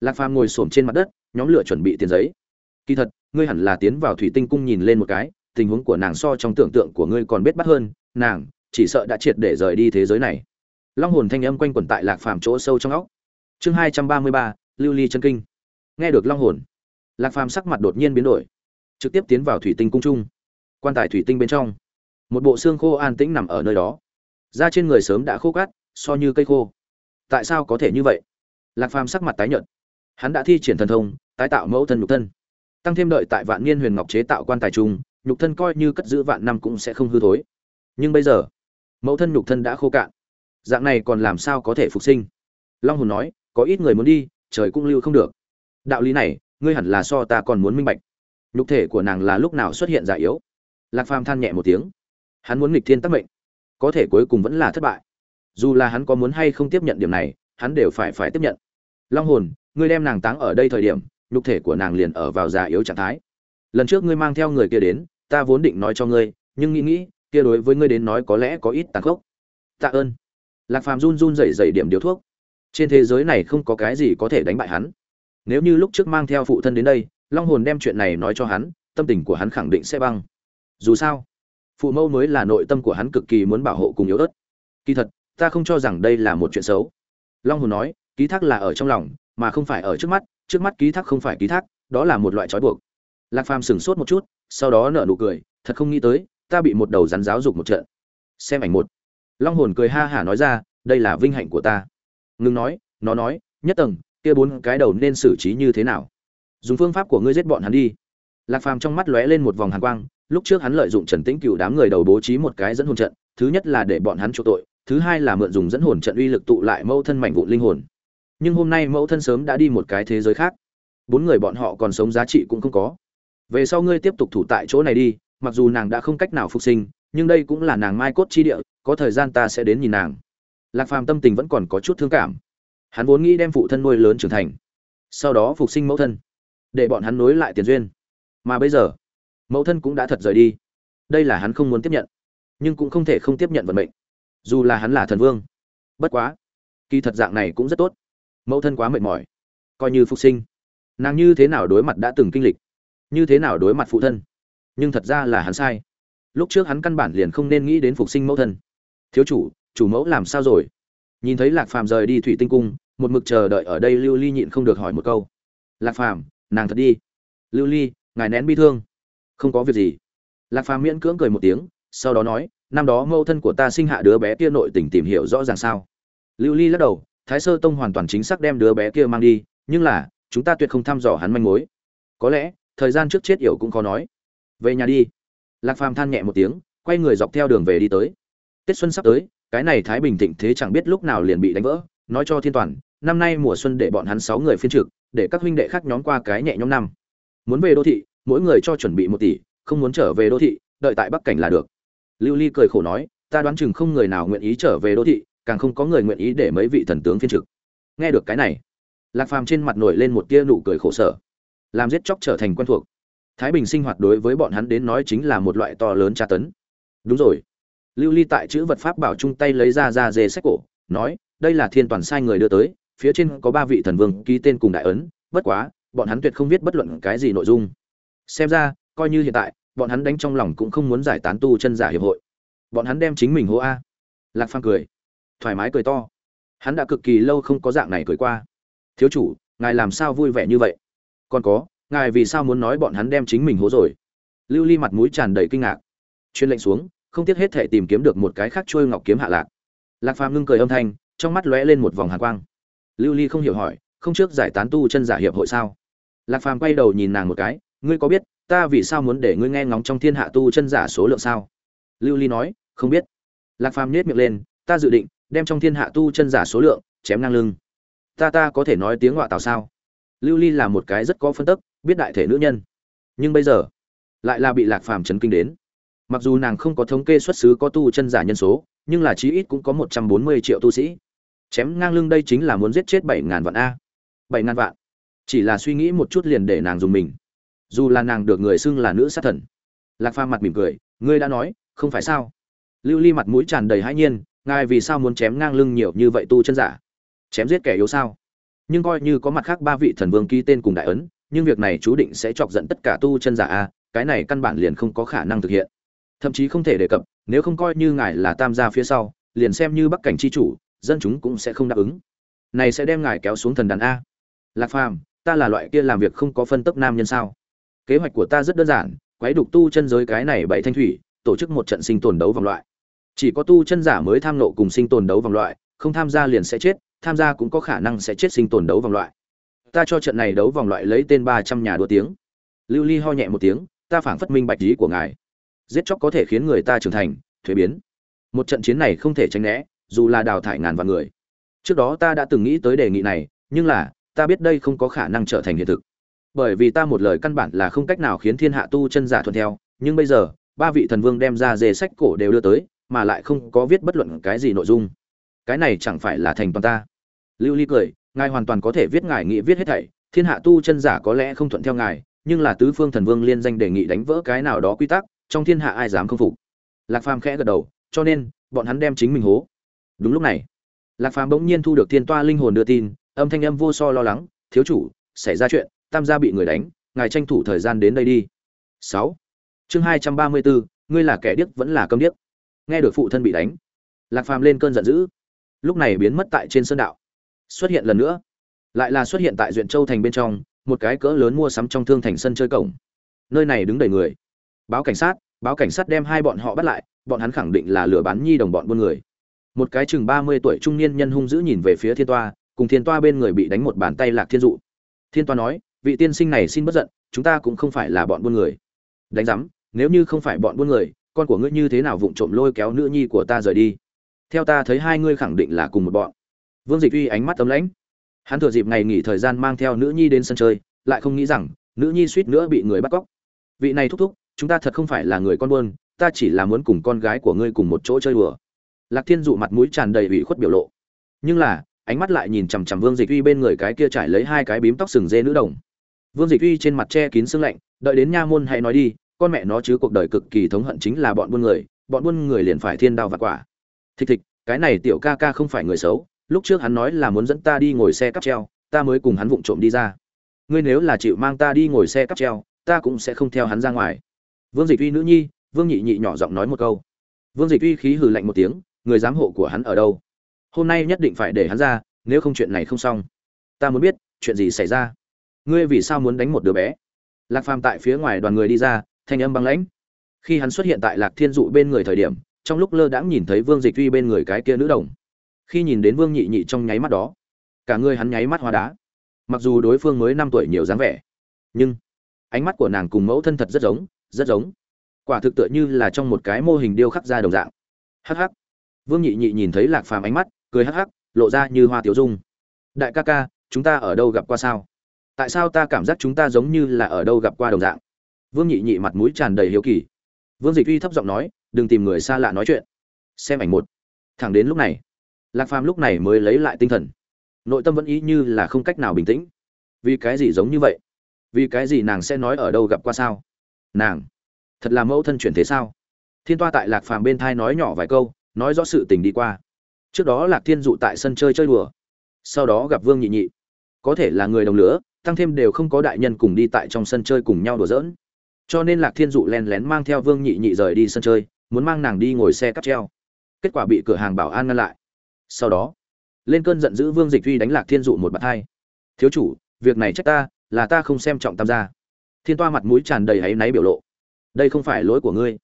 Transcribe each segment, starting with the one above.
lạc phàm ngồi xổm trên mặt đất, nhóm lửa chuẩn bị tiền giấy. Kỳ thật, ngươi hẳn là tiến vào thủy tinh cung nhìn lên một cái, tình huống của nàng so trong tưởng tượng của ngươi còn biết bắt hơn, nàng chỉ sợ đã triệt để rời đi thế giới này. Long hồn thanh âm quanh quẩn tại lạc phàm chỗ sâu trong óc. Chương hai trăm ba mươi ba, lưu ly chân kinh. Nghe được long hồn, lạc phàm sắc mặt đột nhiên biến đổi, trực tiếp tiến vào thủy tinh cung trung quan tài thủy tinh bên trong. Một bộ xương khô an tĩnh nằm ở nơi đó. Da trên người sớm đã khô cát, so như cây khô. Tại sao có thể như vậy? Lạc phàm sắc mặt tái nhợt hắn đã thi triển thần thông, tái tạo mẫu thân nhục thân. Tăng thêm đợi tại vạn niên huyền ngọc chế tạo quan tài trung, nhục thân coi như cất giữ vạn năm cũng sẽ không hư thối. Nhưng bây giờ, mẫu thân nhục thân đã khô cạn. Dạng này còn làm sao có thể phục sinh? Long hồn nói, có ít người muốn đi, trời cũng lưu không được. Đạo lý này, ngươi hẳn là so ta còn muốn minh bạch. Nhục thể của nàng là lúc nào xuất hiện già yếu? Lạc phàm than nhẹ một tiếng. Hắn muốn nghịch thiên tắc mệnh, có thể cuối cùng vẫn là thất bại. Dù là hắn có muốn hay không tiếp nhận điểm này, hắn đều phải phải tiếp nhận. Long hồn ngươi đem nàng táng ở đây thời điểm, nhục thể của nàng liền ở vào già yếu trạng thái. Lần trước ngươi mang theo người kia đến, ta vốn định nói cho ngươi, nhưng nghĩ nghĩ, kia đối với ngươi đến nói có lẽ có ít tàn khốc. Tạ ơn. Lạc phàm run run rẩy rẩy điểm điếu thuốc. Trên thế giới này không có cái gì có thể đánh bại hắn. Nếu như lúc trước mang theo phụ thân đến đây, long hồn đem chuyện này nói cho hắn, tâm tình của hắn khẳng định sẽ băng. Dù sao, phụ mẫu mới là nội tâm của hắn cực kỳ muốn bảo hộ cùng yếu ớt. Kỳ thật, ta không cho rằng đây là một chuyện xấu. Long hồn nói ký thác là ở trong lòng, mà không phải ở trước mắt trước mắt ký thác không phải ký thác, đó là một loại trói buộc. Lạc phàm sửng sốt một chút, sau đó nở nụ cười, thật không nghĩ tới, ta bị một đầu rắn giáo dục một trận. Xem ảnh một. Long hồn cười ha hả nói ra, đây là vinh hạnh của ta. Ngừng nói, nó nói, nhất tầng, kia bốn cái đầu nên xử trí như thế nào? Dùng phương pháp của ngươi giết bọn hắn đi. Lạc phàm trong mắt lóe lên một vòng hàn quang, lúc trước hắn lợi dụng trần tĩnh cựu đám người đầu bố trí một cái dẫn hồn trận, thứ nhất là để bọn hắn chỗ tội, thứ hai là mượn dùng dẫn hồn trận uy lực tụ lại mâu thân mảnh vụn linh hồn nhưng hôm nay mẫu thân sớm đã đi một cái thế giới khác. Bốn người bọn họ còn sống giá trị cũng không có. Về sau ngươi tiếp tục thủ tại chỗ này đi, mặc dù nàng đã không cách nào phục sinh, nhưng đây cũng là nàng mai cốt chi địa, có thời gian ta sẽ đến nhìn nàng. Lạc phàm tâm tình vẫn còn có chút thương cảm. Hắn vốn nghĩ đem phụ thân nuôi lớn trưởng thành, sau đó phục sinh mẫu thân, để bọn hắn nối lại tiền duyên. Mà bây giờ, mẫu thân cũng đã thật rời đi. Đây là hắn không muốn tiếp nhận, nhưng cũng không thể không tiếp nhận vận mệnh. Dù là hắn là thần vương, bất quá, kỳ thật dạng này cũng rất tốt mẫu thân quá mệt mỏi. Coi như phục sinh. Nàng như thế nào đối mặt đã từng kinh lịch? Như thế nào đối mặt phụ thân? Nhưng thật ra là hắn sai. Lúc trước hắn căn bản liền không nên nghĩ đến phục sinh mẫu thân. Thiếu chủ chủ mẫu làm sao rồi? Nhìn thấy lạc phàm rời đi thủy tinh cung, một mực chờ đợi ở đây lưu ly nhịn không được hỏi một câu. Lạc phàm, nàng thật đi. Lưu ly, ngài nén bi thương. Không có việc gì. Lạc phàm miễn cưỡng cười một tiếng, sau đó nói, năm đó mẫu thân của ta sinh hạ đứa bé kia nội tình tìm hiểu rõ ràng sao. Lưu ly lắc đầu thái sơ tông hoàn toàn chính xác đem đứa bé kia mang đi, nhưng là, chúng ta tuyệt không thăm dò hắn manh mối. Có lẽ, thời gian trước chết yểu cũng khó nói. Về nhà đi. Lạc phàm than nhẹ một tiếng, quay người dọc theo đường về đi tới. Tết xuân sắp tới, cái này thái bình thịnh thế chẳng biết lúc nào liền bị đánh vỡ, nói cho thiên toàn, năm nay mùa xuân để bọn hắn sáu người phiên trực, để các huynh đệ khác nhóm qua cái nhẹ nhõm năm. Muốn về đô thị, mỗi người cho chuẩn bị một tỷ, không muốn trở về đô thị, đợi tại bắc cảnh là được. Lưu ly cười khổ nói, ta đoán chừng không người nào nguyện ý trở về đô thị càng không có người nguyện ý để mấy vị thần tướng phiên trực. Nghe được cái này, lạc phàm trên mặt nổi lên một tia nụ cười khổ sở. Làm giết chóc trở thành quen thuộc. Thái bình sinh hoạt đối với bọn hắn đến nói chính là một loại to lớn tra tấn. Đúng rồi. Lưu ly tại chữ vật pháp bảo chung tay lấy ra ra dê sách cổ, nói, đây là thiên toàn sai người đưa tới, phía trên có ba vị thần vương ký tên cùng đại ấn, bất quá, bọn hắn tuyệt không viết bất luận cái gì nội dung. Xem ra, coi như hiện tại, bọn hắn đánh trong lòng cũng không muốn giải tán tu chân giả hiệp hội. Bọn hắn đem chính mình hô a. Lạc phàm cười thoải mái cười to. Hắn đã cực kỳ lâu không có dạng này cười qua. Thiếu chủ, ngài làm sao vui vẻ như vậy? Còn có, ngài vì sao muốn nói bọn hắn đem chính mình hố rồi? Lưu ly mặt mũi tràn đầy kinh ngạc. Chuyên lệnh xuống, không tiếc hết thể tìm kiếm được một cái khác trôi ngọc kiếm hạ lạc. Lạc phàm ngưng cười âm thanh, trong mắt lóe lên một vòng hạ quang. Lưu ly không hiểu hỏi, không trước giải tán tu chân giả hiệp hội sao? Lạc phàm quay đầu nhìn nàng một cái, ngươi có biết, ta vì sao muốn để ngươi nghe ngóng trong thiên hạ tu chân giả số lượng sao? Lưu ly nói, không biết. Lạc phàm nhét miệng lên, ta dự định đem trong thiên hạ tu chân giả số lượng chém ngang lưng. Ta ta có thể nói tiếng họa tào sao? Lưu ly là một cái rất có phân tức, biết đại thể nữ nhân. Nhưng bây giờ, lại là bị lạc phàm chấn kinh đến. Mặc dù nàng không có thống kê xuất xứ có tu chân giả nhân số, nhưng là chí ít cũng có một trăm bốn mươi triệu tu sĩ. Chém ngang lưng đây chính là muốn giết chết bảy ngàn vạn a. bảy ngàn vạn. Chỉ là suy nghĩ một chút liền để nàng dùng mình. Dù là nàng được người xưng là nữ sát thần. Lạc phàm mặt mỉm cười, ngươi đã nói, không phải sao? Lưu ly mặt mũi tràn đầy hãi nhiên ngài vì sao muốn chém ngang lưng nhiều như vậy tu chân giả? Chém giết kẻ yếu sao? Nhưng coi như có mặt khác ba vị thần vương ký tên cùng đại ấn, nhưng việc này chú định sẽ chọc giận tất cả tu chân giả a, cái này căn bản liền không có khả năng thực hiện. Thậm chí không thể đề cập, nếu không coi như ngài là tam gia phía sau, liền xem như bắc cảnh c h i chủ, dân chúng cũng sẽ không đáp ứng. Này sẽ đem ngài kéo xuống thần đàn a. Lạc phàm, ta là loại kia làm việc không có phân tấp nam nhân sao? Kế hoạch của ta rất đơn giản quấy đục tu chân giới cái này bảy thanh thủy, tổ chức một trận sinh tồn đấu vòng loại chỉ có tu chân giả mới tham nộ cùng sinh tồn đấu vòng loại, không tham gia liền sẽ chết, tham gia cũng có khả năng sẽ chết sinh tồn đấu vòng loại. Ta cho trận này đấu vòng loại lấy tên ba trăm nhà đua tiếng. Lưu ly ho nhẹ một tiếng, ta phảng phất minh bạch lý của ngài. Giết chóc có thể khiến người ta trưởng thành, thuế biến. Một trận chiến này không thể tránh né, dù là đào thải ngàn vạn người. Trước đó ta đã từng nghĩ tới đề nghị này, nhưng là, ta biết đây không có khả năng trở thành hiện thực. Bởi vì ta một lời căn bản là không cách nào khiến thiên hạ tu chân giả thuận theo, nhưng bây giờ, ba vị thần vương đem ra dề sách cổ đều đưa tới mà lại không có viết bất luận cái gì nội dung. Cái này chẳng phải là thành toàn ta. Lưu ly cười, ngài hoàn toàn có thể viết ngài nghĩ viết hết thảy, thiên hạ tu chân giả có lẽ không thuận theo ngài, nhưng là tứ phương thần vương liên danh đề nghị đánh vỡ cái nào đó quy tắc, trong thiên hạ ai dám không phục? Lạc phàm khẽ gật đầu, cho nên, bọn hắn đem chính mình hố. Đúng lúc này, lạc phàm bỗng nhiên thu được thiên toa linh hồn đưa tin, âm thanh âm vô so lo lắng, thiếu chủ, xảy ra chuyện, tam gia bị người đánh, ngài tranh thủ thời gian đến đây đi. Sáu, chương hai trăm ba mươi bốn ngươi là kẻ điếc vẫn là câm điếc nghe được phụ thân bị đánh. Lạc phàm lên cơn giận dữ. Lúc này biến mất tại trên sơn đạo. Xuất hiện lần nữa. Lại là xuất hiện tại duyện châu thành bên trong, một cái cỡ lớn mua sắm trong thương thành sân chơi cổng. Nơi này đứng đầy người. Báo cảnh sát, báo cảnh sát đem hai bọn họ bắt lại, bọn hắn khẳng định là lừa bán nhi đồng bọn buôn người. Một cái chừng ba mươi tuổi trung niên nhân hung dữ nhìn về phía thiên toa, cùng thiên toa bên người bị đánh một bàn tay lạc thiên dụ. Thiên toa nói, vị tiên sinh này xin bất giận, chúng ta cũng không phải là bọn buôn người. Đánh giám, nếu như không phải bọn buôn người con của ngươi như thế nào vụng trộm lôi kéo nữ nhi của ta rời đi? Theo ta thấy hai ngươi khẳng định là cùng một bọn. Vương dịch uy ánh mắt tấm lãnh. Hắn thừa dịp ngày nghỉ thời gian mang theo nữ nhi đến sân chơi, lại không nghĩ rằng nữ nhi suýt nữa bị người bắt cóc. Vị này thúc thúc, chúng ta thật không phải là người con buôn, ta chỉ là muốn cùng con gái của ngươi cùng một chỗ chơi đùa. Lạc thiên dụ mặt mũi tràn đầy ủy khuất biểu lộ. Nhưng là, ánh mắt lại nhìn chằm chằm vương dịch uy bên người cái kia trải lấy hai cái bím tóc sừng dê nữ đồng. Vương dịch uy trên mặt che kín sương lạnh, đợi đến nha môn hãy nói đi con mẹ nó chứ cuộc đời cực kỳ thống hận chính là bọn buôn người, bọn buôn người liền phải thiên đao và quả. Thịch thịch, cái này tiểu ca ca không phải người xấu, lúc trước hắn nói là muốn dẫn ta đi ngồi xe cắp treo, ta mới cùng hắn vụng trộm đi ra. Ngươi nếu là chịu mang ta đi ngồi xe cắp treo, ta cũng sẽ không theo hắn ra ngoài. Vương dịch uy nữ nhi, vương nhị nhị nhỏ giọng nói một câu. Vương dịch uy khí hừ lạnh một tiếng, người giám hộ của hắn ở đâu? Hôm nay nhất định phải để hắn ra, nếu không chuyện này không xong. Ta muốn biết, chuyện gì xảy ra? Ngươi vì sao muốn đánh một đứa bé? Lạc phàm tại phía ngoài đoàn người đi ra thanh âm băng lãnh. Khi hắn xuất hiện tại lạc thiên dụ bên người thời điểm, trong lúc lơ đãng nhìn thấy vương dịch uy bên người cái kia nữ đồng. Khi nhìn đến vương nhị nhị trong nháy mắt đó, cả người hắn nháy mắt hoa đá. Mặc dù đối phương mới năm tuổi nhiều dáng vẻ, nhưng ánh mắt của nàng cùng mẫu thân thật rất giống rất giống. Quả thực tựa như là trong một cái mô hình điêu khắc ra đồng dạng. Hắc hắc. Vương nhị nhị nhìn thấy lạc phàm ánh mắt, cười hắc hắc, lộ ra như hoa tiểu dung. Đại ca ca, chúng ta ở đâu gặp qua sao? Tại sao ta cảm giác chúng ta giống như là ở đâu gặp qua đồng dạng? Vương nhị nhị mặt mũi tràn đầy hiếu kỳ. Vương dịch uy thấp giọng nói, đừng tìm người xa lạ nói chuyện. Xem ảnh một. Thẳng đến lúc này, lạc phàm lúc này mới lấy lại tinh thần. Nội tâm vẫn ý như là không cách nào bình tĩnh. Vì cái gì giống như vậy? Vì cái gì nàng sẽ nói ở đâu gặp qua sao? Nàng, thật là mẫu thân chuyển thế sao? Thiên toa tại lạc phàm bên thai nói nhỏ vài câu, nói rõ sự tình đi qua. Trước đó lạc thiên dụ tại sân chơi chơi đùa. Sau đó gặp vương nhị nhị. Có thể là người đồng lửa, tăng thêm đều không có đại nhân cùng đi tại trong sân chơi cùng nhau đùa giỡn cho nên lạc thiên dụ len lén mang theo vương nhị nhị rời đi sân chơi, muốn mang nàng đi ngồi xe cắp treo. Kết quả bị cửa hàng bảo an ngăn lại. Sau đó, lên cơn giận dữ vương dịch huy đánh lạc thiên dụ một bạt hai. Thiếu chủ, việc này trách ta, là ta không xem trọng tam gia. Thiên toa mặt mũi tràn đầy áy náy biểu lộ. Đây không phải lỗi của ngươi.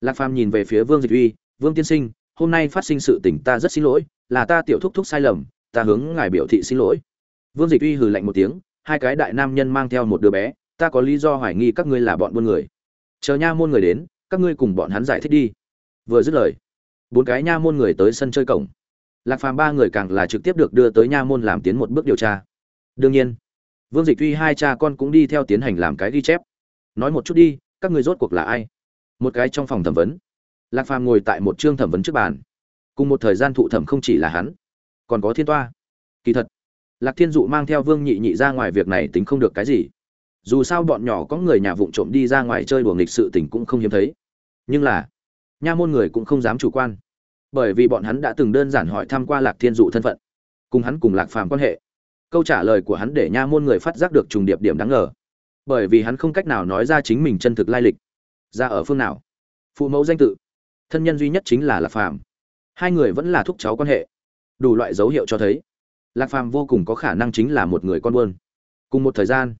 Lạc phàm nhìn về phía vương dịch uy vương tiên sinh, hôm nay phát sinh sự tình ta rất xin lỗi, là ta tiểu thúc thúc sai lầm, ta hướng ngài biểu thị xin lỗi. Vương dịch uy hừ lạnh một tiếng, hai cái đại nam nhân mang theo một đứa bé ta có lý do hoài nghi các ngươi là bọn buôn người. Chờ nha môn người đến, các ngươi cùng bọn hắn giải thích đi. Vừa dứt lời, bốn cái nha môn người tới sân chơi cổng. Lạc phàm ba người càng là trực tiếp được đưa tới nha môn làm tiến một bước điều tra. Đương nhiên, vương dịch tuy hai cha con cũng đi theo tiến hành làm cái ghi chép. Nói một chút đi, các người rốt cuộc là ai? Một cái trong phòng thẩm vấn. Lạc phàm ngồi tại một chương thẩm vấn trước bàn. Cùng một thời gian thụ thẩm không chỉ là hắn, còn có thiên toa. Kỳ thật, lạc thiên dụ mang theo vương nhị nhị ra ngoài việc này tính không được cái gì dù sao bọn nhỏ có người nhà vụng trộm đi ra ngoài chơi đùa nghịch sự tình cũng không hiếm thấy. Nhưng là, nha môn người cũng không dám chủ quan. Bởi vì bọn hắn đã từng đơn giản hỏi thăm qua lạc thiên dụ thân phận, cùng hắn cùng lạc phàm quan hệ. Câu trả lời của hắn để nha môn người phát giác được trùng điệp điểm đáng ngờ. Bởi vì hắn không cách nào nói ra chính mình chân thực lai lịch. Ra ở phương nào? Phụ mẫu danh tự. Thân nhân duy nhất chính là lạc phàm. Hai người vẫn là thúc cháu quan hệ. Đủ loại dấu hiệu cho thấy, lạc phàm vô cùng có khả năng chính là một người con buôn. Cùng một thời gian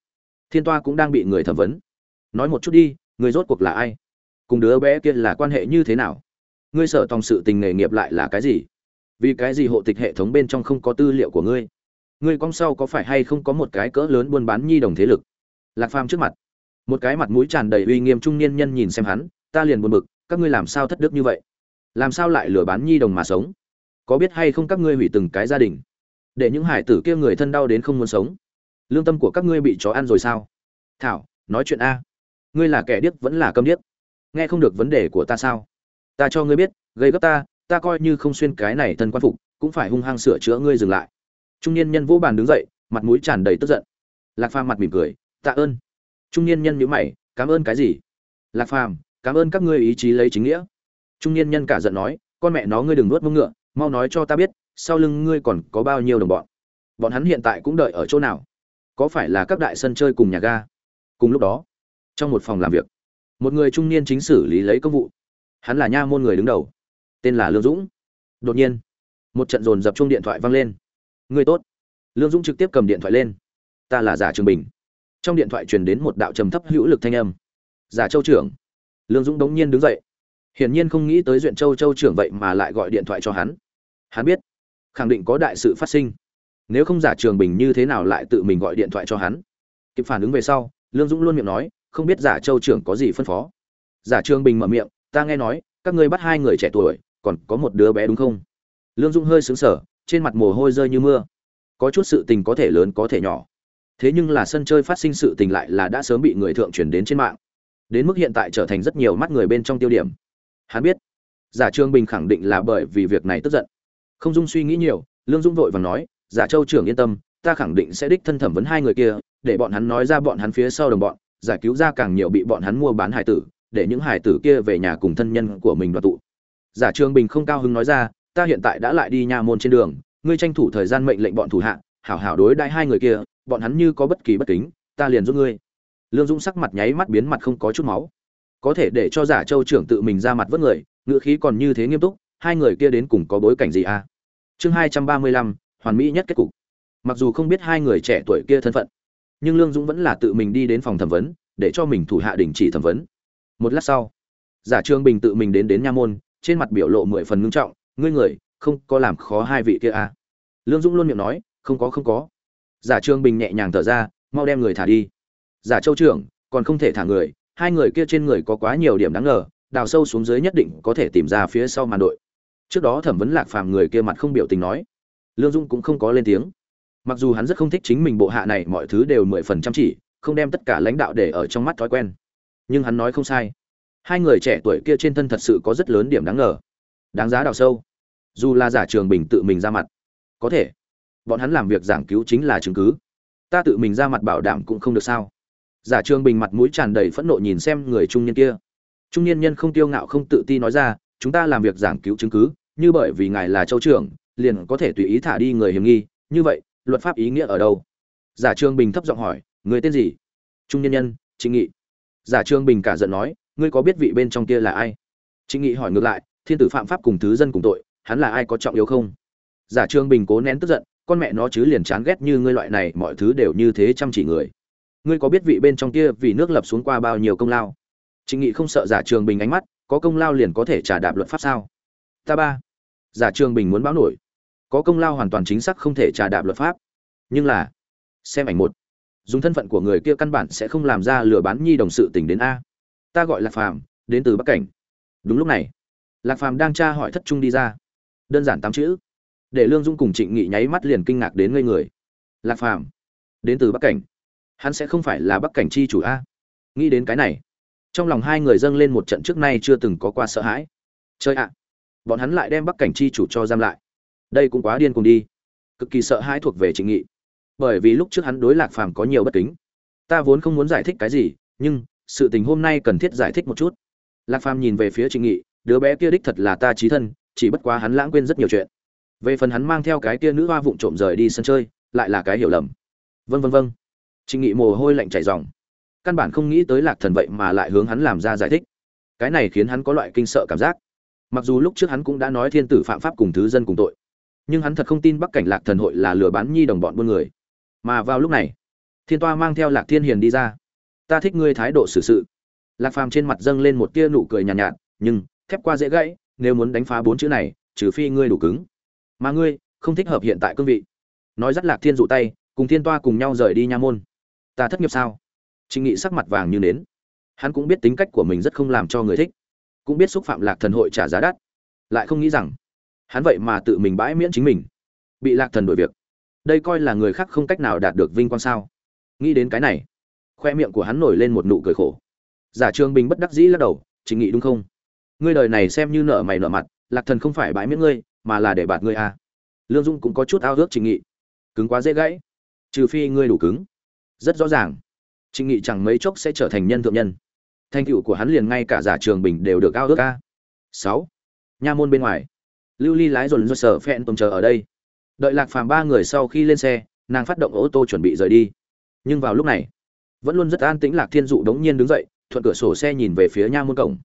thiên toa cũng đang bị người thẩm vấn. Nói một chút đi, người rốt cuộc là ai? Cùng đứa bé kia là quan hệ như thế nào? Ngươi sở tòng sự tình nghề nghiệp lại là cái gì? Vì cái gì hộ tịch hệ thống bên trong không có tư liệu của ngươi? Ngươi con sau có phải hay không có một cái cỡ lớn buôn bán nhi đồng thế lực? Lạc phàm trước mặt. Một cái mặt mũi tràn đầy uy nghiêm trung niên nhân nhìn xem hắn, ta liền buồn bực, các ngươi làm sao thất đức như vậy? Làm sao lại lừa bán nhi đồng mà sống? Có biết hay không các ngươi hủy từng cái gia đình? Để những hải tử kia người thân đau đến không muốn sống lương tâm của các ngươi bị chó ăn rồi sao? Thảo, nói chuyện a. Ngươi là kẻ điếc vẫn là câm điếc? Nghe không được vấn đề của ta sao? Ta cho ngươi biết, gây gấp ta ta coi như không xuyên cái này thân quan phục, cũng phải hung hăng sửa chữa ngươi dừng lại. Trung niên nhân vũ bàn đứng dậy, mặt mũi tràn đầy tức giận. Lạc phàm mặt mỉm cười, tạ ơn. Trung niên nhân nhữ mày, cảm ơn cái gì? Lạc phàm, cảm ơn các ngươi ý chí lấy chính nghĩa. Trung niên nhân cả giận nói, con mẹ nó ngươi đừng nuốt mông ngựa, mau nói cho ta biết, sau lưng ngươi còn có bao nhiêu đồng bọn? Bọn hắn hiện tại cũng đợi ở chỗ nào? Có phải là các đại sân chơi cùng nhà ga? Cùng lúc đó, trong một phòng làm việc, một người trung niên chính xử lý lấy công vụ. Hắn là nha môn người đứng đầu, tên là lương dũng. Đột nhiên, một trận dồn dập chung điện thoại vang lên. Người tốt. Lương dũng trực tiếp cầm điện thoại lên. Ta là giả trường bình. Trong điện thoại truyền đến một đạo trầm thấp hữu lực thanh âm. Giả châu trưởng. Lương dũng đống nhiên đứng dậy. Hiển nhiên không nghĩ tới duyện châu châu trưởng vậy mà lại gọi điện thoại cho hắn. Hắn biết, khẳng định có đại sự phát sinh nếu không giả trường bình như thế nào lại tự mình gọi điện thoại cho hắn? Kịp phản ứng về sau, lương dũng luôn miệng nói, không biết giả châu trưởng có gì phân phó. Giả trường bình mở miệng, ta nghe nói, các ngươi bắt hai người trẻ tuổi, còn có một đứa bé đúng không? Lương dũng hơi xứng sở trên mặt mồ hôi rơi như mưa. Có chút sự tình có thể lớn có thể nhỏ. Thế nhưng là sân chơi phát sinh sự tình lại là đã sớm bị người thượng truyền đến trên mạng. Đến mức hiện tại trở thành rất nhiều mắt người bên trong tiêu điểm. Hắn biết, giả trương bình khẳng định là bởi vì việc này tức giận. Không dung suy nghĩ nhiều, lương dung vội và nói giả châu trưởng yên tâm, ta khẳng định sẽ đích thân thẩm vấn hai người kia, để bọn hắn nói ra bọn hắn phía sau đồng bọn, giải cứu ra càng nhiều bị bọn hắn mua bán hải tử, để những hải tử kia về nhà cùng thân nhân của mình đoàn tụ. Giả trương bình không cao hứng nói ra, ta hiện tại đã lại đi nhà môn trên đường, ngươi tranh thủ thời gian mệnh lệnh bọn thủ hạ, hảo hảo đối đãi hai người kia, bọn hắn như có bất kỳ bất kính, ta liền giúp ngươi. Lương dũng sắc mặt nháy mắt biến mặt không có chút máu. Có thể để cho giả châu trưởng tự mình ra mặt vớt người, ngữ khí còn như thế nghiêm túc, hai người kia đến cùng có bối cảnh gì à? Chương hai trăm ba mươi lăm hoàn mỹ nhất kết cục. Mặc dù không biết hai người trẻ tuổi kia thân phận, nhưng lương dũng vẫn là tự mình đi đến phòng thẩm vấn, để cho mình thủ hạ đình chỉ thẩm vấn. Một lát sau, giả trương bình tự mình đến đến nha môn, trên mặt biểu lộ mười phần ngưng trọng, ngươi người, không có làm khó hai vị kia à? Lương dũng luôn miệng nói, không có không có. Giả trương bình nhẹ nhàng thở ra, mau đem người thả đi. Giả châu trưởng, còn không thể thả người, hai người kia trên người có quá nhiều điểm đáng ngờ, đào sâu xuống dưới nhất định có thể tìm ra phía sau màn đội. Trước đó thẩm vấn lạc phàm người kia mặt không biểu tình nói lương dung cũng không có lên tiếng. Mặc dù hắn rất không thích chính mình bộ hạ này, mọi thứ đều mười phần chăm chỉ, không đem tất cả lãnh đạo để ở trong mắt thói quen. Nhưng hắn nói không sai. Hai người trẻ tuổi kia trên thân thật sự có rất lớn điểm đáng ngờ. Đáng giá đào sâu. Dù là giả trường bình tự mình ra mặt, có thể, bọn hắn làm việc giảng cứu chính là chứng cứ. Ta tự mình ra mặt bảo đảm cũng không được sao. Giả trường bình mặt mũi tràn đầy phẫn nộ nhìn xem người trung niên kia. Trung niên nhân không tiêu ngạo không tự ti nói ra, chúng ta làm việc giảng cứu chứng cứ, như bởi vì ngài là châu trưởng liền có thể tùy ý thả đi người hiểm nghi, như vậy, luật pháp ý nghĩa ở đâu? Giả Trương bình thấp giọng hỏi, người tên gì? Trung Nhân nhân, trịnh nghị. Giả Trương bình cả giận nói, ngươi có biết vị bên trong kia là ai? Trịnh nghị hỏi ngược lại, thiên tử phạm pháp cùng thứ dân cùng tội, hắn là ai có trọng yếu không? Giả Trương bình cố nén tức giận, con mẹ nó chứ liền chán ghét như ngươi loại này, mọi thứ đều như thế chăm chỉ người. Ngươi có biết vị bên trong kia vì nước lập xuống qua bao nhiêu công lao? Trịnh nghị không sợ giả trường bình ánh mắt, có công lao liền có thể trả đạp luật pháp sao? Ta ba. Giả trường bình muốn báo nổi có công lao hoàn toàn chính xác không thể trà đạp luật pháp. Nhưng là, xem ảnh một. Dùng thân phận của người kia căn bản sẽ không làm ra lừa bán nhi đồng sự tình đến a. Ta gọi lạc phàm, đến từ bắc cảnh. Đúng lúc này, lạc phàm đang tra hỏi thất trung đi ra. Đơn giản tám chữ. Để lương dung cùng trịnh nghị nháy mắt liền kinh ngạc đến ngây người. Lạc phàm, đến từ bắc cảnh. Hắn sẽ không phải là bắc cảnh chi chủ a. Nghĩ đến cái này, trong lòng hai người dâng lên một trận trước nay chưa từng có qua sợ hãi. Chơi ạ, bọn hắn lại đem bắc cảnh chi chủ cho giam lại đây cũng quá điên cùng đi. Cực kỳ sợ hãi thuộc về trịnh nghị. Bởi vì lúc trước hắn đối lạc phàm có nhiều bất kính. Ta vốn không muốn giải thích cái gì, nhưng sự tình hôm nay cần thiết giải thích một chút. Lạc phàm nhìn về phía trịnh nghị, đứa bé kia đích thật là ta trí thân, chỉ bất quá hắn lãng quên rất nhiều chuyện. Về phần hắn mang theo cái kia nữ hoa vụng trộm rời đi sân chơi, lại là cái hiểu lầm. Vân vân vân trịnh nghị mồ hôi lạnh chảy ròng. Căn bản không nghĩ tới lạc thần vậy mà lại hướng hắn làm ra giải thích. Cái này khiến hắn có loại kinh sợ cảm giác. Mặc dù lúc trước hắn cũng đã nói thiên tử phạm pháp cùng thứ dân cùng tội nhưng hắn thật không tin bắc cảnh lạc thần hội là lừa bán nhi đồng bọn buôn người. Mà vào lúc này thiên toa mang theo lạc thiên hiền đi ra. Ta thích ngươi thái độ xử sự. Lạc phàm trên mặt dâng lên một tia nụ cười nhàn nhạt, nhạt nhưng thép qua dễ gãy nếu muốn đánh phá bốn chữ này trừ phi ngươi đủ cứng. Mà ngươi không thích hợp hiện tại cương vị. Nói dắt lạc thiên dụ tay cùng thiên toa cùng nhau rời đi nha môn. Ta thất nghiệp sao? Trịnh nghị sắc mặt vàng như nến. Hắn cũng biết tính cách của mình rất không làm cho người thích. Cũng biết xúc phạm lạc thần hội trả giá đắt. Lại không nghĩ rằng hắn vậy mà tự mình bãi miễn chính mình. Bị lạc thần đổi việc. Đây coi là người khác không cách nào đạt được vinh quang sao? Nghĩ đến cái này, khoe miệng của hắn nổi lên một nụ cười khổ. Giả trường bình bất đắc dĩ lắc đầu chính nghị đúng không? Ngươi đời này xem như nợ mày nợ mặt, lạc thần không phải bãi miễn ngươi, mà là để bạt ngươi à. lương dung cũng có chút ao ước trình nghị. Cứng quá dễ gãy. Trừ phi ngươi đủ cứng. Rất rõ ràng. Trình nghị chẳng mấy chốc sẽ trở thành nhân thượng nhân. Thành tựu của hắn liền ngay cả giả trường bình đều được ao ước ca sáu. Nha môn bên ngoài lưu ly lái dồn do sở phẹn tôm chờ ở đây. Đợi lạc phàm ba người sau khi lên xe, nàng phát động ô tô chuẩn bị rời đi. Nhưng vào lúc này, vẫn luôn rất an tĩnh lạc thiên dụ đống nhiên đứng dậy, thuận cửa sổ xe nhìn về phía nha môn cổng.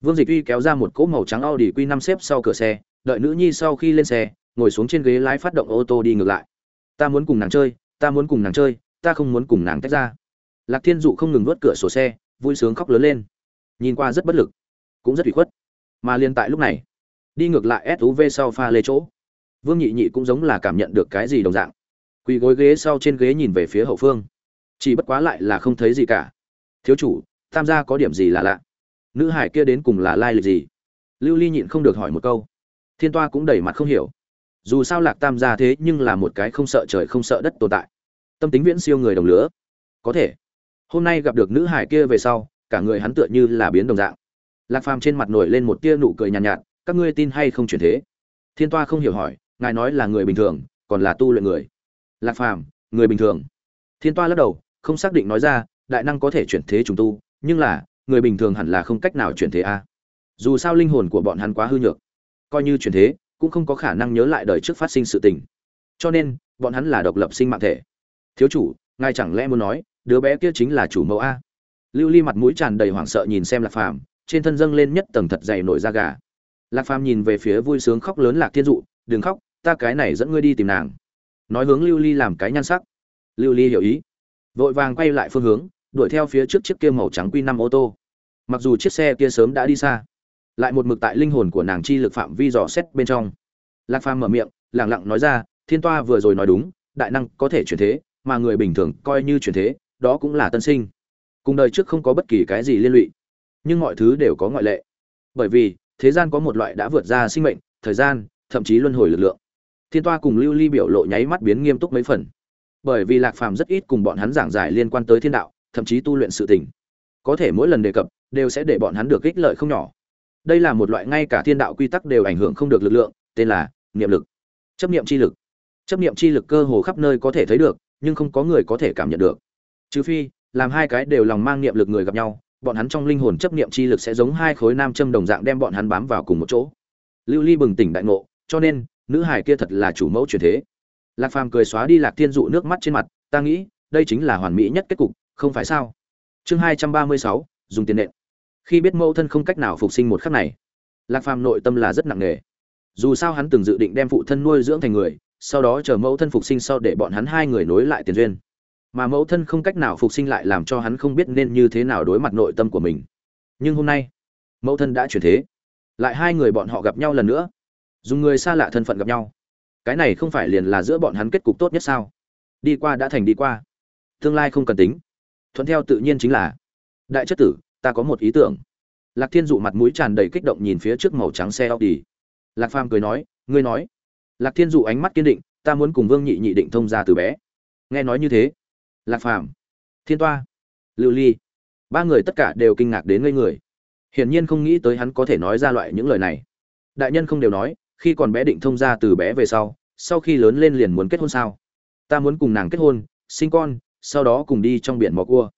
Vương dịch uy kéo ra một cỗ màu trắng audi q năm xếp sau cửa xe, đợi nữ nhi sau khi lên xe, ngồi xuống trên ghế lái phát động ô tô đi ngược lại. Ta muốn cùng nàng chơi, ta muốn cùng nàng chơi, ta không muốn cùng nàng tách ra. Lạc thiên dụ không ngừng vớt cửa sổ xe, vui sướng khóc lớn lên. Nhìn qua rất bất lực, cũng rất bị khuất. Mà liên tại lúc này đi ngược lại suv sau pha lê chỗ. Vương nhị nhị cũng giống là cảm nhận được cái gì đồng dạng. Quỳ gối ghế sau trên ghế nhìn về phía hậu phương. Chỉ bất quá lại là không thấy gì cả. Thiếu chủ tam gia có điểm gì là lạ? Nữ hải kia đến cùng là lai lịch gì? Lưu ly nhịn không được hỏi một câu. Thiên toa cũng đầy mặt không hiểu. Dù sao lạc tam gia thế nhưng là một cái không sợ trời không sợ đất tồn tại. Tâm tính viễn siêu người đồng lứa. Có thể hôm nay gặp được nữ hải kia về sau cả người hắn tựa như là biến đồng dạng. Lạc phàm trên mặt nổi lên một tia nụ cười nhàn nhạt, nhạt các ngươi tin hay không chuyển thế? Thiên toa không hiểu hỏi, ngài nói là người bình thường, còn là tu luyện người. Lạc phàm, người bình thường. Thiên toa lắc đầu, không xác định nói ra, đại năng có thể chuyển thế trùng tu, nhưng là, người bình thường hẳn là không cách nào chuyển thế a. Dù sao linh hồn của bọn hắn quá hư nhược, coi như chuyển thế, cũng không có khả năng nhớ lại đời trước phát sinh sự tình. Cho nên, bọn hắn là độc lập sinh mạng thể. Thiếu chủ, ngài chẳng lẽ muốn nói, đứa bé kia chính là chủ mẫu a? Lưu ly mặt mũi tràn đầy hoảng sợ nhìn xem lạc phàm, trên thân dâng lên nhất tầng thật dày nổi da gà lạc phàm nhìn về phía vui sướng khóc lớn lạc thiên dụ, đừng khóc, ta cái này dẫn ngươi đi tìm nàng. Nói hướng lưu ly làm cái nhan sắc. Lưu ly hiểu ý, vội vàng quay lại phương hướng, đuổi theo phía trước chiếc kia màu trắng quy năm ô tô. Mặc dù chiếc xe kia sớm đã đi xa, lại một mực tại linh hồn của nàng chi lực phạm vi dò xét bên trong. Lạc phàm mở miệng, lẳng lặng nói ra, thiên toa vừa rồi nói đúng, đại năng có thể chuyển thế, mà người bình thường coi như chuyển thế, đó cũng là tân sinh. Cùng đời trước không có bất kỳ cái gì liên lụy, nhưng mọi thứ đều có ngoại lệ. Bởi vì thế gian có một loại đã vượt ra sinh mệnh, thời gian, thậm chí luân hồi lực lượng. Thiên toa cùng lưu ly biểu lộ nháy mắt biến nghiêm túc mấy phần. Bởi vì lạc phàm rất ít cùng bọn hắn giảng giải liên quan tới thiên đạo, thậm chí tu luyện sự tình. Có thể mỗi lần đề cập, đều sẽ để bọn hắn được ích lợi không nhỏ. Đây là một loại ngay cả thiên đạo quy tắc đều ảnh hưởng không được lực lượng, tên là niệm lực. Chấp niệm chi lực. Chấp niệm chi lực cơ hồ khắp nơi có thể thấy được, nhưng không có người có thể cảm nhận được. Trừ phi, làm hai cái đều lòng mang niệm lực người gặp nhau bọn hắn trong linh hồn chấp niệm chi lực sẽ giống hai khối nam châm đồng dạng đem bọn hắn bám vào cùng một chỗ. Lưu ly bừng tỉnh đại ngộ, cho nên, nữ hải kia thật là chủ mẫu truyền thế. Lạc phàm cười xóa đi lạc thiên dụ nước mắt trên mặt, ta nghĩ, đây chính là hoàn mỹ nhất kết cục, không phải sao? Chương hai trăm ba mươi sáu, dùng tiền nện. Khi biết mẫu thân không cách nào phục sinh một khắc này, lạc phàm nội tâm là rất nặng nề. Dù sao hắn từng dự định đem phụ thân nuôi dưỡng thành người, sau đó chờ mẫu thân phục sinh sau để bọn hắn hai người nối lại tiền duyên mà mẫu thân không cách nào phục sinh lại làm cho hắn không biết nên như thế nào đối mặt nội tâm của mình. Nhưng hôm nay, mẫu thân đã chuyển thế. Lại hai người bọn họ gặp nhau lần nữa. Dùng người xa lạ thân phận gặp nhau. Cái này không phải liền là giữa bọn hắn kết cục tốt nhất sao? Đi qua đã thành đi qua. Tương lai không cần tính. Thuận theo tự nhiên chính là, đại chất tử, ta có một ý tưởng. Lạc thiên dụ mặt mũi tràn đầy kích động nhìn phía trước màu trắng xe audi. Lạc phàm cười nói, ngươi nói. Lạc thiên dụ ánh mắt kiên định, ta muốn cùng vương nhị nhị định thông ra từ bé. Nghe nói như thế lạc phàm, thiên toa, lưu ly, ba người tất cả đều kinh ngạc đến ngây người. Hiển nhiên không nghĩ tới hắn có thể nói ra loại những lời này. Đại nhân không đều nói, khi còn bé định thông ra từ bé về sau sau khi lớn lên liền muốn kết hôn sao? Ta muốn cùng nàng kết hôn, sinh con, sau đó cùng đi trong biển mò cua.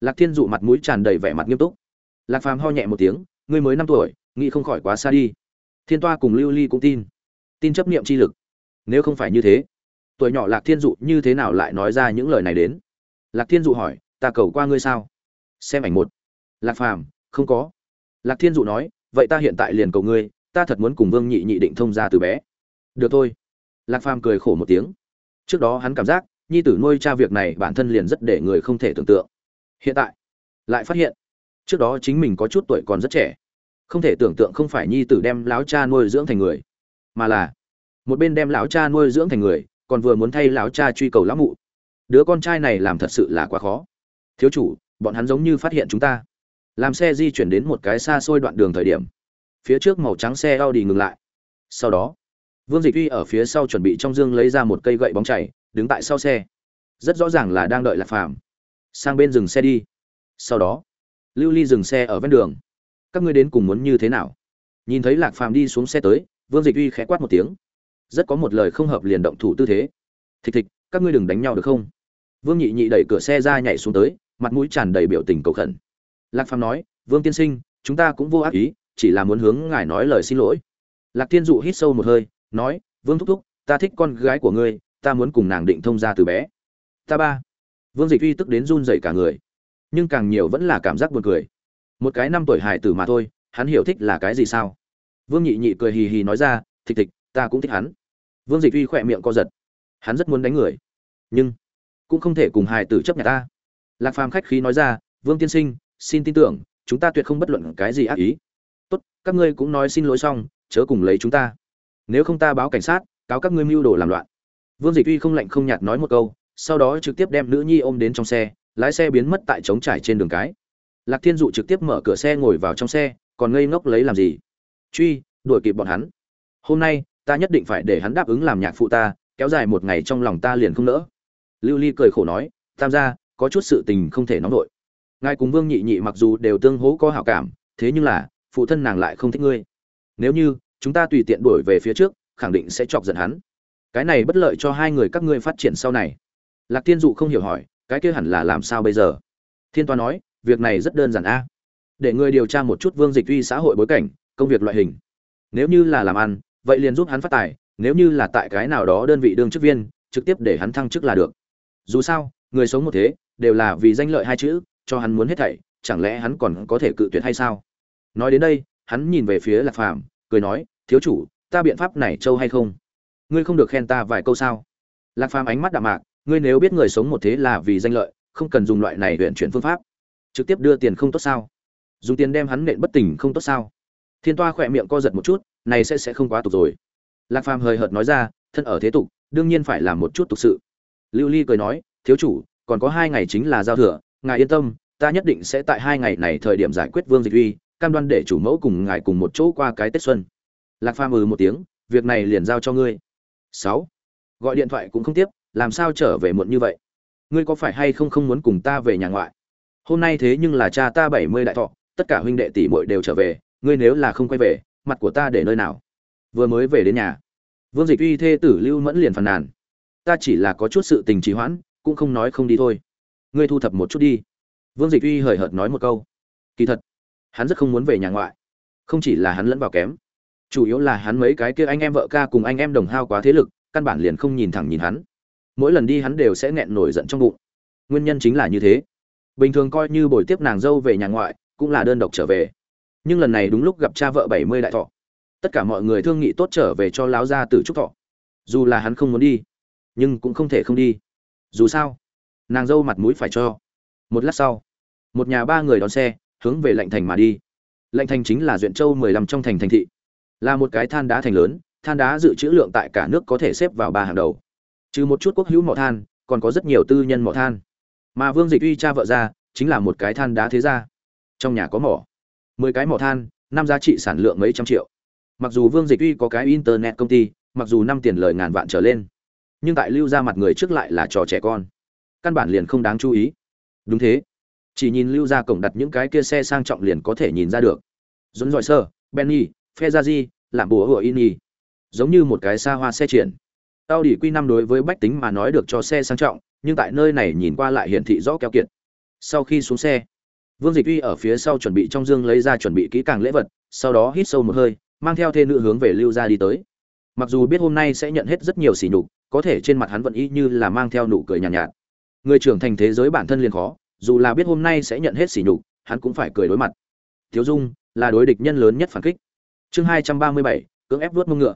Lạc thiên dụ mặt mũi tràn đầy vẻ mặt nghiêm túc. Lạc phàm ho nhẹ một tiếng, ngươi mới năm tuổi, nghĩ không khỏi quá xa đi. Thiên toa cùng lưu ly cũng tin. Tin chấp niệm chi lực. Nếu không phải như thế, tuổi nhỏ lạc thiên dụ như thế nào lại nói ra những lời này đến? Lạc thiên dụ hỏi, ta cầu qua ngươi sao? Xem ảnh một. Lạc phàm, không có. Lạc thiên dụ nói, vậy ta hiện tại liền cầu ngươi, ta thật muốn cùng vương nhị nhị định thông ra từ bé. Được thôi. Lạc phàm cười khổ một tiếng. Trước đó hắn cảm giác, nhi tử nuôi cha việc này bản thân liền rất để người không thể tưởng tượng. Hiện tại, lại phát hiện, trước đó chính mình có chút tuổi còn rất trẻ. Không thể tưởng tượng không phải nhi tử đem láo cha nuôi dưỡng thành người, mà là một bên đem lão cha nuôi dưỡng thành người, còn vừa muốn thay lão cha truy cầu lão mụ đứa con trai này làm thật sự là quá khó. Thiếu chủ, bọn hắn giống như phát hiện chúng ta. Làm xe di chuyển đến một cái xa xôi đoạn đường thời điểm, phía trước màu trắng xe Audi ngừng lại. Sau đó, vương dịch uy ở phía sau chuẩn bị trong dương lấy ra một cây gậy bóng chảy, đứng tại sau xe. Rất rõ ràng là đang đợi lạc phàm. Sang bên dừng xe đi. Sau đó, lưu ly dừng xe ở ven đường. Các ngươi đến cùng muốn như thế nào? Nhìn thấy lạc phàm đi xuống xe tới, vương dịch uy khẽ quát một tiếng. Rất có một lời không hợp liền động thủ tư thế. Thịch thịch, các ngươi đừng đánh nhau được không? Vương nhị nhị đẩy cửa xe ra nhảy xuống tới, mặt mũi tràn đầy biểu tình cầu khẩn. Lạc phàm nói, vương tiên sinh, chúng ta cũng vô ác ý, chỉ là muốn hướng ngài nói lời xin lỗi. Lạc thiên dụ hít sâu một hơi, nói, vương thúc thúc, ta thích con gái của ngươi, ta muốn cùng nàng định thông ra từ bé. Ta ba. Vương dịch uy tức đến run rẩy cả người. Nhưng càng nhiều vẫn là cảm giác buồn cười. Một cái năm tuổi hài tử mà thôi, hắn hiểu thích là cái gì sao? Vương nhị nhị cười hì hì nói ra, thịch thịch, ta cũng thích hắn. Vương dịch uy khỏe miệng co giật. Hắn rất muốn đánh người. Nhưng cũng không thể cùng hài tử chấp nhận ta. Lạc phàm khách khí nói ra, vương tiên sinh, xin tin tưởng, chúng ta tuyệt không bất luận cái gì ác ý. Tốt, các ngươi cũng nói xin lỗi xong, chớ cùng lấy chúng ta. Nếu không ta báo cảnh sát, cáo các ngươi mưu đồ làm loạn. Vương dịch uy không lạnh không nhạt nói một câu, sau đó trực tiếp đem nữ nhi ôm đến trong xe, lái xe biến mất tại trống trải trên đường cái. Lạc thiên dụ trực tiếp mở cửa xe ngồi vào trong xe, còn ngây ngốc lấy làm gì? Truy, đuổi kịp bọn hắn. Hôm nay, ta nhất định phải để hắn đáp ứng làm nhạc phụ ta, kéo dài một ngày trong lòng ta liền không nỡ lưu ly cười khổ nói, tam gia, có chút sự tình không thể nóng nổi ngài cùng vương nhị nhị mặc dù đều tương hố có hảo cảm, thế nhưng là, phụ thân nàng lại không thích ngươi. Nếu như, chúng ta tùy tiện đuổi về phía trước, khẳng định sẽ chọc giận hắn. Cái này bất lợi cho hai người các ngươi phát triển sau này. Lạc thiên dụ không hiểu hỏi, cái kia hẳn là làm sao bây giờ? Thiên toa nói, việc này rất đơn giản a. Để người điều tra một chút vương dịch uy xã hội bối cảnh, công việc loại hình. Nếu như là làm ăn, vậy liền giúp hắn phát tài, nếu như là tại cái nào đó đơn vị đương chức viên, trực tiếp để hắn thăng chức là được dù sao, người sống một thế, đều là vì danh lợi hai chữ, cho hắn muốn hết thảy, chẳng lẽ hắn còn có thể cự tuyệt hay sao? Nói đến đây, hắn nhìn về phía lạc phàm, cười nói, thiếu chủ, ta biện pháp này trâu hay không? Ngươi không được khen ta vài câu sao? Lạc phàm ánh mắt đạm mạc, ngươi nếu biết người sống một thế là vì danh lợi, không cần dùng loại này huyện chuyển phương pháp. Trực tiếp đưa tiền không tốt sao? Dùng tiền đem hắn nện bất tỉnh không tốt sao? Thiên toa khỏe miệng co giật một chút, này sẽ sẽ không quá tục rồi. Lạc phàm hời hợt nói ra, thân ở thế tục, đương nhiên phải làm một chút tục sự lưu ly cười nói, thiếu chủ, còn có hai ngày chính là giao thừa, ngài yên tâm, ta nhất định sẽ tại hai ngày này thời điểm giải quyết vương dịch uy, cam đoan để chủ mẫu cùng ngài cùng một chỗ qua cái tết xuân. Lạc phàm ừ một tiếng, việc này liền giao cho ngươi. Sáu, gọi điện thoại cũng không tiếp, làm sao trở về muộn như vậy? Ngươi có phải hay không không muốn cùng ta về nhà ngoại? Hôm nay thế nhưng là cha ta bảy mươi đại thọ, tất cả huynh đệ tỷ muội đều trở về, ngươi nếu là không quay về, mặt của ta để nơi nào? Vừa mới về đến nhà, vương dịch uy thê tử lưu mẫn liền phàn nàn ta chỉ là có chút sự tình trì hoãn, cũng không nói không đi thôi. Ngươi thu thập một chút đi. Vương dịch uy hời hợt nói một câu. Kỳ thật, hắn rất không muốn về nhà ngoại. Không chỉ là hắn lẫn vào kém, chủ yếu là hắn mấy cái kia anh em vợ ca cùng anh em đồng hao quá thế lực, căn bản liền không nhìn thẳng nhìn hắn. Mỗi lần đi hắn đều sẽ nghẹn nổi giận trong bụng. Nguyên nhân chính là như thế. Bình thường coi như buổi tiếp nàng dâu về nhà ngoại, cũng là đơn độc trở về. Nhưng lần này đúng lúc gặp cha vợ bảy mươi đại thọ. Tất cả mọi người thương nghị tốt trở về cho láo gia tử trúc thọ. Dù là hắn không muốn đi nhưng cũng không thể không đi. Dù sao, nàng dâu mặt mũi phải cho. Một lát sau, một nhà ba người đón xe, hướng về lạnh thành mà đi. Lạnh thành chính là duyện châu mười lăm trong thành thành thị. Là một cái than đá thành lớn, than đá dự trữ lượng tại cả nước có thể xếp vào ba hàng đầu. Trừ một chút quốc hữu mỏ than, còn có rất nhiều tư nhân mỏ than. Mà vương dịch uy cha vợ ra, chính là một cái than đá thế gia. Trong nhà có mỏ. Mười cái mỏ than, năm giá trị sản lượng mấy trăm triệu. Mặc dù vương dịch uy có cái internet công ty, mặc dù năm tiền lời ngàn vạn trở lên nhưng tại lưu ra mặt người trước lại là trò trẻ con. Căn bản liền không đáng chú ý. Đúng thế. Chỉ nhìn lưu ra cổng đặt những cái kia xe sang trọng liền có thể nhìn ra được. Dồn dọi sơ, benny phe ra di làm bùa hựa in giống như một cái xa hoa xe triển. Tao đỉ quy năm đối với bách tính mà nói được cho xe sang trọng, nhưng tại nơi này nhìn qua lại hiển thị rõ keo kiệt. Sau khi xuống xe, vương dịch uy ở phía sau chuẩn bị trong dương lấy ra chuẩn bị kỹ càng lễ vật, sau đó hít sâu một hơi, mang theo thê nữ hướng về lưu gia đi tới. Mặc dù biết hôm nay sẽ nhận hết rất nhiều sỉ nhục có thể trên mặt hắn vẫn y như là mang theo nụ cười nhàn nhạt, nhạt. Người trưởng thành thế giới bản thân liền khó dù là biết hôm nay sẽ nhận hết sỉ nhục hắn cũng phải cười đối mặt. Thiếu dung là đối địch nhân lớn nhất phản kích. Chương hai trăm ba mươi bảy cưỡng ép vuốt mông ngựa.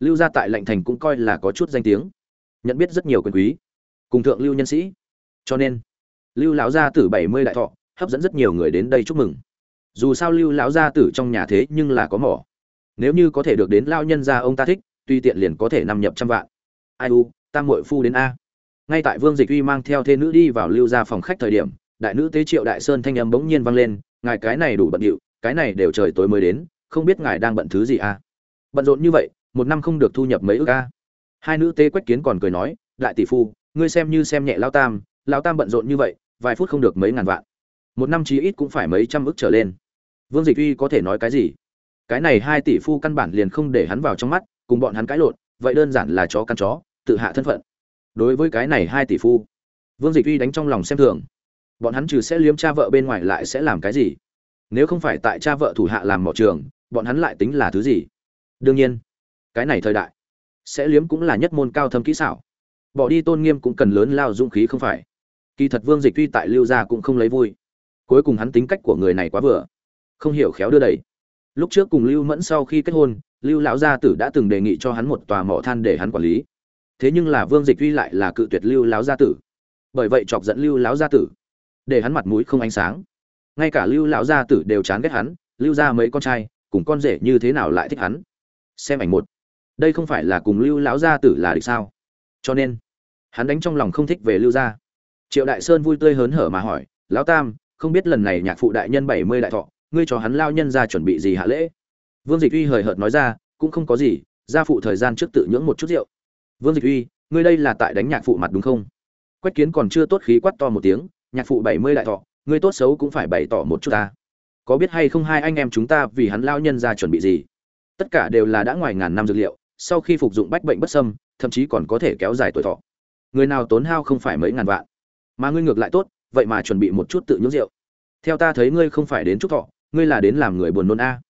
Lưu gia tại lệnh thành cũng coi là có chút danh tiếng nhận biết rất nhiều quyền quý cùng thượng lưu nhân sĩ. Cho nên lưu lão gia tử bảy mươi đại thọ hấp dẫn rất nhiều người đến đây chúc mừng. Dù sao lưu lão gia tử trong nhà thế nhưng là có mỏ. Nếu như có thể được đến lao nhân gia ông ta thích tuy tiện liền có thể nằm nhập trăm vạn ai u tam muội phu đến a. Ngay tại vương dịch uy mang theo thê nữ đi vào lưu ra phòng khách thời điểm, đại nữ tế triệu đại sơn thanh âm bỗng nhiên vang lên, ngài cái này đủ bận điệu, cái này đều trời tối mới đến, không biết ngài đang bận thứ gì a? Bận rộn như vậy, một năm không được thu nhập mấy ước a. Hai nữ tế quách kiến còn cười nói, đại tỷ phu, ngươi xem như xem nhẹ lao tam lao tam bận rộn như vậy, vài phút không được mấy ngàn vạn. Một năm chí ít cũng phải mấy trăm ức trở lên. Vương dịch uy có thể nói cái gì? Cái này hai tỷ phu căn bản liền không để hắn vào trong mắt, cùng bọn hắn cãi lộn vậy đơn giản là chó căn chó, tự hạ thân phận. Đối với cái này hai tỷ phu, vương dịch uy đánh trong lòng xem thường. Bọn hắn trừ sẽ liếm cha vợ bên ngoài lại sẽ làm cái gì? Nếu không phải tại cha vợ thủ hạ làm mỏ trường, bọn hắn lại tính là thứ gì? Đương nhiên, cái này thời đại, sẽ liếm cũng là nhất môn cao thâm kỹ xảo. Bỏ đi tôn nghiêm cũng cần lớn lao dũng khí không phải. Kỳ thật vương dịch tuy tại lưu gia cũng không lấy vui. Cuối cùng hắn tính cách của người này quá vừa, không hiểu khéo đưa đẩy. Lúc trước cùng lưu mẫn sau khi kết hôn lưu lão gia tử đã từng đề nghị cho hắn một tòa mỏ than để hắn quản lý. Thế nhưng là vương dịch uy lại là cự tuyệt lưu lão gia tử. Bởi vậy chọc dẫn lưu lão gia tử, để hắn mặt mũi không ánh sáng. Ngay cả lưu lão gia tử đều chán ghét hắn, lưu ra mấy con trai, cùng con rể như thế nào lại thích hắn? Xem ảnh một. Đây không phải là cùng lưu lão gia tử là địch sao? Cho nên, hắn đánh trong lòng không thích về lưu gia. Triệu đại sơn vui tươi hớn hở mà hỏi, lão tam, không biết lần này nhạc phụ đại nhân bảy mươi đại thọ, ngươi cho hắn lao nhân ra chuẩn bị gì hạ lễ? Vương dịch uy hời hợt nói ra, cũng không có gì, gia phụ thời gian trước tự nhưỡng một chút rượu. Vương dịch uy, ngươi đây là tại đánh nhạc phụ mặt đúng không? Quách kiến còn chưa tốt khí quát to một tiếng, nhạc phụ bảy mươi đại thọ, ngươi tốt xấu cũng phải bày tỏ một chút ta. Có biết hay không hai anh em chúng ta vì hắn lao nhân ra chuẩn bị gì? Tất cả đều là đã ngoài ngàn năm dược liệu, sau khi phục dụng bách bệnh bất sâm thậm chí còn có thể kéo dài tuổi thọ. Người nào tốn hao không phải mấy ngàn vạn. Mà ngươi ngược lại tốt, vậy mà chuẩn bị một chút tự nhưỡng rượu. Theo ta thấy ngươi không phải đến chúc thọ, ngươi là đến làm người buồn nôn a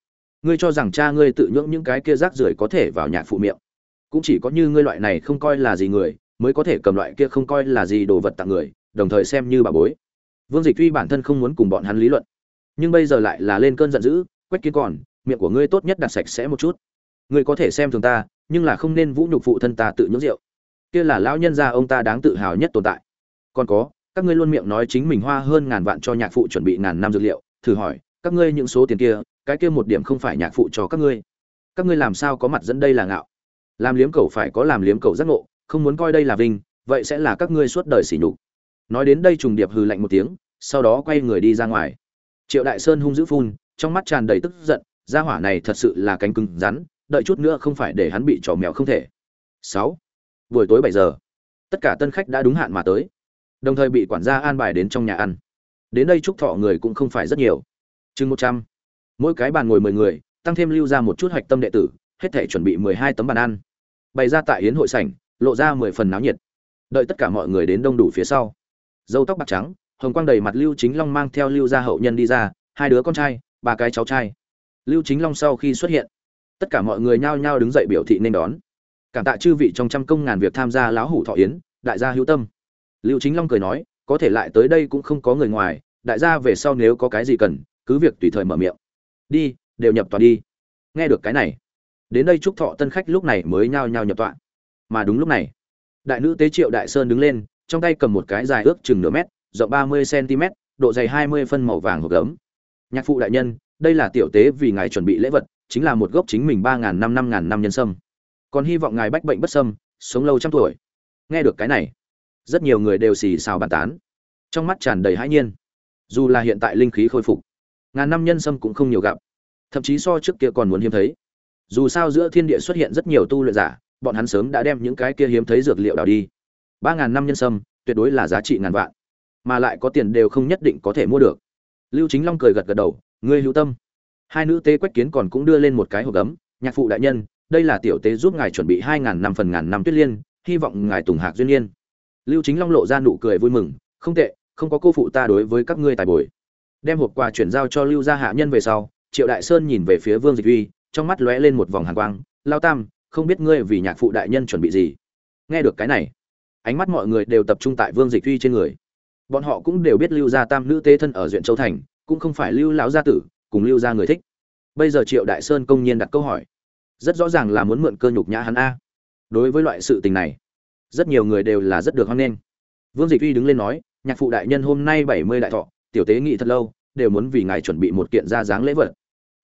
ngươi cho rằng cha ngươi tự nhưỡng những cái kia rác rưởi có thể vào nhạc phụ miệng. Cũng chỉ có như ngươi loại này không coi là gì người, mới có thể cầm loại kia không coi là gì đồ vật tặng người, đồng thời xem như bà bối. Vương dịch tuy bản thân không muốn cùng bọn hắn lý luận. Nhưng bây giờ lại là lên cơn giận dữ, quách kiến còn, miệng của ngươi tốt nhất đặt sạch sẽ một chút. Ngươi có thể xem thường ta, nhưng là không nên vũ nhục phụ thân ta tự nhưỡng rượu. Kia là lão nhân gia ông ta đáng tự hào nhất tồn tại. Còn có, các ngươi luôn miệng nói chính mình hoa hơn ngàn vạn cho nhạc phụ chuẩn bị ngàn năm dược liệu, thử hỏi, các ngươi những số tiền kia cái kia một điểm không phải nhạc phụ cho các ngươi. Các ngươi làm sao có mặt dẫn đây là ngạo? Làm liếm cầu phải có làm liếm cầu giác ngộ, không muốn coi đây là vinh, vậy sẽ là các ngươi suốt đời sỉ nhục. Nói đến đây trùng điệp hừ lạnh một tiếng, sau đó quay người đi ra ngoài. Triệu đại sơn hung dữ phun, trong mắt tràn đầy tức giận, gia hỏa này thật sự là cánh cứng rắn, đợi chút nữa không phải để hắn bị trò mèo không thể. Sáu. Buổi tối bảy giờ, tất cả tân khách đã đúng hạn mà tới. Đồng thời bị quản gia an bài đến trong nhà ăn. Đến đây chúc thọ người cũng không phải rất nhiều. Chừng một trăm mỗi cái bàn ngồi mười người, tăng thêm lưu ra một chút hạch tâm đệ tử, hết thể chuẩn bị mười hai tấm bàn ăn. Bày ra tại yến hội sảnh, lộ ra mười phần náo nhiệt. Đợi tất cả mọi người đến đông đủ phía sau. Dâu tóc bạc trắng, hồng quang đầy mặt lưu chính long mang theo lưu gia hậu nhân đi ra, hai đứa con trai, ba cái cháu trai. Lưu chính long sau khi xuất hiện, tất cả mọi người nhao nhao đứng dậy biểu thị nên đón. Cảm tạ chư vị trong trăm công ngàn việc tham gia lão hủ thọ yến, đại gia hữu tâm. Lưu chính long cười nói, có thể lại tới đây cũng không có người ngoài, đại gia về sau nếu có cái gì cần, cứ việc tùy thời mở miệng đi, đều nhập tọa đi. Nghe được cái này, đến đây chúc thọ tân khách lúc này mới nhao nhao nhập tọa. Mà đúng lúc này, đại nữ tế triệu đại sơn đứng lên, trong tay cầm một cái dài ước chừng nửa mét, rộng ba mươi cm độ dày hai mươi phân màu vàng hộp gấm. Nhạc phụ đại nhân, đây là tiểu tế vì ngài chuẩn bị lễ vật, chính là một gốc chính mình ba ngàn năm năm ngàn năm nhân sâm. Còn hy vọng ngài bách bệnh bất sâm, sống lâu trăm tuổi. Nghe được cái này, rất nhiều người đều xì xào bàn tán. Trong mắt tràn đầy hãi nhiên. Dù là hiện tại linh khí khôi phục ngàn năm nhân sâm cũng không nhiều gặp. Thậm chí so trước kia còn muốn hiếm thấy. Dù sao giữa thiên địa xuất hiện rất nhiều tu luyện giả, bọn hắn sớm đã đem những cái kia hiếm thấy dược liệu đào đi. Ba ngàn năm nhân sâm, tuyệt đối là giá trị ngàn vạn. Mà lại có tiền đều không nhất định có thể mua được. Lưu chính long cười gật gật đầu, ngươi hữu tâm. Hai nữ tế quách kiến còn cũng đưa lên một cái hộp gấm, nhạc phụ đại nhân, đây là tiểu tế giúp ngài chuẩn bị hai ngàn năm phần ngàn năm tuyết liên, hy vọng ngài tùng hạc duyên yên lưu chính long lộ ra nụ cười vui mừng, không tệ, không có cô phụ ta đối với các ngươi tài bồi đem hộp quà chuyển giao cho lưu gia hạ nhân về sau, triệu đại sơn nhìn về phía vương dịch uy, trong mắt lóe lên một vòng hàn quang, lao tam, không biết ngươi vì nhạc phụ đại nhân chuẩn bị gì? Nghe được cái này, ánh mắt mọi người đều tập trung tại vương dịch uy trên người. Bọn họ cũng đều biết lưu gia tam nữ tế thân ở Duyện châu thành, cũng không phải lưu lão gia tử, cùng lưu gia người thích. Bây giờ triệu đại sơn công nhiên đặt câu hỏi, rất rõ ràng là muốn mượn cơ nhục nhã hắn a. Đối với loại sự tình này, rất nhiều người đều là rất được hoan nghênh. Vương dịch uy đứng lên nói, nhạc phụ đại nhân hôm nay bảy mươi đại thọ tiểu tế nghị thật lâu, đều muốn vì ngài chuẩn bị một kiện ra dáng lễ vật.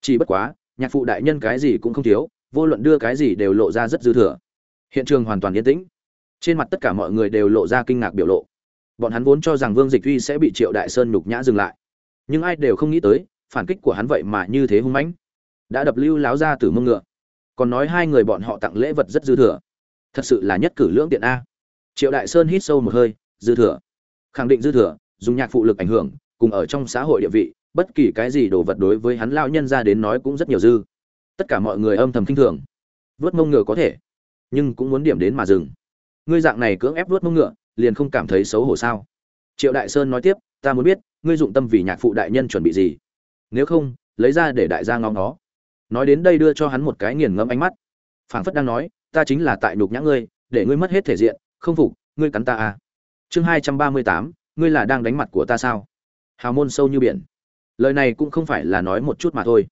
Chỉ bất quá, nhạc phụ đại nhân cái gì cũng không thiếu, vô luận đưa cái gì đều lộ ra rất dư thừa. Hiện trường hoàn toàn yên tĩnh. Trên mặt tất cả mọi người đều lộ ra kinh ngạc biểu lộ. Bọn hắn vốn cho rằng vương dịch uy sẽ bị triệu đại sơn nhục nhã dừng lại. Nhưng ai đều không nghĩ tới, phản kích của hắn vậy mà như thế hung mãnh. Đã đập lưu láo ra từ mông ngựa. Còn nói hai người bọn họ tặng lễ vật rất dư thừa. Thật sự là nhất cử lưỡng tiện a. Triệu đại sơn hít sâu một hơi, dư thừa. Khẳng định dư thừa, dùng nhạc phụ lực ảnh hưởng cùng ở trong xã hội địa vị, bất kỳ cái gì đồ vật đối với hắn lao nhân ra đến nói cũng rất nhiều dư. Tất cả mọi người âm thầm kinh thường. Vớt mông ngựa có thể, nhưng cũng muốn điểm đến mà dừng. Ngươi dạng này cưỡng ép vớt mông ngựa, liền không cảm thấy xấu hổ sao? Triệu đại sơn nói tiếp, ta muốn biết, ngươi dụng tâm vì nhạc phụ đại nhân chuẩn bị gì? Nếu không, lấy ra để đại gia ngóng nó. Nói đến đây đưa cho hắn một cái nghiền ngẫm ánh mắt. Phảng phất đang nói, ta chính là tại nhục nhã ngươi, để ngươi mất hết thể diện, không phục, ngươi cắn ta à. Chương hai trăm ba mươi tám, ngươi là đang đánh mặt của ta sao? Hào môn sâu như biển. Lời này cũng không phải là nói một chút mà thôi.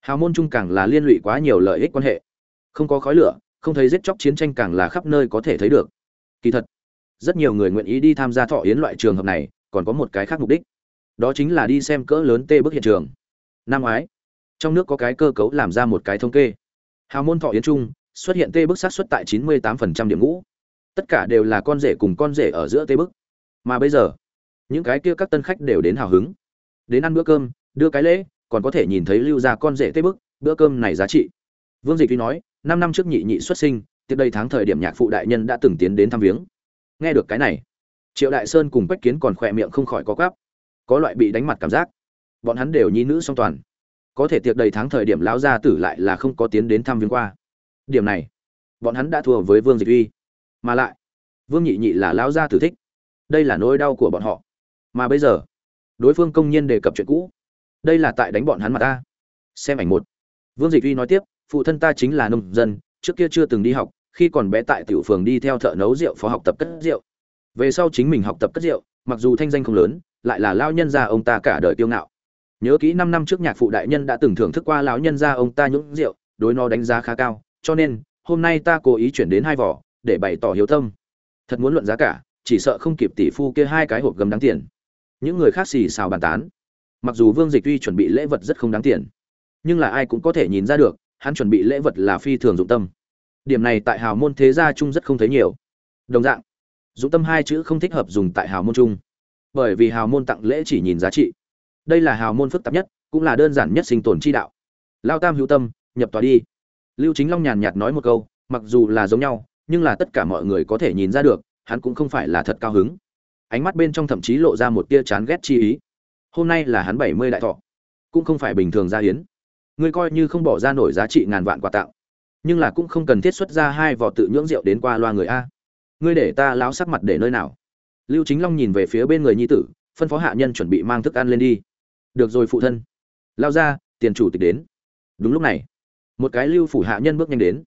Hào môn chung càng là liên lụy quá nhiều lợi ích quan hệ. Không có khói lửa, không thấy giết chóc chiến tranh càng là khắp nơi có thể thấy được. Kỳ thật, rất nhiều người nguyện ý đi tham gia thọ yến loại trường hợp này, còn có một cái khác mục đích. Đó chính là đi xem cỡ lớn tê bức hiện trường. Năm ngoái, trong nước có cái cơ cấu làm ra một cái thống kê. Hào môn thọ yến chung, xuất hiện tê bức sát xuất tại 98% điểm ngũ. Tất cả đều là con rể cùng con rể ở giữa tê bức. Mà bây giờ những cái kia các tân khách đều đến hào hứng. Đến ăn bữa cơm, đưa cái lễ, còn có thể nhìn thấy lưu gia con rể tê bức, bữa cơm này giá trị. Vương dịch tuy nói, năm năm trước nhị nhị xuất sinh, tiếp đây tháng thời điểm nhạc phụ đại nhân đã từng tiến đến thăm viếng. Nghe được cái này, triệu đại sơn cùng quách kiến còn khỏe miệng không khỏi có gắp có loại bị đánh mặt cảm giác. Bọn hắn đều nhi nữ song toàn. Có thể tiệc đầy tháng thời điểm lão gia tử lại là không có tiến đến thăm viếng qua. Điểm này, bọn hắn đã thua với vương dịch uy mà lại, vương nhị nhị là lão gia tử thích. Đây là nỗi đau của bọn họ mà bây giờ, đối phương công nhiên đề cập chuyện cũ. Đây là tại đánh bọn hắn mà ta. Xem ảnh một. Vương dịch uy nói tiếp, phụ thân ta chính là nông dân, trước kia chưa từng đi học, khi còn bé tại tiểu phường đi theo thợ nấu rượu phó học tập cất rượu. Về sau chính mình học tập cất rượu, mặc dù thanh danh không lớn, lại là lao nhân gia ông ta cả đời kiêu ngạo. Nhớ kỹ năm năm trước nhạc phụ đại nhân đã từng thưởng thức qua lão nhân gia ông ta nhũng rượu, đối nó đánh giá khá cao, cho nên, hôm nay ta cố ý chuyển đến hai vỏ, để bày tỏ hiếu tâm. Thật muốn luận giá cả, chỉ sợ không kịp tỷ phu kia hai cái hộp gấm đáng tiền những người khác xì xào bàn tán. Mặc dù vương dịch tuy chuẩn bị lễ vật rất không đáng tiền nhưng là ai cũng có thể nhìn ra được hắn chuẩn bị lễ vật là phi thường dụng tâm. Điểm này tại hào môn thế gia trung rất không thấy nhiều. Đồng dạng dụng tâm hai chữ không thích hợp dùng tại hào môn trung, bởi vì hào môn tặng lễ chỉ nhìn giá trị. Đây là hào môn phức tạp nhất cũng là đơn giản nhất sinh tồn chi đạo. Lao tam hữu tâm nhập tòa đi. Lưu chính long nhàn nhạt nói một câu mặc dù là giống nhau nhưng là tất cả mọi người có thể nhìn ra được hắn cũng không phải là thật cao hứng ánh mắt bên trong thậm chí lộ ra một tia chán ghét chi ý. Hôm nay là hắn bảy mươi đại thọ, cũng không phải bình thường gia hiến. Ngươi coi như không bỏ ra nổi giá trị ngàn vạn quà tặng nhưng là cũng không cần thiết xuất ra hai vỏ tự nhưỡng rượu đến qua loa người a. Ngươi để ta láo sắc mặt để nơi nào? Lưu chính long nhìn về phía bên người nhi tử, phân phó hạ nhân chuẩn bị mang thức ăn lên đi. Được rồi phụ thân. Lao ra, tiền chủ tịch đến. Đúng lúc này, một cái lưu phủ hạ nhân bước nhanh đến.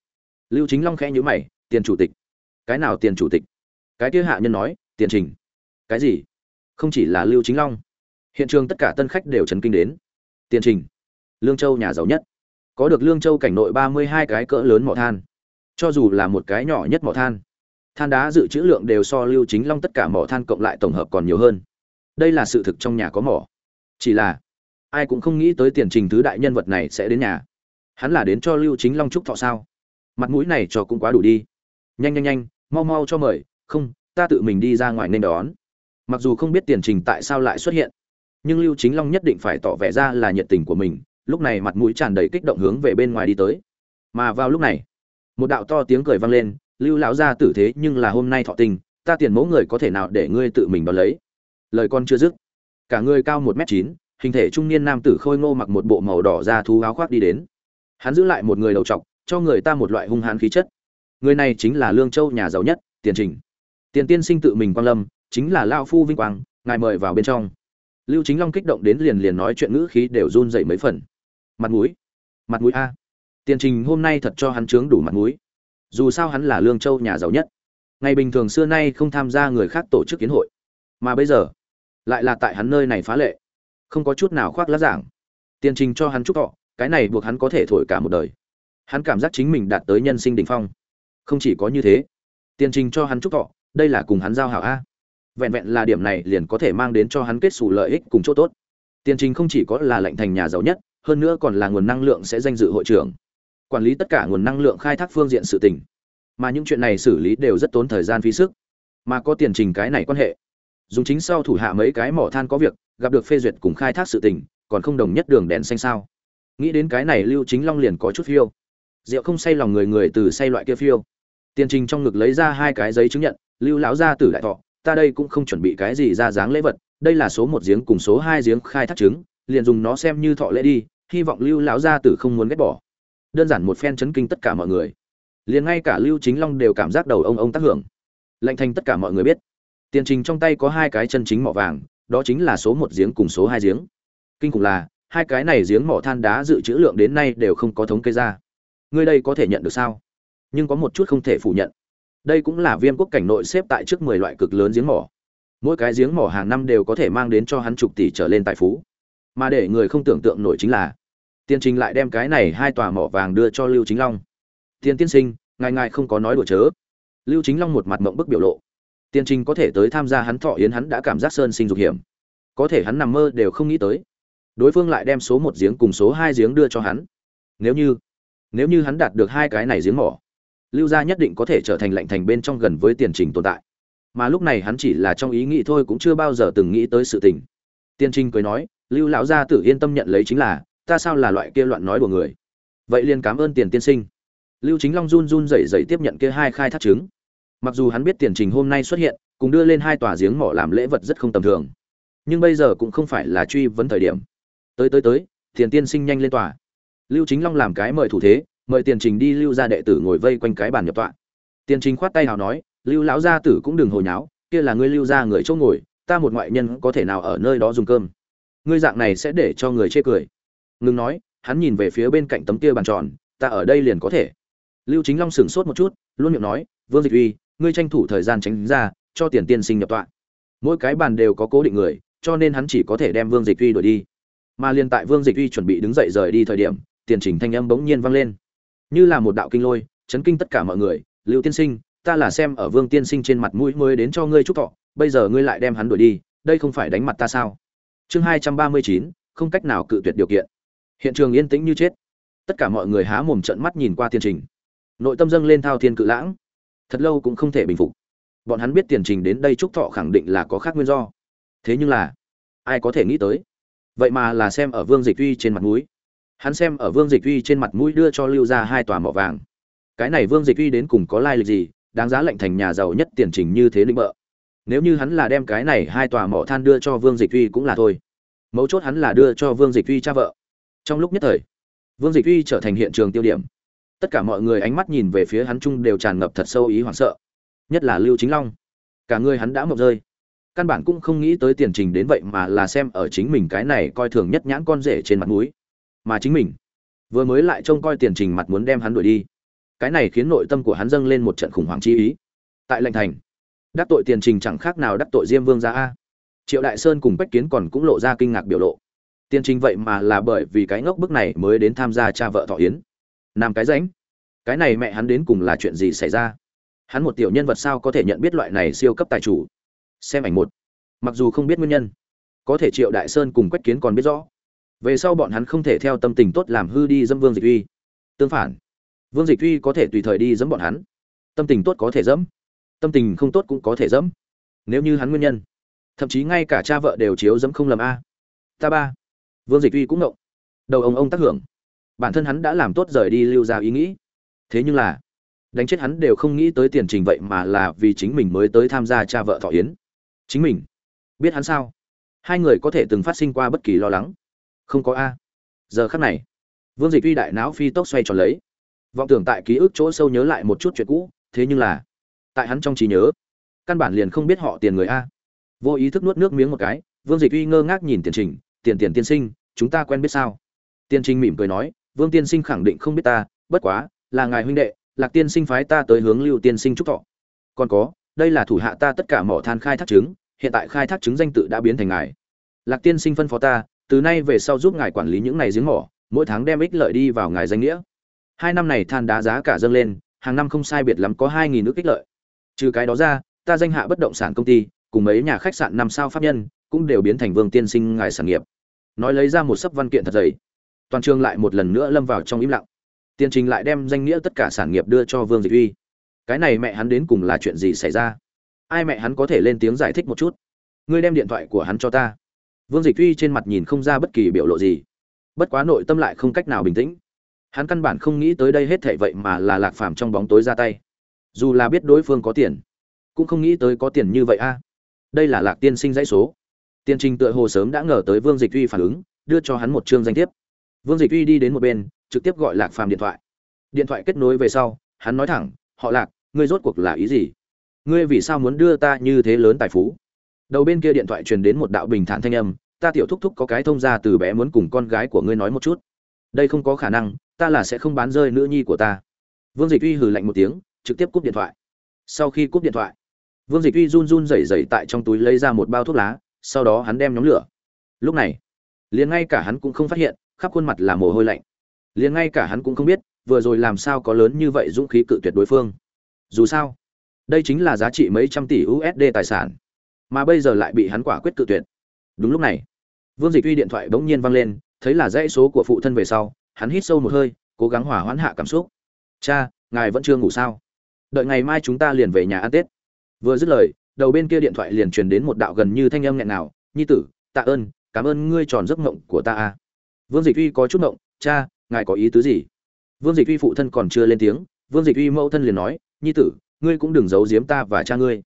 Lưu chính long khẽ nhíu mày, tiền chủ tịch. Cái nào tiền chủ tịch? Cái kia hạ nhân nói, tiền trình cái gì? Không chỉ là lưu chính long. Hiện trường tất cả tân khách đều chấn kinh đến. Tiền trình. Lương châu nhà giàu nhất. Có được lương châu cảnh nội ba mươi hai cái cỡ lớn mỏ than. Cho dù là một cái nhỏ nhất mỏ than than đá dự trữ lượng đều so lưu chính long tất cả mỏ than cộng lại tổng hợp còn nhiều hơn. Đây là sự thực trong nhà có mỏ. Chỉ là, ai cũng không nghĩ tới tiền trình thứ đại nhân vật này sẽ đến nhà. Hắn là đến cho lưu chính long trúc thọ sao? Mặt mũi này cho cũng quá đủ đi. Nhanh nhanh nhanh, mau mau cho mời. Không, ta tự mình đi ra ngoài nên đón mặc dù không biết tiền trình tại sao lại xuất hiện, nhưng lưu chính long nhất định phải tỏ vẻ ra là nhiệt tình của mình, lúc này mặt mũi tràn đầy kích động hướng về bên ngoài đi tới. Mà vào lúc này, một đạo to tiếng cười vang lên, lưu lão gia tử thế nhưng là hôm nay thọ tình, ta tiền mẫu người có thể nào để ngươi tự mình đón lấy? Lời con chưa dứt, cả người cao một m chín, hình thể trung niên nam tử khôi ngô mặc một bộ màu đỏ da thú áo khoác đi đến. Hắn giữ lại một người đầu trọc, cho người ta một loại hung hãn khí chất. Người này chính là lương châu nhà giàu nhất, tiền trình. Tiền tiên sinh tự mình quang lâm chính là lao phu vinh quang, ngài mời vào bên trong. Lưu chính long kích động đến liền liền nói chuyện ngữ khí đều run dậy mấy phần. Mặt mũi. Mặt mũi a. Tiền trình hôm nay thật cho hắn chướng đủ mặt mũi. Dù sao hắn là lương châu nhà giàu nhất. Ngày bình thường xưa nay không tham gia người khác tổ chức kiến hội. Mà bây giờ, lại là tại hắn nơi này phá lệ. Không có chút nào khoác lát giảng tiền trình cho hắn chúc thọ, cái này buộc hắn có thể thổi cả một đời. Hắn cảm giác chính mình đạt tới nhân sinh đỉnh phong. Không chỉ có như thế, tiền trình cho hắn chúc thọ, đây là cùng hắn giao hảo a vẹn vẹn là điểm này liền có thể mang đến cho hắn kết xù lợi ích cùng chỗ tốt. Tiền trình không chỉ có là lệnh thành nhà giàu nhất, hơn nữa còn là nguồn năng lượng sẽ danh dự hội trưởng, quản lý tất cả nguồn năng lượng khai thác phương diện sự tình. Mà những chuyện này xử lý đều rất tốn thời gian phí sức. Mà có tiền trình cái này quan hệ, dùng chính sau thủ hạ mấy cái mỏ than có việc, gặp được phê duyệt cùng khai thác sự tình, còn không đồng nhất đường đèn xanh sao. Nghĩ đến cái này lưu chính long liền có chút phiêu. Rượu không say lòng người người từ say loại kia phiêu. Tiền trình trong ngực lấy ra hai cái giấy chứng nhận, lưu lão gia tử đại thọ ta đây cũng không chuẩn bị cái gì ra dáng lễ vật, đây là số một giếng cùng số hai giếng khai thác trứng, liền dùng nó xem như thọ lễ đi, hy vọng lưu lão gia tử không muốn ghét bỏ. Đơn giản một phen chấn kinh tất cả mọi người. Liền ngay cả lưu chính long đều cảm giác đầu ông ông tác hưởng. Lệnh thành tất cả mọi người biết, tiền trình trong tay có hai cái chân chính mỏ vàng, đó chính là số một giếng cùng số hai giếng. Kinh khủng là, hai cái này giếng mỏ than đá dự trữ lượng đến nay đều không có thống kê ra. Ngươi đây có thể nhận được sao? Nhưng có một chút không thể phủ nhận đây cũng là viêm quốc cảnh nội xếp tại trước mười loại cực lớn giếng mỏ. Mỗi cái giếng mỏ hàng năm đều có thể mang đến cho hắn chục tỷ trở lên tài phú. Mà để người không tưởng tượng nổi chính là, tiên trình lại đem cái này hai tòa mỏ vàng đưa cho lưu chính long. Tiên tiên sinh, ngài ngài không có nói đùa chớ. Lưu chính long một mặt mộng bức biểu lộ. Tiên trình có thể tới tham gia hắn thọ yến hắn đã cảm giác sơn sinh dục hiểm. Có thể hắn nằm mơ đều không nghĩ tới. Đối phương lại đem số một giếng cùng số hai giếng đưa cho hắn. Nếu như nếu như hắn đạt được hai cái này giếng mỏ lưu gia nhất định có thể trở thành lạnh thành bên trong gần với tiền trình tồn tại. Mà lúc này hắn chỉ là trong ý nghĩ thôi cũng chưa bao giờ từng nghĩ tới sự tình. Tiên trình cười nói, lưu lão gia tử yên tâm nhận lấy chính là, ta sao là loại kia loạn nói của người? Vậy liền cảm ơn tiền tiên sinh. Lưu chính long run run rẩy rẩy tiếp nhận kia hai khai thác trứng mặc dù hắn biết tiền trình hôm nay xuất hiện, cùng đưa lên hai tòa giếng mỏ làm lễ vật rất không tầm thường. Nhưng bây giờ cũng không phải là truy vấn thời điểm. Tới tới tới, tiền tiên sinh nhanh lên tòa. Lưu chính long làm cái mời thủ thế mời tiền trình đi lưu gia đệ tử ngồi vây quanh cái bàn nhập tọa. Tiền trình khoát tay hào nói, lưu lão gia tử cũng đừng hồi nháo, kia là ngươi lưu gia người chỗ ngồi, ta một ngoại nhân có thể nào ở nơi đó dùng cơm. Ngươi dạng này sẽ để cho người chê cười. Ngừng nói, hắn nhìn về phía bên cạnh tấm kia bàn tròn, ta ở đây liền có thể. Lưu chính long sửng sốt một chút, luôn miệng nói, vương dịch uy, ngươi tranh thủ thời gian tránh ra, cho tiền tiên sinh nhập tọa. Mỗi cái bàn đều có cố định người, cho nên hắn chỉ có thể đem vương dịch uy đuổi đi. Mà liền tại vương dịch uy chuẩn bị đứng dậy rời đi thời điểm, tiền trình thanh âm bỗng nhiên vang lên như là một đạo kinh lôi, chấn kinh tất cả mọi người, lưu tiên sinh, ta là xem ở vương tiên sinh trên mặt mũi mới đến cho ngươi chúc thọ, bây giờ ngươi lại đem hắn đuổi đi, đây không phải đánh mặt ta sao? Chương hai trăm ba mươi chín, không cách nào cự tuyệt điều kiện. Hiện trường yên tĩnh như chết. Tất cả mọi người há mồm trận mắt nhìn qua tiền trình. Nội tâm dâng lên thao thiên cự lãng. Thật lâu cũng không thể bình phục. Bọn hắn biết tiền trình đến đây chúc thọ khẳng định là có khác nguyên do. Thế nhưng là, ai có thể nghĩ tới? Vậy mà là xem ở vương dịch uy trên mặt mũi hắn xem ở vương dịch uy trên mặt mũi đưa cho lưu ra hai tòa mỏ vàng. Cái này vương dịch uy đến cùng có lai lịch gì, đáng giá lệnh thành nhà giàu nhất tiền trình như thế linh bợ. Nếu như hắn là đem cái này hai tòa mỏ than đưa cho vương dịch uy cũng là thôi. Mấu chốt hắn là đưa cho vương dịch uy cha vợ. Trong lúc nhất thời, vương dịch uy trở thành hiện trường tiêu điểm. Tất cả mọi người ánh mắt nhìn về phía hắn chung đều tràn ngập thật sâu ý hoảng sợ. Nhất là lưu chính long. Cả người hắn đã mộng rơi. Căn bản cũng không nghĩ tới tiền trình đến vậy mà là xem ở chính mình cái này coi thường nhất nhãn con rể trên mặt mũi mà chính mình. Vừa mới lại trông coi tiền trình mặt muốn đem hắn đuổi đi. Cái này khiến nội tâm của hắn dâng lên một trận khủng hoảng chi ý. Tại lệnh thành, đắc tội tiền trình chẳng khác nào đắc tội diêm vương gia a. Triệu đại sơn cùng bách kiến còn cũng lộ ra kinh ngạc biểu lộ. Tiền trình vậy mà là bởi vì cái ngốc bức này mới đến tham gia cha vợ thọ yến. Làm cái ránh cái này mẹ hắn đến cùng là chuyện gì xảy ra? Hắn một tiểu nhân vật sao có thể nhận biết loại này siêu cấp tài chủ? Xem ảnh một. Mặc dù không biết nguyên nhân, có thể triệu đại sơn cùng quách kiến còn biết rõ về sau bọn hắn không thể theo tâm tình tốt làm hư đi dâm vương dịch uy. Tương phản, vương dịch uy có thể tùy thời đi dẫm bọn hắn. Tâm tình tốt có thể dẫm, tâm tình không tốt cũng có thể dẫm. Nếu như hắn nguyên nhân, thậm chí ngay cả cha vợ đều chiếu dẫm không lầm a. Ta ba, vương dịch uy cũng ngộng. Đầu ông ông tác hưởng. Bản thân hắn đã làm tốt rời đi lưu ra ý nghĩ. Thế nhưng là, đánh chết hắn đều không nghĩ tới tiền trình vậy mà là vì chính mình mới tới tham gia cha vợ thọ yến. Chính mình, biết hắn sao? Hai người có thể từng phát sinh qua bất kỳ lo lắng không có a. Giờ khắc này, vương dịch uy đại não phi tốc xoay tròn lấy. Vọng tưởng tại ký ức chỗ sâu nhớ lại một chút chuyện cũ, thế nhưng là, tại hắn trong trí nhớ, căn bản liền không biết họ tiền người a. Vô ý thức nuốt nước miếng một cái, vương dịch uy ngơ ngác nhìn tiền trình, tiền tiền tiên sinh, chúng ta quen biết sao? Tiên trình mỉm cười nói, vương tiên sinh khẳng định không biết ta, bất quá, là ngài huynh đệ, lạc tiên sinh phái ta tới hướng lưu tiên sinh trúc thọ. Còn có, đây là thủ hạ ta tất cả mỏ than khai thác trứng hiện tại khai thác trứng danh tự đã biến thành ngài. Lạc tiên sinh phân phó ta từ nay về sau giúp ngài quản lý những này giếng mỏ, mỗi tháng đem ích lợi đi vào ngài danh nghĩa. Hai năm này than đá giá cả dâng lên, hàng năm không sai biệt lắm có hai nghìn nước ích lợi. Trừ cái đó ra, ta danh hạ bất động sản công ty, cùng mấy nhà khách sạn năm sao pháp nhân, cũng đều biến thành vương tiên sinh ngài sản nghiệp. Nói lấy ra một sấp văn kiện thật dày. Toàn trường lại một lần nữa lâm vào trong im lặng. Tiên trình lại đem danh nghĩa tất cả sản nghiệp đưa cho vương dịch uy. Cái này mẹ hắn đến cùng là chuyện gì xảy ra? Ai mẹ hắn có thể lên tiếng giải thích một chút? Ngươi đem điện thoại của hắn cho ta vương dịch uy trên mặt nhìn không ra bất kỳ biểu lộ gì. Bất quá nội tâm lại không cách nào bình tĩnh. Hắn căn bản không nghĩ tới đây hết thảy vậy mà là lạc phàm trong bóng tối ra tay. Dù là biết đối phương có tiền, cũng không nghĩ tới có tiền như vậy a. Đây là lạc tiên sinh dãy số. Tiên trình tựa hồ sớm đã ngờ tới vương dịch uy phản ứng, đưa cho hắn một chương danh thiếp. Vương dịch uy đi đến một bên, trực tiếp gọi lạc phàm điện thoại. Điện thoại kết nối về sau, hắn nói thẳng, họ lạc, ngươi rốt cuộc là ý gì? Ngươi vì sao muốn đưa ta như thế lớn tài phú? Đầu bên kia điện thoại truyền đến một đạo bình thản thanh âm, ta tiểu thúc thúc có cái thông ra từ bé muốn cùng con gái của ngươi nói một chút. Đây không có khả năng, ta là sẽ không bán rơi nữ nhi của ta. Vương dịch uy hừ lạnh một tiếng, trực tiếp cúp điện thoại. Sau khi cúp điện thoại, vương dịch uy run run rẩy rẩy tại trong túi lấy ra một bao thuốc lá, sau đó hắn đem nhóm lửa. Lúc này, liền ngay cả hắn cũng không phát hiện, khắp khuôn mặt là mồ hôi lạnh. Liền ngay cả hắn cũng không biết, vừa rồi làm sao có lớn như vậy dũng khí cự tuyệt đối phương. Dù sao, đây chính là giá trị mấy trăm tỷ usd tài sản mà bây giờ lại bị hắn quả quyết tự tuyệt. Đúng lúc này, vương dịch uy điện thoại bỗng nhiên vang lên, thấy là dãy số của phụ thân về sau, hắn hít sâu một hơi, cố gắng hỏa hoãn hạ cảm xúc. Cha, ngài vẫn chưa ngủ sao? Đợi ngày mai chúng ta liền về nhà ăn tết. Vừa dứt lời, đầu bên kia điện thoại liền truyền đến một đạo gần như thanh âm nghẹn nào nhi tử, tạ ơn, cảm ơn ngươi tròn giấc mộng của ta a. Vương dịch uy có chút mộng, cha, ngài có ý tứ gì? Vương dịch uy phụ thân còn chưa lên tiếng, vương dịch uy mẫu thân liền nói, nhi tử, ngươi cũng đừng giấu giếm ta và cha ngươi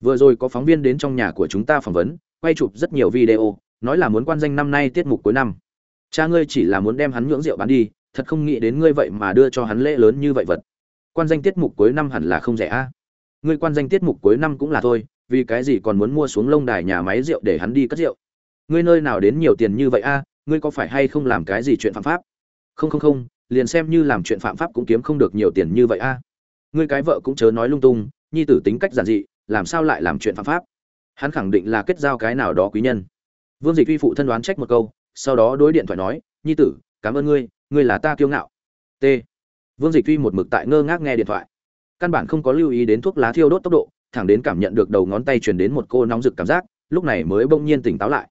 vừa rồi có phóng viên đến trong nhà của chúng ta phỏng vấn, quay chụp rất nhiều video, nói là muốn quan danh năm nay tiết mục cuối năm. Cha ngươi chỉ là muốn đem hắn nhưỡng rượu bán đi, thật không nghĩ đến ngươi vậy mà đưa cho hắn lễ lớn như vậy vật. Quan danh tiết mục cuối năm hẳn là không rẻ a. Ngươi quan danh tiết mục cuối năm cũng là thôi, vì cái gì còn muốn mua xuống lông đài nhà máy rượu để hắn đi cất rượu? Ngươi nơi nào đến nhiều tiền như vậy a, ngươi có phải hay không làm cái gì chuyện phạm pháp? Không không không, liền xem như làm chuyện phạm pháp cũng kiếm không được nhiều tiền như vậy a. Ngươi cái vợ cũng chớ nói lung tung, nhi tử tính cách giản dị làm sao lại làm chuyện phạm pháp? Hắn khẳng định là kết giao cái nào đó quý nhân. Vương dịch uy phụ thân đoán trách một câu, sau đó đối điện thoại nói, nhi tử, cảm ơn ngươi ngươi là ta kiêu ngạo. T. Vương dịch uy một mực tại ngơ ngác nghe điện thoại. Căn bản không có lưu ý đến thuốc lá thiêu đốt tốc độ, thẳng đến cảm nhận được đầu ngón tay truyền đến một cô nóng rực cảm giác, lúc này mới bỗng nhiên tỉnh táo lại.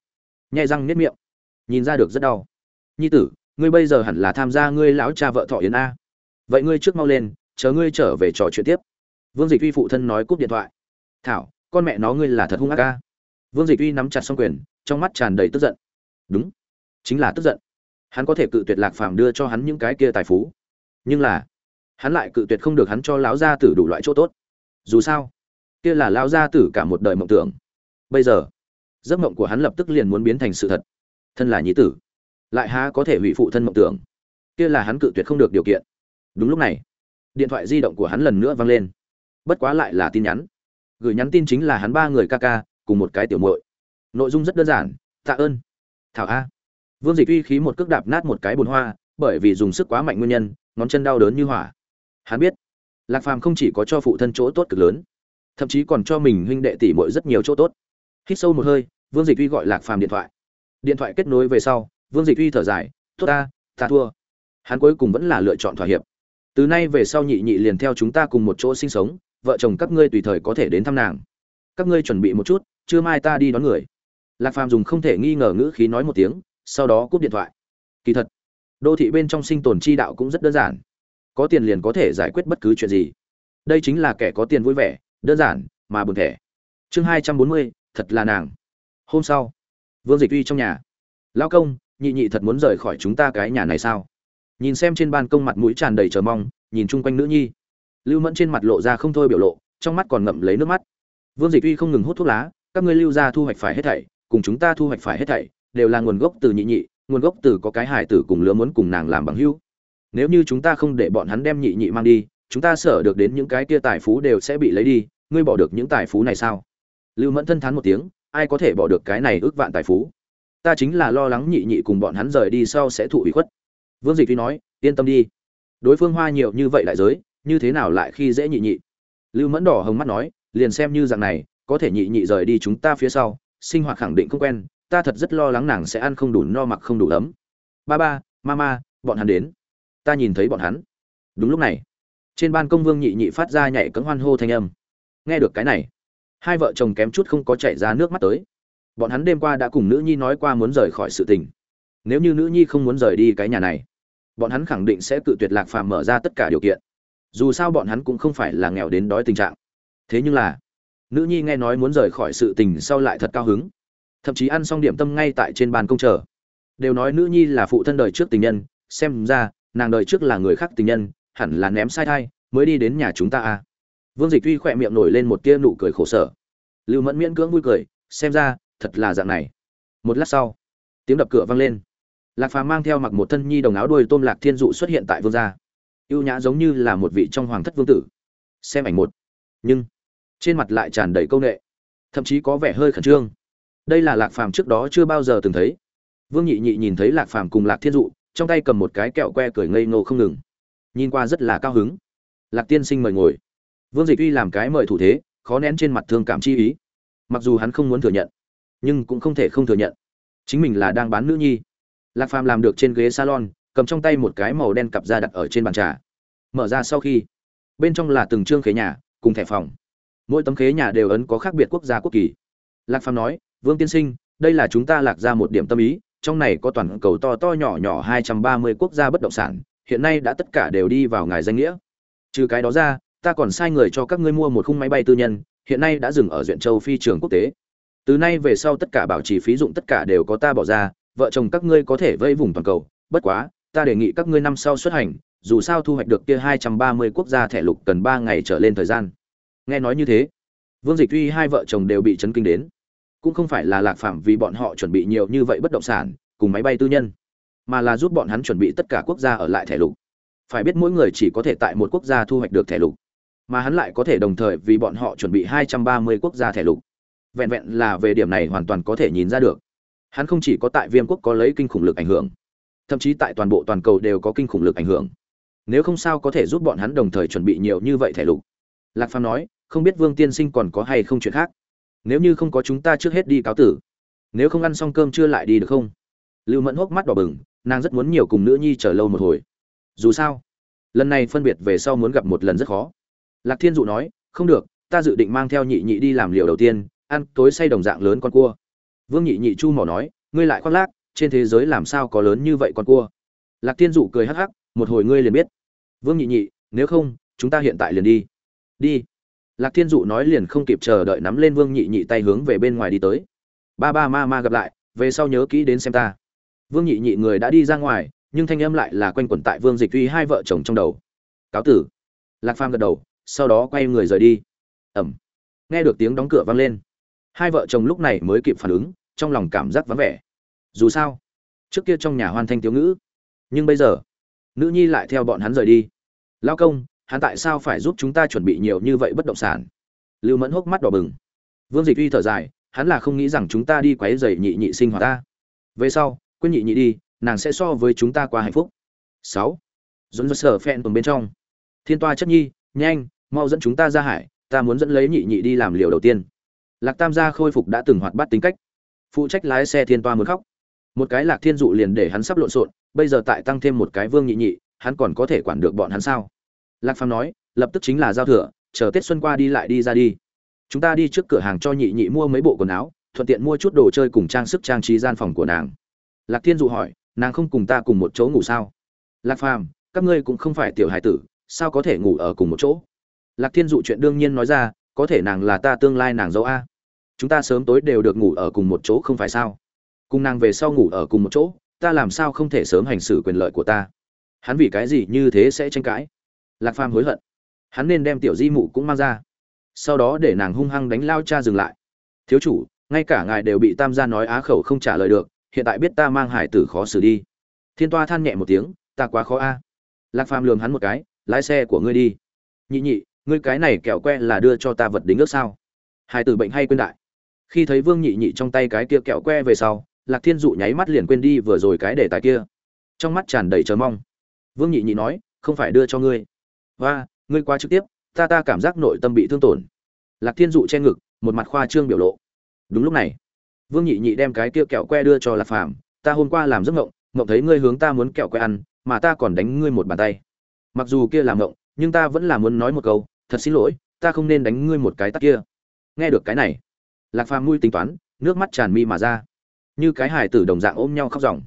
Nhai răng nếp miệng, nhìn ra được rất đau. Nhi tử, ngươi bây giờ hẳn là tham gia ngươi lão cha vợ thọ yến a. Vậy ngươi trước mau lên, chờ ngươi trở về trò chuyện tiếp. Vương dịch uy phụ thân nói cúp điện thoại thảo, con mẹ nó ngươi là thật hung ác ca. Vương dịch uy nắm chặt xong quyền, trong mắt tràn đầy tức giận. Đúng, chính là tức giận. Hắn có thể cự tuyệt lạc phàm đưa cho hắn những cái kia tài phú. Nhưng là, hắn lại cự tuyệt không được hắn cho lão gia tử đủ loại chỗ tốt. Dù sao, kia là lão gia tử cả một đời mộng tưởng. Bây giờ, giấc mộng của hắn lập tức liền muốn biến thành sự thật. Thân là nhí tử, lại há có thể hủy phụ thân mộng tưởng? Kia là hắn cự tuyệt không được điều kiện. Đúng lúc này, điện thoại di động của hắn lần nữa vang lên. Bất quá lại là tin nhắn gửi nhắn tin chính là hắn ba người ca ca, cùng một cái tiểu muội. Nội dung rất đơn giản, tạ ơn. Thảo a. Vương dịch uy khí một cước đạp nát một cái bồn hoa, bởi vì dùng sức quá mạnh nguyên nhân, ngón chân đau đớn như hỏa. Hắn biết, lạc phàm không chỉ có cho phụ thân chỗ tốt cực lớn, thậm chí còn cho mình huynh đệ tỷ muội rất nhiều chỗ tốt. Hít sâu một hơi, vương dịch uy gọi lạc phàm điện thoại. Điện thoại kết nối về sau, vương dịch uy thở dài, tốt ta ta thua. Hắn cuối cùng vẫn là lựa chọn thỏa hiệp. Từ nay về sau nhị nhị liền theo chúng ta cùng một chỗ sinh sống vợ chồng các ngươi tùy thời có thể đến thăm nàng. Các ngươi chuẩn bị một chút chưa mai ta đi đón người. Lạc phàm dùng không thể nghi ngờ ngữ khí nói một tiếng, sau đó cúp điện thoại. Kỳ thật, đô thị bên trong sinh tồn chi đạo cũng rất đơn giản. Có tiền liền có thể giải quyết bất cứ chuyện gì. Đây chính là kẻ có tiền vui vẻ, đơn giản mà buồn thẻ. Chương hai trăm bốn mươi, thật là nàng. Hôm sau, vương dịch uy trong nhà. Lao công, nhị nhị thật muốn rời khỏi chúng ta cái nhà này sao? Nhìn xem trên ban công mặt mũi tràn đầy chờ mong, nhìn chung quanh nữ nhi lưu mẫn trên mặt lộ ra không thôi biểu lộ, trong mắt còn ngậm lấy nước mắt. Vương dịch uy không ngừng hút thuốc lá, các ngươi lưu ra thu hoạch phải hết thảy, cùng chúng ta thu hoạch phải hết thảy, đều là nguồn gốc từ nhị nhị, nguồn gốc từ có cái hải tử cùng lứa muốn cùng nàng làm bằng hữu. Nếu như chúng ta không để bọn hắn đem nhị nhị mang đi, chúng ta sợ được đến những cái kia tài phú đều sẽ bị lấy đi, ngươi bỏ được những tài phú này sao? Lưu mẫn thân thán một tiếng, ai có thể bỏ được cái này ước vạn tài phú? Ta chính là lo lắng nhị nhị cùng bọn hắn rời đi sau sẽ thụ ủy khuất. Vương dịch tuy nói, yên tâm đi. Đối phương hoa nhiều như vậy đại giới như thế nào lại khi dễ nhị nhị? Lưu mẫn đỏ hồng mắt nói, liền xem như dạng này, có thể nhị nhị rời đi chúng ta phía sau, sinh hoạt khẳng định không quen, ta thật rất lo lắng nàng sẽ ăn không đủ no mặc không đủ ấm. Ba ba, mama, bọn hắn đến. Ta nhìn thấy bọn hắn. Đúng lúc này, trên ban công vương nhị nhị phát ra nhảy cẫng hoan hô thanh âm. Nghe được cái này, hai vợ chồng kém chút không có chạy ra nước mắt tới. Bọn hắn đêm qua đã cùng nữ nhi nói qua muốn rời khỏi sự tình. Nếu như nữ nhi không muốn rời đi cái nhà này, bọn hắn khẳng định sẽ cự tuyệt lạc phàm mở ra tất cả điều kiện dù sao bọn hắn cũng không phải là nghèo đến đói tình trạng. Thế nhưng là, nữ nhi nghe nói muốn rời khỏi sự tình sau lại thật cao hứng. Thậm chí ăn xong điểm tâm ngay tại trên bàn công chờ. Đều nói nữ nhi là phụ thân đời trước tình nhân, xem ra, nàng đời trước là người khác tình nhân, hẳn là ném sai thai, mới đi đến nhà chúng ta à. Vương dịch Tuy khỏe miệng nổi lên một tia nụ cười khổ sở. Lưu mẫn miễn cưỡng vui cười, xem ra, thật là dạng này. Một lát sau, tiếng đập cửa vang lên. Lạc phàm mang theo mặc một thân nhi đồng áo đuôi tôm lạc thiên dụ xuất hiện tại vương gia ưu nhã giống như là một vị trong hoàng thất vương tử. Xem ảnh một. Nhưng, trên mặt lại tràn đầy công nghệ thậm chí có vẻ hơi khẩn trương. Đây là lạc phàm trước đó chưa bao giờ từng thấy. Vương nhị nhị nhìn thấy lạc phàm cùng lạc thiên dụ, trong tay cầm một cái kẹo que cười ngây ngô không ngừng. Nhìn qua rất là cao hứng. Lạc tiên sinh mời ngồi. Vương dịch uy làm cái mời thủ thế, khó nén trên mặt thương cảm chi ý. Mặc dù hắn không muốn thừa nhận, nhưng cũng không thể không thừa nhận. Chính mình là đang bán nữ nhi. Lạc phàm làm được trên ghế salon cầm trong tay một cái màu đen cặp ra đặt ở trên bàn trà. Mở ra sau khi, bên trong là từng chương khế nhà, cùng thẻ phòng. Mỗi tấm khế nhà đều ấn có khác biệt quốc gia quốc kỳ. Lạc phàm nói, vương tiên sinh, đây là chúng ta lạc ra một điểm tâm ý, trong này có toàn cầu to to nhỏ nhỏ hai trăm ba mươi quốc gia bất động sản, hiện nay đã tất cả đều đi vào ngài danh nghĩa. Trừ cái đó ra, ta còn sai người cho các ngươi mua một khung máy bay tư nhân, hiện nay đã dừng ở duyện châu phi trường quốc tế. Từ nay về sau tất cả bảo trì phí dụng tất cả đều có ta bỏ ra, vợ chồng các ngươi có thể vây vùng toàn cầu, bất quá ta đề nghị các ngươi năm sau xuất hành, dù sao thu hoạch được kia hai trăm ba mươi quốc gia thẻ lục cần ba ngày trở lên thời gian. Nghe nói như thế, vương dịch tuy hai vợ chồng đều bị chấn kinh đến. Cũng không phải là lạc phạm vì bọn họ chuẩn bị nhiều như vậy bất động sản, cùng máy bay tư nhân, mà là giúp bọn hắn chuẩn bị tất cả quốc gia ở lại thẻ lục. Phải biết mỗi người chỉ có thể tại một quốc gia thu hoạch được thẻ lục, mà hắn lại có thể đồng thời vì bọn họ chuẩn bị hai trăm ba mươi quốc gia thẻ lục. Vẹn vẹn là về điểm này hoàn toàn có thể nhìn ra được. Hắn không chỉ có tại viêm quốc có lấy kinh khủng lực ảnh hưởng thậm chí tại toàn bộ toàn cầu đều có kinh khủng lực ảnh hưởng. Nếu không sao có thể giúp bọn hắn đồng thời chuẩn bị nhiều như vậy thẻ lục. Lạc phàm nói, không biết vương tiên sinh còn có hay không chuyện khác. Nếu như không có chúng ta trước hết đi cáo tử. Nếu không ăn xong cơm chưa lại đi được không? Lưu mẫn hốc mắt đỏ bừng, nàng rất muốn nhiều cùng nữ nhi chờ lâu một hồi. Dù sao, lần này phân biệt về sau muốn gặp một lần rất khó. Lạc thiên dụ nói, không được, ta dự định mang theo nhị nhị đi làm liều đầu tiên, ăn tối say đồng dạng lớn con cua. Vương nhị nhị chu mỏ nói, ngươi lại khoác lác trên thế giới làm sao có lớn như vậy con cua? Lạc thiên dụ cười hắc hắc, một hồi ngươi liền biết. Vương nhị nhị, nếu không, chúng ta hiện tại liền đi. Đi. Lạc thiên dụ nói liền không kịp chờ đợi nắm lên vương nhị nhị tay hướng về bên ngoài đi tới. Ba ba ma ma gặp lại, về sau nhớ kỹ đến xem ta. Vương nhị nhị người đã đi ra ngoài, nhưng thanh âm lại là quanh quẩn tại vương dịch uy hai vợ chồng trong đầu. Cáo tử. Lạc phàm gật đầu, sau đó quay người rời đi. Ẩm. Nghe được tiếng đóng cửa vang lên. Hai vợ chồng lúc này mới kịp phản ứng, trong lòng cảm giác vắng vẻ dù sao, trước kia trong nhà hoan thanh thiếu ngữ. Nhưng bây giờ, nữ nhi lại theo bọn hắn rời đi. Lao công, hắn tại sao phải giúp chúng ta chuẩn bị nhiều như vậy bất động sản? Lưu mẫn hốc mắt đỏ bừng. Vương dịch uy thở dài, hắn là không nghĩ rằng chúng ta đi quấy dày nhị nhị sinh hoạt ta. Về sau, quên nhị nhị đi, nàng sẽ so với chúng ta qua hạnh phúc. Sáu. Dẫn dắt sở phen tuần bên trong. Thiên toa chất nhi, nhanh, mau dẫn chúng ta ra hải, ta muốn dẫn lấy nhị nhị đi làm liều đầu tiên. Lạc tam gia khôi phục đã từng hoạt bát tính cách. Phụ trách lái xe thiên toa muốn khóc một cái lạc thiên dụ liền để hắn sắp lộn xộn, bây giờ tại tăng thêm một cái vương nhị nhị, hắn còn có thể quản được bọn hắn sao? Lạc phàm nói, lập tức chính là giao thừa, chờ tết xuân qua đi lại đi ra đi. Chúng ta đi trước cửa hàng cho nhị nhị mua mấy bộ quần áo, thuận tiện mua chút đồ chơi cùng trang sức trang trí gian phòng của nàng. Lạc thiên dụ hỏi, nàng không cùng ta cùng một chỗ ngủ sao? Lạc phàm, các ngươi cũng không phải tiểu hải tử, sao có thể ngủ ở cùng một chỗ? Lạc thiên dụ chuyện đương nhiên nói ra, có thể nàng là ta tương lai nàng dâu a. Chúng ta sớm tối đều được ngủ ở cùng một chỗ không phải sao? Cùng nàng về sau ngủ ở cùng một chỗ, ta làm sao không thể sớm hành xử quyền lợi của ta? Hắn vì cái gì như thế sẽ tranh cãi? Lạc phàm hối hận. Hắn nên đem tiểu di mụ cũng mang ra. Sau đó để nàng hung hăng đánh lao cha dừng lại. Thiếu chủ, ngay cả ngài đều bị tam gia nói á khẩu không trả lời được, hiện tại biết ta mang hải tử khó xử đi. Thiên toa than nhẹ một tiếng, ta quá khó a. Lạc phàm lường hắn một cái, lái xe của ngươi đi. Nhị nhị, ngươi cái này kẹo que là đưa cho ta vật đính ước sao? Hải tử bệnh hay quên đại. Khi thấy vương nhị nhị trong tay cái kia kẹo que về sau lạc thiên dụ nháy mắt liền quên đi vừa rồi cái đề tài kia. Trong mắt tràn đầy chờ mong. Vương nhị nhị nói, không phải đưa cho ngươi. Và ngươi quá trực tiếp, ta ta cảm giác nội tâm bị thương tổn. Lạc thiên dụ che ngực, một mặt khoa trương biểu lộ. Đúng lúc này, vương nhị nhị đem cái kia kẹo que đưa cho lạc phàm. Ta hôm qua làm giấc ngộng ngộng thấy ngươi hướng ta muốn kẹo que ăn, mà ta còn đánh ngươi một bàn tay. Mặc dù kia là ngộng nhưng ta vẫn là muốn nói một câu, thật xin lỗi, ta không nên đánh ngươi một cái tắt kia. Nghe được cái này, lạc phàm mui tính toán, nước mắt tràn mi mà ra như cái hài tử đồng dạng ôm nhau khóc ròng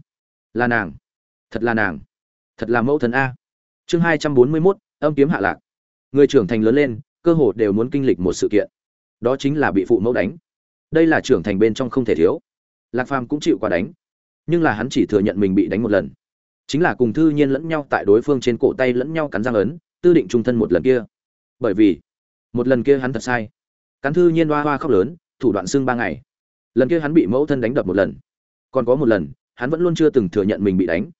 là nàng. Thật là nàng. Thật là mẫu thần a. Chương hai trăm bốn mươi mốt, âm kiếm hạ lạc. Người trưởng thành lớn lên, cơ hồ đều muốn kinh lịch một sự kiện. Đó chính là bị phụ mẫu đánh. Đây là trưởng thành bên trong không thể thiếu. Lạc phàm cũng chịu qua đánh. Nhưng là hắn chỉ thừa nhận mình bị đánh một lần. Chính là cùng thư nhiên lẫn nhau tại đối phương trên cổ tay lẫn nhau cắn răng ấn, tư định trung thân một lần kia. Bởi vì, một lần kia hắn thật sai. Cắn thư nhiên hoa hoa khóc lớn, thủ đoạn xương ba ngày lần kia hắn bị mẫu thân đánh đập một lần. Còn có một lần, hắn vẫn luôn chưa từng thừa nhận mình bị đánh.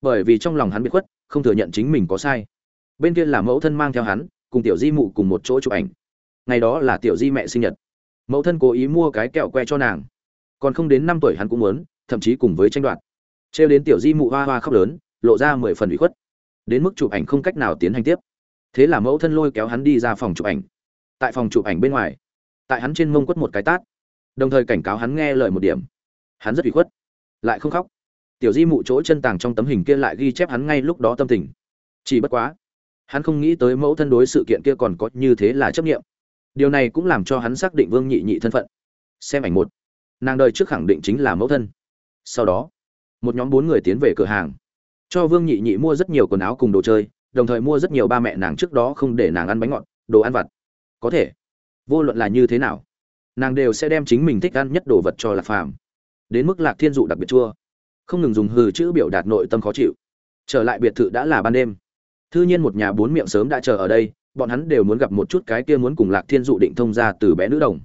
Bởi vì trong lòng hắn bị khuất, không thừa nhận chính mình có sai. Bên kia là mẫu thân mang theo hắn, cùng tiểu di mụ cùng một chỗ chụp ảnh. Ngày đó là tiểu di mẹ sinh nhật. Mẫu thân cố ý mua cái kẹo que cho nàng. Còn không đến năm tuổi hắn cũng muốn, thậm chí cùng với tranh đoạt. Trêu đến tiểu di mụ hoa hoa khóc lớn, lộ ra mười phần bị khuất. Đến mức chụp ảnh không cách nào tiến hành tiếp. Thế là mẫu thân lôi kéo hắn đi ra phòng chụp ảnh. Tại phòng chụp ảnh bên ngoài, tại hắn trên mông quất một cái tát đồng thời cảnh cáo hắn nghe lời một điểm. Hắn rất bị khuất, lại không khóc. Tiểu di mụ chỗ chân tàng trong tấm hình kia lại ghi chép hắn ngay lúc đó tâm tình. Chỉ bất quá, hắn không nghĩ tới mẫu thân đối sự kiện kia còn có như thế là chấp nghiệm điều này cũng làm cho hắn xác định vương nhị nhị thân phận. Xem ảnh một. Nàng đời trước khẳng định chính là mẫu thân. Sau đó, một nhóm bốn người tiến về cửa hàng. Cho vương nhị nhị mua rất nhiều quần áo cùng đồ chơi, đồng thời mua rất nhiều ba mẹ nàng trước đó không để nàng ăn bánh ngọt, đồ ăn vặt. Có thể, vô luận là như thế nào nàng đều sẽ đem chính mình thích ăn nhất đồ vật cho lạc phàm. Đến mức lạc thiên dụ đặc biệt chua. Không ngừng dùng hừ chữ biểu đạt nội tâm khó chịu. Trở lại biệt thự đã là ban đêm. Thư nhiên một nhà bốn miệng sớm đã chờ ở đây, bọn hắn đều muốn gặp một chút cái kia muốn cùng lạc thiên dụ định thông ra từ bé nữ đồng.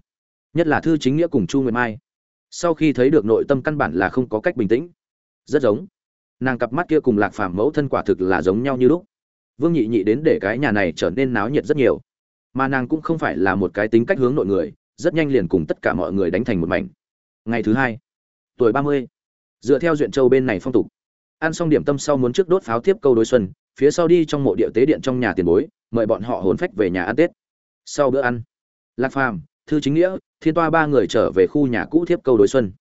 Nhất là thư chính nghĩa cùng chu nguyệt mai. Sau khi thấy được nội tâm căn bản là không có cách bình tĩnh. Rất giống. Nàng cặp mắt kia cùng lạc phàm mẫu thân quả thực là giống nhau như lúc. Vương nhị nhị đến để cái nhà này trở nên náo nhiệt rất nhiều. Mà nàng cũng không phải là một cái tính cách hướng nội người rất nhanh liền cùng tất cả mọi người đánh thành một mảnh. Ngày thứ hai, tuổi ba mươi, dựa theo duyện châu bên này phong tục, ăn xong điểm tâm sau muốn trước đốt pháo tiếp câu đối xuân, phía sau đi trong mộ địa tế điện trong nhà tiền bối, mời bọn họ hồn phách về nhà ăn tết. Sau bữa ăn, lạc phàm, thư chính nghĩa, thiên toa ba người trở về khu nhà cũ tiếp câu đối xuân.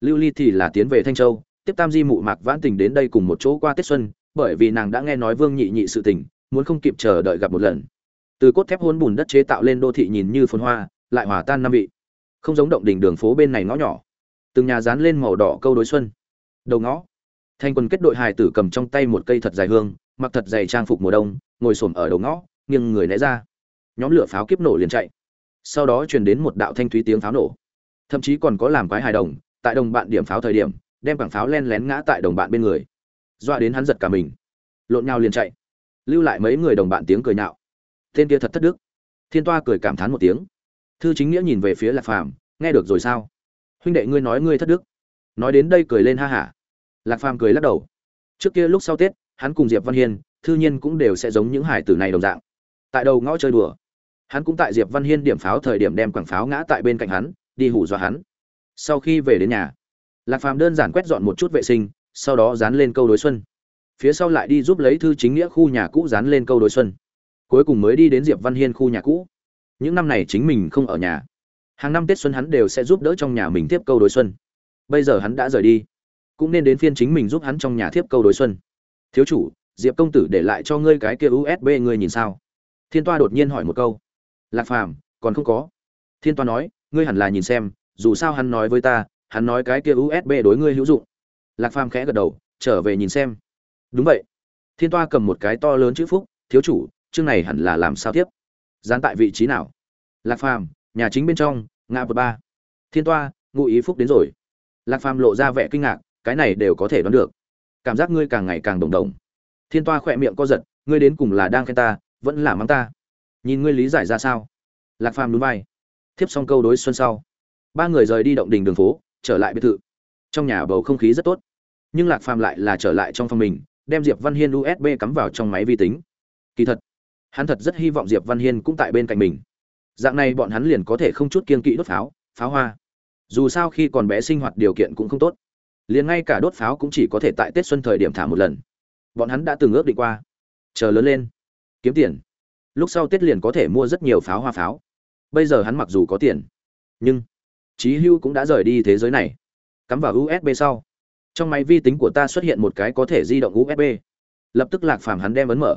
Lưu ly thì là tiến về thanh châu, tiếp tam di mụ mạc vãn tình đến đây cùng một chỗ qua tết xuân, bởi vì nàng đã nghe nói vương nhị nhị sự tình, muốn không kịp chờ đợi gặp một lần. Từ cốt thép hôn bùn đất chế tạo lên đô thị nhìn như phồn hoa lại hòa tan năm vị. Không giống động đỉnh đường phố bên này ngõ nhỏ. Từng nhà dán lên màu đỏ câu đối xuân. Đầu ngõ. Thanh quân kết đội hài tử cầm trong tay một cây thật dài hương, mặc thật dày trang phục mùa đông, ngồi xổm ở đầu ngõ, nghiêng người né ra. Nhóm lửa pháo kiếp nổ liền chạy. Sau đó truyền đến một đạo thanh thúy tiếng pháo nổ. Thậm chí còn có làm quái hài đồng, tại đồng bạn điểm pháo thời điểm, đem quảng pháo len lén ngã tại đồng bạn bên người. Doa đến hắn giật cả mình. Lộn nhau liền chạy. Lưu lại mấy người đồng bạn tiếng cười nhạo. Tên kia thật thất đức. Thiên toa cười cảm thán một tiếng thư chính nghĩa nhìn về phía lạc phàm, nghe được rồi sao? Huynh đệ ngươi nói ngươi thất đức. Nói đến đây cười lên ha hả. Lạc phàm cười lắc đầu. Trước kia lúc sau tết, hắn cùng diệp văn hiên, thư nhiên cũng đều sẽ giống những hải tử này đồng dạng. Tại đầu ngõ chơi đùa. Hắn cũng tại diệp văn hiên điểm pháo thời điểm đem quảng pháo ngã tại bên cạnh hắn, đi hủ dọa hắn. Sau khi về đến nhà, lạc phàm đơn giản quét dọn một chút vệ sinh, sau đó dán lên câu đối xuân. Phía sau lại đi giúp lấy thư chính nghĩa khu nhà cũ dán lên câu đối xuân. Cuối cùng mới đi đến diệp văn hiên khu nhà cũ những năm này chính mình không ở nhà. Hàng năm tết xuân hắn đều sẽ giúp đỡ trong nhà mình tiếp câu đối xuân. Bây giờ hắn đã rời đi, cũng nên đến phiên chính mình giúp hắn trong nhà tiếp câu đối xuân. Thiếu chủ, diệp công tử để lại cho ngươi cái kia usb ngươi nhìn sao? Thiên toa đột nhiên hỏi một câu. Lạc phàm, còn không có. Thiên toa nói, ngươi hẳn là nhìn xem, dù sao hắn nói với ta, hắn nói cái kia usb đối ngươi hữu dụng. Lạc phàm khẽ gật đầu, trở về nhìn xem. Đúng vậy. Thiên toa cầm một cái to lớn chữ phúc, thiếu chủ, chương này hẳn là làm sao tiếp? Dán tại vị trí nào? Lạc phàm, nhà chính bên trong, ngã vật ba. Thiên toa, ngụ ý phúc đến rồi. Lạc phàm lộ ra vẻ kinh ngạc, cái này đều có thể đoán được. Cảm giác ngươi càng ngày càng đồng đồng. Thiên toa khỏe miệng co giật, ngươi đến cùng là đang khen ta, vẫn là mắng ta? Nhìn ngươi lý giải ra sao? Lạc phàm núi vai. Thiếp xong câu đối xuân sau. Ba người rời đi động đình đường phố, trở lại biệt thự. Trong nhà bầu không khí rất tốt. Nhưng lạc phàm lại là trở lại trong phòng mình, đem diệp văn hiên usb cắm vào trong máy vi tính. Kỳ thật hắn thật rất hy vọng diệp văn hiên cũng tại bên cạnh mình. Dạng này bọn hắn liền có thể không chút kiên kỵ đốt pháo pháo hoa. Dù sao khi còn bé sinh hoạt điều kiện cũng không tốt, liền ngay cả đốt pháo cũng chỉ có thể tại tết xuân thời điểm thả một lần. Bọn hắn đã từng ước định qua, chờ lớn lên, kiếm tiền. Lúc sau tết liền có thể mua rất nhiều pháo hoa pháo. Bây giờ hắn mặc dù có tiền, nhưng trí hưu cũng đã rời đi thế giới này. Cắm vào usb sau, trong máy vi tính của ta xuất hiện một cái có thể di động usb lập tức lạc phàm hắn đem ấn mở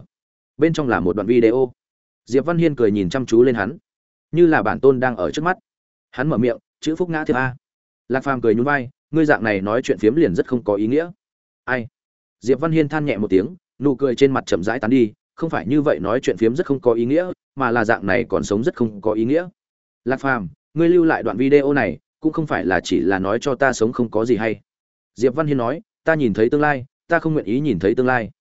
bên trong là một đoạn video. Diệp văn hiên cười nhìn chăm chú lên hắn. Như là bản tôn đang ở trước mắt. Hắn mở miệng, chữ phúc ngã thiệp a. Lạc phàm cười nhún vai, ngươi dạng này nói chuyện phiếm liền rất không có ý nghĩa. Ai? Diệp văn hiên than nhẹ một tiếng, nụ cười trên mặt chậm rãi tán đi, không phải như vậy nói chuyện phiếm rất không có ý nghĩa, mà là dạng này còn sống rất không có ý nghĩa. Lạc phàm, ngươi lưu lại đoạn video này, cũng không phải là chỉ là nói cho ta sống không có gì hay. Diệp văn hiên nói, ta nhìn thấy tương lai, ta không nguyện ý nhìn thấy tương lai.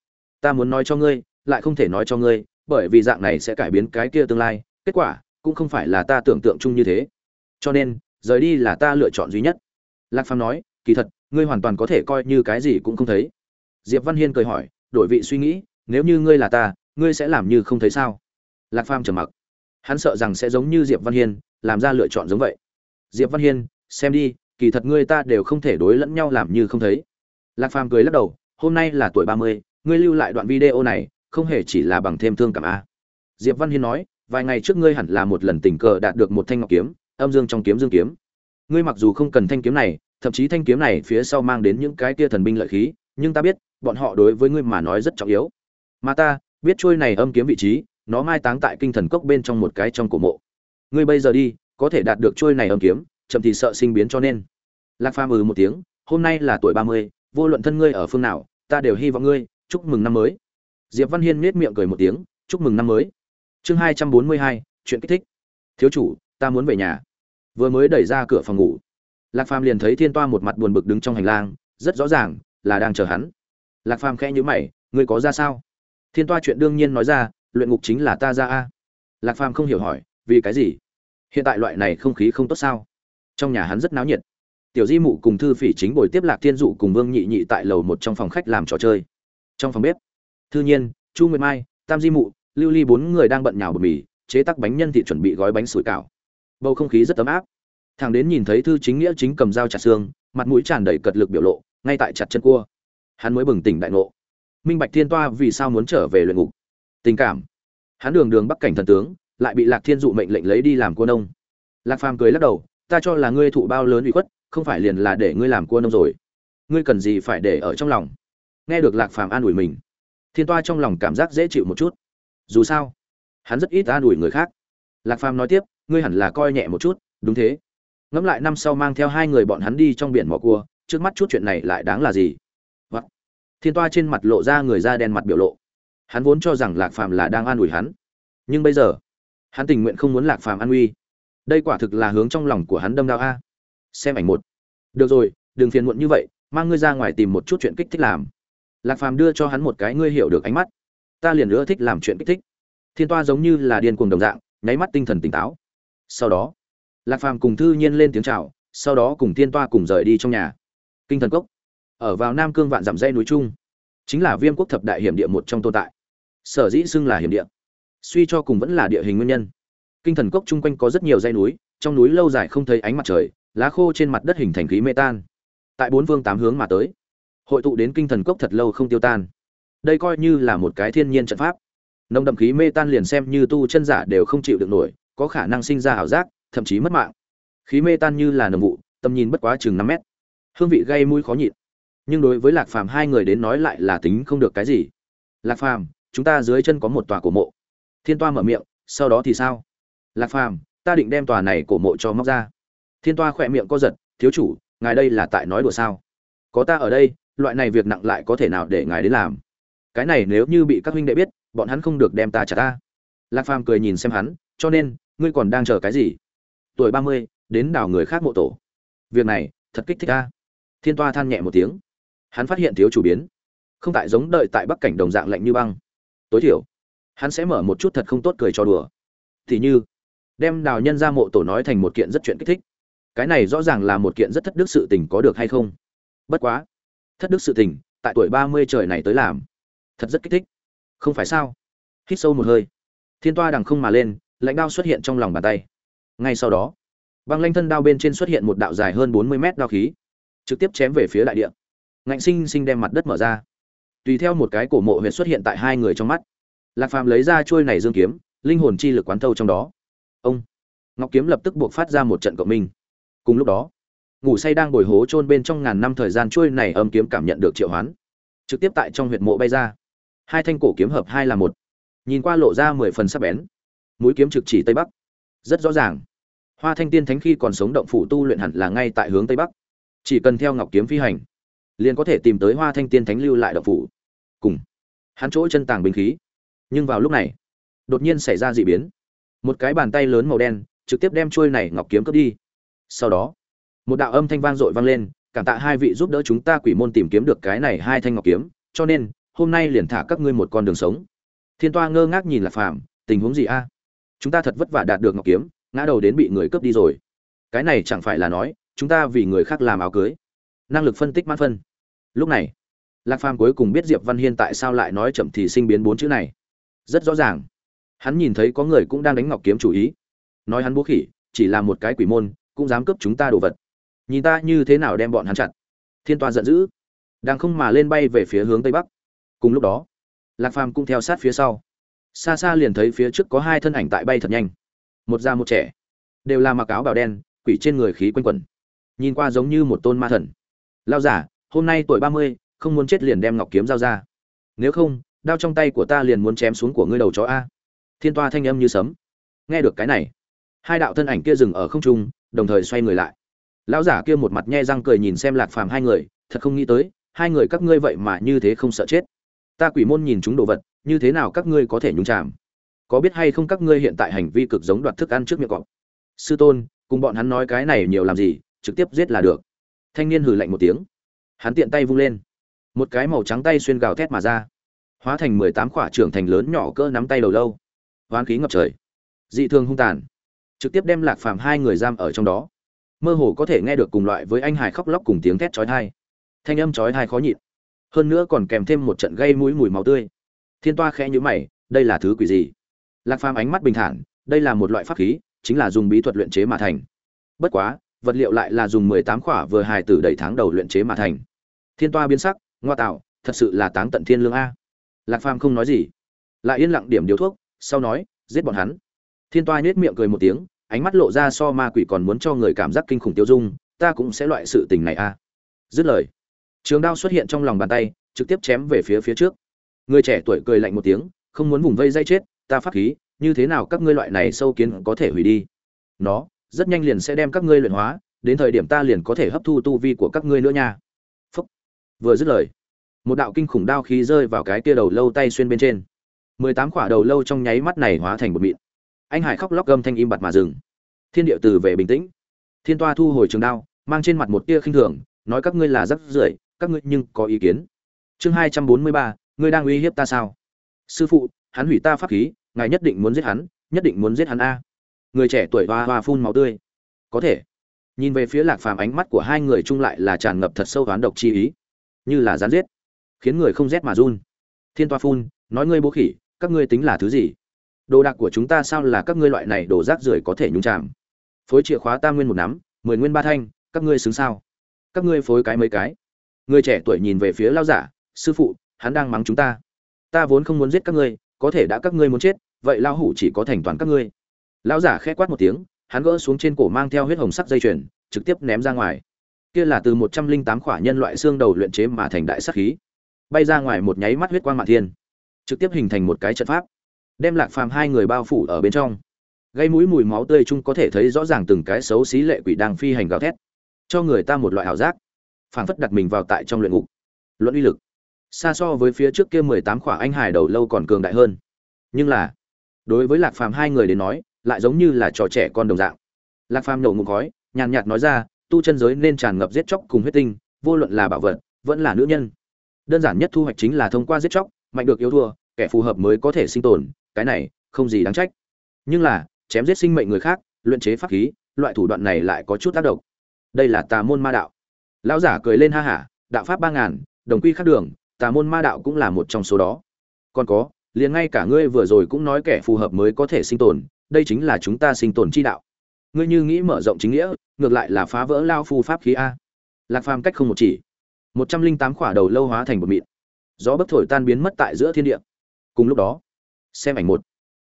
Ta muốn nói cho ngươi lại không thể nói cho ngươi, bởi vì dạng này sẽ cải biến cái kia tương lai, kết quả cũng không phải là ta tưởng tượng chung như thế. Cho nên, rời đi là ta lựa chọn duy nhất. Lạc phàm nói, kỳ thật, ngươi hoàn toàn có thể coi như cái gì cũng không thấy. Diệp văn hiên cười hỏi, đổi vị suy nghĩ, nếu như ngươi là ta, ngươi sẽ làm như không thấy sao? Lạc phàm trầm mặc. Hắn sợ rằng sẽ giống như diệp văn hiên, làm ra lựa chọn giống vậy. Diệp văn hiên, xem đi, kỳ thật ngươi ta đều không thể đối lẫn nhau làm như không thấy. Lạc phàm cười lắc đầu, hôm nay là tuổi ba mươi, ngươi lưu lại đoạn video này không hề chỉ là bằng thêm thương cảm a. Diệp văn hiên nói, vài ngày trước ngươi hẳn là một lần tình cờ đạt được một thanh ngọc kiếm, âm dương trong kiếm dương kiếm. Ngươi mặc dù không cần thanh kiếm này, thậm chí thanh kiếm này phía sau mang đến những cái kia thần binh lợi khí, nhưng ta biết, bọn họ đối với ngươi mà nói rất trọng yếu. Mà ta, biết trôi này âm kiếm vị trí, nó mai táng tại kinh thần cốc bên trong một cái trong cổ mộ. Ngươi bây giờ đi, có thể đạt được trôi này âm kiếm, chậm thì sợ sinh biến cho nên. Lạc phàm ừ một tiếng, hôm nay là tuổi ba mươi, vô luận thân ngươi ở phương nào, ta đều hy vọng ngươi, chúc mừng năm mới diệp văn hiên nhếch miệng cười một tiếng, chúc mừng năm mới. Chương hai trăm bốn mươi hai, chuyện kích thích. Thiếu chủ, ta muốn về nhà. Vừa mới đẩy ra cửa phòng ngủ, lạc phàm liền thấy thiên toa một mặt buồn bực đứng trong hành lang, rất rõ ràng là đang chờ hắn. Lạc phàm khẽ nhíu mày, ngươi có ra sao? Thiên toa chuyện đương nhiên nói ra, luyện ngục chính là ta ra a. Lạc phàm không hiểu hỏi, vì cái gì? Hiện tại loại này không khí không tốt sao? Trong nhà hắn rất náo nhiệt. Tiểu di mụ cùng thư phỉ chính bồi tiếp lạc thiên dụ cùng vương nhị nhị tại lầu một trong phòng khách làm trò chơi. Trong phòng bếp thư nhiên, chu nguyệt mai, tam di mụ, lưu ly bốn người đang bận nhào bột mì, chế tác bánh nhân thịt chuẩn bị gói bánh sủi cảo. Bầu không khí rất ấm áp. Thằng đến nhìn thấy thư chính nghĩa chính cầm dao chặt xương, mặt mũi tràn đầy cật lực biểu lộ, ngay tại chặt chân cua. Hắn mới bừng tỉnh đại ngộ. Minh bạch thiên toa vì sao muốn trở về luyện ngục? Tình cảm. Hắn đường đường bắc cảnh thần tướng, lại bị lạc thiên dụ mệnh lệnh lấy đi làm cô nông. Lạc phàm cười lắc đầu, ta cho là ngươi thụ bao lớn ủy khuất, không phải liền là để ngươi làm cua nông rồi. Ngươi cần gì phải để ở trong lòng? Nghe được lạc phàm an ủi mình thiên toa trong lòng cảm giác dễ chịu một chút. Dù sao, hắn rất ít an ủi người khác. Lạc phàm nói tiếp, ngươi hẳn là coi nhẹ một chút, đúng thế. Ngẫm lại năm sau mang theo hai người bọn hắn đi trong biển mỏ cua, trước mắt chút chuyện này lại đáng là gì? Vâng thiên toa trên mặt lộ ra người da đen mặt biểu lộ. Hắn vốn cho rằng lạc phàm là đang an ủi hắn. Nhưng bây giờ, hắn tình nguyện không muốn lạc phàm an uy. Đây quả thực là hướng trong lòng của hắn đâm đao a. Xem ảnh một. Được rồi, đừng phiền muộn như vậy, mang ngươi ra ngoài tìm một chút chuyện kích thích làm lạc phàm đưa cho hắn một cái ngươi hiểu được ánh mắt. Ta liền nữa thích làm chuyện kích thích. Thiên toa giống như là điên cuồng đồng dạng, nháy mắt tinh thần tỉnh táo. Sau đó, lạc phàm cùng thư nhiên lên tiếng chào, sau đó cùng thiên toa cùng rời đi trong nhà. Kinh thần cốc, ở vào nam cương vạn dặm dây núi trung chính là viêm quốc thập đại hiểm địa một trong tồn tại. Sở dĩ xưng là hiểm địa, suy cho cùng vẫn là địa hình nguyên nhân. Kinh thần cốc chung quanh có rất nhiều dây núi, trong núi lâu dài không thấy ánh mặt trời, lá khô trên mặt đất hình thành khí mê tan. Tại bốn vương tám hướng mà tới hội tụ đến kinh thần cốc thật lâu không tiêu tan. Đây coi như là một cái thiên nhiên trận pháp. Nồng đậm khí mê tan liền xem như tu chân giả đều không chịu được nổi, có khả năng sinh ra ảo giác, thậm chí mất mạng. Khí mê tan như là nồng vụ, tầm nhìn bất quá chừng năm mét. Hương vị gây mũi khó nhịn. Nhưng đối với lạc phàm hai người đến nói lại là tính không được cái gì. Lạc phàm, chúng ta dưới chân có một tòa cổ mộ. Thiên toa mở miệng, sau đó thì sao? Lạc phàm, ta định đem tòa này cổ mộ cho móc ra. Thiên toa khỏe miệng co giật, thiếu chủ, ngài đây là tại nói đùa sao? Có ta ở đây loại này việc nặng lại có thể nào để ngài đến làm? Cái này nếu như bị các huynh đệ biết, bọn hắn không được đem ta trả ta. Lạc phàm cười nhìn xem hắn, cho nên, ngươi còn đang chờ cái gì? Tuổi ba mươi, đến đào người khác mộ tổ. Việc này, thật kích thích ta. Thiên toa than nhẹ một tiếng. Hắn phát hiện thiếu chủ biến. Không tại giống đợi tại bắc cảnh đồng dạng lạnh như băng. Tối thiểu, hắn sẽ mở một chút thật không tốt cười cho đùa. Thì như, đem đào nhân ra mộ tổ nói thành một kiện rất chuyện kích thích. Cái này rõ ràng là một kiện rất thất đức sự tình có được hay không? Bất quá thất đức sự tình, tại tuổi ba mươi trời này tới làm. Thật rất kích thích. Không phải sao? Hít sâu một hơi. Thiên toa đằng không mà lên, lãnh đao xuất hiện trong lòng bàn tay. Ngay sau đó, băng lanh thân đao bên trên xuất hiện một đạo dài hơn bốn mươi mét đao khí, trực tiếp chém về phía đại địa. Ngạnh sinh sinh đem mặt đất mở ra. Tùy theo một cái cổ mộ huyệt xuất hiện tại hai người trong mắt. Lạc phàm lấy ra trôi này dương kiếm, linh hồn chi lực quán thâu trong đó. Ông ngọc kiếm lập tức buộc phát ra một trận cộng minh. Cùng lúc đó ngủ say đang bồi hố chôn bên trong ngàn năm thời gian trôi này âm kiếm cảm nhận được triệu hoán. Trực tiếp tại trong huyệt mộ bay ra. Hai thanh cổ kiếm hợp hai là một. Nhìn qua lộ ra mười phần sắc bén. Mũi kiếm trực chỉ tây bắc. Rất rõ ràng. Hoa thanh tiên thánh khi còn sống động phủ tu luyện hẳn là ngay tại hướng tây bắc. Chỉ cần theo ngọc kiếm phi hành, liền có thể tìm tới hoa thanh tiên thánh lưu lại động phủ. Cùng. Hắn chỗ chân tàng binh khí. Nhưng vào lúc này, đột nhiên xảy ra dị biến. Một cái bàn tay lớn màu đen trực tiếp đem trôi này ngọc kiếm cướp đi. Sau đó một đạo âm thanh vang dội vang lên, cảm tạ hai vị giúp đỡ chúng ta quỷ môn tìm kiếm được cái này hai thanh ngọc kiếm, cho nên, hôm nay liền thả các ngươi một con đường sống. Thiên toa ngơ ngác nhìn lạc phàm, tình huống gì a? Chúng ta thật vất vả đạt được ngọc kiếm, ngã đầu đến bị người cướp đi rồi. Cái này chẳng phải là nói, chúng ta vì người khác làm áo cưới. Năng lực phân tích mãn phân. Lúc này, lạc phàm cuối cùng biết diệp văn hiên tại sao lại nói chậm thì sinh biến bốn chữ này. Rất rõ ràng. Hắn nhìn thấy có người cũng đang đánh ngọc kiếm chủ ý. Nói hắn bố khỉ, chỉ là một cái quỷ môn, cũng dám cướp chúng ta đồ vật nhìn ta như thế nào đem bọn hắn chặn thiên toa giận dữ. Đang không mà lên bay về phía hướng tây bắc. Cùng lúc đó, lạc phàm cũng theo sát phía sau. Xa xa liền thấy phía trước có hai thân ảnh tại bay thật nhanh. Một già một trẻ. Đều là mặc áo bào đen, quỷ trên người khí quanh quẩn. Nhìn qua giống như một tôn ma thần. Lao giả hôm nay tuổi ba mươi, không muốn chết liền đem ngọc kiếm giao ra. Nếu không, đao trong tay của ta liền muốn chém xuống của ngươi đầu chó a. Thiên toa thanh âm như sấm. Nghe được cái này, hai đạo thân ảnh kia dừng ở không trung, đồng thời xoay người lại lão giả kia một mặt nhe răng cười nhìn xem lạc phàm hai người, thật không nghĩ tới, hai người các ngươi vậy mà như thế không sợ chết. Ta quỷ môn nhìn chúng đồ vật, như thế nào các ngươi có thể nhúng chàm? Có biết hay không các ngươi hiện tại hành vi cực giống đoạt thức ăn trước miệng cọp? Sư tôn, cùng bọn hắn nói cái này nhiều làm gì, trực tiếp giết là được. Thanh niên hừ lạnh một tiếng. Hắn tiện tay vung lên. Một cái màu trắng tay xuyên gào thét mà ra. Hóa thành mười tám khỏa trưởng thành lớn nhỏ cỡ nắm tay đầu lâu. Hoán khí ngập trời. Dị thường hung tàn. Trực tiếp đem lạc phàm hai người giam ở trong đó mơ hồ có thể nghe được cùng loại với anh hải khóc lóc cùng tiếng thét chói tai. Thanh âm chói tai khó nhịn. Hơn nữa còn kèm thêm một trận gây mũi mùi máu tươi. Thiên toa khẽ nhíu mày, đây là thứ quỷ gì? Lạc phàm ánh mắt bình thản, đây là một loại pháp khí, chính là dùng bí thuật luyện chế mà thành. Bất quá, vật liệu lại là dùng mười tám khỏa vừa hài tử đầy tháng đầu luyện chế mà thành. Thiên toa biến sắc, ngoa tạo, thật sự là táng tận thiên lương a. Lạc phàm không nói gì. Lại yên lặng điểm điếu thuốc, sau nói, giết bọn hắn. Thiên toa nhếch miệng cười một tiếng ánh mắt lộ ra so ma quỷ còn muốn cho người cảm giác kinh khủng tiêu dung, ta cũng sẽ loại sự tình này a dứt lời, trường đao xuất hiện trong lòng bàn tay, trực tiếp chém về phía phía trước. Người trẻ tuổi cười lạnh một tiếng, không muốn vùng vây dây chết, ta phát khí, như thế nào các ngươi loại này sâu kiến có thể hủy đi? Nó, rất nhanh liền sẽ đem các ngươi luyện hóa, đến thời điểm ta liền có thể hấp thu tu vi của các ngươi nữa nha. Phúc. vừa dứt lời, một đạo kinh khủng đao khí rơi vào cái kia đầu lâu tay xuyên bên trên. Mười tám quả đầu lâu trong nháy mắt này hóa thành một mịn anh hải khóc lóc gầm thanh im bặt mà dừng. Thiên điệu từ về bình tĩnh. Thiên toa thu hồi trường đao, mang trên mặt một tia khinh thường, nói các ngươi là rắc rưởi, các ngươi nhưng có ý kiến. Chương hai trăm bốn mươi ba, ngươi đang uy hiếp ta sao? Sư phụ, hắn hủy ta pháp khí, ngài nhất định muốn giết hắn, nhất định muốn giết hắn a. Người trẻ tuổi hoa hoa phun máu tươi. Có thể. Nhìn về phía lạc phàm ánh mắt của hai người chung lại là tràn ngập thật sâu toán độc chi ý. Như là gián giết, khiến người không rét mà run. Thiên toa phun, nói ngươi bố khỉ, các ngươi tính là thứ gì? Đồ đạc của chúng ta sao là các ngươi loại này đồ rác rưởi có thể nhúng chạm phối chìa khóa tam nguyên một nắm, mười nguyên ba thanh, các ngươi xứng sao? Các ngươi phối cái mấy cái? Người trẻ tuổi nhìn về phía lao giả, sư phụ, hắn đang mắng chúng ta. Ta vốn không muốn giết các ngươi, có thể đã các ngươi muốn chết, vậy lao hủ chỉ có thành toàn các ngươi. Lão giả khẽ quát một tiếng, hắn gỡ xuống trên cổ mang theo huyết hồng sắc dây chuyền, trực tiếp ném ra ngoài. Kia là từ một trăm linh tám khỏa nhân loại xương đầu luyện chế mà thành đại sắc khí. Bay ra ngoài một nháy mắt huyết quang mạn thiên. Trực tiếp hình thành một cái trận pháp đem lạc phàm hai người bao phủ ở bên trong. Gây mũi mùi máu tươi chung có thể thấy rõ ràng từng cái xấu xí lệ quỷ đang phi hành gào thét. Cho người ta một loại ảo giác. Phảng phất đặt mình vào tại trong luyện ngục. Luận uy lực. Xa so với phía trước kia mười tám khỏa anh hải đầu lâu còn cường đại hơn. Nhưng là, đối với lạc phàm hai người đến nói, lại giống như là trò trẻ con đồng dạng. Lạc phàm nổ ngụm khói, nhàn nhạt nói ra, tu chân giới nên tràn ngập giết chóc cùng huyết tinh, vô luận là bảo vật, vẫn là nữ nhân. Đơn giản nhất thu hoạch chính là thông qua giết chóc, mạnh được yếu thua, kẻ phù hợp mới có thể sinh tồn cái này không gì đáng trách. Nhưng là, chém giết sinh mệnh người khác, luyện chế pháp khí, loại thủ đoạn này lại có chút tác động. Đây là tà môn ma đạo. Lão giả cười lên ha hả, đạo pháp ba ngàn, đồng quy khác đường, tà môn ma đạo cũng là một trong số đó. Còn có, liền ngay cả ngươi vừa rồi cũng nói kẻ phù hợp mới có thể sinh tồn, đây chính là chúng ta sinh tồn chi đạo. Ngươi như nghĩ mở rộng chính nghĩa, ngược lại là phá vỡ lao phu pháp khí a. Lạc phàm cách không một chỉ. Một trăm linh tám khỏa đầu lâu hóa thành một mịn. Gió bấc thổi tan biến mất tại giữa thiên địa. Cùng lúc đó xem ảnh một.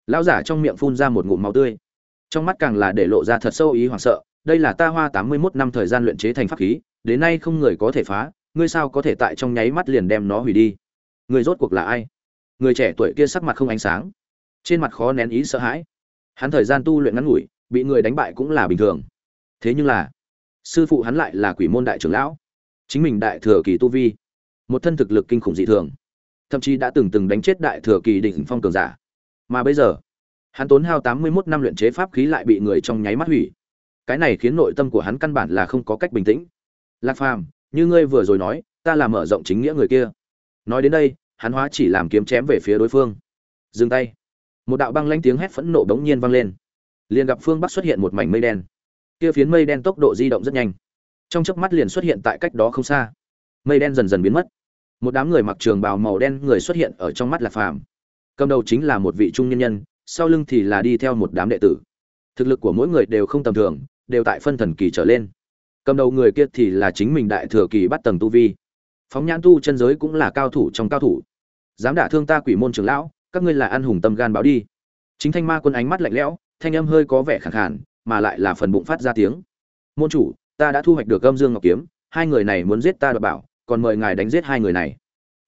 Lão giả trong miệng phun ra một ngụm máu tươi. Trong mắt càng là để lộ ra thật sâu ý hoảng sợ, đây là ta hoa tám mươi mốt năm thời gian luyện chế thành pháp khí, đến nay không người có thể phá, ngươi sao có thể tại trong nháy mắt liền đem nó hủy đi? Người rốt cuộc là ai? Người trẻ tuổi kia sắc mặt không ánh sáng, trên mặt khó nén ý sợ hãi. Hắn thời gian tu luyện ngắn ngủi, bị người đánh bại cũng là bình thường. Thế nhưng là, sư phụ hắn lại là quỷ môn đại trưởng lão, chính mình đại thừa kỳ tu vi, một thân thực lực kinh khủng dị thường thậm chí đã từng từng đánh chết đại thừa kỳ đỉnh phong cường giả. Mà bây giờ, hắn tốn hao tám mươi 81 năm luyện chế pháp khí lại bị người trong nháy mắt hủy. Cái này khiến nội tâm của hắn căn bản là không có cách bình tĩnh. Lạc phàm, như ngươi vừa rồi nói, ta là mở rộng chính nghĩa người kia. Nói đến đây, hắn hóa chỉ làm kiếm chém về phía đối phương. Dừng tay. Một đạo băng lãnh tiếng hét phẫn nộ bỗng nhiên vang lên. Liền gặp phương bắc xuất hiện một mảnh mây đen. Kia phiến mây đen tốc độ di động rất nhanh. Trong chớp mắt liền xuất hiện tại cách đó không xa. Mây đen dần dần biến mất một đám người mặc trường bào màu đen người xuất hiện ở trong mắt lạc phàm. Cầm đầu chính là một vị trung nhân nhân, sau lưng thì là đi theo một đám đệ tử. Thực lực của mỗi người đều không tầm thường, đều tại phân thần kỳ trở lên. Cầm đầu người kia thì là chính mình đại thừa kỳ bắt tầng tu vi. Phóng nhãn tu chân giới cũng là cao thủ trong cao thủ. Dám đả thương ta quỷ môn trưởng lão, các ngươi là ăn hùng tâm gan báo đi. Chính thanh ma quân ánh mắt lạnh lẽo, thanh âm hơi có vẻ khẳng khản mà lại là phần bụng phát ra tiếng. Môn chủ, ta đã thu hoạch được âm dương ngọc kiếm, hai người này muốn giết ta đ bảo còn mời ngài đánh giết hai người này.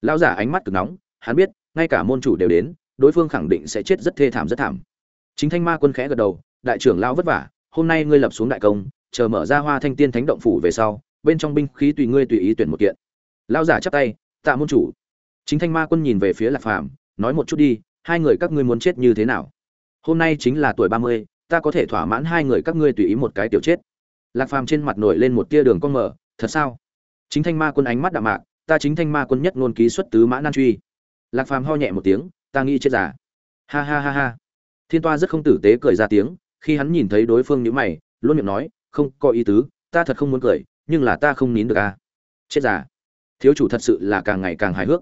Lão giả ánh mắt cực nóng, hắn biết, ngay cả môn chủ đều đến, đối phương khẳng định sẽ chết rất thê thảm rất thảm. Chính thanh ma quân khẽ gật đầu, đại trưởng lão vất vả, hôm nay ngươi lập xuống đại công, chờ mở ra hoa thanh tiên thánh động phủ về sau, bên trong binh khí tùy ngươi tùy ý tuyển một kiện. Lão giả chắp tay, tạ môn chủ. Chính thanh ma quân nhìn về phía lạc phàm, nói một chút đi, hai người các ngươi muốn chết như thế nào? Hôm nay chính là tuổi ba mươi, ta có thể thỏa mãn hai người các ngươi tùy ý một cái tiểu chết. Lạc phàm trên mặt nổi lên một tia đường con mở thật sao? Chính thanh ma quân ánh mắt đạm mạc, ta chính thanh ma quân nhất ngôn ký xuất tứ mã nan truy. Lạc phàm ho nhẹ một tiếng, ta nghĩ chết giả ha ha ha ha. Thiên toa rất không tử tế cười ra tiếng, khi hắn nhìn thấy đối phương nhíu mày, luôn miệng nói, không, có ý tứ, ta thật không muốn cười, nhưng là ta không nín được à. Chết giả thiếu chủ thật sự là càng ngày càng hài hước.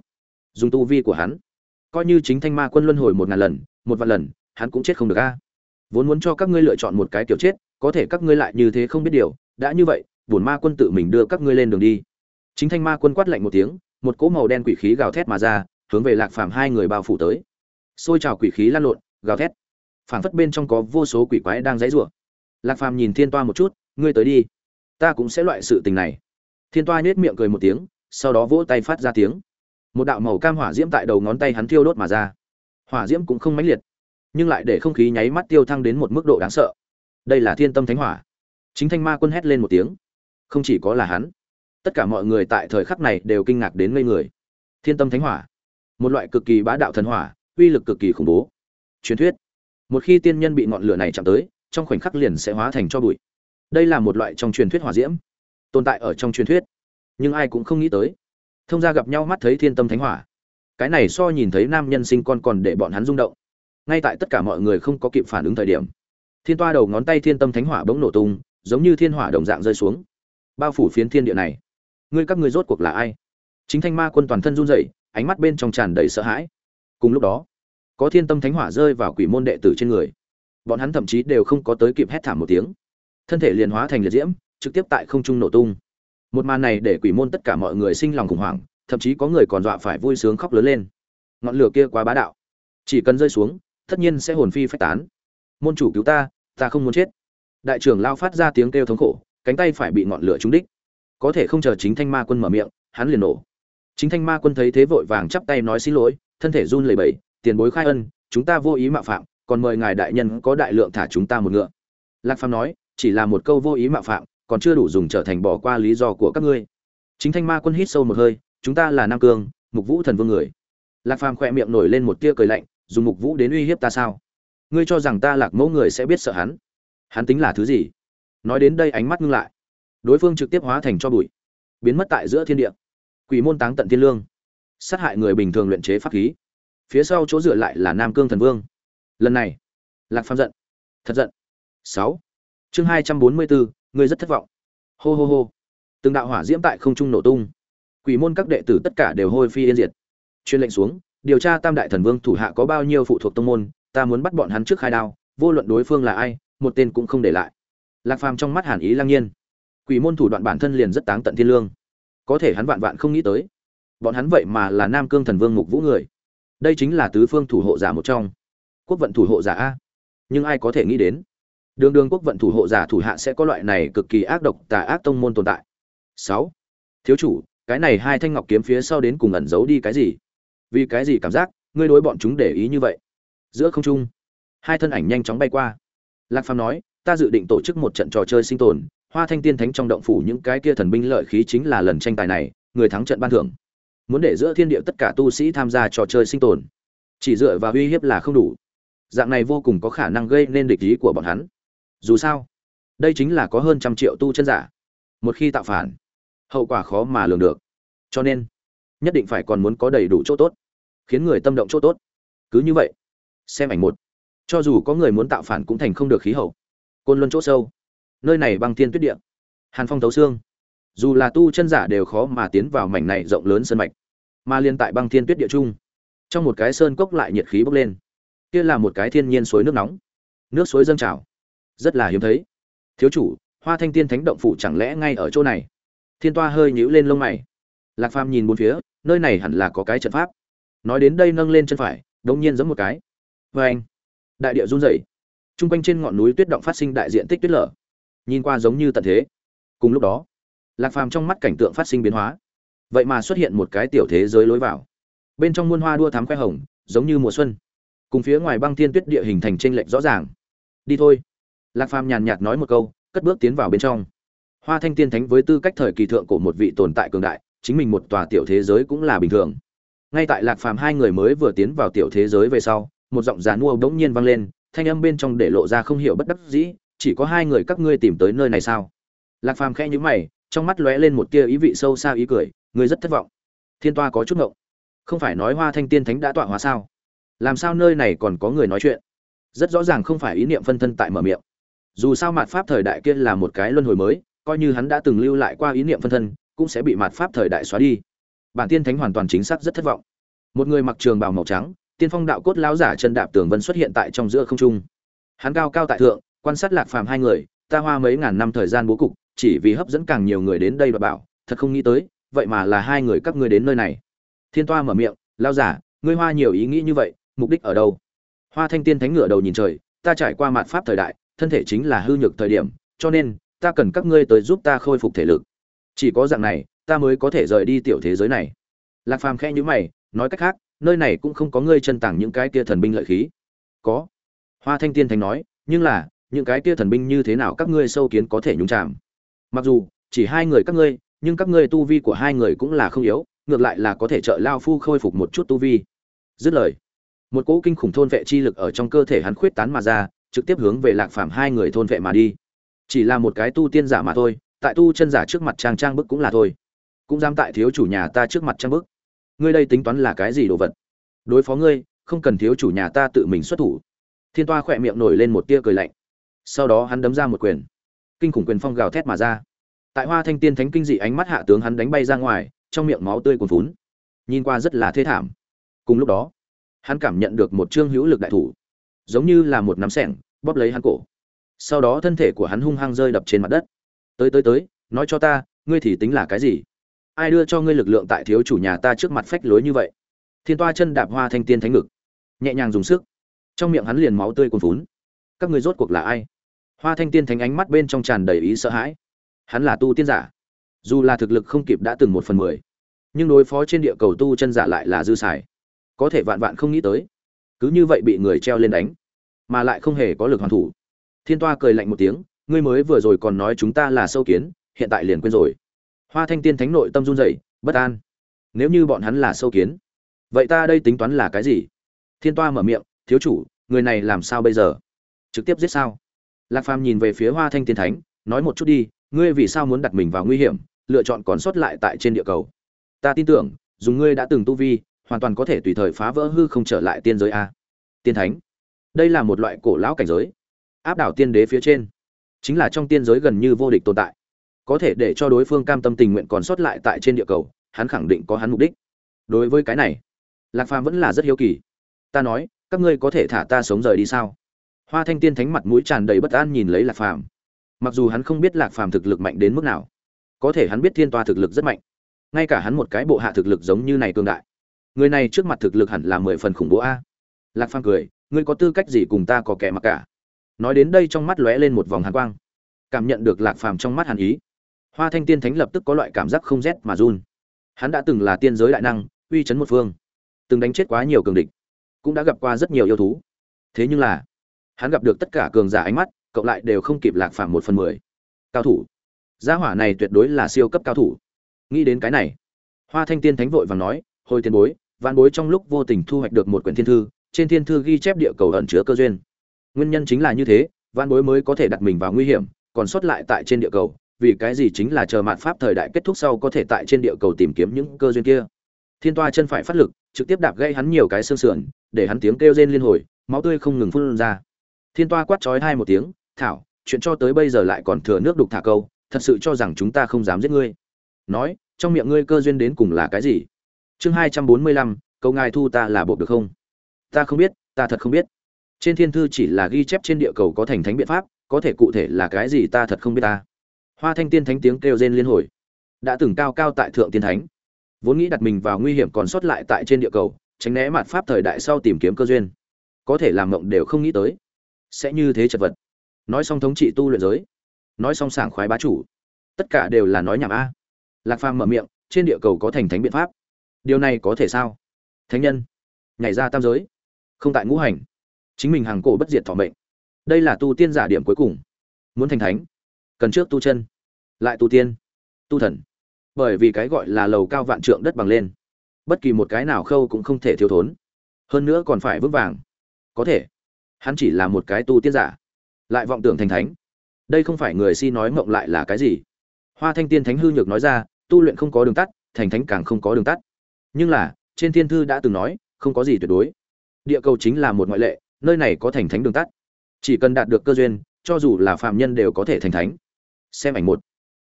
Dùng tu vi của hắn, coi như chính thanh ma quân luân hồi một ngàn lần, một vạn lần, hắn cũng chết không được a vốn muốn cho các ngươi lựa chọn một cái kiểu chết, có thể các ngươi lại như thế không biết điều, đã như vậy, bổn ma quân tự mình đưa các ngươi lên đường đi chính thanh ma quân quát lạnh một tiếng, một cỗ màu đen quỷ khí gào thét mà ra, hướng về lạc phàm hai người bao phủ tới. Xôi trào quỷ khí lan lộn, gào thét. Phảng phất bên trong có vô số quỷ quái đang dãy rủa. Lạc phàm nhìn thiên toa một chút, ngươi tới đi. Ta cũng sẽ loại sự tình này. Thiên toa nhếch miệng cười một tiếng, sau đó vỗ tay phát ra tiếng. Một đạo màu cam hỏa diễm tại đầu ngón tay hắn thiêu đốt mà ra. Hỏa diễm cũng không mãnh liệt, nhưng lại để không khí nháy mắt tiêu thăng đến một mức độ đáng sợ. Đây là thiên tâm thánh hỏa. Chính thanh ma quân hét lên một tiếng. Không chỉ có là hắn tất cả mọi người tại thời khắc này đều kinh ngạc đến ngây người. Thiên tâm thánh hỏa, một loại cực kỳ bá đạo thần hỏa, uy lực cực kỳ khủng bố. Truyền thuyết, một khi tiên nhân bị ngọn lửa này chạm tới, trong khoảnh khắc liền sẽ hóa thành cho bụi. Đây là một loại trong truyền thuyết hỏa diễm, tồn tại ở trong truyền thuyết, nhưng ai cũng không nghĩ tới. Thông gia gặp nhau mắt thấy thiên tâm thánh hỏa. Cái này so nhìn thấy nam nhân sinh con còn để bọn hắn rung động. Ngay tại tất cả mọi người không có kịp phản ứng thời điểm, thiên toa đầu ngón tay thiên tâm thánh hỏa bỗng nổ tung, giống như thiên hỏa đồng dạng rơi xuống, bao phủ phiến thiên địa này ngươi các ngươi rốt cuộc là ai? Chính thanh ma quân toàn thân run rẩy, ánh mắt bên trong tràn đầy sợ hãi. Cùng lúc đó, có thiên tâm thánh hỏa rơi vào quỷ môn đệ tử trên người. Bọn hắn thậm chí đều không có tới kịp hét thảm một tiếng. Thân thể liền hóa thành liệt diễm, trực tiếp tại không trung nổ tung. Một màn này để quỷ môn tất cả mọi người sinh lòng khủng hoảng, thậm chí có người còn dọa phải vui sướng khóc lớn lên. Ngọn lửa kia quá bá đạo. Chỉ cần rơi xuống, tất nhiên sẽ hồn phi phách tán. Môn chủ cứu ta ta không muốn chết. Đại trưởng lao phát ra tiếng kêu thống khổ, cánh tay phải bị ngọn lửa trúng đích có thể không chờ chính thanh ma quân mở miệng, hắn liền nổ. Chính thanh ma quân thấy thế vội vàng chắp tay nói xin lỗi, thân thể run lẩy bẩy, tiền bối khai ân, chúng ta vô ý mạo phạm, còn mời ngài đại nhân có đại lượng thả chúng ta một ngựa. Lạc phàm nói, chỉ là một câu vô ý mạo phạm, còn chưa đủ dùng trở thành bỏ qua lý do của các ngươi. Chính thanh ma quân hít sâu một hơi, chúng ta là nam cương, mục vũ thần vương người. Lạc phàm khỏe miệng nổi lên một tia cười lạnh, dùng mục vũ đến uy hiếp ta sao? Ngươi cho rằng ta lạc mẫu người sẽ biết sợ hắn? Hắn tính là thứ gì? Nói đến đây ánh mắt ngưng lại đối phương trực tiếp hóa thành cho bụi, biến mất tại giữa thiên địa. Quỷ môn táng tận thiên lương, sát hại người bình thường luyện chế pháp khí. Phía sau chỗ dựa lại là nam cương thần vương. Lần này, lạc phàm giận, thật giận. Sáu, chương hai trăm bốn mươi bốn, ngươi rất thất vọng. Hô hô hô. Từng đạo hỏa diễm tại không trung nổ tung. Quỷ môn các đệ tử tất cả đều hôi phi yên diệt. Chuyên lệnh xuống, điều tra tam đại thần vương thủ hạ có bao nhiêu phụ thuộc tông môn, ta muốn bắt bọn hắn trước khai đao, vô luận đối phương là ai, một tên cũng không để lại. Lạc phàm trong mắt hàn ý lang nhiên quỷ môn thủ đoạn bản thân liền rất táng tận thiên lương. Có thể hắn vạn vạn không nghĩ tới, bọn hắn vậy mà là nam cương thần vương mục vũ người. Đây chính là tứ phương thủ hộ giả một trong. Quốc vận thủ hộ giả a. Nhưng ai có thể nghĩ đến? Đường đường quốc vận thủ hộ giả thủ hạ sẽ có loại này cực kỳ ác độc tà ác tông môn tồn tại. Sáu. Thiếu chủ, cái này hai thanh ngọc kiếm phía sau đến cùng ẩn giấu đi cái gì? Vì cái gì cảm giác, ngươi đối bọn chúng để ý như vậy? Giữa không trung, hai thân ảnh nhanh chóng bay qua. Lạc phàm nói, ta dự định tổ chức một trận trò chơi sinh tồn hoa thanh tiên thánh trong động phủ những cái kia thần binh lợi khí chính là lần tranh tài này, người thắng trận ban thưởng. Muốn để giữa thiên địa tất cả tu sĩ tham gia trò chơi sinh tồn, chỉ dựa vào uy hiếp là không đủ. Dạng này vô cùng có khả năng gây nên địch ý của bọn hắn. Dù sao, đây chính là có hơn trăm triệu tu chân giả. Một khi tạo phản, hậu quả khó mà lường được. Cho nên, nhất định phải còn muốn có đầy đủ chỗ tốt, khiến người tâm động chỗ tốt. Cứ như vậy, xem ảnh một. Cho dù có người muốn tạo phản cũng thành không được khí hậu. Côn luân chỗ sâu nơi này băng thiên tuyết địa. Hàn phong thấu xương. Dù là tu chân giả đều khó mà tiến vào mảnh này rộng lớn sơn mạch, mà liên tại băng thiên tuyết địa trung trong một cái sơn cốc lại nhiệt khí bốc lên. Kia là một cái thiên nhiên suối nước nóng. Nước suối dâng trào. Rất là hiếm thấy. Thiếu chủ, hoa thanh tiên thánh động phủ chẳng lẽ ngay ở chỗ này? Thiên toa hơi nhíu lên lông mày. Lạc phàm nhìn bốn phía, nơi này hẳn là có cái trận pháp. Nói đến đây nâng lên chân phải, đống nhiên giống một cái. Vê anh đại địa run rẩy. Chung quanh trên ngọn núi tuyết động phát sinh đại diện tích tuyết lở nhìn qua giống như tận thế. Cùng lúc đó, lạc phàm trong mắt cảnh tượng phát sinh biến hóa. Vậy mà xuất hiện một cái tiểu thế giới lối vào. Bên trong muôn hoa đua thám khoe hồng, giống như mùa xuân. Cùng phía ngoài băng thiên tuyết địa hình thành tranh lệch rõ ràng. Đi thôi. Lạc phàm nhàn nhạt nói một câu, cất bước tiến vào bên trong. Hoa thanh tiên thánh với tư cách thời kỳ thượng của một vị tồn tại cường đại, chính mình một tòa tiểu thế giới cũng là bình thường. Ngay tại lạc phàm hai người mới vừa tiến vào tiểu thế giới về sau, một giọng giàn mua bỗng nhiên vang lên, thanh âm bên trong để lộ ra không hiểu bất đắc dĩ chỉ có hai người các ngươi tìm tới nơi này sao? Lạc phàm khẽ nhíu mày, trong mắt lóe lên một tia ý vị sâu xa ý cười, ngươi rất thất vọng. Thiên toa có chút ngộng. Không phải nói hoa thanh tiên thánh đã tọa hóa sao? Làm sao nơi này còn có người nói chuyện? Rất rõ ràng không phải ý niệm phân thân tại mở miệng. Dù sao mạt pháp thời đại kia là một cái luân hồi mới, coi như hắn đã từng lưu lại qua ý niệm phân thân, cũng sẽ bị mạt pháp thời đại xóa đi. Bản tiên thánh hoàn toàn chính xác rất thất vọng. Một người mặc trường bào màu trắng, tiên phong đạo cốt lão giả chân đạp tường vân xuất hiện tại trong giữa không trung. Hắn cao cao tại thượng quan sát lạc phàm hai người, ta hoa mấy ngàn năm thời gian bố cục, chỉ vì hấp dẫn càng nhiều người đến đây và bảo, thật không nghĩ tới, vậy mà là hai người các ngươi đến nơi này. Thiên toa mở miệng, lão giả, ngươi hoa nhiều ý nghĩ như vậy, mục đích ở đâu? Hoa thanh tiên thánh ngửa đầu nhìn trời, ta trải qua mạt pháp thời đại, thân thể chính là hư nhược thời điểm, cho nên, ta cần các ngươi tới giúp ta khôi phục thể lực. Chỉ có dạng này, ta mới có thể rời đi tiểu thế giới này. Lạc phàm khẽ nhữ mày, nói cách khác, nơi này cũng không có ngươi chân tàng những cái kia thần binh lợi khí. Có. Hoa thanh tiên thánh nói, nhưng là những cái kia thần binh như thế nào các ngươi sâu kiến có thể nhúng chạm mặc dù, chỉ hai người các ngươi, nhưng các ngươi tu vi của hai người cũng là không yếu, ngược lại là có thể trợ lao phu khôi phục một chút tu vi. Dứt lời, một cỗ kinh khủng thôn vệ chi lực ở trong cơ thể hắn khuyết tán mà ra, trực tiếp hướng về lạc phàm hai người thôn vệ mà đi. Chỉ là một cái tu tiên giả mà thôi, tại tu chân giả trước mặt trang trang bức cũng là thôi. Cũng dám tại thiếu chủ nhà ta trước mặt trang bức. Ngươi đây tính toán là cái gì đồ vật? Đối phó ngươi, không cần thiếu chủ nhà ta tự mình xuất thủ. Thiên toa khỏe miệng nổi lên một tia cười lạnh sau đó hắn đấm ra một quyền. Kinh khủng quyền phong gào thét mà ra. Tại hoa thanh tiên thánh kinh dị ánh mắt hạ tướng hắn đánh bay ra ngoài, trong miệng máu tươi cuồn phún nhìn qua rất là thê thảm. Cùng lúc đó, hắn cảm nhận được một chương hữu lực đại thủ. Giống như là một nắm sẻng bóp lấy hắn cổ. Sau đó thân thể của hắn hung hăng rơi đập trên mặt đất. Tới tới tới, nói cho ta, ngươi thì tính là cái gì? Ai đưa cho ngươi lực lượng tại thiếu chủ nhà ta trước mặt phách lối như vậy? Thiên toa chân đạp hoa thanh tiên thánh ngực. Nhẹ nhàng dùng sức. Trong miệng hắn liền máu tươi cuồn phún các ngươi rốt cuộc là ai? Hoa thanh tiên thánh ánh mắt bên trong tràn đầy ý sợ hãi. Hắn là tu tiên giả. Dù là thực lực không kịp đã từng một phần mười, nhưng đối phó trên địa cầu tu chân giả lại là dư xài có thể vạn vạn không nghĩ tới, cứ như vậy bị người treo lên đánh, mà lại không hề có lực hoàn thủ. Thiên toa cười lạnh một tiếng, ngươi mới vừa rồi còn nói chúng ta là sâu kiến, hiện tại liền quên rồi. Hoa thanh tiên thánh nội tâm run rẩy, bất an. Nếu như bọn hắn là sâu kiến, vậy ta đây tính toán là cái gì? Thiên toa mở miệng, thiếu chủ, người này làm sao bây giờ? Trực tiếp giết sao? Lạc phàm nhìn về phía hoa thanh tiên thánh, nói một chút đi, ngươi vì sao muốn đặt mình vào nguy hiểm, lựa chọn còn sót lại tại trên địa cầu? Ta tin tưởng dùng ngươi đã từng tu vi, hoàn toàn có thể tùy thời phá vỡ hư không trở lại tiên giới a. Tiên thánh. Đây là một loại cổ lão cảnh giới. Áp đảo tiên đế phía trên. Chính là trong tiên giới gần như vô địch tồn tại. Có thể để cho đối phương cam tâm tình nguyện còn sót lại tại trên địa cầu, hắn khẳng định có hắn mục đích. Đối với cái này, lạc phàm vẫn là rất hiếu kỳ. Ta nói, các ngươi có thể thả ta sống rời đi sao? Hoa thanh tiên thánh mặt mũi tràn đầy bất an nhìn lấy lạc phàm. Mặc dù hắn không biết lạc phàm thực lực mạnh đến mức nào, có thể hắn biết thiên toa thực lực rất mạnh. Ngay cả hắn một cái bộ hạ thực lực giống như này cương đại. Người này trước mặt thực lực hẳn là mười phần khủng bố a. Lạc phàm cười, ngươi có tư cách gì cùng ta có kẻ mặc cả? Nói đến đây trong mắt lóe lên một vòng hàn quang. Cảm nhận được lạc phàm trong mắt hàn ý, hoa thanh tiên thánh lập tức có loại cảm giác không rét mà run. Hắn đã từng là tiên giới đại năng, uy chấn một phương, từng đánh chết quá nhiều cường địch, cũng đã gặp qua rất nhiều yêu thú. Thế nhưng là hắn gặp được tất cả cường giả ánh mắt, cộng lại đều không kịp lạc phàm một phần mười. Cao thủ. Gia hỏa này tuyệt đối là siêu cấp cao thủ. Nghĩ đến cái này, hoa thanh tiên thánh vội vàng nói, hồi tiền bối, vạn bối trong lúc vô tình thu hoạch được một quyển thiên thư, trên thiên thư ghi chép địa cầu ẩn chứa cơ duyên. Nguyên nhân chính là như thế, vạn bối mới có thể đặt mình vào nguy hiểm, còn sót lại tại trên địa cầu, vì cái gì chính là chờ mạn pháp thời đại kết thúc sau có thể tại trên địa cầu tìm kiếm những cơ duyên kia? Thiên toa chân phải phát lực, trực tiếp đạp gây hắn nhiều cái xương sườn, để hắn tiếng kêu rên liên hồi, máu tươi không ngừng phun ra thiên toa quát chói hai một tiếng, thảo, chuyện cho tới bây giờ lại còn thừa nước đục thả câu, thật sự cho rằng chúng ta không dám giết ngươi. Nói, trong miệng ngươi cơ duyên đến cùng là cái gì? Chương hai trăm bốn mươi lăm, câu ngài thu ta là buộc được không? Ta không biết, ta thật không biết. Trên thiên thư chỉ là ghi chép trên địa cầu có thành thánh biện pháp, có thể cụ thể là cái gì ta thật không biết ta. Hoa thanh tiên thánh tiếng kêu rên liên hồi. Đã từng cao cao tại thượng tiên thánh. Vốn nghĩ đặt mình vào nguy hiểm còn sót lại tại trên địa cầu, tránh né mặt pháp thời đại sau tìm kiếm cơ duyên. Có thể làm mộng đều không nghĩ tới sẽ như thế chật vật. Nói xong thống trị tu luyện giới, nói xong sảng khoái bá chủ, tất cả đều là nói nhảm a. Lạc phàm mở miệng, trên địa cầu có thành thánh biện pháp. Điều này có thể sao? Thánh nhân, nhảy ra tam giới, không tại ngũ hành. Chính mình hàng cổ bất diệt thọ mệnh. Đây là tu tiên giả điểm cuối cùng. Muốn thành thánh, cần trước tu chân, lại tu tiên, tu thần. Bởi vì cái gọi là lầu cao vạn trượng đất bằng lên, bất kỳ một cái nào khâu cũng không thể thiếu thốn. Hơn nữa còn phải vững vàng. Có thể hắn chỉ là một cái tu tiên giả, lại vọng tưởng thành thánh. Đây không phải người si nói mộng lại là cái gì? Hoa thanh tiên thánh hư nhược nói ra, tu luyện không có đường tắt, thành thánh càng không có đường tắt. Nhưng là, trên thiên thư đã từng nói, không có gì tuyệt đối. Địa cầu chính là một ngoại lệ, nơi này có thành thánh đường tắt. Chỉ cần đạt được cơ duyên, cho dù là phạm nhân đều có thể thành thánh. Xem ảnh một.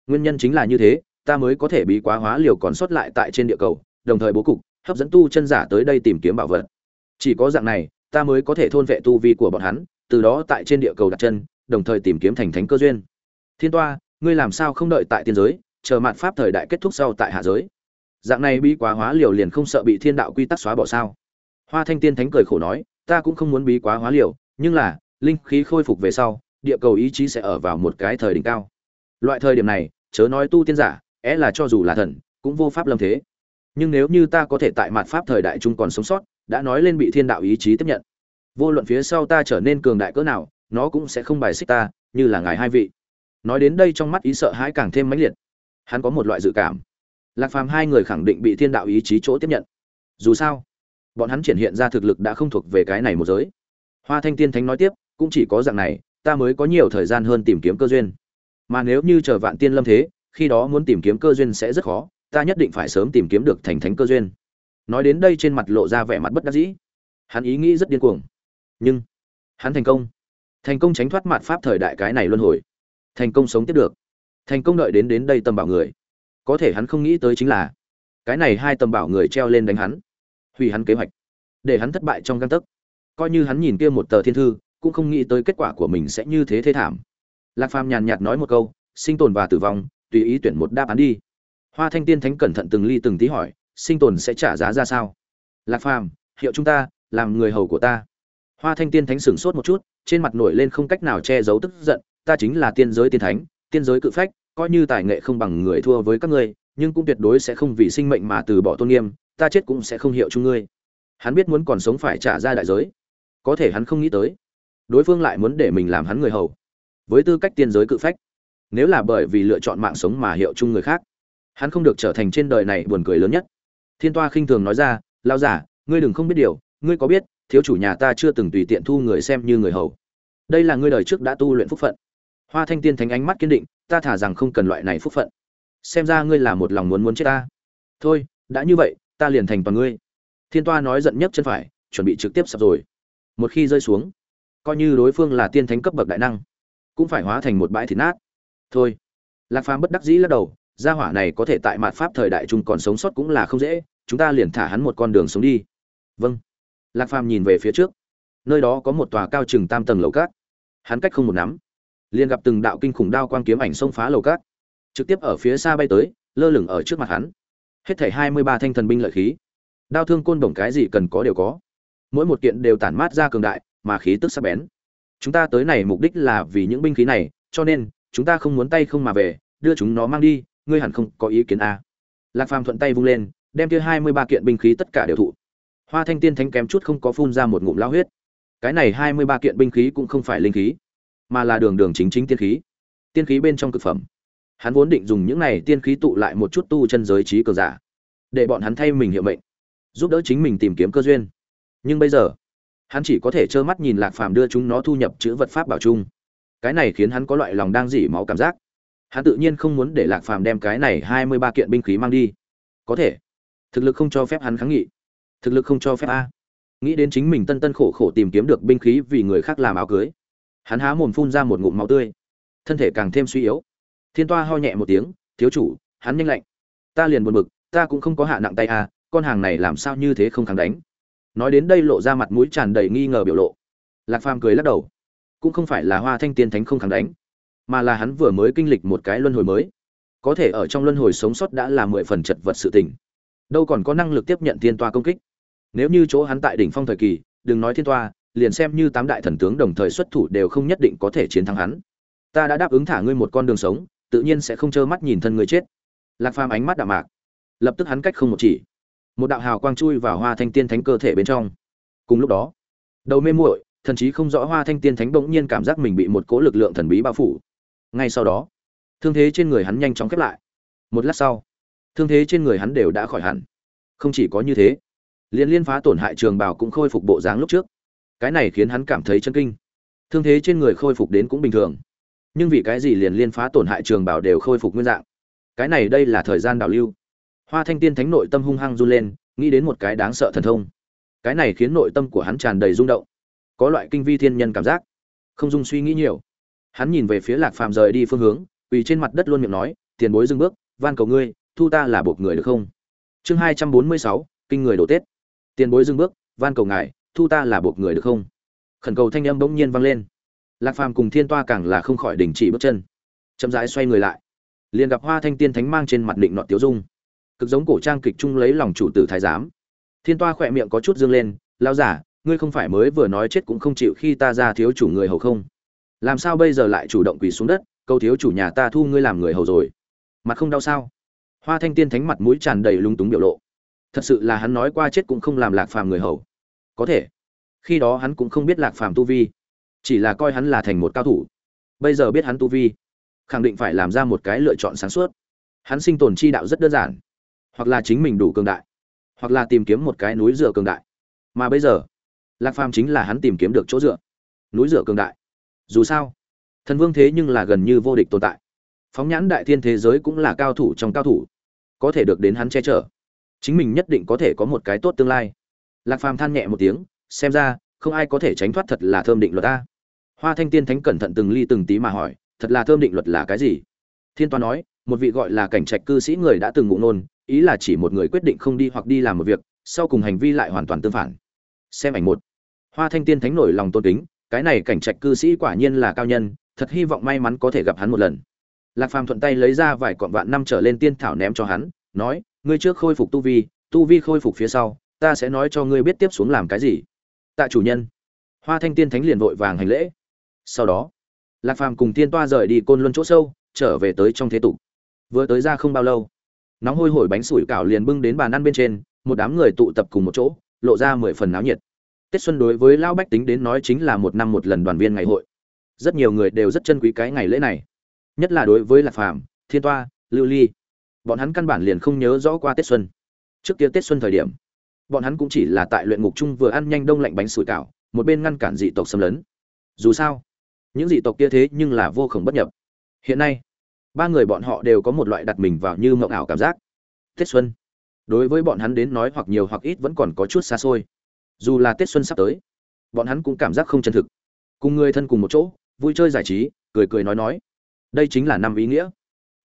Nguyên nhân chính là như thế, ta mới có thể bí quá hóa liều còn sót lại tại trên địa cầu, đồng thời bố cục, hấp dẫn tu chân giả tới đây tìm kiếm bảo vật. Chỉ có dạng này ta mới có thể thôn vệ tu vi của bọn hắn, từ đó tại trên địa cầu đặt chân, đồng thời tìm kiếm thành thánh cơ duyên. Thiên toa, ngươi làm sao không đợi tại tiên giới, chờ mạn pháp thời đại kết thúc sau tại hạ giới? Dạng này bí quá hóa liều liền không sợ bị thiên đạo quy tắc xóa bỏ sao? Hoa thanh tiên thánh cười khổ nói, ta cũng không muốn bí quá hóa liều, nhưng là, linh khí khôi phục về sau, địa cầu ý chí sẽ ở vào một cái thời đỉnh cao. Loại thời điểm này, chớ nói tu tiên giả, é là cho dù là thần, cũng vô pháp lâm thế. Nhưng nếu như ta có thể tại mạt pháp thời đại trung còn sống sót đã nói lên bị thiên đạo ý chí tiếp nhận. Vô luận phía sau ta trở nên cường đại cỡ nào, nó cũng sẽ không bài xích ta, như là ngài hai vị. Nói đến đây trong mắt ý sợ hãi càng thêm mãnh liệt. Hắn có một loại dự cảm. Lạc phàm hai người khẳng định bị thiên đạo ý chí chỗ tiếp nhận. Dù sao, bọn hắn triển hiện ra thực lực đã không thuộc về cái này một giới. Hoa thanh tiên thánh nói tiếp, cũng chỉ có dạng này, ta mới có nhiều thời gian hơn tìm kiếm cơ duyên. Mà nếu như chờ vạn tiên lâm thế, khi đó muốn tìm kiếm cơ duyên sẽ rất khó, ta nhất định phải sớm tìm kiếm được thành thánh cơ duyên nói đến đây trên mặt lộ ra vẻ mặt bất đắc dĩ. Hắn ý nghĩ rất điên cuồng. Nhưng, hắn thành công. Thành công tránh thoát mặt pháp thời đại cái này luân hồi. Thành công sống tiếp được. Thành công đợi đến đến đây tầm bảo người. Có thể hắn không nghĩ tới chính là, cái này hai tầm bảo người treo lên đánh hắn. Hủy hắn kế hoạch. Để hắn thất bại trong găng tấc. Coi như hắn nhìn kia một tờ thiên thư, cũng không nghĩ tới kết quả của mình sẽ như thế thế thảm. Lạc phàm nhàn nhạt nói một câu, sinh tồn và tử vong, tùy ý tuyển một đáp án đi. Hoa thanh tiên thánh cẩn thận từng ly từng tí hỏi sinh tồn sẽ trả giá ra sao? Lạc phàm, hiệu chúng ta, làm người hầu của ta. Hoa thanh tiên thánh sửng sốt một chút, trên mặt nổi lên không cách nào che giấu tức giận, ta chính là tiên giới tiên thánh, tiên giới cự phách, coi như tài nghệ không bằng người thua với các ngươi, nhưng cũng tuyệt đối sẽ không vì sinh mệnh mà từ bỏ tôn nghiêm, ta chết cũng sẽ không hiệu chung ngươi. Hắn biết muốn còn sống phải trả ra đại giới. Có thể hắn không nghĩ tới. Đối phương lại muốn để mình làm hắn người hầu. Với tư cách tiên giới cự phách, nếu là bởi vì lựa chọn mạng sống mà hiệu chung người khác, hắn không được trở thành trên đời này buồn cười lớn nhất thiên toa khinh thường nói ra lao giả, ngươi đừng không biết điều, ngươi có biết, thiếu chủ nhà ta chưa từng tùy tiện thu người xem như người hầu. Đây là ngươi đời trước đã tu luyện phúc phận. Hoa thanh tiên thánh ánh mắt kiên định, ta thả rằng không cần loại này phúc phận. Xem ra ngươi là một lòng muốn muốn chết ta. Thôi, đã như vậy, ta liền thành toàn ngươi. Thiên toa nói giận nhất chân phải, chuẩn bị trực tiếp sập rồi. Một khi rơi xuống, coi như đối phương là tiên thánh cấp bậc đại năng, cũng phải hóa thành một bãi thịt nát. Thôi. Lạc phàm bất đắc dĩ lắc đầu gia hỏa này có thể tại mạt pháp thời đại trung còn sống sót cũng là không dễ, chúng ta liền thả hắn một con đường sống đi. Vâng. Lạc phàm nhìn về phía trước. Nơi đó có một tòa cao chừng tam tầng lầu cát. Hắn cách không một nắm. Liền gặp từng đạo kinh khủng đao quang kiếm ảnh xông phá lầu cát. Trực tiếp ở phía xa bay tới, lơ lửng ở trước mặt hắn. Hết thảy hai mươi ba thanh thần binh lợi khí. Đao thương côn đồng cái gì cần có đều có. Mỗi một kiện đều tản mát ra cường đại, mà khí tức sắc bén. Chúng ta tới này mục đích là vì những binh khí này, cho nên, chúng ta không muốn tay không mà về, đưa chúng nó mang đi ngươi hẳn không có ý kiến a. À. lạc phàm thuận tay vung lên, đem kia hai mươi ba kiện binh khí tất cả đều thụ. Hoa thanh tiên thánh kém chút không có phun ra một ngụm lao huyết. Cái này hai mươi ba kiện binh khí cũng không phải linh khí, mà là đường đường chính chính tiên khí. Tiên khí bên trong cực phẩm. Hắn vốn định dùng những này tiên khí tụ lại một chút tu chân giới trí cờ giả, để bọn hắn thay mình hiệu mệnh, giúp đỡ chính mình tìm kiếm cơ duyên. Nhưng bây giờ, hắn chỉ có thể trơ mắt nhìn lạc phàm đưa chúng nó thu nhập chữ vật pháp bảo chung. Cái này khiến hắn có loại lòng đang dỉ máu cảm giác hắn tự nhiên không muốn để lạc phàm đem cái này hai mươi ba kiện binh khí mang đi. Có thể. Thực lực không cho phép hắn kháng nghị. Thực lực không cho phép a. Nghĩ đến chính mình tân tân khổ khổ tìm kiếm được binh khí vì người khác làm áo cưới, hắn há mồm phun ra một ngụm máu tươi. Thân thể càng thêm suy yếu. Thiên toa ho nhẹ một tiếng, thiếu chủ, hắn nhanh lạnh. Ta liền buồn bực, ta cũng không có hạ nặng tay a, con hàng này làm sao như thế không kháng đánh? Nói đến đây lộ ra mặt mũi tràn đầy nghi ngờ biểu lộ. Lạc phàm cười lắc đầu. Cũng không phải là hoa thanh tiên thánh không kháng đánh mà là hắn vừa mới kinh lịch một cái luân hồi mới. Có thể ở trong luân hồi sống sót đã là mười phần chật vật sự tình. Đâu còn có năng lực tiếp nhận thiên toa công kích. Nếu như chỗ hắn tại đỉnh phong thời kỳ, đừng nói thiên toa, liền xem như tám đại thần tướng đồng thời xuất thủ đều không nhất định có thể chiến thắng hắn. Ta đã đáp ứng thả ngươi một con đường sống, tự nhiên sẽ không trơ mắt nhìn thân người chết. Lạc phàm ánh mắt đạm mạc. Lập tức hắn cách không một chỉ. Một đạo hào quang chui vào hoa thanh tiên thánh cơ thể bên trong. Cùng lúc đó, đầu mê muội, thần chí không rõ hoa thanh tiên thánh bỗng nhiên cảm giác mình bị một cỗ lực lượng thần bí bao phủ ngay sau đó, thương thế trên người hắn nhanh chóng khép lại. Một lát sau, thương thế trên người hắn đều đã khỏi hẳn. Không chỉ có như thế, liên liên phá tổn hại trường bảo cũng khôi phục bộ dáng lúc trước. Cái này khiến hắn cảm thấy chân kinh. Thương thế trên người khôi phục đến cũng bình thường. Nhưng vì cái gì liền liên phá tổn hại trường bảo đều khôi phục nguyên dạng? Cái này đây là thời gian đảo lưu. Hoa thanh tiên thánh nội tâm hung hăng run lên, nghĩ đến một cái đáng sợ thần thông. Cái này khiến nội tâm của hắn tràn đầy rung động. Có loại kinh vi thiên nhân cảm giác. Không dung suy nghĩ nhiều hắn nhìn về phía lạc phàm rời đi phương hướng, quỳ trên mặt đất luôn miệng nói, tiền bối dưng bước, van cầu ngươi, thu ta là bột người được không? Chương hai trăm bốn mươi sáu, kinh người đổ tết. Tiền bối dưng bước, van cầu ngài, thu ta là bột người được không? Khẩn cầu thanh âm bỗng nhiên vang lên. Lạc phàm cùng thiên toa càng là không khỏi đình chỉ bước chân. Chậm rãi xoay người lại. Liền gặp hoa thanh tiên thánh mang trên mặt định nọ tiếu dung. Cực giống cổ trang kịch chung lấy lòng chủ tử thái giám. Thiên toa khỏe miệng có chút dương lên lao giả ngươi không phải mới vừa nói chết cũng không chịu khi ta ra thiếu chủ người hầu không? Làm sao bây giờ lại chủ động quỳ xuống đất, câu thiếu chủ nhà ta thu ngươi làm người hầu rồi. Mặt không đau sao? Hoa thanh tiên thánh mặt mũi tràn đầy lung túng biểu lộ. Thật sự là hắn nói qua chết cũng không làm lạc phàm người hầu. Có thể. Khi đó hắn cũng không biết lạc phàm tu vi. Chỉ là coi hắn là thành một cao thủ. Bây giờ biết hắn tu vi, khẳng định phải làm ra một cái lựa chọn sáng suốt. Hắn sinh tồn chi đạo rất đơn giản. Hoặc là chính mình đủ cường đại. Hoặc là tìm kiếm một cái núi dựa cường đại. Mà bây giờ, lạc phàm chính là hắn tìm kiếm được chỗ dựa. Núi dựa cường đại dù sao, thần vương thế nhưng là gần như vô địch tồn tại. Phóng nhãn đại thiên thế giới cũng là cao thủ trong cao thủ, có thể được đến hắn che chở. Chính mình nhất định có thể có một cái tốt tương lai. Lạc phàm than nhẹ một tiếng, xem ra, không ai có thể tránh thoát thật là thơm định luật ta. Hoa thanh tiên thánh cẩn thận từng ly từng tí mà hỏi, thật là thơm định luật là cái gì? Thiên toán nói, một vị gọi là cảnh trạch cư sĩ người đã từng ngụ nôn ý là chỉ một người quyết định không đi hoặc đi làm một việc, sau cùng hành vi lại hoàn toàn tương phản. Xem ảnh một. Hoa thanh tiên thánh nổi lòng tôn kính cái này cảnh trạch cư sĩ quả nhiên là cao nhân, thật hy vọng may mắn có thể gặp hắn một lần. Lạc phàm thuận tay lấy ra vài cọn vạn năm trở lên tiên thảo ném cho hắn, nói, ngươi trước khôi phục tu vi tu vi khôi phục phía sau, ta sẽ nói cho ngươi biết tiếp xuống làm cái gì. Tạ chủ nhân, hoa thanh tiên thánh liền vội vàng hành lễ. Sau đó, lạc phàm cùng tiên toa rời đi côn luân chỗ sâu, trở về tới trong thế tục. Vừa tới ra không bao lâu, nóng hôi hổi bánh sủi cảo liền bưng đến bàn ăn bên trên, một đám người tụ tập cùng một chỗ, lộ ra mười phần náo nhiệt tết xuân đối với lão bách tính đến nói chính là một năm một lần đoàn viên ngày hội. Rất nhiều người đều rất trân quý cái ngày lễ này. Nhất là đối với lạc phàm, thiên toa, lưu ly. Bọn hắn căn bản liền không nhớ rõ qua tết xuân. Trước kia tết xuân thời điểm, bọn hắn cũng chỉ là tại luyện ngục chung vừa ăn nhanh đông lạnh bánh sủi cảo, một bên ngăn cản dị tộc xâm lấn. Dù sao, những dị tộc kia thế nhưng là vô khổng bất nhập. Hiện nay, ba người bọn họ đều có một loại đặt mình vào như mộng ảo cảm giác. Tết xuân, đối với bọn hắn đến nói hoặc nhiều hoặc ít vẫn còn có chút xa xôi dù là tết xuân sắp tới, bọn hắn cũng cảm giác không chân thực. Cùng người thân cùng một chỗ, vui chơi giải trí, cười cười nói nói. Đây chính là năm ý nghĩa.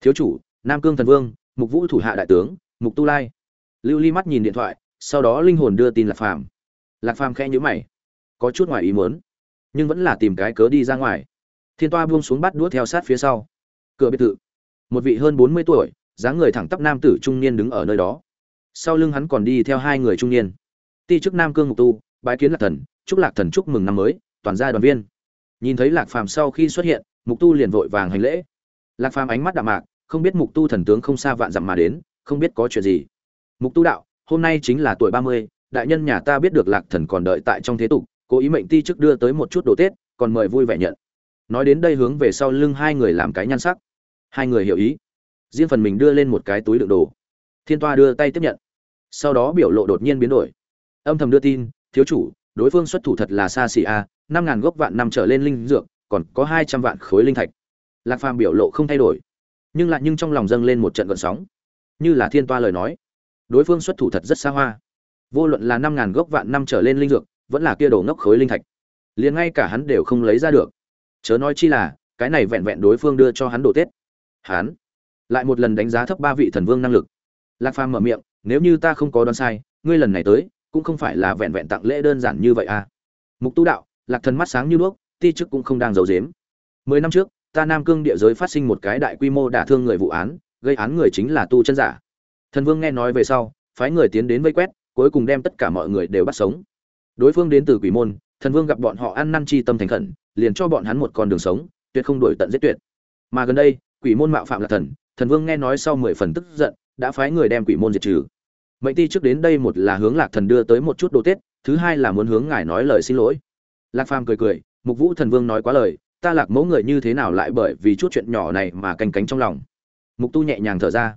Thiếu chủ, nam cương thần vương, mục vũ thủ hạ đại tướng, mục tu lai. Lưu ly mắt nhìn điện thoại, sau đó linh hồn đưa tin lạc phàm. Lạc phàm khẽ nhữ mày, có chút ngoài ý muốn, nhưng vẫn là tìm cái cớ đi ra ngoài. Thiên toa buông xuống bắt đuốt theo sát phía sau. Cửa biệt thự. Một vị hơn bốn mươi tuổi, dáng người thẳng tắp nam tử trung niên đứng ở nơi đó. Sau lưng hắn còn đi theo hai người trung niên ti chức nam cương mục tu, bái kiến lạc thần, chúc lạc thần chúc mừng năm mới, toàn gia đoàn viên. Nhìn thấy lạc phàm sau khi xuất hiện, mục tu liền vội vàng hành lễ. Lạc phàm ánh mắt đạm mạc, không biết mục tu thần tướng không xa vạn dặm mà đến, không biết có chuyện gì. Mục tu đạo, hôm nay chính là tuổi ba mươi, đại nhân nhà ta biết được lạc thần còn đợi tại trong thế tục, cố ý mệnh ti chức đưa tới một chút đồ tết, còn mời vui vẻ nhận. Nói đến đây hướng về sau lưng hai người làm cái nhan sắc. Hai người hiểu ý. Riêng phần mình đưa lên một cái túi đựng đồ. Thiên toa đưa tay tiếp nhận. Sau đó biểu lộ đột nhiên biến đổi âm thầm đưa tin, thiếu chủ, đối phương xuất thủ thật là xa xỉ a, năm ngàn gốc vạn năm trở lên linh dược, còn có hai trăm vạn khối linh thạch. Lạc phàm biểu lộ không thay đổi, nhưng lại nhưng trong lòng dâng lên một trận gợn sóng. Như là thiên toa lời nói, đối phương xuất thủ thật rất xa hoa. Vô luận là năm ngàn gốc vạn năm trở lên linh dược, vẫn là kia đồ ngốc khối linh thạch, liền ngay cả hắn đều không lấy ra được. Chớ nói chi là, cái này vẹn vẹn đối phương đưa cho hắn đồ tết. Hắn lại một lần đánh giá thấp ba vị thần vương năng lực. Lạc phàm mở miệng, nếu như ta không có đoán sai, ngươi lần này tới cũng không phải là vẹn vẹn tặng lễ đơn giản như vậy à. Mục tu đạo, lạc thần mắt sáng như đuốc, ti chức cũng không đang giấu dếm mười năm trước, ta nam cương địa giới phát sinh một cái đại quy mô đả thương người vụ án, gây án người chính là tu chân giả. Thần vương nghe nói về sau, phái người tiến đến vây quét, cuối cùng đem tất cả mọi người đều bắt sống. Đối phương đến từ quỷ môn, thần vương gặp bọn họ ăn năn chi tâm thành khẩn, liền cho bọn hắn một con đường sống, tuyệt không đổi tận giết tuyệt. Mà gần đây, quỷ môn mạo phạm là thần thần vương nghe nói sau mười phần tức giận, đã phái người đem quỷ môn diệt trừ mệnh ti trước đến đây một là hướng lạc thần đưa tới một chút đồ tết, thứ hai là muốn hướng ngài nói lời xin lỗi. Lạc phàm cười cười, mục vũ thần vương nói quá lời, ta lạc mẫu người như thế nào lại bởi vì chút chuyện nhỏ này mà canh cánh trong lòng. Mục tu nhẹ nhàng thở ra.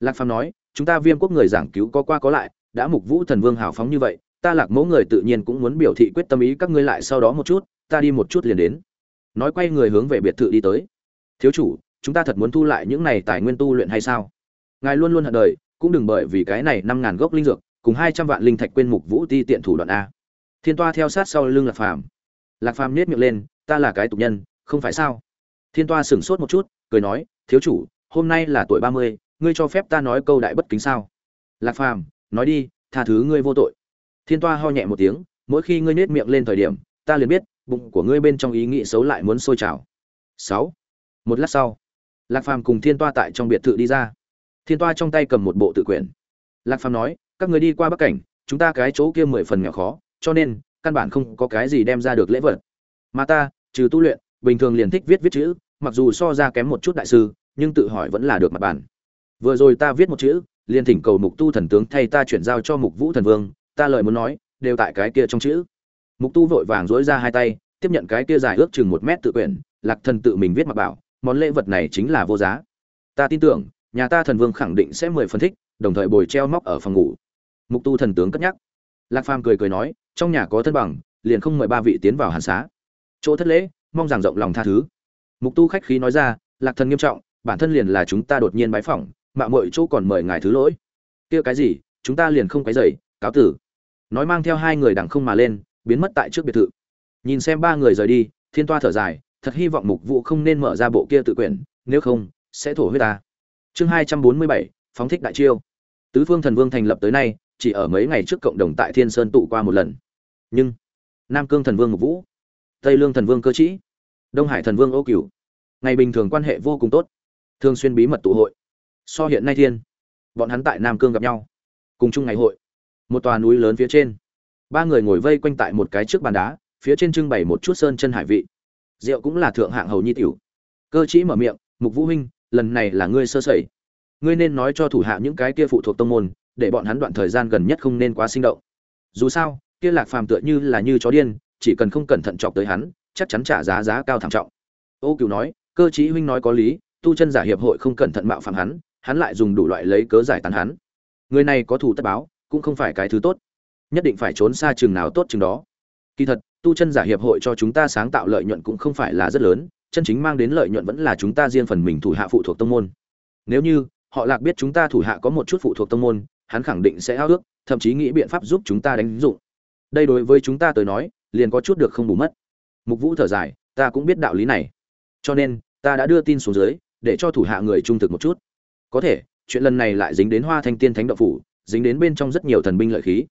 Lạc phàm nói, chúng ta viêm quốc người giảng cứu có qua có lại, đã mục vũ thần vương hào phóng như vậy, ta lạc mẫu người tự nhiên cũng muốn biểu thị quyết tâm ý các ngươi lại sau đó một chút, ta đi một chút liền đến. Nói quay người hướng về biệt thự đi tới. Thiếu chủ, chúng ta thật muốn thu lại những này tài nguyên tu luyện hay sao? Ngài luôn luôn hận đời cũng đừng bởi vì cái này năm ngàn gốc linh dược, cùng hai trăm vạn linh thạch quên mục vũ ti tiện thủ đoạn a. Thiên toa theo sát sau lưng lạc phàm. Lạc phàm nhếch miệng lên, ta là cái tục nhân, không phải sao? Thiên toa sửng sốt một chút, cười nói, thiếu chủ, hôm nay là tuổi ba mươi, ngươi cho phép ta nói câu đại bất kính sao? Lạc phàm, nói đi, tha thứ ngươi vô tội. Thiên toa ho nhẹ một tiếng, mỗi khi ngươi nết miệng lên thời điểm, ta liền biết, bụng của ngươi bên trong ý nghĩ xấu lại muốn sôi trào. Sáu. Một lát sau, lạc phàm cùng thiên toa tại trong biệt thự đi ra thiên toa trong tay cầm một bộ tự quyển lạc phàm nói, các người đi qua bắc cảnh, chúng ta cái chỗ kia mười phần nghèo khó, cho nên, căn bản không có cái gì đem ra được lễ vật. Mà ta, trừ tu luyện, bình thường liền thích viết viết chữ, mặc dù so ra kém một chút đại sư, nhưng tự hỏi vẫn là được mặt bản vừa rồi ta viết một chữ, liền thỉnh cầu mục tu thần tướng thay ta chuyển giao cho mục vũ thần vương, ta lời muốn nói, đều tại cái kia trong chữ. Mục tu vội vàng dối ra hai tay, tiếp nhận cái kia dài ước chừng một mét tự quyển lạc thần tự mình viết mặc bảo, món lễ vật này chính là vô giá. Ta tin tưởng nhà ta thần vương khẳng định sẽ mười phân thích, đồng thời bồi treo móc ở phòng ngủ. Mục tu thần tướng cất nhắc. Lạc phàm cười cười nói, trong nhà có thân bằng, liền không mời ba vị tiến vào hàn xá. Chỗ thất lễ, mong rằng rộng lòng tha thứ. Mục tu khách khí nói ra, lạc thần nghiêm trọng, bản thân liền là chúng ta đột nhiên bái phỏng, mạo muội chỗ còn mời ngài thứ lỗi. Kia cái gì, chúng ta liền không cái rầy, cáo tử. Nói mang theo hai người đằng không mà lên, biến mất tại trước biệt thự. Nhìn xem ba người rời đi, thiên toa thở dài, thật hy vọng mục vụ không nên mở ra bộ kia tự quyển, nếu không, sẽ thổ huyết ta chương hai trăm bốn mươi bảy, phóng thích đại chiêu. Tứ phương thần vương thành lập tới nay, chỉ ở mấy ngày trước cộng đồng tại thiên sơn tụ qua một lần. Nhưng, nam cương thần vương ngục vũ, tây lương thần vương cơ trĩ đông hải thần vương ô cửu, ngày bình thường quan hệ vô cùng tốt, thường xuyên bí mật tụ hội. So hiện nay thiên, bọn hắn tại nam cương gặp nhau, cùng chung ngày hội. Một tòa núi lớn phía trên, ba người ngồi vây quanh tại một cái trước bàn đá, phía trên trưng bày một chút sơn chân hải vị. Rượu cũng là thượng hạng hầu nhi tiểu. Cơ trĩ mở miệng, mục vũ huynh lần này là ngươi sơ sẩy. Ngươi nên nói cho thủ hạ những cái kia phụ thuộc tông môn, để bọn hắn đoạn thời gian gần nhất không nên quá sinh động. Dù sao, kia lạc phàm tựa như là như chó điên, chỉ cần không cẩn thận chọc tới hắn, chắc chắn trả giá giá cao thảm trọng. Ô cửu nói, cơ chí huynh nói có lý, tu chân giả hiệp hội không cẩn thận mạo phạm hắn hắn lại dùng đủ loại lấy cớ giải tán hắn. Người này có thủ tất báo, cũng không phải cái thứ tốt. Nhất định phải trốn xa chừng nào tốt chừng đó. Kỳ thật, tu chân giả hiệp hội cho chúng ta sáng tạo lợi nhuận cũng không phải là rất lớn chân chính mang đến lợi nhuận vẫn là chúng ta riêng phần mình thủ hạ phụ thuộc tông môn. Nếu như họ lạc biết chúng ta thủ hạ có một chút phụ thuộc tông môn, hắn khẳng định sẽ ao ước, thậm chí nghĩ biện pháp giúp chúng ta đánh dụng. Đây đối với chúng ta tới nói, liền có chút được không bù mất. Mục vũ thở dài, ta cũng biết đạo lý này. Cho nên, ta đã đưa tin xuống dưới, để cho thủ hạ người trung thực một chút. Có thể, chuyện lần này lại dính đến hoa thanh tiên thánh đạo phủ, dính đến bên trong rất nhiều thần binh lợi khí.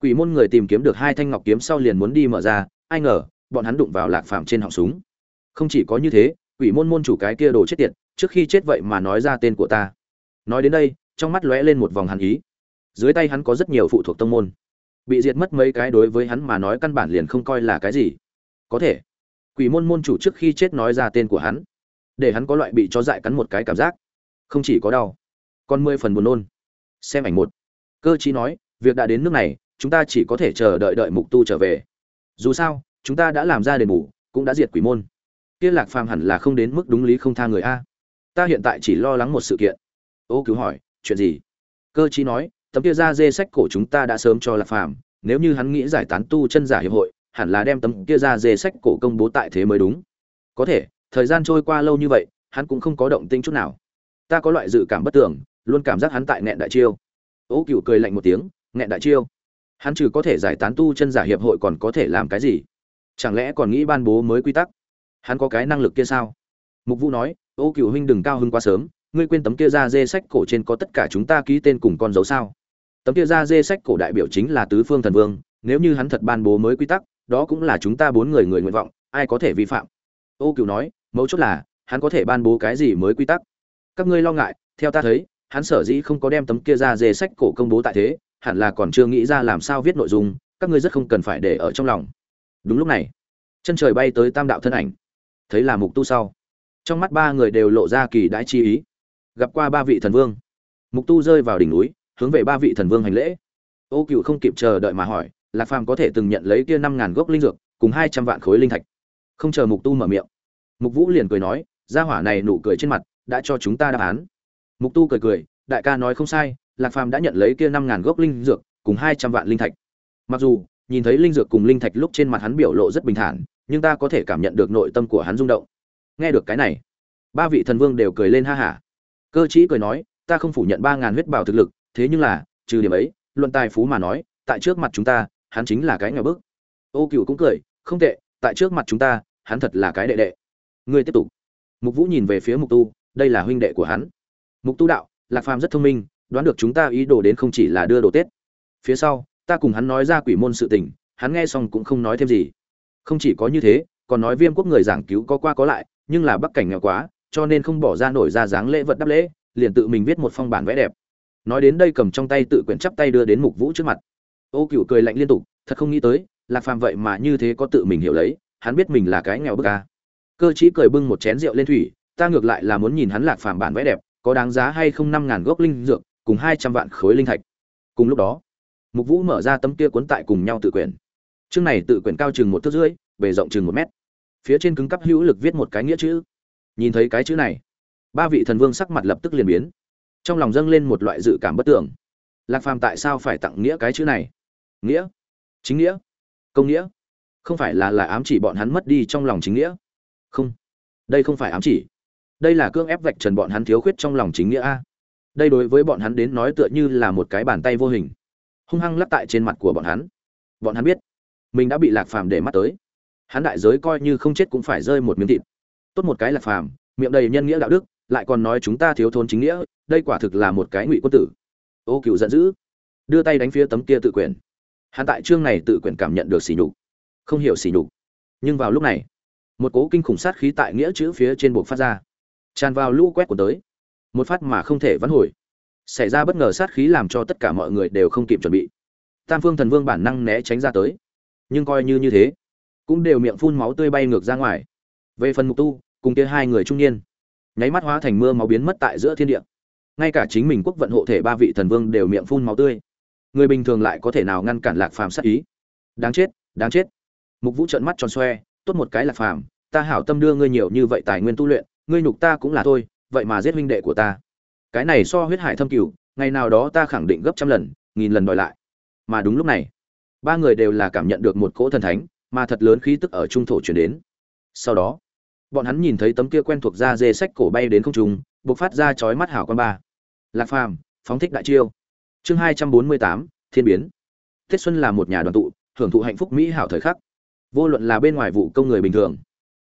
Quỷ môn người tìm kiếm được hai thanh ngọc kiếm sau liền muốn đi mở ra, ai ngờ, bọn hắn đụng vào lạc phạm trên họng súng không chỉ có như thế, quỷ môn môn chủ cái kia đồ chết tiệt, trước khi chết vậy mà nói ra tên của ta. Nói đến đây, trong mắt lóe lên một vòng hàn ý. Dưới tay hắn có rất nhiều phụ thuộc tông môn. Bị diệt mất mấy cái đối với hắn mà nói căn bản liền không coi là cái gì. Có thể, quỷ môn môn chủ trước khi chết nói ra tên của hắn, để hắn có loại bị chó dại cắn một cái cảm giác. Không chỉ có đau, còn mười phần buồn nôn. Xem ảnh một. Cơ chí nói, việc đã đến nước này, chúng ta chỉ có thể chờ đợi đợi mục tu trở về. Dù sao, chúng ta đã làm ra đền bù, cũng đã diệt quỷ môn kia lạc phàm hẳn là không đến mức đúng lý không tha người a. Ta hiện tại chỉ lo lắng một sự kiện. Ô cứu hỏi, chuyện gì? Cơ chí nói, tấm kia ra dê sách cổ chúng ta đã sớm cho lạc phàm, nếu như hắn nghĩ giải tán tu chân giả hiệp hội, hẳn là đem tấm kia ra dê sách cổ công bố tại thế mới đúng. Có thể, thời gian trôi qua lâu như vậy, hắn cũng không có động tĩnh chút nào. Ta có loại dự cảm bất tưởng luôn cảm giác hắn tại nghẹn đại chiêu. Ô cựu cười lạnh một tiếng, nghẹn đại chiêu. Hắn trừ có thể giải tán tu chân giả hiệp hội còn có thể làm cái gì? Chẳng lẽ còn nghĩ ban bố mới quy tắc? Hắn có cái năng lực kia sao? Mục vũ nói, ô cựu huynh đừng cao hưng quá sớm, ngươi quên tấm kia ra dê sách cổ trên có tất cả chúng ta ký tên cùng con dấu sao. Tấm kia ra dê sách cổ đại biểu chính là tứ phương thần vương, nếu như hắn thật ban bố mới quy tắc, đó cũng là chúng ta bốn người người nguyện vọng, ai có thể vi phạm? Ô cựu nói, mấu chốt là, hắn có thể ban bố cái gì mới quy tắc? Các ngươi lo ngại, theo ta thấy, hắn sở dĩ không có đem tấm kia ra dê sách cổ công bố tại thế, hẳn là còn chưa nghĩ ra làm sao viết nội dung, các ngươi rất không cần phải để ở trong lòng. Đúng lúc này, chân trời bay tới tam đạo thân ảnh thấy là mục tu sau. Trong mắt ba người đều lộ ra kỳ đãi chi ý. Gặp qua ba vị thần vương. Mục tu rơi vào đỉnh núi, hướng về ba vị thần vương hành lễ. Ô cựu không kịp chờ đợi mà hỏi, lạc phàm có thể từng nhận lấy kia năm ngàn gốc linh dược, cùng hai trăm vạn khối linh thạch? Không chờ mục tu mở miệng, mục vũ liền cười nói, gia hỏa này nụ cười trên mặt, đã cho chúng ta đáp án. Mục tu cười cười, đại ca nói không sai, lạc phàm đã nhận lấy kia năm ngàn gốc linh dược, cùng hai trăm vạn linh thạch. Mặc dù, nhìn thấy linh dược cùng linh thạch lúc trên mặt hắn biểu lộ rất bình thản nhưng ta có thể cảm nhận được nội tâm của hắn rung động. Nghe được cái này, ba vị thần vương đều cười lên ha hả. Cơ chí cười nói, ta không phủ nhận ba ngàn huyết bảo thực lực, thế nhưng là, trừ điểm ấy, luận tài phú mà nói, tại trước mặt chúng ta, hắn chính là cái ngờ bức. Ô cựu cũng cười, không tệ, tại trước mặt chúng ta, hắn thật là cái đệ đệ. Ngươi tiếp tục. Mục vũ nhìn về phía mục tu, đây là huynh đệ của hắn. Mục tu đạo, lạc phàm rất thông minh, đoán được chúng ta ý đồ đến không chỉ là đưa đồ tết. Phía sau, ta cùng hắn nói ra quỷ môn sự tình, hắn nghe xong cũng không nói thêm gì không chỉ có như thế, còn nói viêm quốc người giảng cứu có qua có lại, nhưng là bắc cảnh nghèo quá, cho nên không bỏ ra nổi ra dáng lễ vật đáp lễ, liền tự mình viết một phong bản vẽ đẹp. Nói đến đây cầm trong tay tự quyển chắp tay đưa đến mục vũ trước mặt. Ô cựu cười lạnh liên tục, thật không nghĩ tới, lạc phàm vậy mà như thế có tự mình hiểu lấy, hắn biết mình là cái nghèo bức ca cơ chí cười bưng một chén rượu lên thủy, ta ngược lại là muốn nhìn hắn lạc phàm bản vẽ đẹp, có đáng giá hay không năm ngàn gốc linh dược, cùng hai trăm vạn khối linh thạch. Cùng lúc đó, mục vũ mở ra tấm kia cuốn tại cùng nhau tự quyển chương này tự quyển cao chừng một thước rưỡi, bề rộng chừng một mét. Phía trên cứng cắp hữu lực viết một cái nghĩa chữ. Nhìn thấy cái chữ này, ba vị thần vương sắc mặt lập tức liền biến. Trong lòng dâng lên một loại dự cảm bất tưởng. Lạc phàm tại sao phải tặng nghĩa cái chữ này? Nghĩa? Chính nghĩa? Công nghĩa? Không phải là là ám chỉ bọn hắn mất đi trong lòng chính nghĩa? Không. Đây không phải ám chỉ. Đây là cương ép vạch trần bọn hắn thiếu khuyết trong lòng chính nghĩa a. Đây đối với bọn hắn đến nói tựa như là một cái bàn tay vô hình, hung hăng lắp tại trên mặt của bọn hắn. Bọn hắn biết mình đã bị lạc phàm để mắt tới. Hắn đại giới coi như không chết cũng phải rơi một miếng thịt. Tốt một cái lạc phàm, miệng đầy nhân nghĩa đạo đức, lại còn nói chúng ta thiếu thốn chính nghĩa, đây quả thực là một cái ngụy quân tử. Ô cựu giận dữ. Đưa tay đánh phía tấm kia tự quyền hắn tại chương này tự quyền cảm nhận được sỉ nhục. Không hiểu sỉ nhục. Nhưng vào lúc này, một cố kinh khủng sát khí tại nghĩa chữ phía trên buộc phát ra. Tràn vào lũ quét của tới. Một phát mà không thể vãn hồi. Xảy ra bất ngờ sát khí làm cho tất cả mọi người đều không kịp chuẩn bị. Tam phương thần vương bản năng né tránh ra tới nhưng coi như như thế, cũng đều miệng phun máu tươi bay ngược ra ngoài. Về phần mục tu, cùng kia hai người trung niên, nháy mắt hóa thành mưa máu biến mất tại giữa thiên địa. Ngay cả chính mình quốc vận hộ thể ba vị thần vương đều miệng phun máu tươi. Người bình thường lại có thể nào ngăn cản lạc phàm sát ý? Đáng chết đáng chết. Mục vũ trợn mắt tròn xoe, tốt một cái lạc phàm, ta hảo tâm đưa ngươi nhiều như vậy tài nguyên tu luyện, ngươi nhục ta cũng là thôi, vậy mà giết huynh đệ của ta. Cái này so huyết hải thâm cửu, ngày nào đó ta khẳng định gấp trăm lần, nghìn lần đòi lại. Mà đúng lúc này ba người đều là cảm nhận được một cỗ thần thánh, mà thật lớn khí tức ở trung thổ chuyển đến. Sau đó, bọn hắn nhìn thấy tấm kia quen thuộc da dê sách cổ bay đến không trung, bộc phát ra chói mắt hảo quan ba. Lạc phàm, phóng thích đại chiêu. Chương hai trăm bốn mươi tám, thiên biến. Tết xuân là một nhà đoàn tụ, hưởng thụ hạnh phúc mỹ hảo thời khắc. Vô luận là bên ngoài vụ công người bình thường,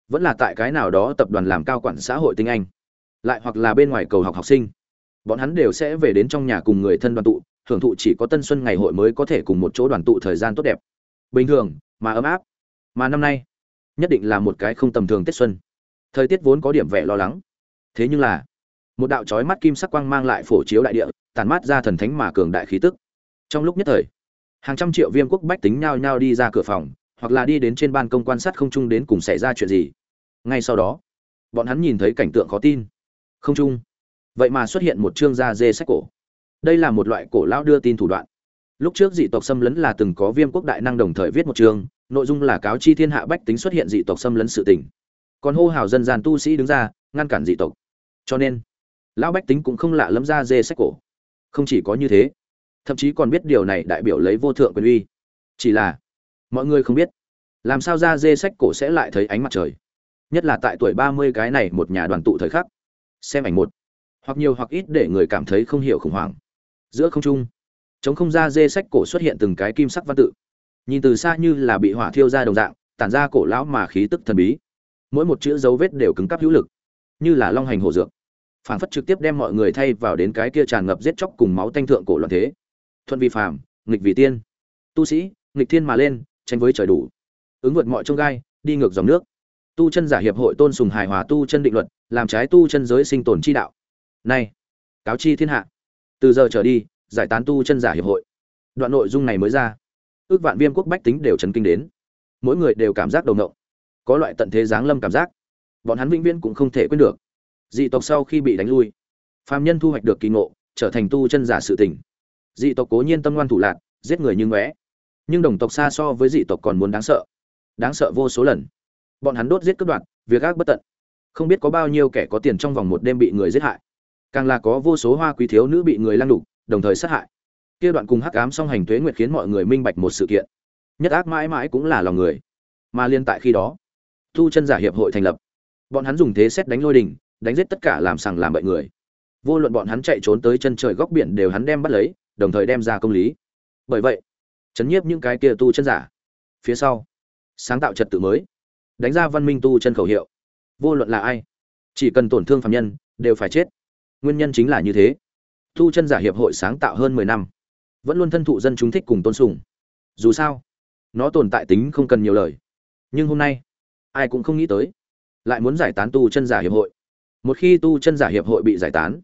vẫn là tại cái nào đó tập đoàn làm cao quản xã hội tinh anh, lại hoặc là bên ngoài cầu học học sinh, bọn hắn đều sẽ về đến trong nhà cùng người thân đoàn tụ hưởng thụ chỉ có tân xuân ngày hội mới có thể cùng một chỗ đoàn tụ thời gian tốt đẹp. Bình thường, mà ấm áp. Mà năm nay, nhất định là một cái không tầm thường tết xuân. Thời tiết vốn có điểm vẻ lo lắng. Thế nhưng là, một đạo trói mắt kim sắc quang mang lại phổ chiếu đại địa tàn mát ra thần thánh mà cường đại khí tức. Trong lúc nhất thời, hàng trăm triệu viêm quốc bách tính nhao nhao đi ra cửa phòng, hoặc là đi đến trên ban công quan sát không trung đến cùng xảy ra chuyện gì. Ngay sau đó, bọn hắn nhìn thấy cảnh tượng khó tin. Không trung. Vậy mà xuất hiện một chương da dê sách cổ đây là một loại cổ lão đưa tin thủ đoạn. Lúc trước dị tộc xâm lấn là từng có viêm quốc đại năng đồng thời viết một chương, nội dung là cáo chi thiên hạ bách tính xuất hiện dị tộc xâm lấn sự tình. Còn hô hào dân gian tu sĩ đứng ra, ngăn cản dị tộc. Cho nên, lão bách tính cũng không lạ lẫm ra dê sách cổ. Không chỉ có như thế, thậm chí còn biết điều này đại biểu lấy vô thượng quyền uy. Chỉ là, mọi người không biết, làm sao ra dê sách cổ sẽ lại thấy ánh mặt trời. Nhất là tại tuổi ba mươi cái này một nhà đoàn tụ thời khắc. Xem ảnh một, hoặc nhiều hoặc ít để người cảm thấy không hiểu khủng hoảng giữa không trung. Chống không ra dê sách cổ xuất hiện từng cái kim sắc văn tự. Nhìn từ xa như là bị hỏa thiêu ra đồng dạng, tản ra cổ lão mà khí tức thần bí. Mỗi một chữ dấu vết đều cứng cắp hữu lực, như là long hành hổ dược. Phản phất trực tiếp đem mọi người thay vào đến cái kia tràn ngập giết chóc cùng máu tanh thượng cổ loạn thế. Thuận vi phàm, nghịch vì tiên. Tu sĩ, nghịch thiên mà lên, tranh với trời đủ. Ứng vượt mọi trông gai, đi ngược dòng nước. Tu chân giả hiệp hội tôn sùng hài hòa tu chân định luật, làm trái tu chân giới sinh tồn chi đạo. Này, cáo chi thiên hạ từ giờ trở đi, giải tán tu chân giả hiệp hội. Đoạn nội dung này mới ra. Ước vạn viêm quốc bách tính đều chấn kinh đến. Mỗi người đều cảm giác đầu ngộng. Có loại tận thế giáng lâm cảm giác. Bọn hắn vĩnh viễn cũng không thể quên được. Dị tộc sau khi bị đánh lui, phàm nhân thu hoạch được kỳ ngộ, trở thành tu chân giả sự tình. Dị tộc cố nhiên tâm ngoan thủ lạc, giết người như ngóe. Nhưng đồng tộc xa so với dị tộc còn muốn đáng sợ. Đáng sợ vô số lần. Bọn hắn đốt giết cướp đoạt, việc ác bất tận. Không biết có bao nhiêu kẻ có tiền trong vòng một đêm bị người giết hại càng là có vô số hoa quý thiếu nữ bị người lăng đục, đồng thời sát hại. Kia đoạn cùng hắc ám song hành thuế nguyệt khiến mọi người minh bạch một sự kiện. Nhất ác mãi mãi cũng là lòng người. Mà liên tại khi đó tu chân giả hiệp hội thành lập. Bọn hắn dùng thế xét đánh lôi đình, đánh giết tất cả làm sằng làm bậy người. Vô luận bọn hắn chạy trốn tới chân trời góc biển đều hắn đem bắt lấy, đồng thời đem ra công lý. Bởi vậy, chấn nhiếp những cái kia tu chân giả. Phía sau, sáng tạo trật tự mới. Đánh ra văn minh tu chân khẩu hiệu. Vô luận là ai, chỉ cần tổn thương phạm nhân, đều phải chết nguyên nhân chính là như thế. Tu chân giả hiệp hội sáng tạo hơn mười năm, vẫn luôn thân thụ dân chúng thích cùng tôn sùng. Dù sao, nó tồn tại tính không cần nhiều lời. Nhưng hôm nay, ai cũng không nghĩ tới, lại muốn giải tán tu chân giả hiệp hội. Một khi tu chân giả hiệp hội bị giải tán,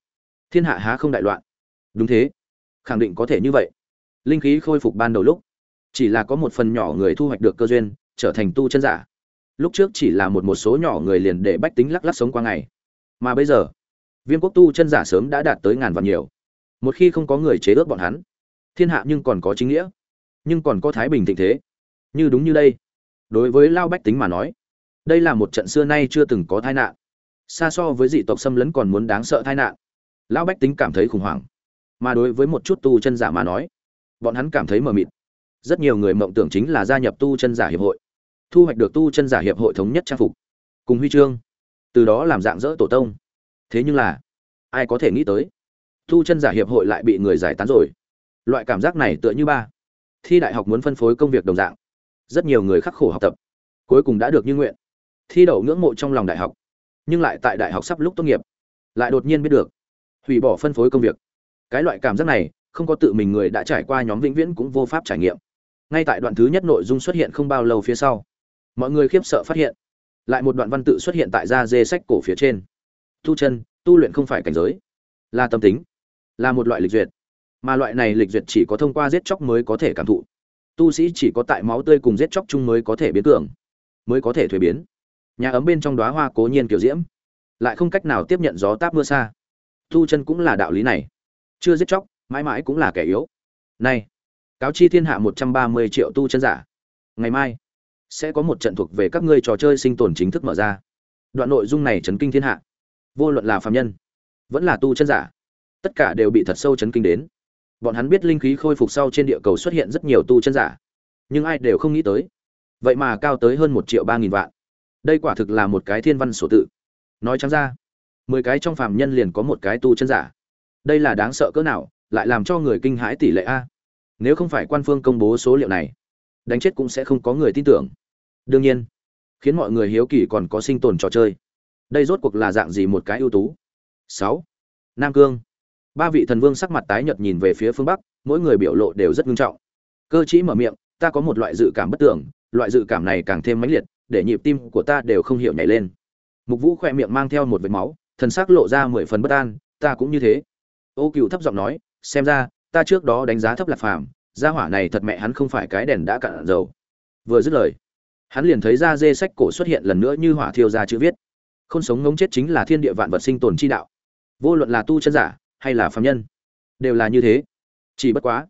thiên hạ há không đại loạn. Đúng thế, khẳng định có thể như vậy. Linh khí khôi phục ban đầu lúc, chỉ là có một phần nhỏ người thu hoạch được cơ duyên, trở thành tu chân giả. Lúc trước chỉ là một một số nhỏ người liền để bách tính lắc lắc sống qua ngày. Mà bây giờ viêm quốc tu chân giả sớm đã đạt tới ngàn vạn nhiều. Một khi không có người chế ước bọn hắn, thiên hạ nhưng còn có chính nghĩa, nhưng còn có thái bình thịnh thế. Như đúng như đây, đối với lao bách tính mà nói, đây là một trận xưa nay chưa từng có tai nạn. Xa so với dị tộc xâm lấn còn muốn đáng sợ tai nạn. Lão bách tính cảm thấy khủng hoảng. Mà đối với một chút tu chân giả mà nói, bọn hắn cảm thấy mờ mịt. Rất nhiều người mộng tưởng chính là gia nhập tu chân giả hiệp hội, thu hoạch được tu chân giả hiệp hội thống nhất trang phục, cùng huy chương, từ đó làm dạng dỡ tổ tông thế nhưng là, ai có thể nghĩ tới tu chân giả hiệp hội lại bị người giải tán rồi. Loại cảm giác này tựa như ba. Thi đại học muốn phân phối công việc đồng dạng. Rất nhiều người khắc khổ học tập. Cuối cùng đã được như nguyện. Thi đậu ngưỡng mộ trong lòng đại học. Nhưng lại tại đại học sắp lúc tốt nghiệp. Lại đột nhiên biết được. Hủy bỏ phân phối công việc. Cái loại cảm giác này, không có tự mình người đã trải qua nhóm vĩnh viễn cũng vô pháp trải nghiệm. Ngay tại đoạn thứ nhất nội dung xuất hiện không bao lâu phía sau, mọi người khiếp sợ phát hiện. Lại một đoạn văn tự xuất hiện tại da dê sách cổ phía trên tu chân, tu luyện không phải cảnh giới, là tâm tính, là một loại lịch duyệt. Mà loại này lịch duyệt chỉ có thông qua giết chóc mới có thể cảm thụ. Tu sĩ chỉ có tại máu tươi cùng giết chóc chung mới có thể biến cường, mới có thể thuế biến. Nhà ấm bên trong đóa hoa cố nhiên kiểu diễm, lại không cách nào tiếp nhận gió táp mưa xa. Tu chân cũng là đạo lý này. Chưa giết chóc, mãi mãi cũng là kẻ yếu. Này, cáo chi thiên hạ một trăm ba mươi triệu tu chân giả. Ngày mai, sẽ có một trận thuộc về các ngươi trò chơi sinh tồn chính thức mở ra. Đoạn nội dung này chấn kinh thiên hạ vô luận là phạm nhân, vẫn là tu chân giả, tất cả đều bị thật sâu chấn kinh đến. Bọn hắn biết linh khí khôi phục sau trên địa cầu xuất hiện rất nhiều tu chân giả, nhưng ai đều không nghĩ tới. Vậy mà cao tới hơn một triệu ba nghìn vạn. Đây quả thực là một cái thiên văn sổ tự. Nói chẳng ra, mười cái trong phàm nhân liền có một cái tu chân giả. Đây là đáng sợ cỡ nào, lại làm cho người kinh hãi tỷ lệ a. Nếu không phải quan phương công bố số liệu này, đánh chết cũng sẽ không có người tin tưởng. Đương nhiên, khiến mọi người hiếu kỳ còn có sinh tồn trò chơi đây rốt cuộc là dạng gì một cái ưu tú? Sáu. Nam cương. Ba vị thần vương sắc mặt tái nhợt nhìn về phía phương bắc, mỗi người biểu lộ đều rất nghiêm trọng. Cơ chí mở miệng, ta có một loại dự cảm bất tưởng, loại dự cảm này càng thêm mãnh liệt, để nhịp tim của ta đều không hiểu nhảy lên. Mục vũ khoe miệng mang theo một vệt máu, thần sắc lộ ra mười phần bất an, ta cũng như thế. Ô cựu thấp giọng nói, xem ra, ta trước đó đánh giá thấp lạc phàm, gia hỏa này thật mẹ hắn không phải cái đèn đã cạn dầu. Vừa dứt lời, hắn liền thấy ra dê sách cổ xuất hiện lần nữa như hỏa thiêu ra chữ viết không sống ngống chết chính là thiên địa vạn vật sinh tồn chi đạo. Vô luận là tu chân giả hay là phàm nhân, đều là như thế. Chỉ bất quá,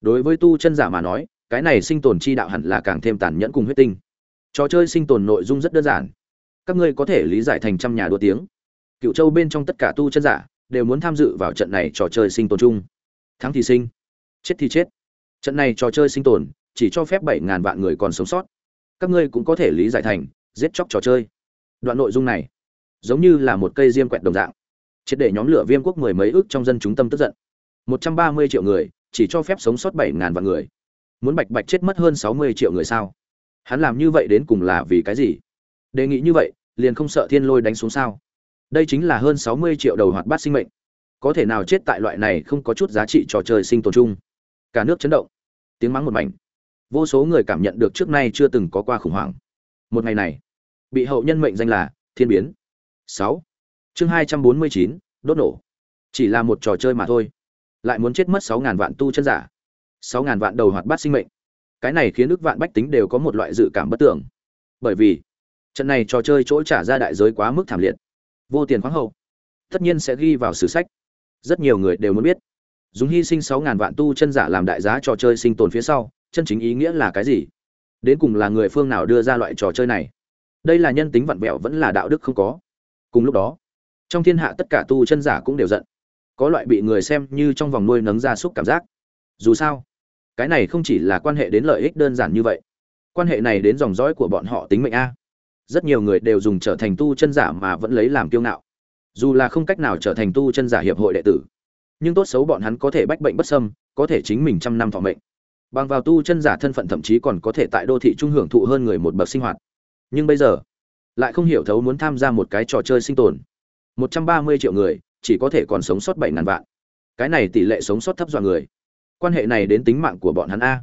đối với tu chân giả mà nói, cái này sinh tồn chi đạo hẳn là càng thêm tàn nhẫn cùng huyết tinh. Trò chơi sinh tồn nội dung rất đơn giản. Các ngươi có thể lý giải thành trăm nhà đua tiếng. Cựu châu bên trong tất cả tu chân giả đều muốn tham dự vào trận này trò chơi sinh tồn chung. Thắng thì sinh, chết thì chết. Trận này trò chơi sinh tồn chỉ cho phép bảy ngàn vạn người còn sống sót. Các ngươi cũng có thể lý giải thành giết chóc trò chơi. Đoạn nội dung này giống như là một cây diêm quẹt đồng dạng. Triệt để nhóm lửa viêm quốc mười mấy ước trong dân chúng tâm tức giận. Một trăm ba mươi triệu người, chỉ cho phép sống sót bảy ngàn vạn người. Muốn bạch bạch chết mất hơn sáu mươi triệu người sao? Hắn làm như vậy đến cùng là vì cái gì? Đề nghị như vậy, liền không sợ thiên lôi đánh xuống sao? Đây chính là hơn sáu mươi triệu đầu hoạt bát sinh mệnh. Có thể nào chết tại loại này không có chút giá trị trò chơi sinh tồn chung? Cả nước chấn động. Tiếng mắng một mảnh. Vô số người cảm nhận được trước nay chưa từng có qua khủng hoảng. Một ngày này, bị hậu nhân mệnh danh là thiên biến sáu. Chương hai trăm bốn mươi chín, đốt nổ. Chỉ là một trò chơi mà thôi. Lại muốn chết mất sáu ngàn vạn tu chân giả. Sáu ngàn vạn đầu hoạt bát sinh mệnh. Cái này khiến ước vạn bách tính đều có một loại dự cảm bất tưởng bởi vì, trận này trò chơi chỗ trả ra đại giới quá mức thảm liệt. Vô tiền khoáng hậu. Tất nhiên sẽ ghi vào sử sách. Rất nhiều người đều muốn biết. Dùng hy sinh sáu ngàn vạn tu chân giả làm đại giá trò chơi sinh tồn phía sau, chân chính ý nghĩa là cái gì? Đến cùng là người phương nào đưa ra loại trò chơi này? Đây là nhân tính vặn vẹo vẫn là đạo đức không có cùng lúc đó, trong thiên hạ tất cả tu chân giả cũng đều giận. Có loại bị người xem như trong vòng nuôi nấng gia súc cảm giác. Dù sao, cái này không chỉ là quan hệ đến lợi ích đơn giản như vậy. Quan hệ này đến dòng dõi của bọn họ tính mệnh a. Rất nhiều người đều dùng trở thành tu chân giả mà vẫn lấy làm kiêu ngạo. Dù là không cách nào trở thành tu chân giả hiệp hội đệ tử, nhưng tốt xấu bọn hắn có thể bách bệnh bất sâm có thể chính mình trăm năm thọ mệnh. Bằng vào tu chân giả thân phận thậm chí còn có thể tại đô thị trung hưởng thụ hơn người một bậc sinh hoạt. Nhưng bây giờ lại không hiểu thấu muốn tham gia một cái trò chơi sinh tồn. Một trăm ba mươi triệu người chỉ có thể còn sống sót bảy ngàn vạn. Cái này tỷ lệ sống sót thấp dọa người. Quan hệ này đến tính mạng của bọn hắn a.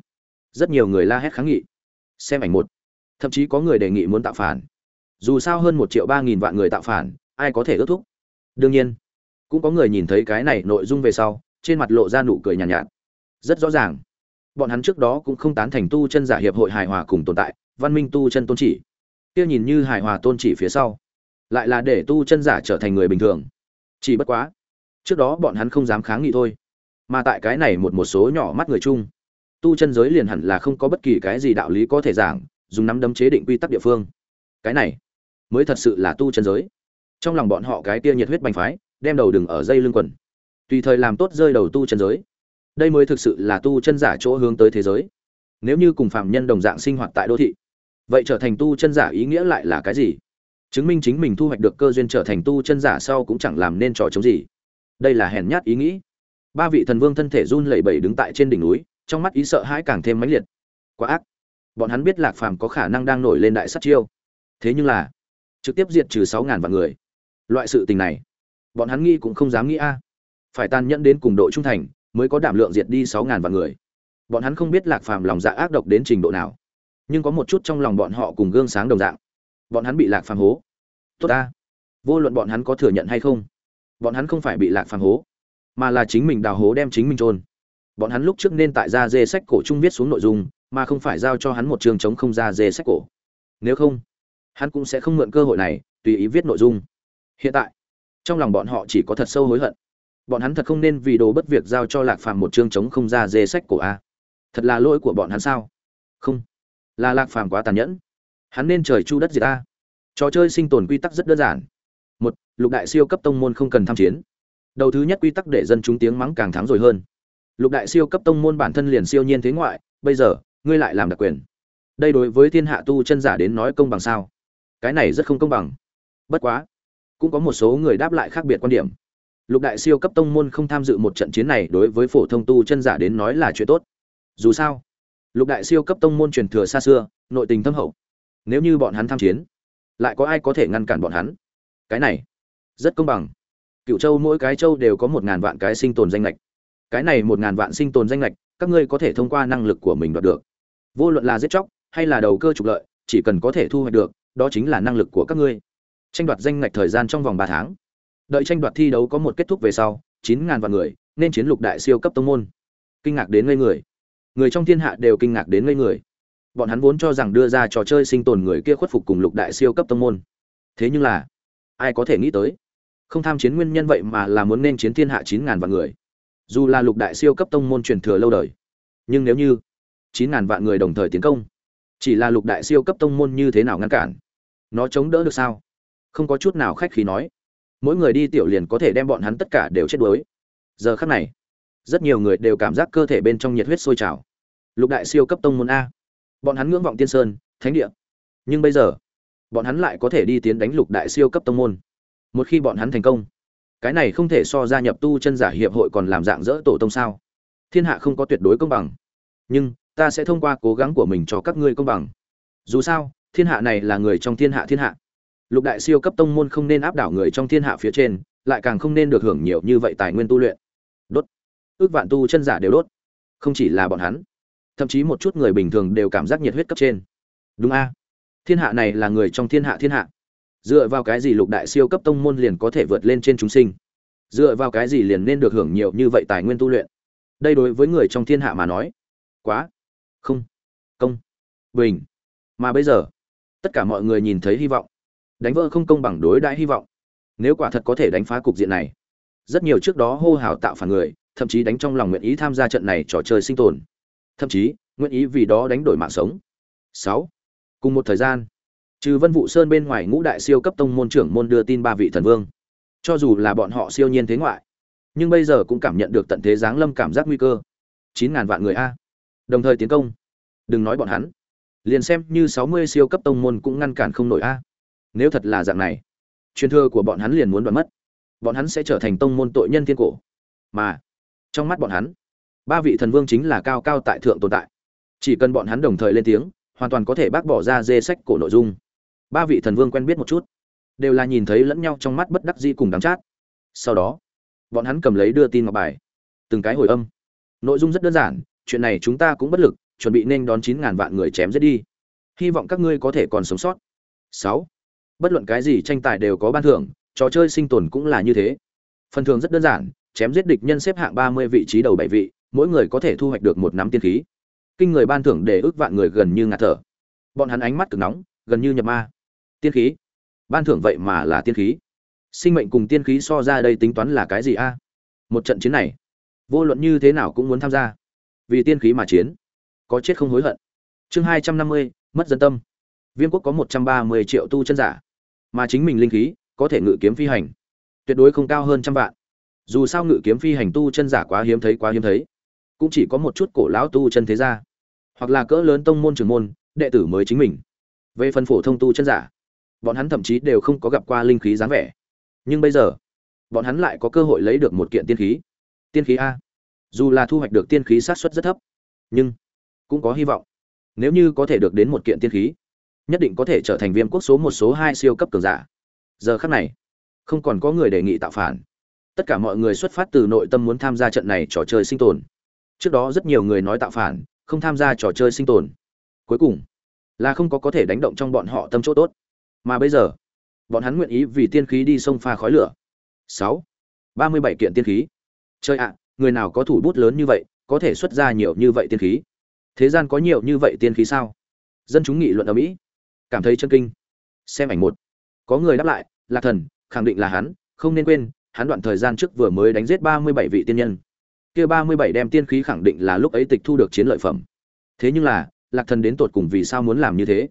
Rất nhiều người la hét kháng nghị. Xem ảnh một. Thậm chí có người đề nghị muốn tạo phản. Dù sao hơn một triệu ba nghìn vạn người tạo phản ai có thể ước thúc? Đương nhiên cũng có người nhìn thấy cái này nội dung về sau trên mặt lộ ra nụ cười nhàn nhạt, nhạt. Rất rõ ràng. Bọn hắn trước đó cũng không tán thành tu chân giả hiệp hội hài hòa cùng tồn tại văn minh tu chân tôn chỉ kia nhìn như hài hòa tôn chỉ phía sau. Lại là để tu chân giả trở thành người bình thường. Chỉ bất quá, trước đó bọn hắn không dám kháng nghị thôi. Mà tại cái này một một số nhỏ mắt người chung, tu chân giới liền hẳn là không có bất kỳ cái gì đạo lý có thể giảng, dùng nắm đấm chế định quy tắc địa phương. Cái này, mới thật sự là tu chân giới. Trong lòng bọn họ cái tia nhiệt huyết bành phái, đem đầu đừng ở dây lưng quần. Tùy thời làm tốt rơi đầu tu chân giới. Đây mới thực sự là tu chân giả chỗ hướng tới thế giới. Nếu như cùng phạm nhân đồng dạng sinh hoạt tại đô thị vậy trở thành tu chân giả ý nghĩa lại là cái gì? Chứng minh chính mình thu hoạch được cơ duyên trở thành tu chân giả sau cũng chẳng làm nên trò chống gì. Đây là hèn nhát ý nghĩ. Ba vị thần vương thân thể run lẩy bẩy đứng tại trên đỉnh núi, trong mắt ý sợ hãi càng thêm mãnh liệt. Quá ác. Bọn hắn biết lạc phàm có khả năng đang nổi lên đại sát chiêu. Thế nhưng là, trực tiếp diệt trừ sáu ngàn vạn người. Loại sự tình này, bọn hắn nghĩ cũng không dám nghĩ a. Phải tàn nhẫn đến cùng độ trung thành, mới có đảm lượng diệt đi sáu ngàn vạn người. Bọn hắn không biết lạc phàm lòng dạ ác độc đến trình độ nào nhưng có một chút trong lòng bọn họ cùng gương sáng đồng dạng. Bọn hắn bị lạc phàm hố. Tốt ta. Vô luận bọn hắn có thừa nhận hay không, bọn hắn không phải bị lạc phàm hố, mà là chính mình đào hố đem chính mình trôn bọn hắn lúc trước nên tại ra dê sách cổ chung viết xuống nội dung, mà không phải giao cho hắn một trường chống không ra dê sách cổ. Nếu không, hắn cũng sẽ không mượn cơ hội này, tùy ý viết nội dung. Hiện tại, trong lòng bọn họ chỉ có thật sâu hối hận. Bọn hắn thật không nên vì đồ bất việc giao cho lạc phàm một chương chống không ra dê sách cổ a. Thật là lỗi của bọn hắn sao? Không là lạc phàm quá tàn nhẫn. Hắn nên trời chu đất diệt a trò chơi sinh tồn quy tắc rất đơn giản. Một, lục đại siêu cấp tông môn không cần tham chiến. Đầu thứ nhất quy tắc để dân chúng tiếng mắng càng thắng rồi hơn. Lục đại siêu cấp tông môn bản thân liền siêu nhiên thế ngoại, bây giờ, ngươi lại làm đặc quyền. Đây đối với thiên hạ tu chân giả đến nói công bằng sao? Cái này rất không công bằng. Bất quá, cũng có một số người đáp lại khác biệt quan điểm. Lục đại siêu cấp tông môn không tham dự một trận chiến này đối với phổ thông tu chân giả đến nói là chuyện tốt. Dù sao lục đại siêu cấp tông môn truyền thừa xa xưa, nội tình thâm hậu. Nếu như bọn hắn tham chiến, lại có ai có thể ngăn cản bọn hắn? Cái này, rất công bằng. Cựu châu mỗi cái châu đều có một ngàn vạn cái sinh tồn danh lệch. Cái này một ngàn vạn sinh tồn danh lệch, các ngươi có thể thông qua năng lực của mình đoạt được. Vô luận là giết chóc, hay là đầu cơ trục lợi, chỉ cần có thể thu hoạch được, đó chính là năng lực của các ngươi. Tranh đoạt danh lệch thời gian trong vòng ba tháng. Đợi tranh đoạt thi đấu có một kết thúc về sau, chín ngàn vạn người, nên chiến lục đại siêu cấp tông môn. Kinh ngạc đến ngây người người trong thiên hạ đều kinh ngạc đến ngây người. Bọn hắn vốn cho rằng đưa ra trò chơi sinh tồn người kia khuất phục cùng lục đại siêu cấp tông môn. Thế nhưng là, ai có thể nghĩ tới? Không tham chiến nguyên nhân vậy mà là muốn nên chiến thiên hạ chín ngàn vạn người. Dù là lục đại siêu cấp tông môn truyền thừa lâu đời, nhưng nếu như chín ngàn vạn người đồng thời tiến công, chỉ là lục đại siêu cấp tông môn như thế nào ngăn cản? Nó chống đỡ được sao? Không có chút nào khách khí nói. Mỗi người đi tiểu liền có thể đem bọn hắn tất cả đều chết đuối. Giờ khắc này rất nhiều người đều cảm giác cơ thể bên trong nhiệt huyết sôi trào. Lục đại siêu cấp tông môn a. Bọn hắn ngưỡng vọng tiên sơn, thánh địa. Nhưng bây giờ, bọn hắn lại có thể đi tiến đánh lục đại siêu cấp tông môn. Một khi bọn hắn thành công, cái này không thể so gia nhập tu chân giả hiệp hội còn làm dạng dỡ tổ tông sao? Thiên hạ không có tuyệt đối công bằng. Nhưng, ta sẽ thông qua cố gắng của mình cho các ngươi công bằng. Dù sao, thiên hạ này là người trong thiên hạ thiên hạ. Lục đại siêu cấp tông môn không nên áp đảo người trong thiên hạ phía trên, lại càng không nên được hưởng nhiều như vậy tài nguyên tu luyện ước vạn tu chân giả đều đốt. Không chỉ là bọn hắn, thậm chí một chút người bình thường đều cảm giác nhiệt huyết cấp trên. Đúng a. Thiên hạ này là người trong thiên hạ thiên hạ. Dựa vào cái gì lục đại siêu cấp tông môn liền có thể vượt lên trên chúng sinh? Dựa vào cái gì liền nên được hưởng nhiều như vậy tài nguyên tu luyện? Đây đối với người trong thiên hạ mà nói, quá không công bình. Mà bây giờ, tất cả mọi người nhìn thấy hy vọng, đánh vỡ không công bằng đối đãi hy vọng. Nếu quả thật có thể đánh phá cục diện này, rất nhiều trước đó hô hào tạo phản người thậm chí đánh trong lòng nguyện ý tham gia trận này trò chơi sinh tồn. Thậm chí, nguyện ý vì đó đánh đổi mạng sống. Sáu, cùng một thời gian, trừ vân vụ sơn bên ngoài ngũ đại siêu cấp tông môn trưởng môn đưa tin ba vị thần vương. Cho dù là bọn họ siêu nhiên thế ngoại, nhưng bây giờ cũng cảm nhận được tận thế giáng lâm cảm giác nguy cơ. Chín ngàn vạn người a. Đồng thời tiến công. Đừng nói bọn hắn. Liền xem như sáu mươi siêu cấp tông môn cũng ngăn cản không nổi a. Nếu thật là dạng này, truyền thừa của bọn hắn liền muốn đoạn mất. Bọn hắn sẽ trở thành tông môn tội nhân thiên cổ. Mà trong mắt bọn hắn, ba vị thần vương chính là cao cao tại thượng tồn tại. Chỉ cần bọn hắn đồng thời lên tiếng, hoàn toàn có thể bác bỏ ra dê sách cổ nội dung. Ba vị thần vương quen biết một chút, đều là nhìn thấy lẫn nhau trong mắt bất đắc dĩ cùng đắng chát. Sau đó, bọn hắn cầm lấy đưa tin ngọc bài, từng cái hồi âm. Nội dung rất đơn giản, chuyện này chúng ta cũng bất lực, chuẩn bị nên đón chín ngàn vạn người chém giết đi. Hy vọng các ngươi có thể còn sống sót. Sáu, bất luận cái gì tranh tài đều có ban thưởng, trò chơi sinh tồn cũng là như thế. Phần thưởng rất đơn giản chém giết địch nhân xếp hạng ba mươi vị trí đầu bảy vị, mỗi người có thể thu hoạch được một nắm tiên khí. Kinh người ban thưởng để ước vạn người gần như ngạt thở. Bọn hắn ánh mắt cực nóng, gần như nhập ma. Tiên khí? Ban thưởng vậy mà là tiên khí. Sinh mệnh cùng tiên khí so ra đây tính toán là cái gì a? Một trận chiến này, vô luận như thế nào cũng muốn tham gia. Vì tiên khí mà chiến. Có chết không hối hận. Chương hai trăm năm mươi, mất dân tâm. Viêm quốc có một trăm ba mươi triệu tu chân giả, mà chính mình linh khí có thể ngự kiếm phi hành. Tuyệt đối không cao hơn trăm vạn dù sao ngự kiếm phi hành tu chân giả quá hiếm thấy, quá hiếm thấy. Cũng chỉ có một chút cổ lão tu chân thế gia. Hoặc là cỡ lớn tông môn trưởng môn, đệ tử mới chính mình. Về phần phổ thông tu chân giả, bọn hắn thậm chí đều không có gặp qua linh khí dáng vẻ. Nhưng bây giờ, bọn hắn lại có cơ hội lấy được một kiện tiên khí. Tiên khí a. Dù là thu hoạch được tiên khí sát xuất rất thấp, nhưng cũng có hy vọng. Nếu như có thể được đến một kiện tiên khí, nhất định có thể trở thành viêm quốc số một, số hai siêu cấp cường giả. Giờ khắc này, không còn có người đề nghị tạo phản tất cả mọi người xuất phát từ nội tâm muốn tham gia trận này trò chơi sinh tồn. Trước đó rất nhiều người nói tạo phản, không tham gia trò chơi sinh tồn. Cuối cùng, là không có có thể đánh động trong bọn họ tâm chỗ tốt. Mà bây giờ, bọn hắn nguyện ý vì tiên khí đi sông pha khói lửa. Sáu, ba mươi bảy kiện tiên khí. Chơi ạ, người nào có thủ bút lớn như vậy, có thể xuất ra nhiều như vậy tiên khí? Thế gian có nhiều như vậy tiên khí sao? Dân chúng nghị luận ở mỹ, cảm thấy chân kinh. Xem ảnh một. Có người đáp lại, lạc thần, khẳng định là hắn, không nên quên hắn đoạn thời gian trước vừa mới đánh giết ba mươi bảy vị tiên nhân. Kia ba mươi bảy đem tiên khí khẳng định là lúc ấy tịch thu được chiến lợi phẩm. Thế nhưng là, lạc thần đến tột cùng vì sao muốn làm như thế?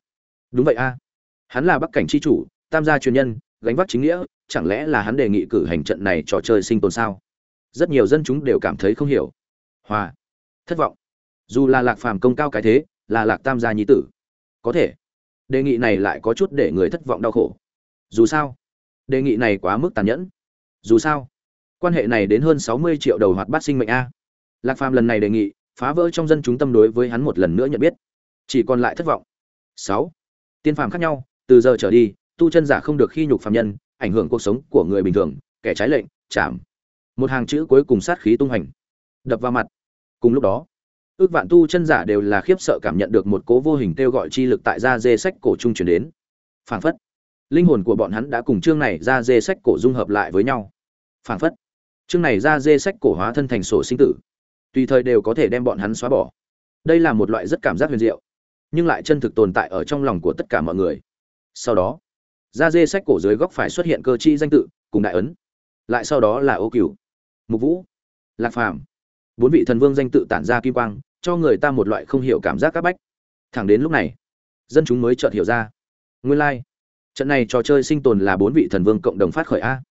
Đúng vậy a. Hắn là bắc cảnh chi chủ, tam gia truyền nhân, gánh vác chính nghĩa, chẳng lẽ là hắn đề nghị cử hành trận này trò chơi sinh tồn sao? Rất nhiều dân chúng đều cảm thấy không hiểu. Hòa. Thất vọng. Dù là lạc phàm công cao cái thế, là lạc tam gia nhi tử. Có thể. Đề nghị này lại có chút để người thất vọng đau khổ. Dù sao, đề nghị này quá mức tàn nhẫn dù sao, quan hệ này đến hơn sáu mươi triệu đầu hoạt bát sinh mệnh a. Lạc phàm lần này đề nghị, phá vỡ trong dân chúng tâm đối với hắn một lần nữa nhận biết. Chỉ còn lại thất vọng. Sáu, tiên phàm khác nhau, từ giờ trở đi, tu chân giả không được khi nhục phàm nhân, ảnh hưởng cuộc sống của người bình thường, kẻ trái lệnh chạm một hàng chữ cuối cùng sát khí tung hành đập vào mặt. Cùng lúc đó, ước vạn tu chân giả đều là khiếp sợ cảm nhận được một cố vô hình kêu gọi chi lực tại da dê sách cổ trung chuyển đến. Phảng phất linh hồn của bọn hắn đã cùng chương này ra dê sách cổ dung hợp lại với nhau. Phảng phất, chương này ra dê sách cổ hóa thân thành sổ sinh tử. Tùy thời đều có thể đem bọn hắn xóa bỏ. Đây là một loại rất cảm giác huyền diệu, nhưng lại chân thực tồn tại ở trong lòng của tất cả mọi người. Sau đó da dê sách cổ dưới góc phải xuất hiện cơ chi danh tự, cùng đại ấn. Lại sau đó là ô cửu, mục vũ, lạc phàm. Bốn vị thần vương danh tự tản ra kim quang, cho người ta một loại không hiểu cảm giác các bách. Thẳng đến lúc này, dân chúng mới chợt hiểu ra. Nguyên lai、like trận này trò chơi sinh tồn là bốn vị thần vương cộng đồng phát khởi a.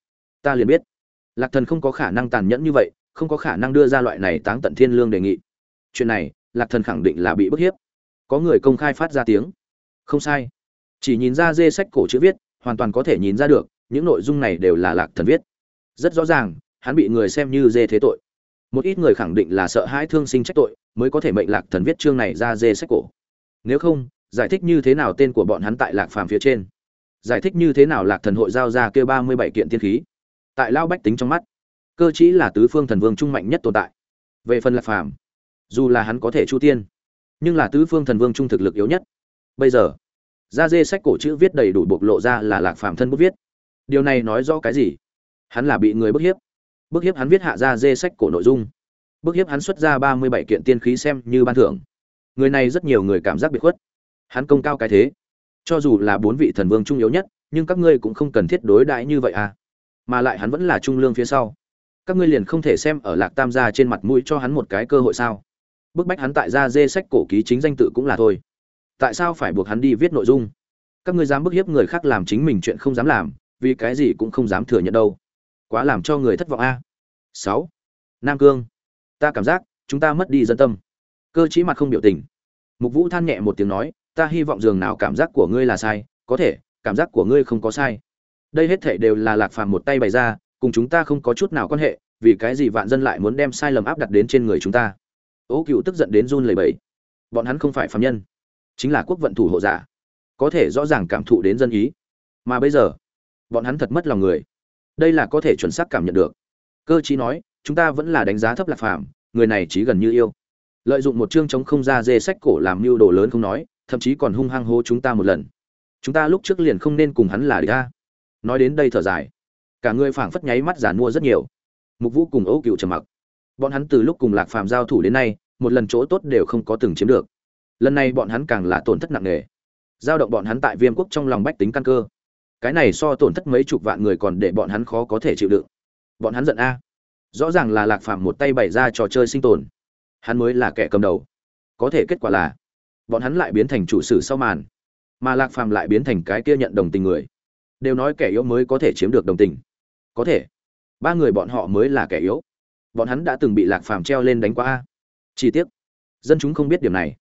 Ta liền biết. Lạc thần không có khả năng tàn nhẫn như vậy, không có khả năng đưa ra loại này táng tận thiên lương đề nghị. Chuyện này, lạc thần khẳng định là bị bức hiếp. Có người công khai phát ra tiếng. Không sai. Chỉ nhìn ra dê sách cổ chữ viết, hoàn toàn có thể nhìn ra được, những nội dung này đều là lạc thần viết. Rất rõ ràng, hắn bị người xem như dê thế tội. Một ít người khẳng định là sợ hãi thương sinh trách tội, mới có thể mệnh lạc thần viết chương này ra dê sách cổ. Nếu không, giải thích như thế nào tên của bọn hắn tại lạc phàm phía trên? Giải thích như thế nào lạc thần hội giao ra kêu ba mươi bảy kiện tiên khí. Tại lao bách tính trong mắt, cơ chí là tứ phương thần vương trung mạnh nhất tồn tại. Về phần lạc phàm, dù là hắn có thể chu tiên, nhưng là tứ phương thần vương trung thực lực yếu nhất. Bây giờ, ra dê sách cổ chữ viết đầy đủ bộc lộ ra là lạc phàm thân bút viết. Điều này nói rõ cái gì? Hắn là bị người bức hiếp. Bức hiếp hắn viết hạ ra dê sách cổ nội dung. Bức hiếp hắn xuất ra ba mươi bảy kiện tiên khí xem như ban thưởng. Người này rất nhiều người cảm giác bị khuất. Hắn công cao cái thế cho dù là bốn vị thần vương trung yếu nhất, nhưng các ngươi cũng không cần thiết đối đãi như vậy à. Mà lại hắn vẫn là trung lương phía sau. Các ngươi liền không thể xem ở lạc tam gia trên mặt mũi cho hắn một cái cơ hội sao? Bức bách hắn tại ra dê sách cổ ký chính danh tự cũng là thôi. Tại sao phải buộc hắn đi viết nội dung? Các ngươi dám bức hiếp người khác làm chính mình chuyện không dám làm, vì cái gì cũng không dám thừa nhận đâu. Quá làm cho người thất vọng a sáu. Nam cương. Ta cảm giác, chúng ta mất đi dân tâm. Cơ chí mặt không biểu tình. Mục vũ than nhẹ một tiếng nói ta hy vọng dường nào cảm giác của ngươi là sai, có thể, cảm giác của ngươi không có sai. Đây hết thể đều là lạc phàm một tay bày ra, cùng chúng ta không có chút nào quan hệ, vì cái gì vạn dân lại muốn đem sai lầm áp đặt đến trên người chúng ta? Ô cựu tức giận đến run lẩy bẩy. Bọn hắn không phải phạm nhân, chính là quốc vận thủ hộ giả. Có thể rõ ràng cảm thụ đến dân ý. Mà bây giờ, bọn hắn thật mất lòng người. Đây là có thể chuẩn xác cảm nhận được. Cơ chí nói, chúng ta vẫn là đánh giá thấp lạc phàm, người này chỉ gần như yêu. Lợi dụng một chương chống không ra dê sách cổ làm mưu đồ lớn không nói thậm chí còn hung hăng hố chúng ta một lần. Chúng ta lúc trước liền không nên cùng hắn là địch ta nói đến đây thở dài. Cả người phảng phất nháy mắt giản mua rất nhiều. Mục vũ cùng ấu cựu trầm mặc. Bọn hắn từ lúc cùng lạc phàm giao thủ đến nay, một lần chỗ tốt đều không có từng chiếm được. Lần này bọn hắn càng là tổn thất nặng nề. Giao động bọn hắn tại viêm quốc trong lòng bách tính căn cơ. Cái này so tổn thất mấy chục vạn người còn để bọn hắn khó có thể chịu đựng. Bọn hắn giận a. Rõ ràng là lạc phàm một tay bày ra trò chơi sinh tồn. Hắn mới là kẻ cầm đầu. Có thể kết quả là bọn hắn lại biến thành chủ sử sau màn. Mà lạc phàm lại biến thành cái kia nhận đồng tình người. Đều nói kẻ yếu mới có thể chiếm được đồng tình. Có thể. Ba người bọn họ mới là kẻ yếu. Bọn hắn đã từng bị lạc phàm treo lên đánh qua a. Chi tiết. Dân chúng không biết điểm này.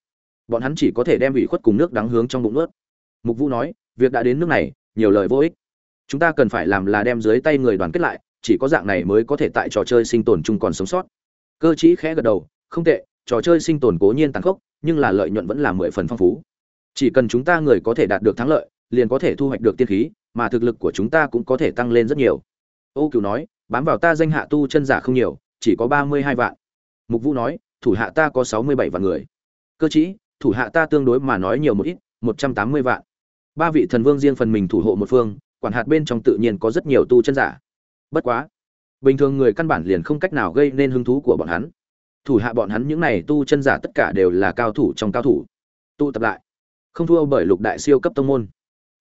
Bọn hắn chỉ có thể đem ủy khuất cùng nước đắng hướng trong bụng ướt mục vũ nói, việc đã đến nước này, nhiều lời vô ích. Chúng ta cần phải làm là đem dưới tay người đoàn kết lại, chỉ có dạng này mới có thể tại trò chơi sinh tồn chung còn sống sót. Cơ chí khẽ gật đầu, không tệ, trò chơi sinh tồn cố nhiên tàn khốc nhưng là lợi nhuận vẫn là mười phần phong phú. Chỉ cần chúng ta người có thể đạt được thắng lợi, liền có thể thu hoạch được tiên khí, mà thực lực của chúng ta cũng có thể tăng lên rất nhiều. Ô cửu nói, bám vào ta danh hạ tu chân giả không nhiều, chỉ có ba mươi hai vạn. Mục vũ nói, thủ hạ ta có sáu mươi bảy vạn người. Cơ chí, thủ hạ ta tương đối mà nói nhiều một ít, một trăm tám mươi vạn. Ba vị thần vương riêng phần mình thủ hộ một phương, quản hạt bên trong tự nhiên có rất nhiều tu chân giả. Bất quá, bình thường người căn bản liền không cách nào gây nên hứng thú của bọn hắn thủ hạ bọn hắn những này tu chân giả tất cả đều là cao thủ trong cao thủ. Tụ tập lại. Không thua bởi lục đại siêu cấp tông môn.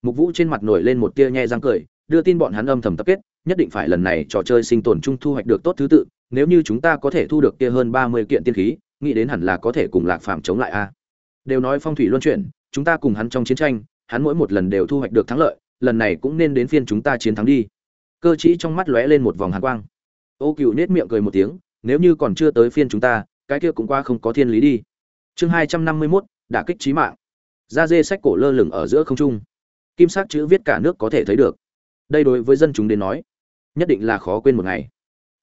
Mục vũ trên mặt nổi lên một tia nhe răng cười, đưa tin bọn hắn âm thầm tập kết, nhất định phải lần này trò chơi sinh tồn chung thu hoạch được tốt thứ tự, nếu như chúng ta có thể thu được kia hơn ba mươi kiện tiên khí, nghĩ đến hẳn là có thể cùng lạc phàm chống lại a. Đều nói phong thủy luân chuyển, chúng ta cùng hắn trong chiến tranh, hắn mỗi một lần đều thu hoạch được thắng lợi, lần này cũng nên đến phiên chúng ta chiến thắng đi. Cơ chí trong mắt lóe lên một vòng hàn quang. Ô cựu nết miệng cười một tiếng nếu như còn chưa tới phiên chúng ta, cái kia cũng qua không có thiên lý đi. Chương hai trăm năm mươi mốt, đả kích trí mạng. Da dê sách cổ lơ lửng ở giữa không trung. Kim sắc chữ viết cả nước có thể thấy được. Đây đối với dân chúng đến nói, nhất định là khó quên một ngày.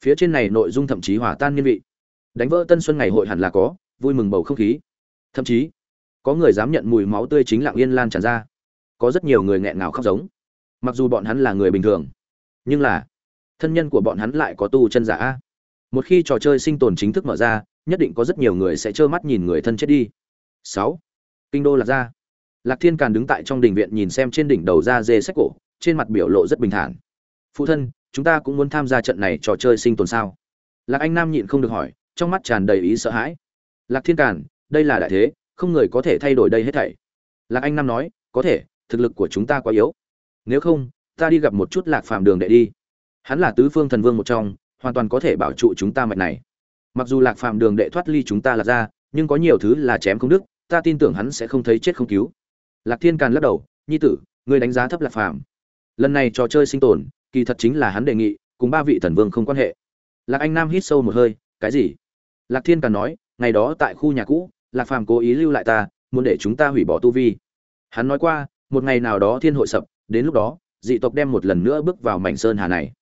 Phía trên này nội dung thậm chí hòa tan nhiên vị. Đánh vỡ tân xuân ngày hội hẳn là có, vui mừng bầu không khí. Thậm chí, có người dám nhận mùi máu tươi chính lặng yên lan tràn ra. Có rất nhiều người nghẹn ngào khóc giống. Mặc dù bọn hắn là người bình thường, nhưng là thân nhân của bọn hắn lại có tu chân giả một khi trò chơi sinh tồn chính thức mở ra, nhất định có rất nhiều người sẽ trơ mắt nhìn người thân chết đi. Sáu. Kinh đô lạc gia. Lạc thiên càn đứng tại trong đình viện nhìn xem trên đỉnh đầu ra dê sách cổ, trên mặt biểu lộ rất bình thản. Phụ thân, chúng ta cũng muốn tham gia trận này trò chơi sinh tồn sao? Lạc anh nam nhịn không được hỏi, trong mắt tràn đầy ý sợ hãi. Lạc thiên càn, đây là đại thế, không người có thể thay đổi đây hết thảy. Lạc anh nam nói, có thể, thực lực của chúng ta quá yếu. Nếu không, ta đi gặp một chút lạc phàm đường đệ đi. Hắn là tứ phương thần vương một trong hoàn toàn có thể bảo trụ chúng ta mạch này. Mặc dù lạc phàm đường đệ thoát ly chúng ta là ra, nhưng có nhiều thứ là chém không đức ta tin tưởng hắn sẽ không thấy chết không cứu. Lạc thiên càn lắc đầu, nhi tử, ngươi đánh giá thấp lạc phàm. Lần này trò chơi sinh tồn, kỳ thật chính là hắn đề nghị, cùng ba vị thần vương không quan hệ. Lạc anh nam hít sâu một hơi, cái gì? Lạc thiên càn nói, ngày đó tại khu nhà cũ, lạc phàm cố ý lưu lại ta, muốn để chúng ta hủy bỏ tu vi. Hắn nói qua, một ngày nào đó thiên hội sập, đến lúc đó, dị tộc đem một lần nữa bước vào mảnh sơn hà này.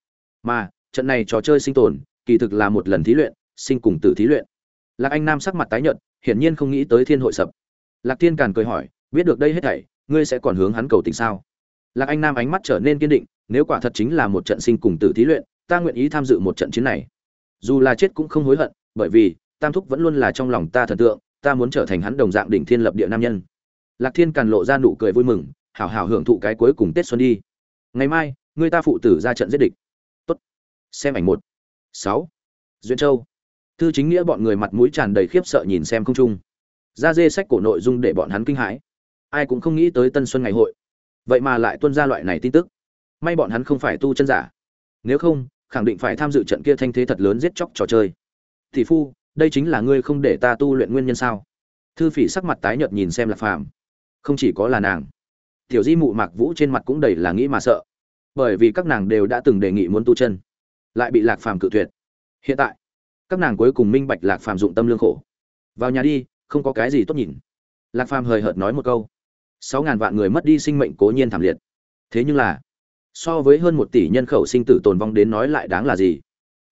Mà trận này trò chơi sinh tồn, kỳ thực là một lần thí luyện, sinh cùng tử thí luyện. Lạc anh nam sắc mặt tái nhợt, hiển nhiên không nghĩ tới thiên hội sập. Lạc thiên càn cười hỏi, biết được đây hết thảy, ngươi sẽ còn hướng hắn cầu tình sao? Lạc anh nam ánh mắt trở nên kiên định, nếu quả thật chính là một trận sinh cùng tử thí luyện, ta nguyện ý tham dự một trận chiến này. Dù là chết cũng không hối hận, bởi vì, tam thúc vẫn luôn là trong lòng ta thần tượng, ta muốn trở thành hắn đồng dạng đỉnh thiên lập địa nam nhân. Lạc thiên càn lộ ra nụ cười vui mừng, hảo hảo hưởng thụ cái cuối cùng tết xuân đi. Ngày mai, ngươi ta phụ tử ra trận giết địch xem ảnh một, sáu. Duyên châu. Thư chính nghĩa bọn người mặt mũi tràn đầy khiếp sợ nhìn xem không trung. Ra dê sách cổ nội dung để bọn hắn kinh hãi. Ai cũng không nghĩ tới tân xuân ngày hội. Vậy mà lại tuân ra loại này tin tức. May bọn hắn không phải tu chân giả. Nếu không, khẳng định phải tham dự trận kia thanh thế thật lớn giết chóc trò chơi. Thì phu, đây chính là ngươi không để ta tu luyện nguyên nhân sao? Thư phỉ sắc mặt tái nhợt nhìn xem lạc phàm. Không chỉ có là nàng. Tiểu di mụ mạc vũ trên mặt cũng đầy là nghĩ mà sợ. Bởi vì các nàng đều đã từng đề nghị muốn tu chân lại bị lạc phàm cự tuyệt. Hiện tại, các nàng cuối cùng minh bạch lạc phàm dụng tâm lương khổ. Vào nhà đi, không có cái gì tốt nhìn. Lạc phàm hời hợt nói một câu. Sáu ngàn vạn người mất đi sinh mệnh cố nhiên thảm liệt. Thế nhưng là, so với hơn một tỷ nhân khẩu sinh tử tồn vong đến nói lại đáng là gì?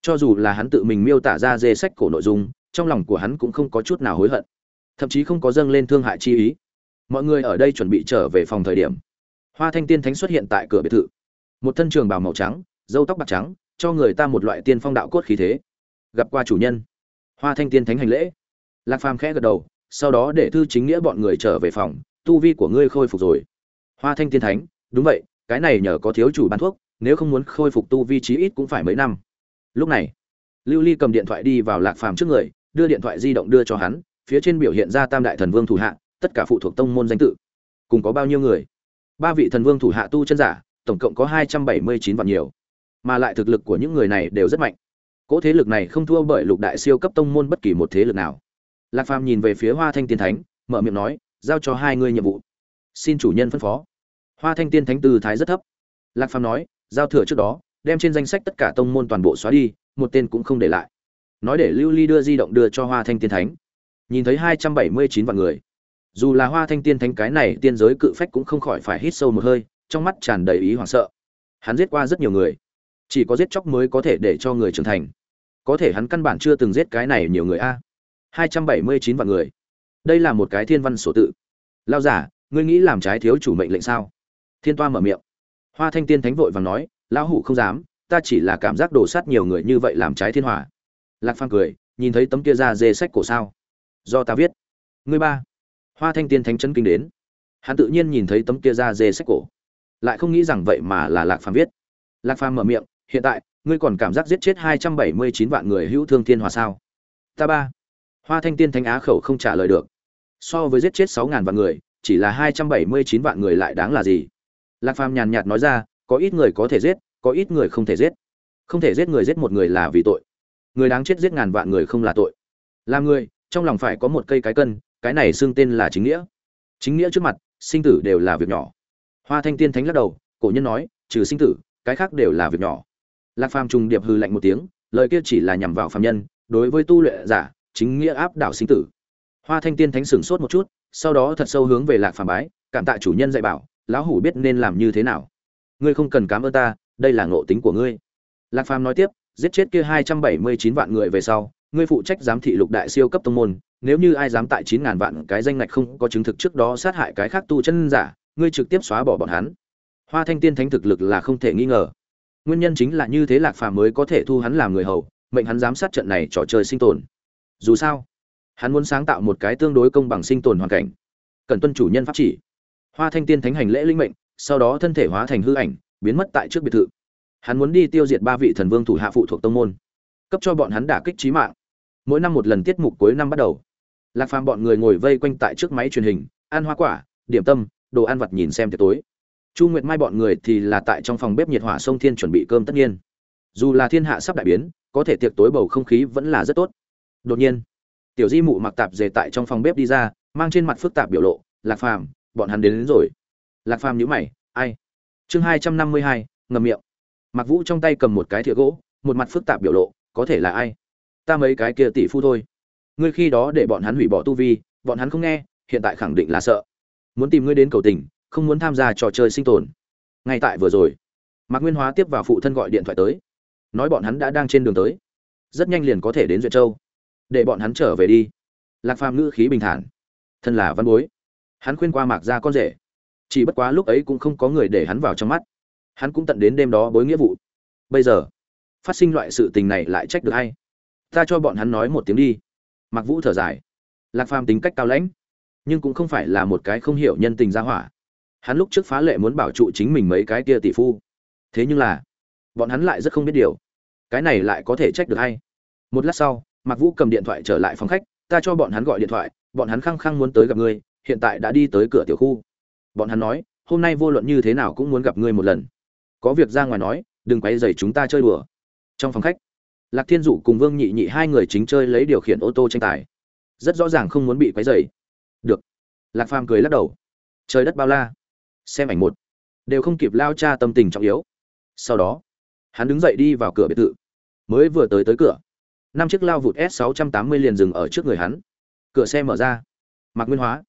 Cho dù là hắn tự mình miêu tả ra dê sách cổ nội dung, trong lòng của hắn cũng không có chút nào hối hận. Thậm chí không có dâng lên thương hại chi ý. Mọi người ở đây chuẩn bị trở về phòng thời điểm. Hoa thanh tiên thánh xuất hiện tại cửa biệt thự. Một thân trường bào màu trắng dâu tóc bạc trắng cho người ta một loại tiên phong đạo cốt khí thế. Gặp qua chủ nhân. Hoa thanh tiên thánh hành lễ. Lạc phàm khẽ gật đầu, sau đó để thư chính nghĩa bọn người trở về phòng, tu vi của ngươi khôi phục rồi. Hoa thanh tiên thánh, đúng vậy, cái này nhờ có thiếu chủ bán thuốc, nếu không muốn khôi phục tu vi chí ít cũng phải mấy năm. Lúc này, lưu ly cầm điện thoại đi vào lạc phàm trước người, đưa điện thoại di động đưa cho hắn, phía trên biểu hiện ra tam đại thần vương thủ hạ, tất cả phụ thuộc tông môn danh tự. Cùng có bao nhiêu người? Ba vị thần vương thủ hạ tu chân giả, tổng cộng có hai trăm bảy mươi chín vạn nhiều mà lại thực lực của những người này đều rất mạnh. Cỗ thế lực này không thua bởi lục đại siêu cấp tông môn bất kỳ một thế lực nào. Lạc phàm nhìn về phía hoa thanh tiên thánh, mở miệng nói, giao cho hai ngươi nhiệm vụ. Xin chủ nhân phân phó. Hoa thanh tiên thánh tư thái rất thấp. Lạc phàm nói, giao thừa trước đó, đem trên danh sách tất cả tông môn toàn bộ xóa đi, một tên cũng không để lại. Nói để lưu ly đưa di động đưa cho hoa thanh tiên thánh. Nhìn thấy hai trăm bảy mươi chín vạn người. Dù là hoa thanh tiên thánh cái này tiên giới cự phách cũng không khỏi phải hít sâu một hơi, trong mắt tràn đầy ý hoảng sợ. Hắn giết qua rất nhiều người chỉ có giết chóc mới có thể để cho người trưởng thành. Có thể hắn căn bản chưa từng giết cái này nhiều người a. Hai trăm bảy mươi chín vạn người. Đây là một cái thiên văn sổ tự. Lao giả, ngươi nghĩ làm trái thiếu chủ mệnh lệnh sao? Thiên toa mở miệng. Hoa thanh tiên thánh vội vàng nói, lão hủ không dám, ta chỉ là cảm giác đổ sát nhiều người như vậy làm trái thiên hòa. Lạc phàm cười, nhìn thấy tấm kia ra dê sách cổ sao? Do ta viết. Ngươi ba. Hoa thanh tiên thánh chân kinh đến. Hắn tự nhiên nhìn thấy tấm kia ra dê sách cổ. Lại không nghĩ rằng vậy mà là lạc phàm viết. Lạc phàm mở miệng hiện tại, ngươi còn cảm giác giết chết hai trăm bảy mươi chín vạn người hữu thương thiên hòa sao? Ta ba. Hoa thanh tiên thánh á khẩu không trả lời được. So với giết chết sáu ngàn vạn người, chỉ là hai trăm bảy mươi chín vạn người lại đáng là gì? Lạc phàm nhàn nhạt nói ra, có ít người có thể giết, có ít người không thể giết. Không thể giết người giết một người là vì tội. Người đáng chết giết ngàn vạn người không là tội. Làm người, trong lòng phải có một cây cái cân, cái này xưng tên là chính nghĩa. Chính nghĩa trước mặt, sinh tử đều là việc nhỏ. Hoa thanh tiên thánh lắc đầu, cổ nhân nói, trừ sinh tử, cái khác đều là việc nhỏ lạc phàm trùng điệp hư lạnh một tiếng, lời kia chỉ là nhằm vào phàm nhân, đối với tu luyện giả, chính nghĩa áp đảo sinh tử. Hoa thanh tiên thánh sửng sốt một chút, sau đó thật sâu hướng về lạc phàm bái, cảm tạ chủ nhân dạy bảo, lão hủ biết nên làm như thế nào. Ngươi không cần cảm ơn ta, đây là ngộ tính của ngươi. Lạc phàm nói tiếp, giết chết kia hai trăm bảy mươi chín vạn người về sau, ngươi phụ trách giám thị lục đại siêu cấp tông môn, nếu như ai dám tại chín ngàn vạn cái danh ngạch không có chứng thực trước đó sát hại cái khác tu chân giả, ngươi trực tiếp xóa bỏ bọn hắn. Hoa thanh tiên thánh thực lực là không thể nghi ngờ nguyên nhân chính là như thế lạc phàm mới có thể thu hắn làm người hầu, mệnh hắn giám sát trận này trò chơi sinh tồn. Dù sao, hắn muốn sáng tạo một cái tương đối công bằng sinh tồn hoàn cảnh. Cần tuân chủ nhân pháp chỉ. Hoa thanh tiên thánh hành lễ linh mệnh, sau đó thân thể hóa thành hư ảnh, biến mất tại trước biệt thự. Hắn muốn đi tiêu diệt ba vị thần vương thủ hạ phụ thuộc tông môn, cấp cho bọn hắn đả kích trí mạng. Mỗi năm một lần tiết mục cuối năm bắt đầu, lạc phàm bọn người ngồi vây quanh tại trước máy truyền hình, ăn hoa quả, điểm tâm, đồ ăn vặt nhìn xem tiệc tối chu nguyệt mai bọn người thì là tại trong phòng bếp nhiệt hỏa sông thiên chuẩn bị cơm tất nhiên. Dù là thiên hạ sắp đại biến có thể tiệc tối bầu không khí vẫn là rất tốt. Đột nhiên tiểu di mụ mặc tạp dề tại trong phòng bếp đi ra mang trên mặt phức tạp biểu lộ lạc phàm bọn hắn đến, đến rồi. Lạc phàm nhữ mày ai? Chương hai trăm năm mươi hai ngầm miệng. Mặc vũ trong tay cầm một cái thìa gỗ một mặt phức tạp biểu lộ có thể là ai? Ta mấy cái kia tỷ phu thôi. Ngươi khi đó để bọn hắn hủy bỏ tu vi bọn hắn không nghe hiện tại khẳng định là sợ. Muốn tìm ngươi đến cầu tình không muốn tham gia trò chơi sinh tồn. Ngay tại vừa rồi, mạc nguyên hóa tiếp vào phụ thân gọi điện thoại tới, nói bọn hắn đã đang trên đường tới. Rất nhanh liền có thể đến duyệt châu, để bọn hắn trở về đi. Lạc phàm ngữ khí bình thản, thân là văn bối, hắn khuyên qua mạc ra con rể, chỉ bất quá lúc ấy cũng không có người để hắn vào trong mắt. Hắn cũng tận đến đêm đó bối nghĩa vụ. Bây giờ, phát sinh loại sự tình này lại trách được hay ta cho bọn hắn nói một tiếng đi. Mặc vũ thở dài. Lạc phàm tính cách cao lãnh, nhưng cũng không phải là một cái không hiểu nhân tình ra hỏa hắn lúc trước phá lệ muốn bảo trụ chính mình mấy cái kia tỷ phu. Thế nhưng là, bọn hắn lại rất không biết điều. Cái này lại có thể trách được hay một lát sau mặc vũ cầm điện thoại trở lại phòng khách, ta cho bọn hắn gọi điện thoại, bọn hắn khăng khăng muốn tới gặp ngươi, hiện tại đã đi tới cửa tiểu khu. Bọn hắn nói, hôm nay vô luận như thế nào cũng muốn gặp ngươi một lần. Có việc ra ngoài nói, đừng quay dày chúng ta chơi đùa. Trong phòng khách, lạc thiên dụ cùng vương nhị nhị hai người chính chơi lấy điều khiển ô tô tranh tài. Rất rõ ràng không muốn bị quấy dày được. Lạc phàm cười lắc đầu. Trời đất bao la xem ảnh một. Đều không kịp lao cha tâm tình trọng yếu. Sau đó, hắn đứng dậy đi vào cửa biệt thự. Mới vừa tới tới cửa, năm chiếc lao vụt s 680 liền dừng ở trước người hắn. Cửa xe mở ra. Mạc nguyên hóa,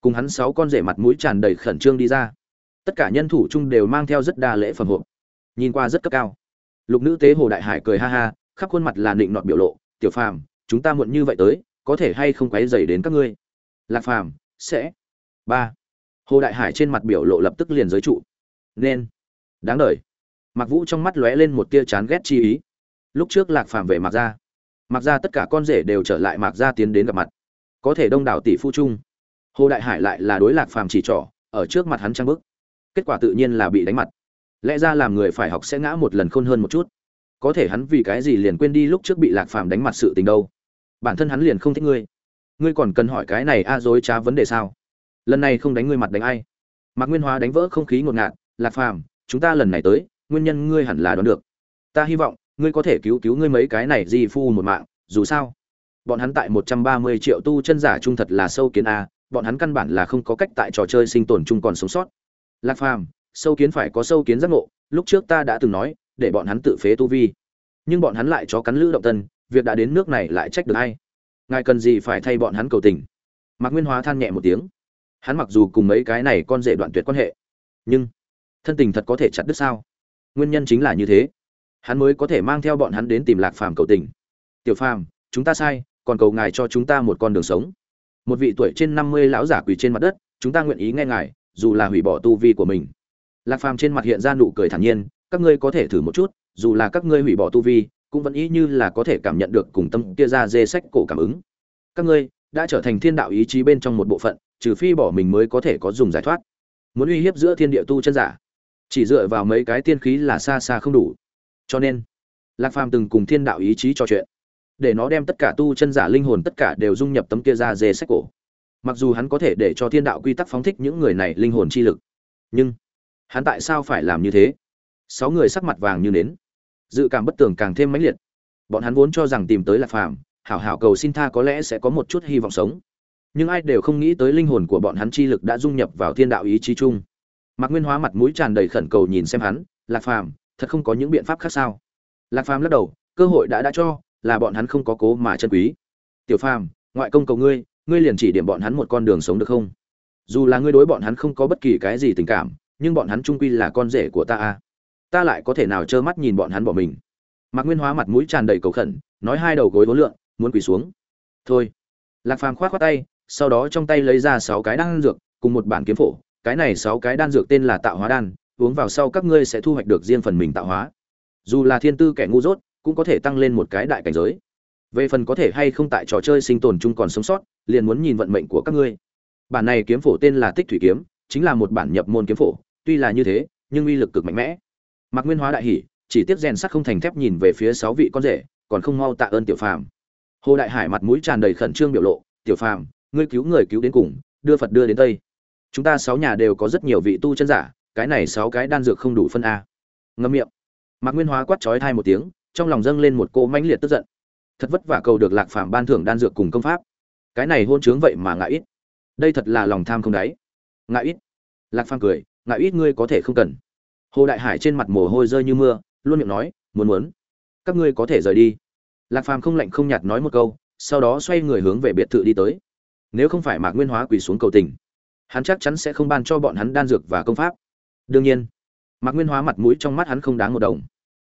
cùng hắn sáu con rể mặt mũi tràn đầy khẩn trương đi ra. Tất cả nhân thủ chung đều mang theo rất đa lễ phẩm hộp. Nhìn qua rất cấp cao. Lục nữ tế hồ đại hải cười ha ha, khắp khuôn mặt là định nọt biểu lộ. Tiểu phàm, chúng ta muộn như vậy tới, có thể hay không quấy dày đến các ngươi? Lạc phàm, sẽ. Ba hồ đại hải trên mặt biểu lộ lập tức liền giới trụ. Nên. Đáng đời. Mặc vũ trong mắt lóe lên một tia chán ghét chi ý. Lúc trước lạc phàm về mặc ra mặc ra tất cả con rể đều trở lại mặc ra tiến đến gặp mặt. Có thể đông đảo tỷ phu trung hồ đại hải lại là đối lạc phàm chỉ trỏ, ở trước mặt hắn trang bức kết quả tự nhiên là bị đánh mặt. Lẽ ra làm người phải học sẽ ngã một lần khôn hơn một chút. Có thể hắn vì cái gì liền quên đi lúc trước bị lạc phàm đánh mặt sự tình đâu. Bản thân hắn liền không thích ngươi. Ngươi còn cần hỏi cái này a dối trá vấn đề sao? Lần này không đánh ngươi mặt đánh ai. Mạc nguyên hóa đánh vỡ không khí ngột ngạt, lạc phàm, chúng ta lần này tới, nguyên nhân ngươi hẳn là đoán được. Ta hy vọng, ngươi có thể cứu cứu ngươi mấy cái này di phu một mạng, dù sao, bọn hắn tại một trăm ba mươi triệu tu chân giả trung thật là sâu kiến a, bọn hắn căn bản là không có cách tại trò chơi sinh tồn chung còn sống sót. Lạc phàm, sâu kiến phải có sâu kiến giác ngộ, lúc trước ta đã từng nói, để bọn hắn tự phế tu vi. Nhưng bọn hắn lại cho cắn lữ động tân việc đã đến nước này lại trách được hay ngài cần gì phải thay bọn hắn cầu tình? Mạc nguyên hóa than nhẹ một tiếng hắn mặc dù cùng mấy cái này con rể đoạn tuyệt quan hệ, nhưng thân tình thật có thể chặt đứt sao? Nguyên nhân chính là như thế. Hắn mới có thể mang theo bọn hắn đến tìm lạc phàm cầu tình. Tiểu phàm, chúng ta sai, còn cầu ngài cho chúng ta một con đường sống. Một vị tuổi trên năm mươi lão giả quỳ trên mặt đất, chúng ta nguyện ý nghe ngài, dù là hủy bỏ tu vi của mình. Lạc phàm trên mặt hiện ra nụ cười thản nhiên, các ngươi có thể thử một chút, dù là các ngươi hủy bỏ tu vi, cũng vẫn ý như là có thể cảm nhận được cùng tâm kia ra dê sách cổ cảm ứng. Các ngươi đã trở thành thiên đạo ý chí bên trong một bộ phận trừ phi bỏ mình mới có thể có dùng giải thoát. Muốn uy hiếp giữa thiên địa tu chân giả, chỉ dựa vào mấy cái tiên khí là xa xa không đủ. Cho nên, lạc phàm từng cùng thiên đạo ý chí trò chuyện, để nó đem tất cả tu chân giả linh hồn tất cả đều dung nhập tấm kia ra dê sách cổ. Mặc dù hắn có thể để cho thiên đạo quy tắc phóng thích những người này linh hồn chi lực, nhưng hắn tại sao phải làm như thế? Sáu người sắc mặt vàng như nến, dự cảm bất tường càng thêm mãnh liệt. Bọn hắn vốn cho rằng tìm tới lạc phàm, hảo hảo cầu xin tha có lẽ sẽ có một chút hy vọng sống nhưng ai đều không nghĩ tới linh hồn của bọn hắn chi lực đã dung nhập vào thiên đạo ý chí chung. Mạc nguyên hóa mặt mũi tràn đầy khẩn cầu nhìn xem hắn lạc phàm thật không có những biện pháp khác sao? Lạc phàm lắc đầu cơ hội đã đã cho là bọn hắn không có cố mà chân quý. Tiểu phàm ngoại công cầu ngươi ngươi liền chỉ điểm bọn hắn một con đường sống được không? Dù là ngươi đối bọn hắn không có bất kỳ cái gì tình cảm nhưng bọn hắn trung quy là con rể của ta a. Ta lại có thể nào trơ mắt nhìn bọn hắn bỏ mình? Mạc nguyên hóa mặt mũi tràn đầy cầu khẩn nói hai đầu gối vốn lượn, muốn quỳ xuống. Thôi. Lạc phàm khoát khoát tay sau đó trong tay lấy ra sáu cái đan dược, cùng một bản kiếm phổ. Cái này sáu cái đan dược tên là tạo hóa đan, uống vào sau các ngươi sẽ thu hoạch được riêng phần mình tạo hóa. Dù là thiên tư kẻ ngu dốt, cũng có thể tăng lên một cái đại cảnh giới. Về phần có thể hay không tại trò chơi sinh tồn chung còn sống sót, liền muốn nhìn vận mệnh của các ngươi. Bản này kiếm phổ tên là tích thủy kiếm, chính là một bản nhập môn kiếm phổ, tuy là như thế, nhưng uy lực cực mạnh mẽ. Mạc nguyên hóa đại hỉ, chỉ tiếc rèn sắt không thành thép nhìn về phía sáu vị con rể, còn không mau tạ ơn tiểu phàm. Hồ đại hải mặt mũi tràn đầy khẩn trương biểu lộ, tiểu phàm ngươi cứu người cứu đến cùng, đưa phật đưa đến tây. Chúng ta sáu nhà đều có rất nhiều vị tu chân giả, cái này sáu cái đan dược không đủ phân a. Ngâm miệng. Mạc nguyên hóa quát chói thai một tiếng, trong lòng dâng lên một cỗ mãnh liệt tức giận. Thật vất vả cầu được lạc phàm ban thưởng đan dược cùng công pháp. Cái này hôn chướng vậy mà ngại ít. Đây thật là lòng tham không đáy. Ngại ít. Lạc phàm cười, ngại ít ngươi có thể không cần. Hồ đại hải trên mặt mồ hôi rơi như mưa, luôn miệng nói, muốn muốn. Các ngươi có thể rời đi. Lạc phàm không lạnh không nhạt nói một câu, sau đó xoay người hướng về biệt thự đi tới nếu không phải mạc nguyên hóa quỳ xuống cầu tình, hắn chắc chắn sẽ không ban cho bọn hắn đan dược và công pháp. Đương nhiên, mạc nguyên hóa mặt mũi trong mắt hắn không đáng một đồng.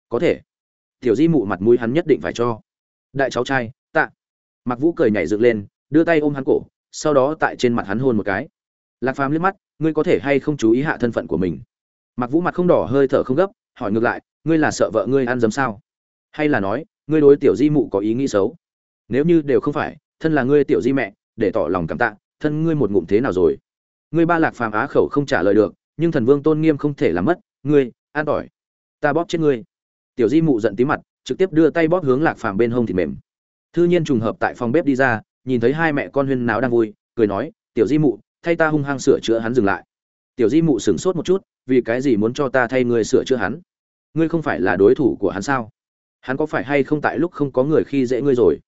Có thể, tiểu di mụ mặt mũi hắn nhất định phải cho. Đại cháu trai, tạ. Mạc vũ cười nhảy dựng lên, đưa tay ôm hắn cổ, sau đó tại trên mặt hắn hôn một cái. Lạc phàm liếc mắt, ngươi có thể hay không chú ý hạ thân phận của mình? Mạc vũ mặt không đỏ hơi thở không gấp, hỏi ngược lại, ngươi là sợ vợ ngươi ăn dấm sao? Hay là nói, ngươi đối tiểu di mụ có ý nghĩ xấu? Nếu như đều không phải, thân là ngươi tiểu di mẹ để tỏ lòng cảm tạ, thân ngươi một ngụm thế nào rồi? Ngươi ba lạc phàm á khẩu không trả lời được, nhưng thần vương tôn nghiêm không thể làm mất, ngươi, an tỏi ta bóp chết ngươi. Tiểu di mụ giận tí mặt, trực tiếp đưa tay bóp hướng lạc phàm bên hông thịt mềm. Thư nhiên trùng hợp tại phòng bếp đi ra, nhìn thấy hai mẹ con huyên náo đang vui, cười nói, tiểu di mụ, thay ta hung hăng sửa chữa hắn dừng lại. Tiểu di mụ sửng sốt một chút, vì cái gì muốn cho ta thay ngươi sửa chữa hắn? Ngươi không phải là đối thủ của hắn sao? Hắn có phải hay không tại lúc không có người khi dễ ngươi rồi?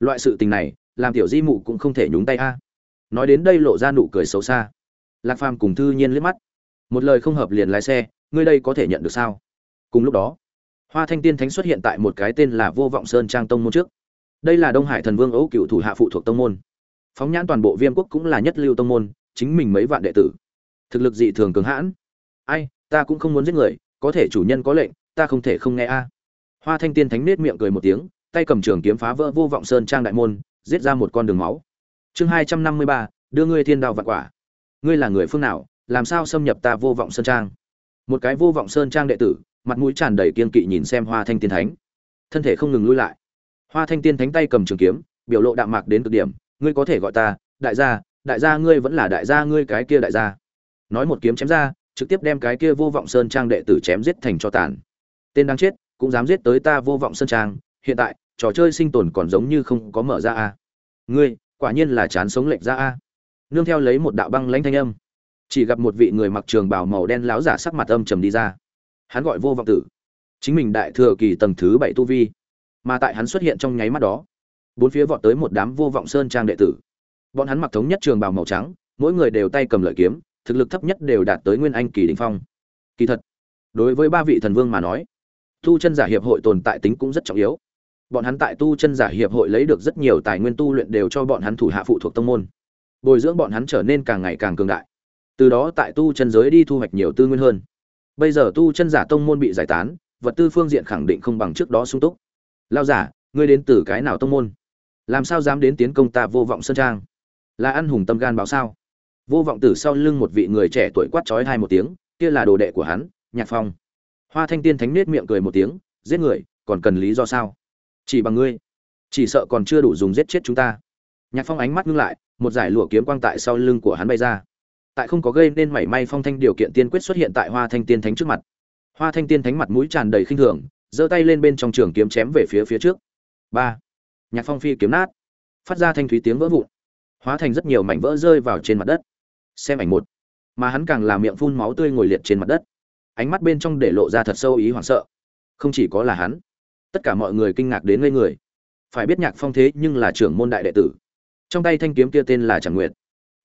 Loại sự tình này làm tiểu di mụ cũng không thể nhúng tay a. Nói đến đây lộ ra nụ cười xấu xa. Lạc phàm cùng thư nhiên liếc mắt. Một lời không hợp liền lái xe, ngươi đây có thể nhận được sao? Cùng lúc đó, hoa thanh tiên thánh xuất hiện tại một cái tên là vô vọng sơn trang tông môn trước. Đây là đông hải thần vương ấu cựu thủ hạ phụ thuộc tông môn. Phóng nhãn toàn bộ viêm quốc cũng là nhất lưu tông môn, chính mình mấy vạn đệ tử. Thực lực dị thường cường hãn. Ai, ta cũng không muốn giết người, có thể chủ nhân có lệnh, ta không thể không nghe a. Hoa thanh tiên thánh nết miệng cười một tiếng, tay cầm trường kiếm phá vỡ vô vọng sơn trang đại môn giết ra một con đường máu. Chương hai trăm năm mươi ba, đưa ngươi thiên đao vạn quả. Ngươi là người phương nào, làm sao xâm nhập ta vô vọng sơn trang? Một cái vô vọng sơn trang đệ tử, mặt mũi tràn đầy kiên kỵ nhìn xem hoa thanh tiên thánh. Thân thể không ngừng lui lại. Hoa thanh tiên thánh tay cầm trường kiếm, biểu lộ đạm mạc đến cực điểm. Ngươi có thể gọi ta, đại gia đại gia ngươi vẫn là đại gia ngươi cái kia đại gia. Nói một kiếm chém ra, trực tiếp đem cái kia vô vọng sơn trang đệ tử chém giết thành cho tàn. Tên đang chết, cũng dám giết tới ta vô vọng sơn trang, hiện tại trò chơi sinh tồn còn giống như không có mở ra a. Ngươi, quả nhiên là chán sống lệch ra a. Nương theo lấy một đạo băng lãnh thanh âm. Chỉ gặp một vị người mặc trường bào màu đen láo giả sắc mặt âm trầm đi ra. Hắn gọi vô vọng tử. Chính mình đại thừa kỳ tầng thứ bảy tu vi. Mà tại hắn xuất hiện trong nháy mắt đó, bốn phía vọt tới một đám vô vọng sơn trang đệ tử. Bọn hắn mặc thống nhất trường bào màu trắng, mỗi người đều tay cầm lợi kiếm, thực lực thấp nhất đều đạt tới nguyên anh kỳ đình phong. Kỳ thật, đối với ba vị thần vương mà nói thu chân giả hiệp hội tồn tại tính cũng rất trọng yếu bọn hắn tại tu chân giả hiệp hội lấy được rất nhiều tài nguyên tu luyện đều cho bọn hắn thủ hạ phụ thuộc tông môn. Bồi dưỡng bọn hắn trở nên càng ngày càng cường đại. Từ đó tại tu chân giới đi thu hoạch nhiều tư nguyên hơn. Bây giờ tu chân giả tông môn bị giải tán, vật tư phương diện khẳng định không bằng trước đó sung túc. Lao giả, ngươi đến từ cái nào tông môn? Làm sao dám đến tiến công ta vô vọng sơn trang? Là ăn hùng tâm gan báo sao? Vô vọng tử sau lưng một vị người trẻ tuổi quát trói hai một tiếng, kia là đồ đệ của hắn, nhạc phong. Hoa thanh tiên thánh nết miệng cười một tiếng, giết người, còn cần lý do sao? Chỉ bằng ngươi. Chỉ sợ còn chưa đủ dùng giết chết chúng ta. Nhạc phong ánh mắt ngưng lại, một giải lụa kiếm quang tại sau lưng của hắn bay ra. Tại không có gây nên mảy may phong thanh điều kiện tiên quyết xuất hiện tại hoa thanh tiên thánh trước mặt. Hoa thanh tiên thánh mặt mũi tràn đầy khinh thường, giơ tay lên bên trong trường kiếm chém về phía phía trước. Ba. Nhạc phong phi kiếm nát. Phát ra thanh thúy tiếng vỡ vụn. Hóa thành rất nhiều mảnh vỡ rơi vào trên mặt đất. Xem ảnh một. Mà hắn càng làm miệng phun máu tươi ngồi liệt trên mặt đất. Ánh mắt bên trong để lộ ra thật sâu ý hoảng sợ. Không chỉ có là hắn tất cả mọi người kinh ngạc đến ngây người. Phải biết nhạc phong thế nhưng là trưởng môn đại đệ tử. Trong tay thanh kiếm kia tên là tràng nguyệt.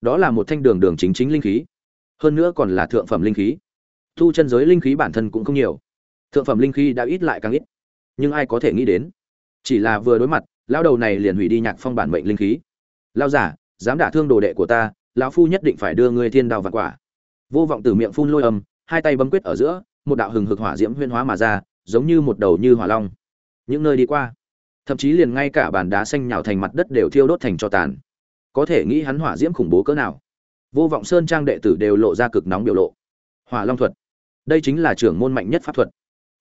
Đó là một thanh đường đường chính chính linh khí. Hơn nữa còn là thượng phẩm linh khí. Thu chân giới linh khí bản thân cũng không nhiều. Thượng phẩm linh khí đã ít lại càng ít. Nhưng ai có thể nghĩ đến? Chỉ là vừa đối mặt, lão đầu này liền hủy đi nhạc phong bản mệnh linh khí. Lao giả, dám đả thương đồ đệ của ta, lão phu nhất định phải đưa ngươi thiên đào vạn quả. Vô vọng từ miệng phun lôi âm, hai tay bấm quyết ở giữa, một đạo hừng hực hỏa diễm huyên hóa mà ra, giống như một đầu như hỏa long những nơi đi qua. Thậm chí liền ngay cả bàn đá xanh nhào thành mặt đất đều thiêu đốt thành cho tàn. Có thể nghĩ hắn hỏa diễm khủng bố cỡ nào. Vô vọng sơn trang đệ tử đều lộ ra cực nóng biểu lộ. Hỏa long thuật. Đây chính là trưởng môn mạnh nhất pháp thuật.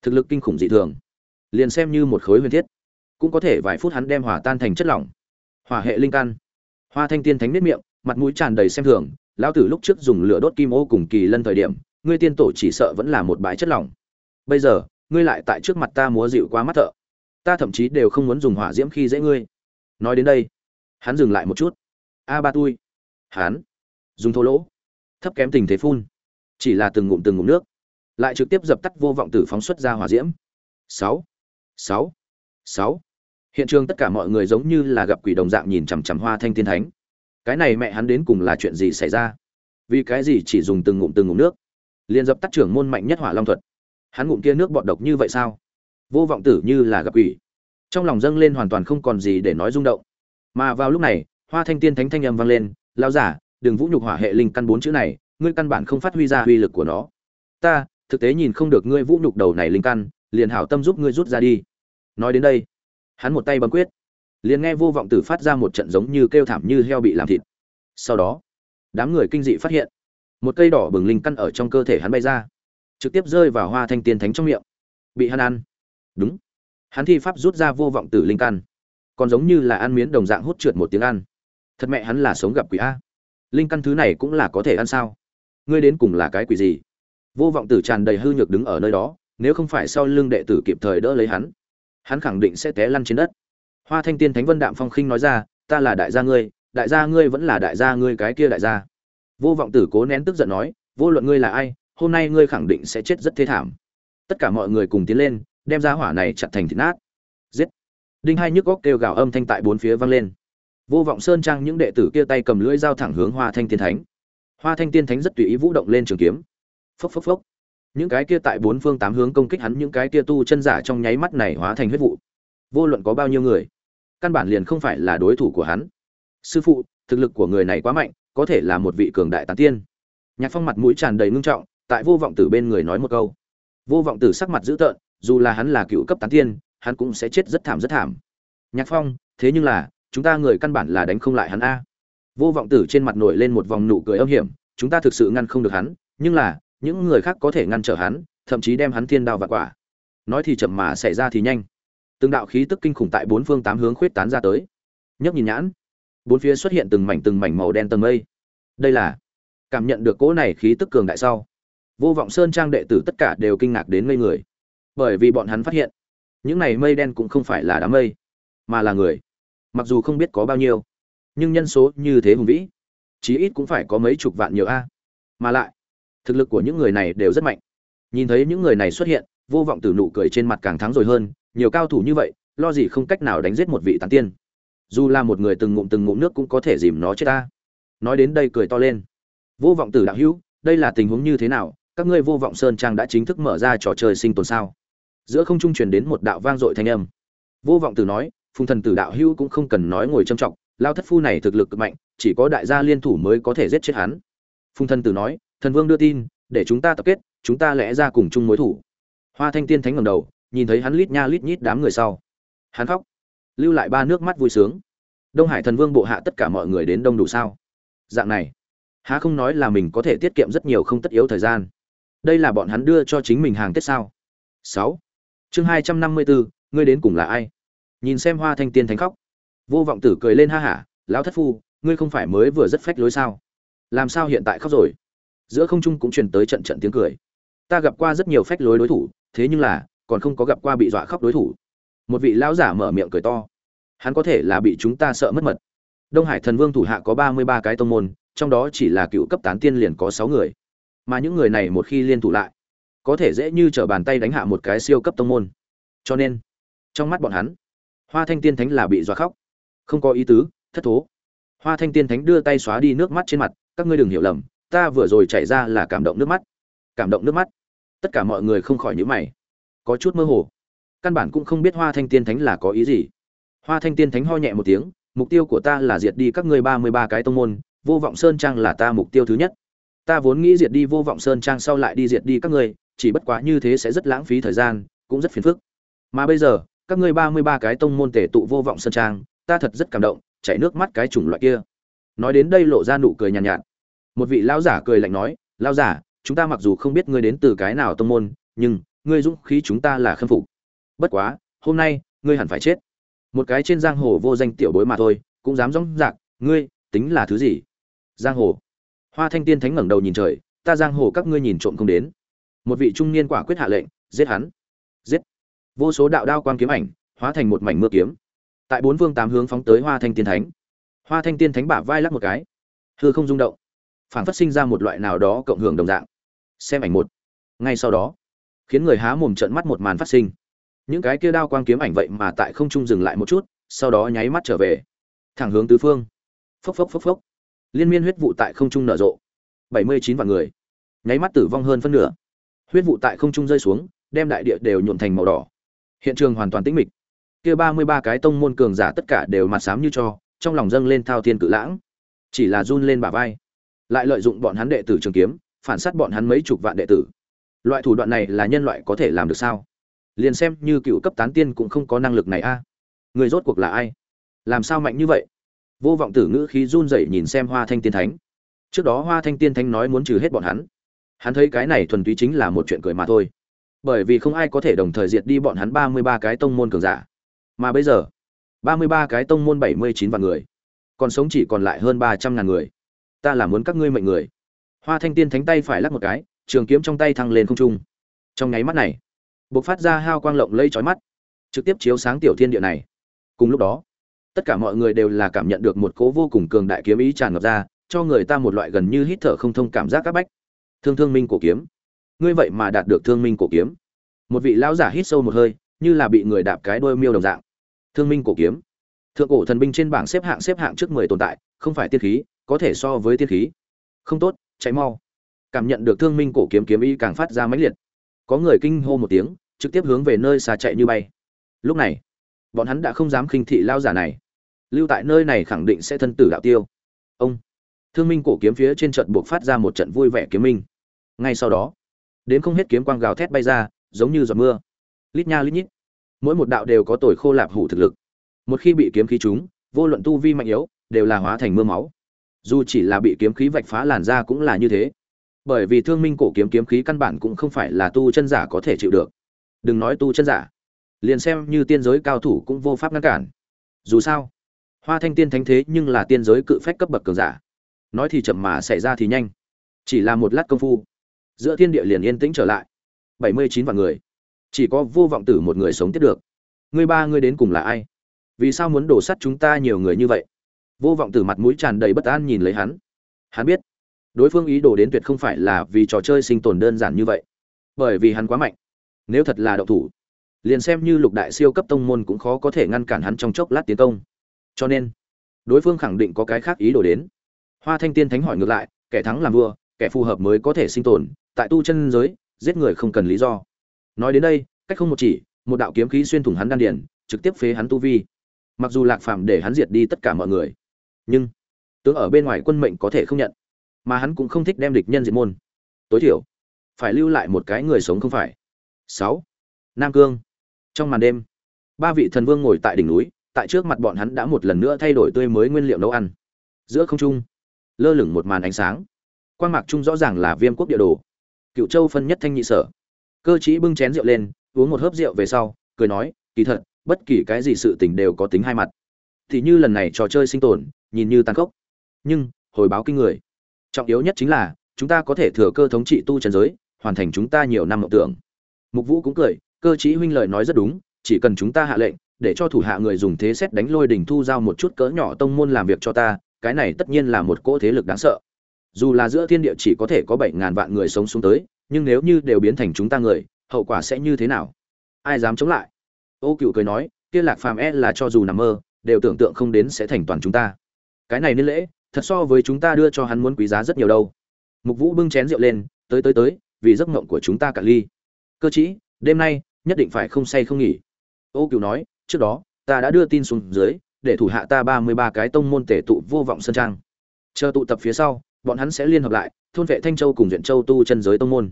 Thực lực kinh khủng dị thường. Liền xem như một khối huyền thiết, cũng có thể vài phút hắn đem hỏa tan thành chất lỏng. Hỏa hệ linh căn. Hoa thanh tiên thánh nếp miệng, mặt mũi tràn đầy xem thường, lão tử lúc trước dùng lửa đốt kim ô cùng kỳ lân thời điểm, ngươi tiên tổ chỉ sợ vẫn là một bãi chất lỏng. Bây giờ, ngươi lại tại trước mặt ta múa dịu quá mắt thợ ta thậm chí đều không muốn dùng hỏa diễm khi dễ ngươi. Nói đến đây, hắn dừng lại một chút. A ba tui. Hắn. Dùng thô lỗ. Thấp kém tình thế phun. Chỉ là từng ngụm từng ngụm nước. Lại trực tiếp dập tắt vô vọng tử phóng xuất ra hỏa diễm. Sáu. Sáu. Sáu. Hiện trường tất cả mọi người giống như là gặp quỷ đồng dạng nhìn chằm chằm hoa thanh thiên thánh. Cái này mẹ hắn đến cùng là chuyện gì xảy ra? Vì cái gì chỉ dùng từng ngụm từng ngụm nước? Liền dập tắt trưởng môn mạnh nhất hỏa long thuật. Hắn ngụm kia nước bọt độc như vậy sao? Vô vọng tử như là gặp quỷ. Trong lòng dâng lên hoàn toàn không còn gì để nói rung động. Mà vào lúc này, hoa thanh tiên thánh thanh âm vang lên lao giả, đừng vũ nhục hỏa hệ linh căn bốn chữ này, ngươi căn bản không phát huy ra uy lực của nó. Ta, thực tế nhìn không được ngươi vũ nhục đầu này linh căn, liền hảo tâm giúp ngươi rút ra đi. Nói đến đây, hắn một tay bấm quyết, liền nghe vô vọng tử phát ra một trận giống như kêu thảm như heo bị làm thịt. Sau đó, đám người kinh dị phát hiện, một cây đỏ bừng linh căn ở trong cơ thể hắn bay ra, trực tiếp rơi vào hoa thanh tiên thánh trong miệng, bị hắn ăn đúng. Hắn thi pháp rút ra vô vọng tử linh căn. Còn giống như là ăn miến đồng dạng hút trượt một tiếng ăn. Thật mẹ hắn là sống gặp quỷ a. Linh căn thứ này cũng là có thể ăn sao? Ngươi đến cùng là cái quỷ gì? Vô vọng tử tràn đầy hư nhược đứng ở nơi đó, nếu không phải sau lưng đệ tử kịp thời đỡ lấy hắn hắn khẳng định sẽ té lăn trên đất. Hoa thanh tiên thánh vân đạm phong khinh nói ra, ta là đại gia ngươi, đại gia ngươi vẫn là đại gia ngươi cái kia đại gia. Vô vọng tử cố nén tức giận nói, vô luận ngươi là ai, hôm nay ngươi khẳng định sẽ chết rất thê thảm. Tất cả mọi người cùng tiến lên đem ra hỏa này chặt thành thịt nát. Giết. Đinh hai nhức góc kêu gào âm thanh tại bốn phía vang lên. Vô vọng sơn trang những đệ tử kia tay cầm lưỡi dao thẳng hướng hoa thanh tiên thánh. Hoa thanh tiên thánh rất tùy ý vũ động lên trường kiếm. Phốc phốc phốc. Những cái kia tại bốn phương tám hướng công kích hắn, những cái kia tu chân giả trong nháy mắt này hóa thành huyết vụ. Vô luận có bao nhiêu người, căn bản liền không phải là đối thủ của hắn. Sư phụ, thực lực của người này quá mạnh, có thể là một vị cường đại tán tiên. Nhạc phong mặt mũi tràn đầy ngưng trọng, tại vô vọng tử bên người nói một câu vô vọng tử sắc mặt dữ tợn, dù là hắn là cựu cấp tán tiên, hắn cũng sẽ chết rất thảm rất thảm. Nhạc phong, thế nhưng là, chúng ta người căn bản là đánh không lại hắn a. Vô vọng tử trên mặt nổi lên một vòng nụ cười âm hiểm, chúng ta thực sự ngăn không được hắn, nhưng là, những người khác có thể ngăn trở hắn, thậm chí đem hắn thiên đao và quả. Nói thì chậm mà xảy ra thì nhanh. Từng đạo khí tức kinh khủng tại bốn phương tám hướng khuyết tán ra tới. Nhấc nhìn nhãn. Bốn phía xuất hiện từng mảnh từng mảnh màu đen tầng mây. Đây là, cảm nhận được cỗ này khí tức cường đại sau vô vọng sơn trang đệ tử tất cả đều kinh ngạc đến ngây người. Bởi vì bọn hắn phát hiện, những này mây đen cũng không phải là đám mây, mà là người. Mặc dù không biết có bao nhiêu, nhưng nhân số như thế hùng vĩ, chí ít cũng phải có mấy chục vạn nhiều a. Mà lại, thực lực của những người này đều rất mạnh. Nhìn thấy những người này xuất hiện, vô vọng tử nụ cười trên mặt càng thắng rồi hơn, nhiều cao thủ như vậy, lo gì không cách nào đánh giết một vị tán tiên. Dù là một người từng ngụm từng ngụm nước cũng có thể dìm nó chết ta. Nói đến đây cười to lên. Vô vọng tử đạo hữu, đây là tình huống như thế nào? Các ngươi vô vọng sơn trang đã chính thức mở ra trò chơi sinh tồn sao? Giữa không trung truyền đến một đạo vang dội thanh âm. Vô vọng tử nói, phùng thần tử đạo hưu cũng không cần nói ngồi trâm trọng, lao thất phu này thực lực cực mạnh, chỉ có đại gia liên thủ mới có thể giết chết hắn. Phùng thần tử nói, thần vương đưa tin, để chúng ta tập kết, chúng ta lẽ ra cùng chung mối thủ. Hoa thanh tiên thánh ngầm đầu, nhìn thấy hắn lít nha lít nhít đám người sau. Hắn khóc. Lưu lại ba nước mắt vui sướng. Đông hải thần vương bộ hạ tất cả mọi người đến đông đủ sao? Dạng này, há không nói là mình có thể tiết kiệm rất nhiều không tất yếu thời gian đây là bọn hắn đưa cho chính mình hàng tết sao? Sáu. Chương hai trăm năm mươi bốn, ngươi đến cùng là ai? Nhìn xem hoa thanh tiên thánh khóc. Vô vọng tử cười lên ha hả, lão thất phu, ngươi không phải mới vừa rất phách lối sao? Làm sao hiện tại khóc rồi? Giữa không trung cũng truyền tới trận trận tiếng cười. Ta gặp qua rất nhiều phách lối đối thủ, thế nhưng là, còn không có gặp qua bị dọa khóc đối thủ. Một vị lão giả mở miệng cười to. Hắn có thể là bị chúng ta sợ mất mật. Đông hải thần vương thủ hạ có ba mươi ba cái tông môn, trong đó chỉ là cựu cấp tán tiên liền có sáu người mà những người này một khi liên thủ lại, có thể dễ như t bàn tay đánh hạ một cái siêu cấp tông môn. Cho nên, trong mắt bọn hắn, hoa thanh tiên thánh là bị dọa khóc. Không có ý tứ, thất thố. Hoa thanh tiên thánh đưa tay xóa đi nước mắt trên mặt, các ngươi đừng hiểu lầm, ta vừa rồi chảy ra là cảm động nước mắt. Cảm động nước mắt. Tất cả mọi người không khỏi nhíu mày. Có chút mơ hồ. Căn bản cũng không biết hoa thanh tiên thánh là có ý gì. Hoa thanh tiên thánh ho nhẹ một tiếng, mục tiêu của ta là diệt đi các ngươi ba mươi ba cái tông môn, vô vọng sơn trang là ta mục tiêu thứ nhất ta vốn nghĩ diệt đi vô vọng sơn trang sau lại đi diệt đi các ngươi chỉ bất quá như thế sẽ rất lãng phí thời gian cũng rất phiền phức. Mà bây giờ các ngươi ba mươi ba cái tông môn tể tụ vô vọng sơn trang ta thật rất cảm động chảy nước mắt cái chủng loại kia. Nói đến đây lộ ra nụ cười nhàn nhạt, nhạt một vị lão giả cười lạnh nói lão giả chúng ta mặc dù không biết ngươi đến từ cái nào tông môn nhưng ngươi dũng khí chúng ta là khâm phục. Bất quá hôm nay ngươi hẳn phải chết. Một cái trên giang hồ vô danh tiểu bối mà thôi cũng dám dõng dạc ngươi tính là thứ gì? Giang hồ hoa thanh tiên thánh ngẩng đầu nhìn trời, ta giang hồ các ngươi nhìn trộm không đến. Một vị trung niên quả quyết hạ lệnh, giết hắn. Giết. Vô số đạo đao quang kiếm ảnh, hóa thành một mảnh mưa kiếm. Tại bốn phương tám hướng phóng tới hoa thanh tiên thánh. Hoa thanh tiên thánh bả vai lắc một cái. Hư không rung động. Phản phát sinh ra một loại nào đó cộng hưởng đồng dạng. Xem ảnh một. Ngay sau đó, khiến người há mồm trợn mắt một màn phát sinh. Những cái kia đao quang kiếm ảnh vậy mà tại không trung dừng lại một chút, sau đó nháy mắt trở về. Thẳng hướng tứ phương. Phốc phốc phốc phốc liên miên huyết vụ tại không trung nở rộ. Bảy mươi chín vạn người. Nháy mắt tử vong hơn phân nửa. Huyết vụ tại không trung rơi xuống, đem đại địa đều nhuộn thành màu đỏ. Hiện trường hoàn toàn tĩnh mịch. Kia ba mươi ba cái tông môn cường giả tất cả đều mặt xám như cho, trong lòng dâng lên thao thiên cự lãng. Chỉ là run lên bả vai. Lại lợi dụng bọn hắn đệ tử trường kiếm, phản sát bọn hắn mấy chục vạn đệ tử. Loại thủ đoạn này là nhân loại có thể làm được sao? Liền xem như cựu cấp tán tiên cũng không có năng lực này a. Người rốt cuộc là ai? Làm sao mạnh như vậy? Vô vọng tử ngữ khí run rẩy nhìn xem hoa thanh tiên thánh. Trước đó hoa thanh tiên thánh nói muốn trừ hết bọn hắn. Hắn thấy cái này thuần túy chính là một chuyện cười mà thôi. Bởi vì không ai có thể đồng thời diệt đi bọn hắn ba mươi ba cái tông môn cường giả. Mà bây giờ, ba mươi ba cái tông môn bảy mươi chín vạn người, còn sống chỉ còn lại hơn ba trăm ngàn người. Ta là muốn các ngươi mệnh người. Hoa thanh tiên thánh tay phải lắc một cái, trường kiếm trong tay thăng lên không trung. Trong nháy mắt này b ộ c phát ra hao quang lộng lây trói mắt, trực tiếp chiếu sáng tiểu thiên địa này. Cùng lúc đó tất cả mọi người đều là cảm nhận được một cố vô cùng cường đại kiếm ý tràn ngập ra, cho người ta một loại gần như hít thở không thông cảm giác các bách. Thương thương minh cổ kiếm. Ngươi vậy mà đạt được thương minh cổ kiếm. Một vị lão giả hít sâu một hơi, như là bị người đạp cái đôi miêu đồng dạng. Thương minh cổ kiếm. Thượng cổ thần binh trên bảng xếp hạng xếp hạng trước mười tồn tại, không phải tiên khí, có thể so với tiên khí. Không tốt cháy mau. Cảm nhận được thương minh cổ kiếm kiếm y càng phát ra mãnh liệt. Có người kinh hô một tiếng, trực tiếp hướng về nơi xa chạy như bay. Lúc này, bọn hắn đã không dám khinh thị lao giả này lưu tại nơi này khẳng định sẽ thân tử đạo tiêu. Ông, thương minh cổ kiếm phía trên trận buộc phát ra một trận vui vẻ kiếm minh. Ngay sau đó, đến không hết kiếm quang gào thét bay ra, giống như giọt mưa. Lít nha lít nhít. Mỗi một đạo đều có tuổi khô lạp hủ thực lực. Một khi bị kiếm khí trúng, vô luận tu vi mạnh yếu, đều là hóa thành mưa máu. Dù chỉ là bị kiếm khí vạch phá làn da cũng là như thế. Bởi vì thương minh cổ kiếm kiếm khí căn bản cũng không phải là tu chân giả có thể chịu được. Đừng nói tu chân giả. Liền xem như tiên giới cao thủ cũng vô pháp ngăn cản. Dù sao hoa thanh tiên thánh thế nhưng là tiên giới cự phách cấp bậc cường giả. Nói thì chậm mà xảy ra thì nhanh. Chỉ là một lát công phu, giữa thiên địa liền yên tĩnh trở lại. Bảy mươi chín vạn người. Chỉ có vô vọng tử một người sống tiếp được. Ngươi ba ngươi đến cùng là ai? Vì sao muốn đổ sắt chúng ta nhiều người như vậy? Vô vọng tử mặt mũi tràn đầy bất an nhìn lấy hắn. Hắn biết, đối phương ý đồ đến tuyệt không phải là vì trò chơi sinh tồn đơn giản như vậy. Bởi vì hắn quá mạnh. Nếu thật là đậu thủ, liền xem như lục đại siêu cấp tông môn cũng khó có thể ngăn cản hắn trong chốc lát tiến công cho nên đối phương khẳng định có cái khác ý đồ đến. Hoa thanh tiên thánh hỏi ngược lại, kẻ thắng làm vua, kẻ phù hợp mới có thể sinh tồn, tại tu chân giới, giết người không cần lý do. Nói đến đây, cách không một chỉ, một đạo kiếm khí xuyên thủng hắn đan điền, trực tiếp phế hắn tu vi. Mặc dù lạc phàm để hắn diệt đi tất cả mọi người, nhưng tướng ở bên ngoài quân mệnh có thể không nhận, mà hắn cũng không thích đem địch nhân diệt môn. Tối thiểu, phải lưu lại một cái người sống không phải. Sáu, nam cương. Trong màn đêm, ba vị thần vương ngồi tại đỉnh núi tại trước mặt bọn hắn đã một lần nữa thay đổi tươi mới nguyên liệu nấu ăn. Giữa không trung, lơ lửng một màn ánh sáng. Quang mạc trung rõ ràng là viêm quốc địa đồ. Cựu châu phân nhất thanh nhị sở. Cơ chí bưng chén rượu lên, uống một hớp rượu về sau, cười nói, kỳ thật, bất kỳ cái gì sự tình đều có tính hai mặt. Thì như lần này trò chơi sinh tồn, nhìn như tàn khốc. Nhưng, hồi báo kinh người. Trọng yếu nhất chính là, chúng ta có thể thừa cơ thống trị tu trần giới, hoàn thành chúng ta nhiều năm mộng tưởng. Mục vũ cũng cười, cơ chí huynh lời nói rất đúng, chỉ cần chúng ta hạ lệnh để cho thủ hạ người dùng thế xét đánh lôi đỉnh thu giao một chút cỡ nhỏ tông môn làm việc cho ta, cái này tất nhiên là một cỗ thế lực đáng sợ. Dù là giữa thiên địa chỉ có thể có bảy ngàn vạn người sống xuống tới, nhưng nếu như đều biến thành chúng ta người, hậu quả sẽ như thế nào? Ai dám chống lại? Ô cựu cười nói, kia lạc phàm e là cho dù nằm mơ, đều tưởng tượng không đến sẽ thành toàn chúng ta. Cái này nên lễ, thật so với chúng ta đưa cho hắn muốn quý giá rất nhiều đâu. Mục vũ bưng chén rượu lên, tới tới tới, vì giấc mộng của chúng ta cả ly. Cơ chí, đêm nay, nhất định phải không say không nghỉ. Ô cựu nói trước đó, ta đã đưa tin xuống dưới, để thủ hạ ta ba mươi ba cái tông môn tể tụ vô vọng sơn trang. Chờ tụ tập phía sau, bọn hắn sẽ liên hợp lại, thôn vệ thanh châu cùng duyện châu tu chân giới tông môn.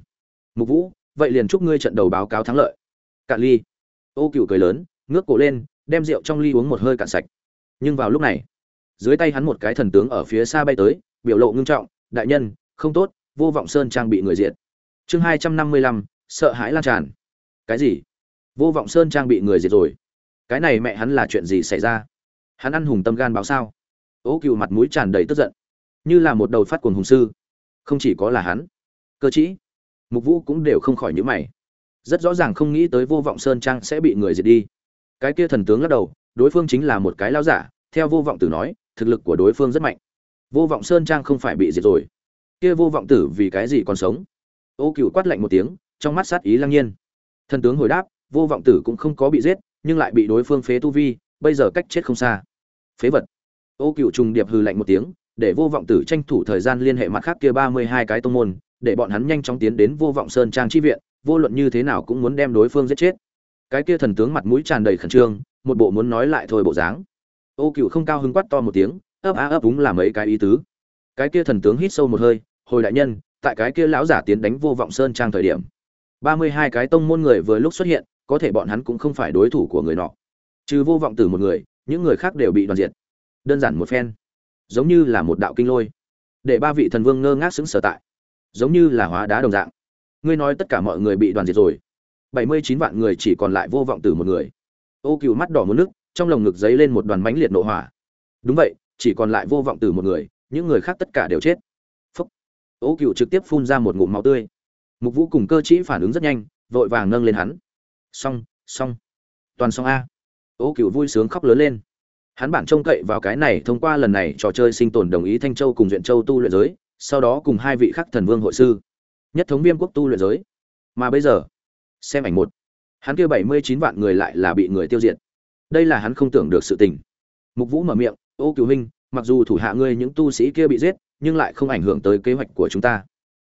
Mục vũ, vậy liền chúc ngươi trận đầu báo cáo thắng lợi. Cạn ly. Ô cựu cười lớn, ngước cổ lên, đem rượu trong ly uống một hơi cạn sạch. Nhưng vào lúc này, dưới tay hắn một cái thần tướng ở phía xa bay tới, biểu lộ ngưng trọng, đại nhân, không tốt, vô vọng sơn trang bị người diệt. Chương hai trăm năm mươi lăm, sợ hãi lan tràn. Cái gì? Vô vọng sơn trang bị người diệt rồi? Cái này mẹ hắn là chuyện gì xảy ra? Hắn ăn hùng tâm gan báo sao? Ố cựu mặt mũi tràn đầy tức giận. Như là một đầu phát cuồng hùng sư. Không chỉ có là hắn, cơ chí mục vũ cũng đều không khỏi nhữ mày. Rất rõ ràng không nghĩ tới vô vọng sơn trang sẽ bị người diệt đi. Cái kia thần tướng lắc đầu, đối phương chính là một cái lao giả, theo vô vọng tử nói, thực lực của đối phương rất mạnh. Vô vọng sơn trang không phải bị diệt rồi. Kia vô vọng tử vì cái gì còn sống? Ô cựu quát lạnh một tiếng, trong mắt sát ý lăng nhiên. Thần tướng hồi đáp, vô vọng tử cũng không có bị giết nhưng lại bị đối phương phế tu vi, bây giờ cách chết không xa. Phế vật. Ô cựu trùng điệp hừ lạnh một tiếng, để vô vọng tử tranh thủ thời gian liên hệ mặt khác kia ba mươi hai cái tông môn, để bọn hắn nhanh chóng tiến đến vô vọng sơn trang chi viện, vô luận như thế nào cũng muốn đem đối phương giết chết. Cái kia thần tướng mặt mũi tràn đầy khẩn trương, một bộ muốn nói lại thôi bộ dáng. Ô cựu không cao hứng quát to một tiếng, ấp á ấp đúng là mấy cái ý tứ. Cái kia thần tướng hít sâu một hơi, hồi đại nhân, tại cái kia lão giả tiến đánh vô vọng sơn trang thời điểm, ba mươi hai cái tông môn người vừa lúc xuất hiện có thể bọn hắn cũng không phải đối thủ của người nọ. Trừ vô vọng tử một người, những người khác đều bị đoàn diệt. Đơn giản một phen. Giống như là một đạo kinh lôi. Để ba vị thần vương ngơ ngác xứng sở tại. Giống như là hóa đá đồng dạng. Ngươi nói tất cả mọi người bị đoàn diệt rồi. Bảy mươi chín vạn người chỉ còn lại vô vọng tử một người. Ô cựu mắt đỏ một nước, trong lồng ngực dấy lên một đoàn mánh liệt nộ hỏa. Đúng vậy, chỉ còn lại vô vọng tử một người, những người khác tất cả đều chết. Phúc. Ô cựu trực tiếp phun ra một ngụm máu tươi. Mục vũ cùng cơ chí phản ứng rất nhanh, vội vàng nâng lên hắn xong xong. Toàn xong a. Ô cựu vui sướng khóc lớn lên. Hắn bản trông cậy vào cái này thông qua lần này trò chơi sinh tồn đồng ý thanh châu cùng duyện châu tu luyện giới, sau đó cùng hai vị khắc thần vương hội sư. Nhất thống viêm quốc tu luyện giới. Mà bây giờ, xem ảnh một. Hắn kia bảy mươi chín vạn người lại là bị người tiêu diệt. Đây là hắn không tưởng được sự tình. Mục vũ mở miệng, ô cựu huynh, mặc dù thủ hạ ngươi những tu sĩ kia bị giết, nhưng lại không ảnh hưởng tới kế hoạch của chúng ta.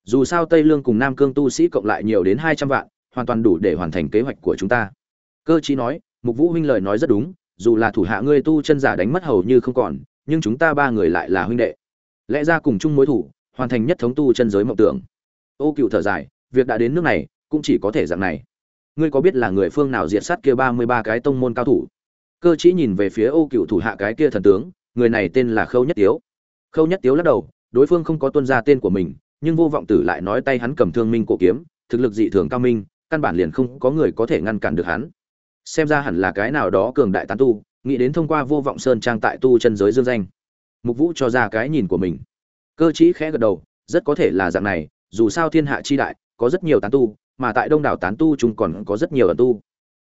Dù sao tây lương cùng nam cương tu sĩ cộng lại nhiều đến hai trăm vạn hoàn toàn đủ để hoàn thành kế hoạch của chúng ta. Cơ chí nói, mục vũ huynh lời nói rất đúng, dù là thủ hạ ngươi tu chân giả đánh mất hầu như không còn, nhưng chúng ta ba người lại là huynh đệ. Lẽ ra cùng chung mối thủ, hoàn thành nhất thống tu chân giới mộng tưởng. Ô cựu thở dài, việc đã đến nước này, cũng chỉ có thể dạng này. Ngươi có biết là người phương nào diệt sát kia ba mươi ba cái tông môn cao thủ? Cơ chí nhìn về phía ô cựu thủ hạ cái kia thần tướng, người này tên là khâu nhất tiếu. Khâu nhất tiếu lắc đầu, đối phương không có tuân ra tên của mình, nhưng vô vọng tử lại nói tay hắn cầm thương minh cổ kiếm, thực lực dị thường cao minh căn bản liền không có người có thể ngăn cản được hắn. Xem ra hẳn là cái nào đó cường đại tán tu, nghĩ đến thông qua vô vọng sơn trang tại tu chân giới dương danh. Mục vũ cho ra cái nhìn của mình. Cơ chí khẽ gật đầu, rất có thể là dạng này, dù sao thiên hạ chi đại, có rất nhiều tán tu, mà tại đông đảo tán tu chúng còn có rất nhiều ẩn tu.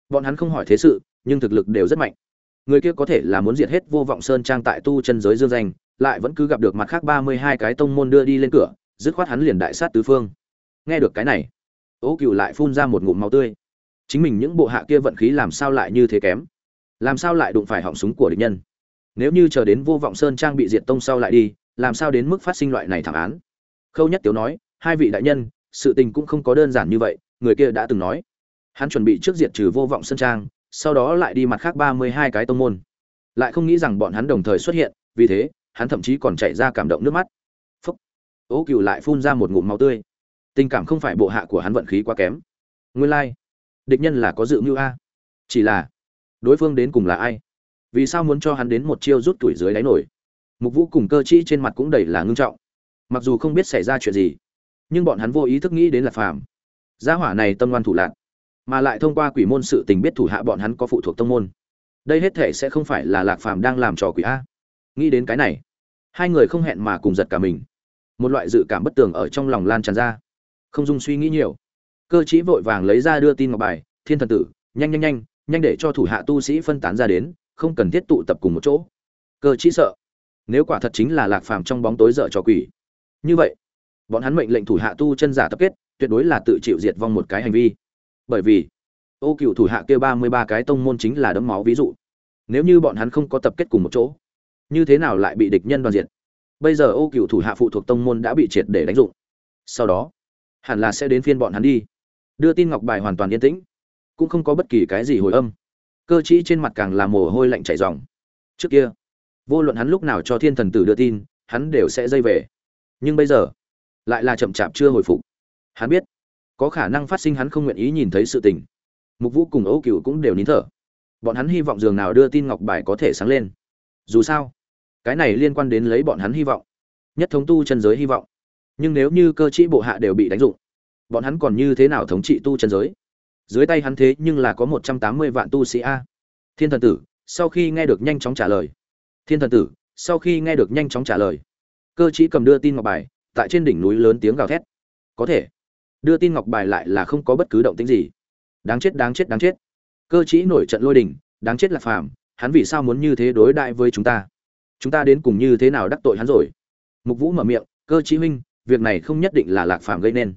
Bọn hắn không hỏi thế sự, nhưng thực lực đều rất mạnh. Người kia có thể là muốn diệt hết vô vọng sơn trang tại tu chân giới dương danh, lại vẫn cứ gặp được mặt khác ba mươi hai cái tông môn đưa đi lên cửa, dứt khoát hắn liền đại sát tứ phương. Nghe được cái này ố cựu lại phun ra một ngụm máu tươi. Chính mình những bộ hạ kia vận khí làm sao lại như thế kém? Làm sao lại đụng phải họng súng của địch nhân? Nếu như chờ đến vô vọng sơn trang bị diệt tông sau lại đi, làm sao đến mức phát sinh loại này thảm án? Khâu nhất tiếu nói, hai vị đại nhân, sự tình cũng không có đơn giản như vậy, người kia đã từng nói. Hắn chuẩn bị trước diệt trừ vô vọng sơn trang, sau đó lại đi mặt khác ba mươi hai cái tông môn. Lại không nghĩ rằng bọn hắn đồng thời xuất hiện, vì thế, hắn thậm chí còn chạy ra cảm động nước mắt. Phúc. Ố cựu lại phun ra một ngụm máu tươi tình cảm không phải bộ hạ của hắn vận khí quá kém. Nguyên lai、like. địch nhân là có dự mưu a. Chỉ là, đối phương đến cùng là ai? Vì sao muốn cho hắn đến một chiêu rút tuổi dưới đáy nổi? Mục vũ cùng cơ chi trên mặt cũng đầy là ngưng trọng. Mặc dù không biết xảy ra chuyện gì, nhưng bọn hắn vô ý thức nghĩ đến là phàm. Gia hỏa này tâm ngoan thủ lạc, mà lại thông qua quỷ môn sự tình biết thủ hạ bọn hắn có phụ thuộc tông môn. Đây hết thể sẽ không phải là lạc phàm đang làm trò quỷ a. Nghĩ đến cái này, hai người không hẹn mà cùng giật cả mình. Một loại dự cảm bất tường ở trong lòng lan tràn ra không dung suy nghĩ nhiều. Cơ chí vội vàng lấy ra đưa tin ngọc bài, thiên thần tử, nhanh nhanh nhanh nhanh để cho thủ hạ tu sĩ phân tán ra đến, không cần thiết tụ tập cùng một chỗ. Cơ chí sợ. Nếu quả thật chính là lạc phàm trong bóng tối dở trò quỷ. Như vậy, bọn hắn mệnh lệnh thủ hạ tu chân giả tập kết, tuyệt đối là tự chịu diệt vong một cái hành vi. Bởi vì, ô cựu thủ hạ kia ba mươi ba cái tông môn chính là đấm máu ví dụ. Nếu như bọn hắn không có tập kết cùng một chỗ, như thế nào lại bị địch nhân đoàn diệt? Bây giờ ô cựu thủ hạ phụ thuộc tông môn đã bị triệt để đánh dụng. Sau đó hẳn là sẽ đến phiên bọn hắn đi. Đưa tin ngọc bài hoàn toàn yên tĩnh. Cũng không có bất kỳ cái gì hồi âm. Cơ chí trên mặt càng là mồ hôi lạnh chảy ròng. Trước kia, vô luận hắn lúc nào cho thiên thần tử đưa tin, hắn đều sẽ dây về. Nhưng bây giờ, lại là chậm chạp chưa hồi phục. Hắn biết, có khả năng phát sinh hắn không nguyện ý nhìn thấy sự tình. Mục vũ cùng ấu cựu cũng đều nín thở. Bọn hắn hy vọng dường nào đưa tin ngọc bài có thể sáng lên. Dù sao, cái này liên quan đến lấy bọn hắn hy vọng. Nhất thống tu chân giới hy vọng nhưng nếu như cơ chí bộ hạ đều bị đánh dụng, bọn hắn còn như thế nào thống trị tu chân giới? Dưới tay hắn thế nhưng là có một trăm tám mươi vạn tu sĩ a. Thiên thần tử, sau khi nghe được nhanh chóng trả lời. Thiên thần tử, sau khi nghe được nhanh chóng trả lời. Cơ chí cầm đưa tin ngọc bài, tại trên đỉnh núi lớn tiếng gào thét. Có thể. Đưa tin ngọc bài lại là không có bất cứ động tĩnh gì. Đáng chết đáng chết đáng chết. Cơ chí nổi trận lôi đình, đáng chết là phàm, hắn vì sao muốn như thế đối đại với chúng ta? Chúng ta đến cùng như thế nào đắc tội hắn rồi? Mục vũ mở miệng, cơ chí huynh việc này không nhất định là lạc phàm gây nên.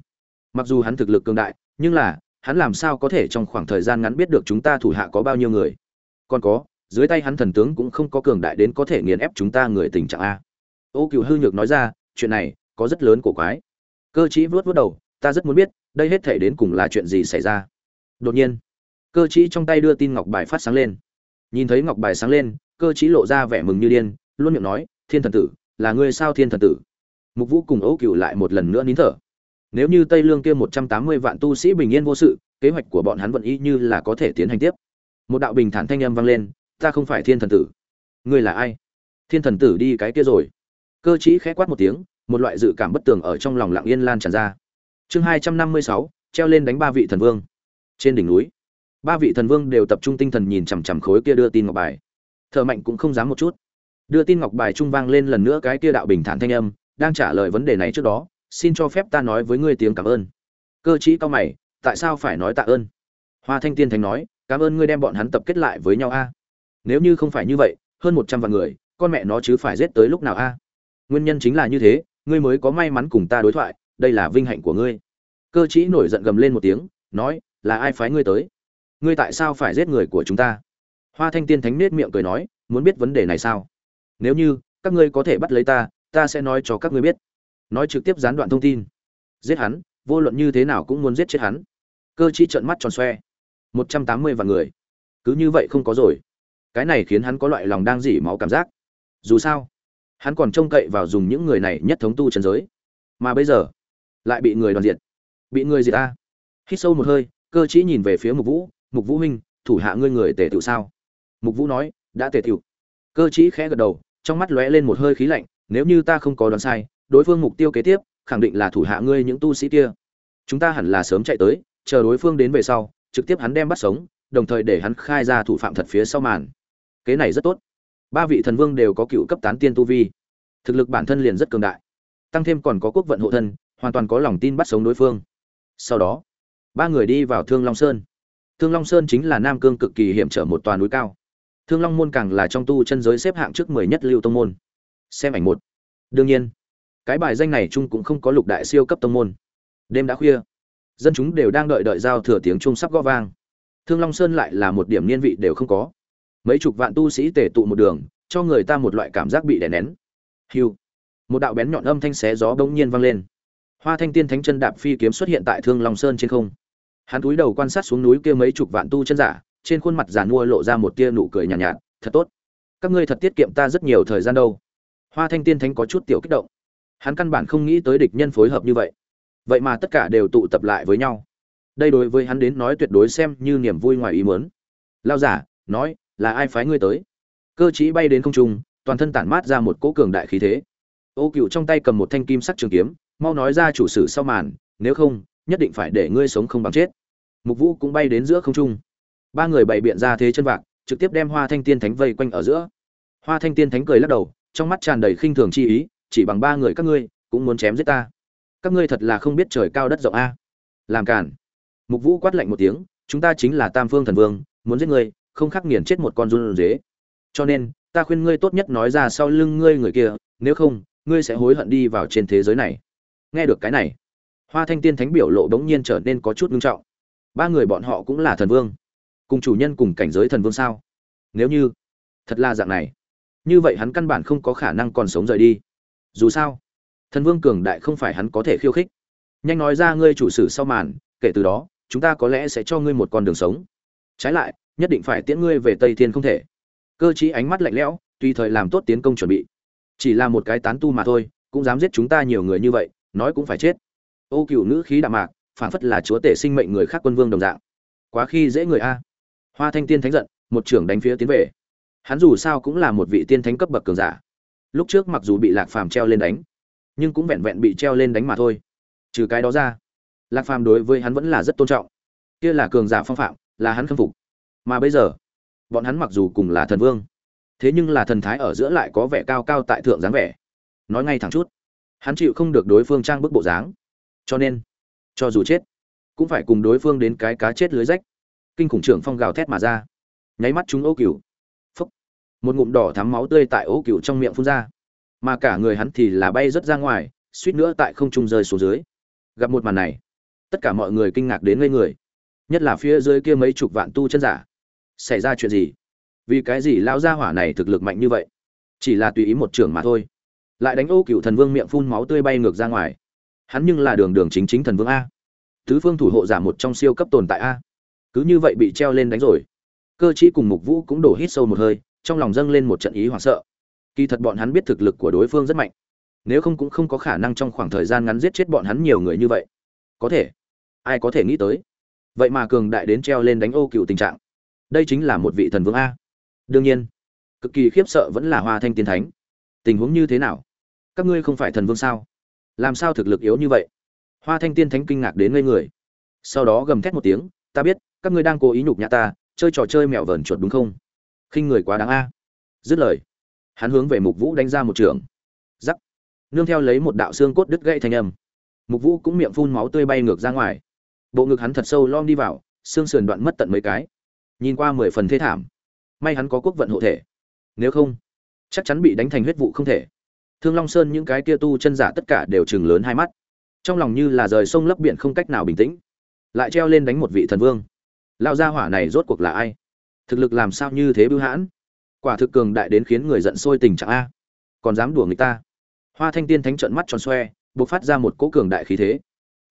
Mặc dù hắn thực lực cường đại, nhưng là, hắn làm sao có thể trong khoảng thời gian ngắn biết được chúng ta thủ hạ có bao nhiêu người? Còn có, dưới tay hắn thần tướng cũng không có cường đại đến có thể nghiền ép chúng ta người tình trạng a. Ô cựu hư nhược nói ra, chuyện này, có rất lớn cổ quái. Cơ chí vớt vớt đầu, ta rất muốn biết, đây hết thể đến cùng là chuyện gì xảy ra? Đột nhiên, cơ chí trong tay đưa tin ngọc bài phát sáng lên. Nhìn thấy ngọc bài sáng lên, cơ chí lộ ra vẻ mừng như điên, luôn miệng nói, thiên thần tử, là ngươi sao thiên thần tử? Mục vũ cùng ấu cựu lại một lần nữa nín thở. Nếu như tây lương kia một trăm tám mươi vạn tu sĩ bình yên vô sự, kế hoạch của bọn hắn vẫn y như là có thể tiến hành tiếp. Một đạo bình thản thanh âm vang lên, ta không phải thiên thần tử. Ngươi là ai? Thiên thần tử đi cái kia rồi. Cơ chí khẽ quát một tiếng, một loại dự cảm bất tường ở trong lòng lặng yên lan tràn ra. Chương hai trăm năm mươi sáu, treo lên đánh ba vị thần vương. Trên đỉnh núi, ba vị thần vương đều tập trung tinh thần nhìn chằm chằm khối kia đưa tin ngọc bài. Thợ mạnh cũng không dám một chút. Đưa tin ngọc bài trung vang lên lần nữa cái kia đạo bình thản thanh âm đang trả lời vấn đề này trước đó, xin cho phép ta nói với ngươi tiếng cảm ơn. Cơ chí cao mày, tại sao phải nói tạ ơn? Hoa thanh tiên Thánh nói, cảm ơn ngươi đem bọn hắn tập kết lại với nhau a. Nếu như không phải như vậy, hơn một trăm vạn người, con mẹ nó chứ phải giết tới lúc nào a? Nguyên nhân chính là như thế, ngươi mới có may mắn cùng ta đối thoại, đây là vinh hạnh của ngươi. Cơ chí nổi giận gầm lên một tiếng, nói, là ai phái ngươi tới? Ngươi tại sao phải giết người của chúng ta? Hoa thanh tiên thánh nết miệng cười nói, muốn biết vấn đề này sao? Nếu như, các ngươi có thể bắt lấy ta ta sẽ nói cho các ngươi biết. Nói trực tiếp gián đoạn thông tin. Giết hắn, vô luận như thế nào cũng muốn giết chết hắn. Cơ chí trợn mắt tròn xoe. Một trăm tám mươi vạn người. Cứ như vậy không có rồi. Cái này khiến hắn có loại lòng đang dỉ máu cảm giác. Dù sao, hắn còn trông cậy vào dùng những người này nhất thống tu trần giới. Mà bây giờ, lại bị người đoàn diệt. Bị người diệt ta. Hít sâu một hơi, cơ chí nhìn về phía mục vũ. Mục vũ huynh, thủ hạ ngươi người tề tiểu sao? Mục vũ nói, đã tề tiểu. Cơ chí khẽ gật đầu, trong mắt lóe lên một hơi khí lạnh nếu như ta không có đoán sai, đối phương mục tiêu kế tiếp, khẳng định là thủ hạ ngươi những tu sĩ kia. Chúng ta hẳn là sớm chạy tới, chờ đối phương đến về sau, trực tiếp hắn đem bắt sống, đồng thời để hắn khai ra thủ phạm thật phía sau màn. Kế này rất tốt. Ba vị thần vương đều có cựu cấp tán tiên tu vi. Thực lực bản thân liền rất cường đại. Tăng thêm còn có quốc vận hộ thân, hoàn toàn có lòng tin bắt sống đối phương. Sau đó, ba người đi vào thương long sơn. Thương long sơn chính là nam cương cực kỳ hiểm trở một toàn núi cao. Thương long môn càng là trong tu chân giới xếp hạng trước mười nhất lưu tông môn xem ảnh một. Đương nhiên cái bài danh này chung cũng không có lục đại siêu cấp tông môn. Đêm đã khuya dân chúng đều đang đợi đợi giao thừa tiếng chung sắp gõ vang. Thương long sơn lại là một điểm niên vị đều không có. Mấy chục vạn tu sĩ tề tụ một đường cho người ta một loại cảm giác bị đè nén. Hiu! Một đạo bén nhọn âm thanh xé gió bỗng nhiên vang lên. Hoa thanh tiên thánh chân đạp phi kiếm xuất hiện tại thương long sơn trên không. Hắn cúi đầu quan sát xuống núi kia mấy chục vạn tu chân giả trên khuôn mặt giàn mua lộ ra một tia nụ cười nhàn nhạt, nhạt thật tốt. Các ngươi thật tiết kiệm ta rất nhiều thời gian đâu hoa thanh tiên thánh có chút tiểu kích động. Hắn căn bản không nghĩ tới địch nhân phối hợp như vậy. Vậy mà tất cả đều tụ tập lại với nhau. Đây đối với hắn đến nói tuyệt đối xem như niềm vui ngoài ý muốn. Lao giả, nói, là ai phái ngươi tới? Cơ chí bay đến không trung, toàn thân tản mát ra một cỗ cường đại khí thế. Ô cựu trong tay cầm một thanh kim sắc trường kiếm, mau nói ra chủ sử sau màn, nếu không, nhất định phải để ngươi sống không bằng chết. Mục vũ cũng bay đến giữa không trung. Ba người bày biện ra thế chân vạc, trực tiếp đem hoa thanh tiên thánh vây quanh ở giữa. Hoa thanh tiên thánh cười lắc đầu trong mắt tràn đầy khinh thường chi ý, chỉ bằng ba người các ngươi, cũng muốn chém giết ta. Các ngươi thật là không biết trời cao đất rộng a. Làm cản mục vũ quát lạnh một tiếng, chúng ta chính là tam phương thần vương, muốn giết ngươi, không khắc nghiền chết một con run dế cho nên, ta khuyên ngươi tốt nhất nói ra sau lưng ngươi người kia, nếu không, ngươi sẽ hối hận đi vào trên thế giới này. Nghe được cái này, hoa thanh tiên thánh biểu lộ đ ố n g nhiên trở nên có chút ngưng trọng. Ba người bọn họ cũng là thần vương. Cùng chủ nhân cùng cảnh giới thần vương sao? Nếu như, thật là dạng này như vậy hắn căn bản không có khả năng còn sống rời đi. Dù sao, thần vương cường đại không phải hắn có thể khiêu khích. Nhanh nói ra ngươi chủ sử sau màn, kể từ đó, chúng ta có lẽ sẽ cho ngươi một con đường sống. Trái lại, nhất định phải tiễn ngươi về tây thiên không thể. Cơ chí ánh mắt lạnh lẽo, tùy thời làm tốt tiến công chuẩn bị. Chỉ là một cái tán tu mà thôi, cũng dám giết chúng ta nhiều người như vậy, nói cũng phải chết. Ô cựu nữ khí đạm mạc phản phất là chúa tể sinh mệnh người khác quân vương đồng dạng. Quá khi dễ người a. Hoa thanh tiên thánh giận, một trưởng đánh phía tiến về hắn dù sao cũng là một vị tiên thánh cấp bậc cường giả. Lúc trước mặc dù bị lạc phàm treo lên đánh, nhưng cũng vẹn vẹn bị treo lên đánh mà thôi. Trừ cái đó ra, lạc phàm đối với hắn vẫn là rất tôn trọng. Kia là cường giả phong phạm, là hắn khâm phục. Mà bây giờ, bọn hắn mặc dù cùng là thần vương, thế nhưng là thần thái ở giữa lại có vẻ cao cao tại thượng dáng vẻ. Nói ngay thẳng chút, hắn chịu không được đối phương trang bức bộ dáng. Cho nên, cho dù chết, cũng phải cùng đối phương đến cái cá chết lưới rách. Kinh khủng trưởng phong gào thét mà ra. Nháy mắt chúng ô cừu một ngụm đỏ thắm máu tươi tại ố cựu trong miệng phun ra. Mà cả người hắn thì là bay rất ra ngoài, suýt nữa tại không trung rơi xuống dưới. Gặp một màn này, tất cả mọi người kinh ngạc đến ngây người. Nhất là phía dưới kia mấy chục vạn tu chân giả. Xảy ra chuyện gì? Vì cái gì lao gia hỏa này thực lực mạnh như vậy? Chỉ là tùy ý một trưởng mà thôi. Lại đánh ô cựu thần vương miệng phun máu tươi bay ngược ra ngoài. Hắn nhưng là đường đường chính chính thần vương a. Tứ phương thủ hộ giả một trong siêu cấp tồn tại a. Cứ như vậy bị treo lên đánh rồi. Cơ chí cùng mục vũ cũng đổ hít sâu một hơi trong lòng dâng lên một trận ý hoảng sợ. Kỳ thật bọn hắn biết thực lực của đối phương rất mạnh. Nếu không cũng không có khả năng trong khoảng thời gian ngắn giết chết bọn hắn nhiều người như vậy. Có thể. Ai có thể nghĩ tới? Vậy mà cường đại đến treo lên đánh ô cựu tình trạng. Đây chính là một vị thần vương a. Đương nhiên, cực kỳ khiếp sợ vẫn là hoa thanh tiên thánh. Tình huống như thế nào? Các ngươi không phải thần vương sao? Làm sao thực lực yếu như vậy? Hoa thanh tiên thánh kinh ngạc đến ngây người. Sau đó gầm thét một tiếng, ta biết, các ngươi đang cố ý nhục nhã ta, chơi trò chơi mèo vờn chuột đúng không? Khinh người quá đáng a. Dứt lời, hắn hướng về mục vũ đánh ra một trường. Giắc nương theo lấy một đạo xương cốt đứt gãy thanh âm. Mục vũ cũng miệng phun máu tươi bay ngược ra ngoài. Bộ ngực hắn thật sâu lom đi vào, xương sườn đoạn mất tận mấy cái. Nhìn qua mười phần thế thảm. May hắn có quốc vận hộ thể. Nếu không, chắc chắn bị đánh thành huyết vụ không thể. Thương long sơn những cái kia tu chân giả tất cả đều chừng lớn hai mắt. Trong lòng như là rời sông lấp biển không cách nào bình tĩnh. Lại treo lên đánh một vị thần vương. Lao gia hỏa này rốt cuộc là ai? Thực lực làm sao như thế bưu hãn? Quả thực cường đại đến khiến người giận sôi tình trạng a. Còn dám đùa người ta? Hoa thanh tiên thánh trợn mắt tròn xoe, buộc phát ra một cỗ cường đại khí thế.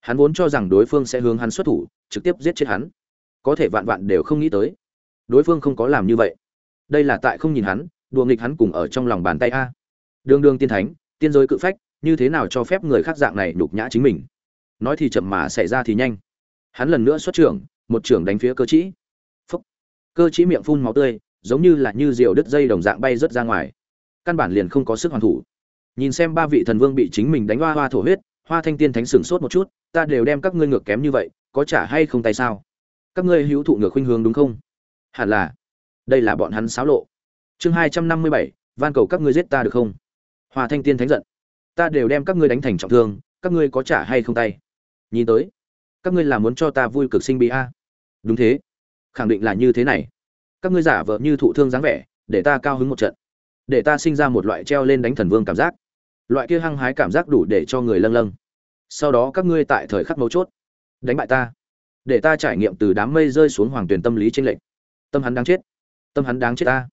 Hắn vốn cho rằng đối phương sẽ hướng hắn xuất thủ, trực tiếp giết chết hắn. Có thể vạn vạn đều không nghĩ tới. Đối phương không có làm như vậy. Đây là tại không nhìn hắn, đùa nghịch hắn cùng ở trong lòng bàn tay a. Đương đương tiên thánh, tiên giới cự phách, như thế nào cho phép người khác dạng này nhục nhã chính mình? Nói thì chậm mà xảy ra thì nhanh. Hắn lần nữa xuất trưởng, một trưởng đánh phía cơ trĩ cơ chí miệng phun máu tươi, giống như là như diều đứt dây đồng dạng bay rớt ra ngoài. Căn bản liền không có sức hoàn thủ. Nhìn xem ba vị thần vương bị chính mình đánh hoa hoa thổ huyết, hoa thanh tiên thánh sửng sốt một chút, ta đều đem các ngươi ngược kém như vậy, có trả hay không tay sao? Các ngươi hữu thụ ngược khuynh hướng đúng không? Hẳn là. Đây là bọn hắn xáo lộ. Chương hai trăm năm mươi bảy, van cầu các ngươi giết ta được không? Hoa thanh tiên thánh giận. Ta đều đem các ngươi đánh thành trọng thương, các ngươi có trả hay không tay? Nhìn tới, các ngươi là muốn cho ta vui cực sinh bị a. Đúng thế khẳng định là như thế này. Các ngươi giả vợ như thụ thương dáng vẻ, để ta cao hứng một trận. Để ta sinh ra một loại treo lên đánh thần vương cảm giác. Loại kia hăng hái cảm giác đủ để cho người lâng lâng. Sau đó các ngươi tại thời khắc mấu chốt, đánh bại ta. Để ta trải nghiệm từ đám mây rơi xuống hoàng tuyền tâm lý trên lệnh tâm hắn đáng chết. Tâm hắn đáng chết ta.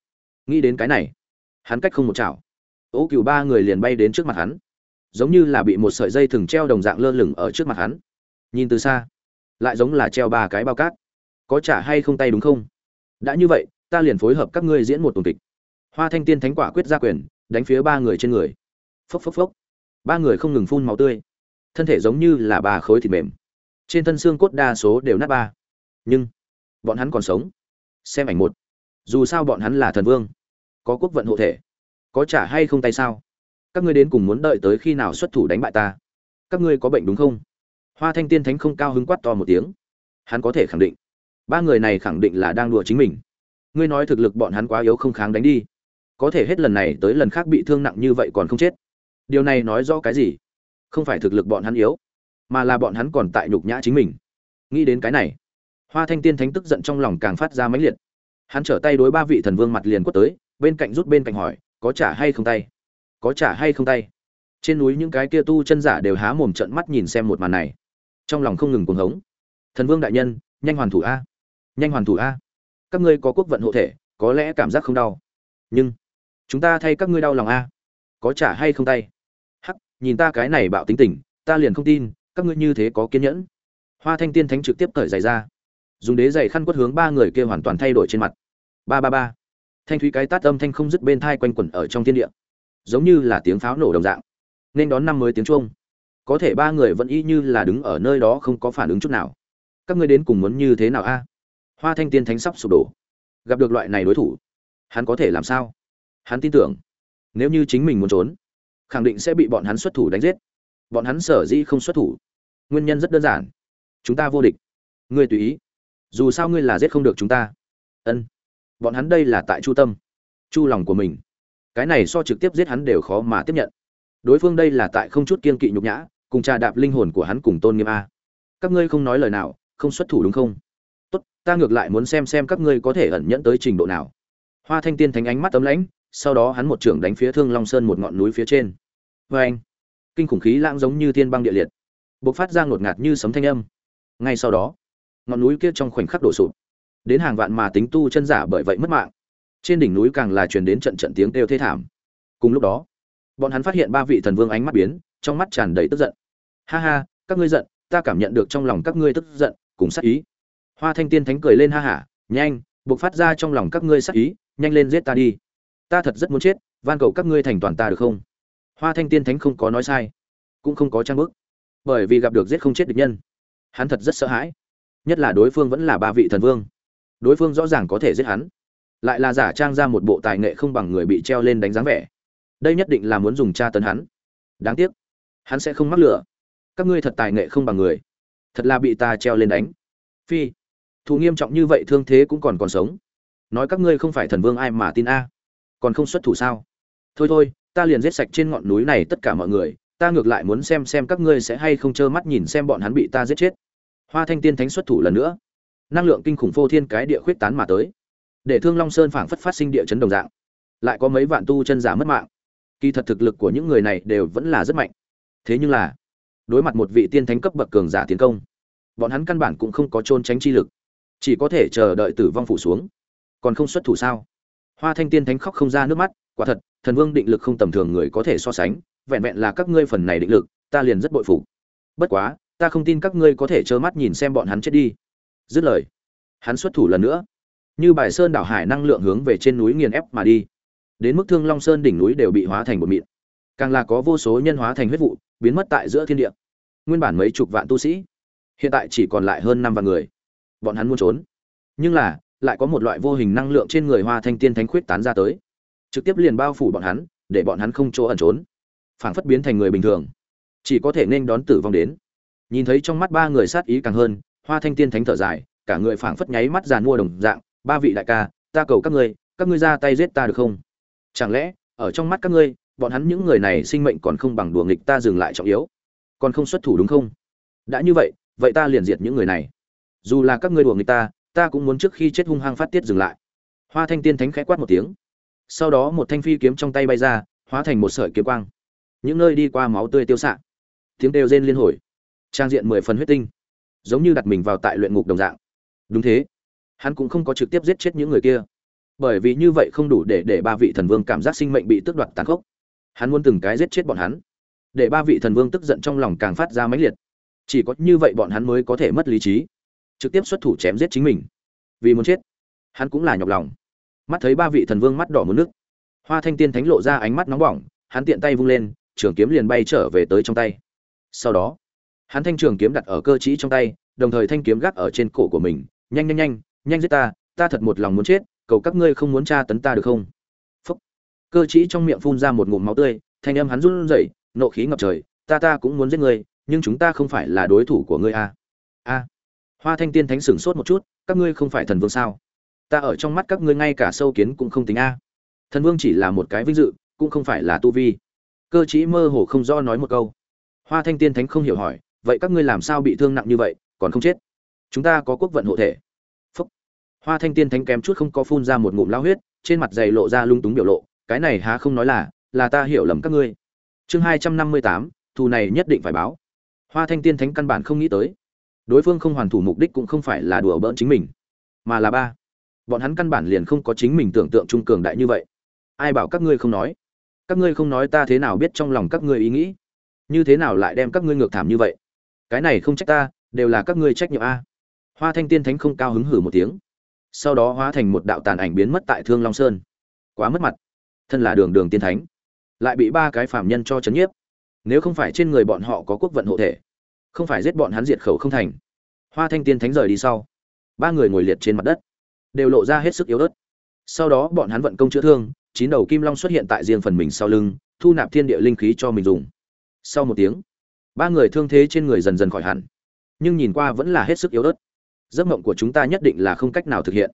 Nghĩ đến cái này, hắn cách không một chảo. Ố cựu ba người liền bay đến trước mặt hắn. Giống như là bị một sợi dây thừng treo đồng dạng lơ lửng ở trước mặt hắn. Nhìn từ xa, lại giống là treo ba cái bao cát có trả hay không tay đúng không? Đã như vậy, ta liền phối hợp các ngươi diễn một tuần kịch. Hoa thanh tiên thánh quả quyết ra quyền, đánh phía ba người trên người. Phốc phốc phốc. Ba người không ngừng phun máu tươi. Thân thể giống như là ba khối thịt mềm. Trên thân xương cốt đa số đều nát ba. Nhưng, bọn hắn còn sống. Xem ảnh một. Dù sao bọn hắn là thần vương. Có quốc vận hộ thể. Có trả hay không tay sao? Các ngươi đến cùng muốn đợi tới khi nào xuất thủ đánh bại ta? Các ngươi có bệnh đúng không? Hoa thanh tiên thánh không cao hứng quát to một tiếng. Hắn có thể khẳng định ba người này khẳng định là đang đùa chính mình. Ngươi nói thực lực bọn hắn quá yếu không kháng đánh đi. Có thể hết lần này tới lần khác bị thương nặng như vậy còn không chết. Điều này nói rõ cái gì? Không phải thực lực bọn hắn yếu, mà là bọn hắn còn tại nhục nhã chính mình. Nghĩ đến cái này, hoa thanh tiên thánh tức giận trong lòng càng phát ra mãnh liệt. Hắn trở tay đối ba vị thần vương mặt liền quất tới, bên cạnh rút bên cạnh hỏi, có trả hay không tay? Có trả hay không tay? Trên núi những cái kia tu chân giả đều há mồm trận mắt nhìn xem một màn này. Trong lòng không ngừng cuồng hống. Thần vương đại nhân, nhanh hoàn thủ a nhanh hoàn thủ a. Các ngươi có quốc vận hộ thể, có lẽ cảm giác không đau. Nhưng, chúng ta thay các ngươi đau lòng a. Có trả hay không tay? Hắc, nhìn ta cái này bạo tính tình, ta liền không tin, các ngươi như thế có kiên nhẫn. Hoa thanh tiên thánh trực tiếp cởi giày ra. Dùng đế giày khăn quất hướng ba người kia hoàn toàn thay đổi trên mặt. Ba ba ba. Thanh thúy cái tát âm thanh không dứt bên thai quanh quẩn ở trong thiên địa. Giống như là tiếng pháo nổ đồng dạng. Nên đón năm mới tiếng chuông. Có thể ba người vẫn y như là đứng ở nơi đó không có phản ứng chút nào. Các ngươi đến cùng muốn như thế nào a? Hoa thanh tiên thánh sắp sụp đổ. Gặp được loại này đối thủ, hắn có thể làm sao? Hắn tin tưởng, nếu như chính mình muốn trốn, khẳng định sẽ bị bọn hắn xuất thủ đánh giết. Bọn hắn sở dĩ không xuất thủ, nguyên nhân rất đơn giản. Chúng ta vô địch. Ngươi tùy ý. Dù sao ngươi là giết không được chúng ta. Ân. Bọn hắn đây là tại chu tâm. Chu lòng của mình. Cái này so trực tiếp giết hắn đều khó mà tiếp nhận. Đối phương đây là tại không chút kiên kỵ nhục nhã, cùng trà đạp linh hồn của hắn cùng tôn nghiêm a. Các ngươi không nói lời nào, không xuất thủ đúng không? Tốt, ta ngược lại muốn xem xem các ngươi có thể ẩn nhẫn tới trình độ nào. Hoa thanh tiên thánh ánh mắt tấm lãnh, sau đó hắn một trưởng đánh phía thương long sơn một ngọn núi phía trên. Vê anh kinh khủng khí lãng giống như thiên băng địa liệt, bộc phát ra ngột ngạt như sấm thanh âm. Ngay sau đó, ngọn núi kia trong khoảnh khắc đổ sụp. Đến hàng vạn mà tính tu chân giả bởi vậy mất mạng. Trên đỉnh núi càng là truyền đến trận trận tiếng kêu thê thảm. Cùng lúc đó, bọn hắn phát hiện ba vị thần vương ánh mắt biến, trong mắt tràn đầy tức giận. Ha ha, các ngươi giận, ta cảm nhận được trong lòng các ngươi tức giận, cùng sát ý hoa thanh tiên thánh cười lên ha hả, nhanh, buộc phát ra trong lòng các ngươi sát ý, nhanh lên giết ta đi. Ta thật rất muốn chết, van cầu các ngươi thành toàn ta được không? Hoa thanh tiên thánh không có nói sai, cũng không có trang bức. Bởi vì gặp được giết không chết địch nhân, hắn thật rất sợ hãi. Nhất là đối phương vẫn là ba vị thần vương. Đối phương rõ ràng có thể giết hắn. Lại là giả trang ra một bộ tài nghệ không bằng người bị treo lên đánh dáng vẻ. Đây nhất định là muốn dùng tra tấn hắn. Đáng tiếc, hắn sẽ không mắc lửa. Các ngươi thật tài nghệ không bằng người. Thật là bị ta treo lên đánh. Phi thù nghiêm trọng như vậy thương thế cũng còn còn sống. Nói các ngươi không phải thần vương ai mà tin a? Còn không xuất thủ sao? Thôi thôi, ta liền giết sạch trên ngọn núi này tất cả mọi người, ta ngược lại muốn xem xem các ngươi sẽ hay không trơ mắt nhìn xem bọn hắn bị ta giết chết. Hoa thanh tiên thánh xuất thủ lần nữa. Năng lượng kinh khủng phô thiên cái địa khuyết tán mà tới. Để thương long sơn phảng phất phát sinh địa chấn đồng dạng. Lại có mấy vạn tu chân giả mất mạng. Kỳ thật thực lực của những người này đều vẫn là rất mạnh. Thế nhưng là, đối mặt một vị tiên thánh cấp bậc cường giả tiến công, bọn hắn căn bản cũng không có trôn tránh chi lực chỉ có thể chờ đợi tử vong phủ xuống. Còn không xuất thủ sao? Hoa thanh tiên thánh khóc không ra nước mắt, quả thật, thần vương định lực không tầm thường người có thể so sánh, vẹn vẹn là các ngươi phần này định lực, ta liền rất bội phục. Bất quá, ta không tin các ngươi có thể trơ mắt nhìn xem bọn hắn chết đi. Dứt lời, hắn xuất thủ lần nữa. Như bài sơn đảo hải năng lượng hướng về trên núi nghiền ép mà đi. Đến mức thương long sơn đỉnh núi đều bị hóa thành bột mịn. Càng là có vô số nhân hóa thành huyết vụ, biến mất tại giữa thiên địa. Nguyên bản mấy chục vạn tu sĩ, hiện tại chỉ còn lại hơn năm vạn người bọn hắn muốn trốn. Nhưng là, lại có một loại vô hình năng lượng trên người hoa thanh tiên thánh khuyết tán ra tới. Trực tiếp liền bao phủ bọn hắn, để bọn hắn không chỗ ẩn trốn. Phảng phất biến thành người bình thường. Chỉ có thể nên đón tử vong đến. Nhìn thấy trong mắt ba người sát ý càng hơn, hoa thanh tiên thánh thở dài, cả người phảng phất nháy mắt giàn mua đồng dạng. Ba vị đại ca, ta cầu các ngươi các ngươi ra tay giết ta được không? Chẳng lẽ, ở trong mắt các ngươi, bọn hắn những người này sinh mệnh còn không bằng đùa nghịch ta dừng lại trọng yếu, còn không xuất thủ đúng không? Đã như vậy vậy ta liền diệt những người này dù là các ngươi đùa người ta ta cũng muốn trước khi chết hung hăng phát tiết dừng lại. Hoa thanh tiên thánh khẽ quát một tiếng. Sau đó một thanh phi kiếm trong tay bay ra, hóa thành một sợi kiếm quang. Những nơi đi qua máu tươi tiêu xạ. Tiếng đều rên liên hồi. Trang diện mười phần huyết tinh. Giống như đặt mình vào tại luyện ngục đồng dạng. Đúng thế. Hắn cũng không có trực tiếp giết chết những người kia. Bởi vì như vậy không đủ để để ba vị thần vương cảm giác sinh mệnh bị tước đoạt tàn khốc. Hắn muốn từng cái giết chết bọn hắn. Để ba vị thần vương tức giận trong lòng càng phát ra mãnh liệt. Chỉ có như vậy bọn hắn mới có thể mất lý trí trực tiếp xuất thủ chém giết chính mình. Vì muốn chết, hắn cũng là nhọc lòng. Mắt thấy ba vị thần vương mắt đỏ muốn nước, hoa thanh tiên thánh lộ ra ánh mắt nóng bỏng, hắn tiện tay vung lên, trường kiếm liền bay trở về tới trong tay. Sau đó, hắn thanh trường kiếm đặt ở cơ chí trong tay, đồng thời thanh kiếm gác ở trên cổ của mình, nhanh nhanh nhanh nhanh giết ta ta thật một lòng muốn chết, cầu các ngươi không muốn tra tấn ta được không? Phúc. Cơ chí trong miệng phun ra một ngụm máu tươi, thanh âm hắn run rẩy, nộ khí ngập trời, ta ta cũng muốn giết ngươi, nhưng chúng ta không phải là đối thủ của ngươi a à. a hoa thanh tiên thánh sửng sốt một chút, các ngươi không phải thần vương sao? Ta ở trong mắt các ngươi ngay cả sâu kiến cũng không tính a. Thần vương chỉ là một cái vinh dự, cũng không phải là tu vi. Cơ chí mơ hồ không do nói một câu. Hoa thanh tiên thánh không hiểu hỏi, vậy các ngươi làm sao bị thương nặng như vậy, còn không chết? Chúng ta có quốc vận hộ thể. Phúc. Hoa thanh tiên thánh kém chút không có phun ra một ngụm lao huyết, trên mặt dày lộ ra lung túng biểu lộ, cái này há không nói là là ta hiểu lầm các ngươi. Chương hai trăm năm mươi tám, thù này nhất định phải báo. Hoa thanh tiên thánh căn bản không nghĩ tới đối phương không hoàn thủ mục đích cũng không phải là đùa bỡn chính mình, mà là ba. Bọn hắn căn bản liền không có chính mình tưởng tượng trung cường đại như vậy. Ai bảo các ngươi không nói? Các ngươi không nói ta thế nào biết trong lòng các ngươi ý nghĩ? Như thế nào lại đem các ngươi ngược thảm như vậy? Cái này không trách ta, đều là các ngươi trách nhiệm a. Hoa thanh tiên thánh không cao hứng hử một tiếng. Sau đó hóa thành một đạo tàn ảnh biến mất tại thương long sơn. Quá mất mặt. Thân là đường đường tiên thánh. Lại bị ba cái phạm nhân cho chấn nhiếp. Nếu không phải trên người bọn họ có quốc vận hộ thể không phải giết bọn hắn diệt khẩu không thành. Hoa thanh tiên thánh rời đi sau, ba người ngồi liệt trên mặt đất, đều lộ ra hết sức yếu ớt. Sau đó bọn hắn vận công chữa thương, chín đầu kim long xuất hiện tại riêng phần mình sau lưng, thu nạp thiên địa linh khí cho mình dùng. Sau một tiếng, ba người thương thế trên người dần dần khỏi hẳn, nhưng nhìn qua vẫn là hết sức yếu ớt. Giấc mộng của chúng ta nhất định là không cách nào thực hiện.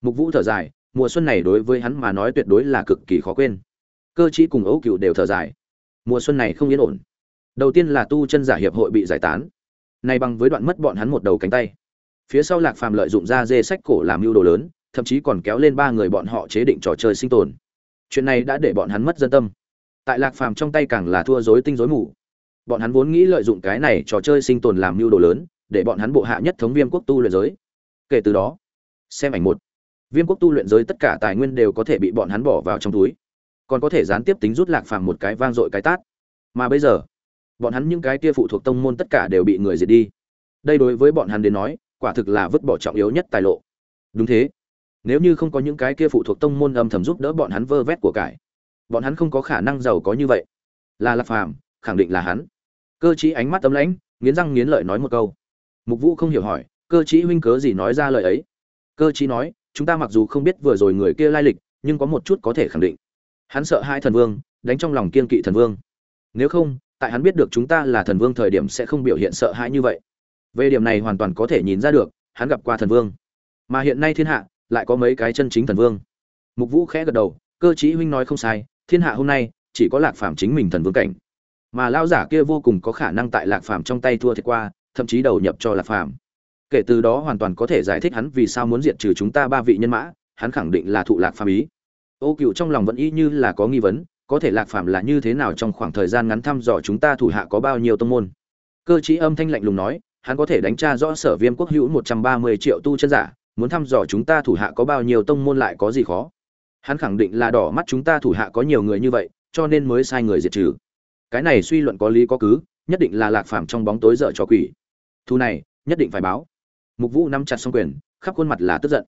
Mục vũ thở dài, mùa xuân này đối với hắn mà nói tuyệt đối là cực kỳ khó quên. Cơ chí cùng ấu cựu đều thở dài. Mùa xuân này không yên ổn đầu tiên là tu chân giả hiệp hội bị giải tán. Nay bằng với đoạn mất bọn hắn một đầu cánh tay. Phía sau lạc phàm lợi dụng ra dê sách cổ làm mưu đồ lớn, thậm chí còn kéo lên ba người bọn họ chế định trò chơi sinh tồn. Chuyện này đã để bọn hắn mất dân tâm. Tại lạc phàm trong tay càng là thua dối tinh dối mù. Bọn hắn vốn nghĩ lợi dụng cái này trò chơi sinh tồn làm mưu đồ lớn, để bọn hắn bộ hạ nhất thống viêm quốc tu luyện giới. Kể từ đó, xem ảnh một. Viêm quốc tu luyện giới tất cả tài nguyên đều có thể bị bọn hắn bỏ vào trong túi. Còn có thể gián tiếp tính rút lạc phàm một cái vang dội cái tát. Mà bây giờ bọn hắn những cái kia phụ thuộc tông môn tất cả đều bị người diệt đi. Đây đối với bọn hắn đến nói, quả thực là vứt bỏ trọng yếu nhất tài lộ. Đúng thế. Nếu như không có những cái kia phụ thuộc tông môn âm thầm giúp đỡ bọn hắn vơ vét của cải, bọn hắn không có khả năng giàu có như vậy. Là lạc phàm, khẳng định là hắn. Cơ chí ánh mắt tấm lãnh, nghiến răng nghiến lợi nói một câu. Mục vũ không hiểu hỏi, cơ chí huynh cớ gì nói ra lời ấy? Cơ chí nói, chúng ta mặc dù không biết vừa rồi người kia lai lịch, nhưng có một chút có thể khẳng định. Hắn sợ hai thần vương, đánh trong lòng kiên kỵ thần vương. Nếu không tại hắn biết được chúng ta là thần vương thời điểm sẽ không biểu hiện sợ hãi như vậy. Về điểm này hoàn toàn có thể nhìn ra được, hắn gặp qua thần vương. Mà hiện nay thiên hạ, lại có mấy cái chân chính thần vương. Mục vũ khẽ gật đầu, cơ chí huynh nói không sai, thiên hạ hôm nay, chỉ có lạc phàm chính mình thần vương cảnh. Mà lao giả kia vô cùng có khả năng tại lạc phàm trong tay thua thiệt qua, thậm chí đầu nhập cho lạc phàm. Kể từ đó hoàn toàn có thể giải thích hắn vì sao muốn diệt trừ chúng ta ba vị nhân mã, hắn khẳng định là thụ lạc phàm ý. Ô cựu trong lòng vẫn y như là có nghi vấn có thể lạc phàm là như thế nào trong khoảng thời gian ngắn thăm dò chúng ta thủ hạ có bao nhiêu tông môn. Cơ chí âm thanh lạnh lùng nói hắn có thể đánh tra rõ sở viêm quốc hữu một trăm ba mươi triệu tu chân giả muốn thăm dò chúng ta thủ hạ có bao nhiêu tông môn lại có gì khó. Hắn khẳng định là đỏ mắt chúng ta thủ hạ có nhiều người như vậy cho nên mới sai người diệt trừ. Cái này suy luận có lý có cứ nhất định là lạc phàm trong bóng tối dở cho quỷ. Thu này nhất định phải báo. Mục vũ nắm chặt xong quyền khắp khuôn mặt là tức giận.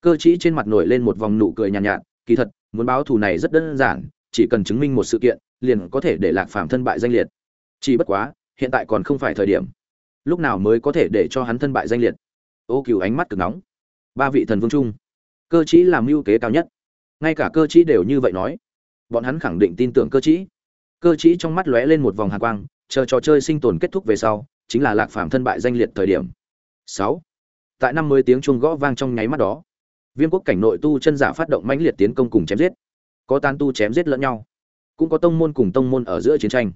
Cơ chí trên mặt nổi lên một vòng nụ cười nhàn nhạt, nhạt kỳ thật muốn báo thù này rất đơn giản chỉ cần chứng minh một sự kiện, liền có thể để lạc phàm thân bại danh liệt. Chỉ bất quá, hiện tại còn không phải thời điểm. Lúc nào mới có thể để cho hắn thân bại danh liệt? Ô Cửu ánh mắt cực nóng. Ba vị thần vương trung cơ trí làm mưu kế cao nhất. Ngay cả cơ trí đều như vậy nói. Bọn hắn khẳng định tin tưởng cơ trí. cơ trí trong mắt lóe lên một vòng hàn quang, chờ trò chơi sinh tồn kết thúc về sau, chính là lạc phàm thân bại danh liệt thời điểm. Sáu. Tại năm mươi tiếng chuông gõ vang trong nháy mắt đó, viêm quốc cảnh nội tu chân giả phát động mãnh liệt tiến công cùng chém giết có tán tu chém giết lẫn nhau, cũng có tông môn cùng tông môn ở giữa chiến tranh.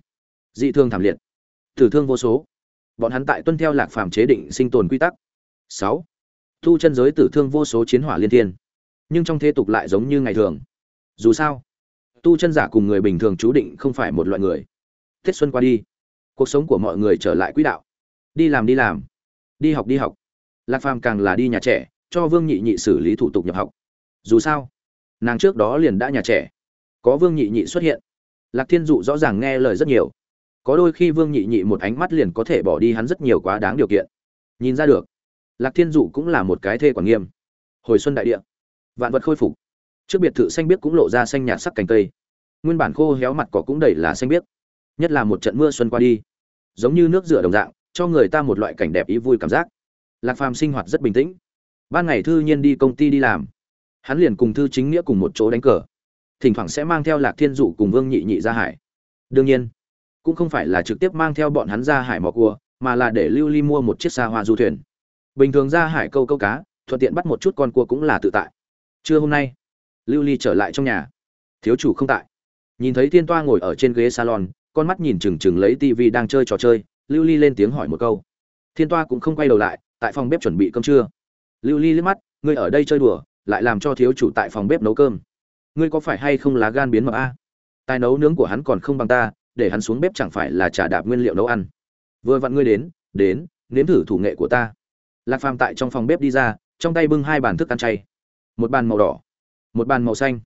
Dị thương thảm liệt, tử thương vô số. Bọn hắn tại tuân theo lạc phàm chế định sinh tồn quy tắc. Sáu thu chân giới tử thương vô số chiến hỏa liên thiên, nhưng trong thế tục lại giống như ngày thường. Dù sao, tu chân giả cùng người bình thường chú định không phải một loại người. Tết xuân qua đi, cuộc sống của mọi người trở lại quỹ đạo. Đi làm đi làm. Đi học đi học. Lạc phàm càng là đi nhà trẻ, cho vương nhị nhị xử lý thủ tục nhập học. Dù sao nàng trước đó liền đã nhà trẻ. Có vương nhị nhị xuất hiện. Lạc thiên dụ rõ ràng nghe lời rất nhiều. Có đôi khi vương nhị nhị một ánh mắt liền có thể bỏ đi hắn rất nhiều quá đáng điều kiện. Nhìn ra được, lạc thiên dụ cũng là một cái thê quản nghiêm. Hồi xuân đại địa, vạn vật khôi phục. Trước biệt thự xanh biếc cũng lộ ra xanh nhạt sắc cành cây. Nguyên bản khô héo mặt cỏ cũng đầy là xanh biếc. Nhất là một trận mưa xuân qua đi, giống như nước rửa đồng dạng, cho người ta một loại cảnh đẹp ý vui cảm giác. Lạc phàm sinh hoạt rất bình tĩnh. Ban ngày thư nhiên đi công ty đi làm hắn liền cùng thư chính nghĩa cùng một chỗ đánh cờ. Thỉnh thoảng sẽ mang theo lạc thiên dụ cùng vương nhị nhị ra hải. Đương nhiên, cũng không phải là trực tiếp mang theo bọn hắn ra hải mò cua, mà là để lưu ly mua một chiếc xa hoa du thuyền. Bình thường ra hải câu câu cá, thuận tiện bắt một chút con cua cũng là tự tại. Trưa hôm nay, lưu ly trở lại trong nhà. Thiếu chủ không tại. Nhìn thấy thiên toa ngồi ở trên ghế salon, con mắt nhìn chừng chừng lấy tivi đang chơi trò chơi, lưu ly lên tiếng hỏi một câu. Thiên toa cũng không quay đầu lại, tại phòng bếp chuẩn bị cơm trưa. Lưu ly liếc mắt, ngươi ở đây chơi đùa lại làm cho thiếu chủ tại phòng bếp nấu cơm. Ngươi có phải hay không lá gan biến mập a? Tài nấu nướng của hắn còn không bằng ta, để hắn xuống bếp chẳng phải là trả đạp nguyên liệu nấu ăn. Vừa vặn ngươi đến đến, nếm thử thủ nghệ của ta. Lạc phàm tại trong phòng bếp đi ra, trong tay bưng hai bàn thức ăn chay. Một bàn màu đỏ, một bàn màu xanh.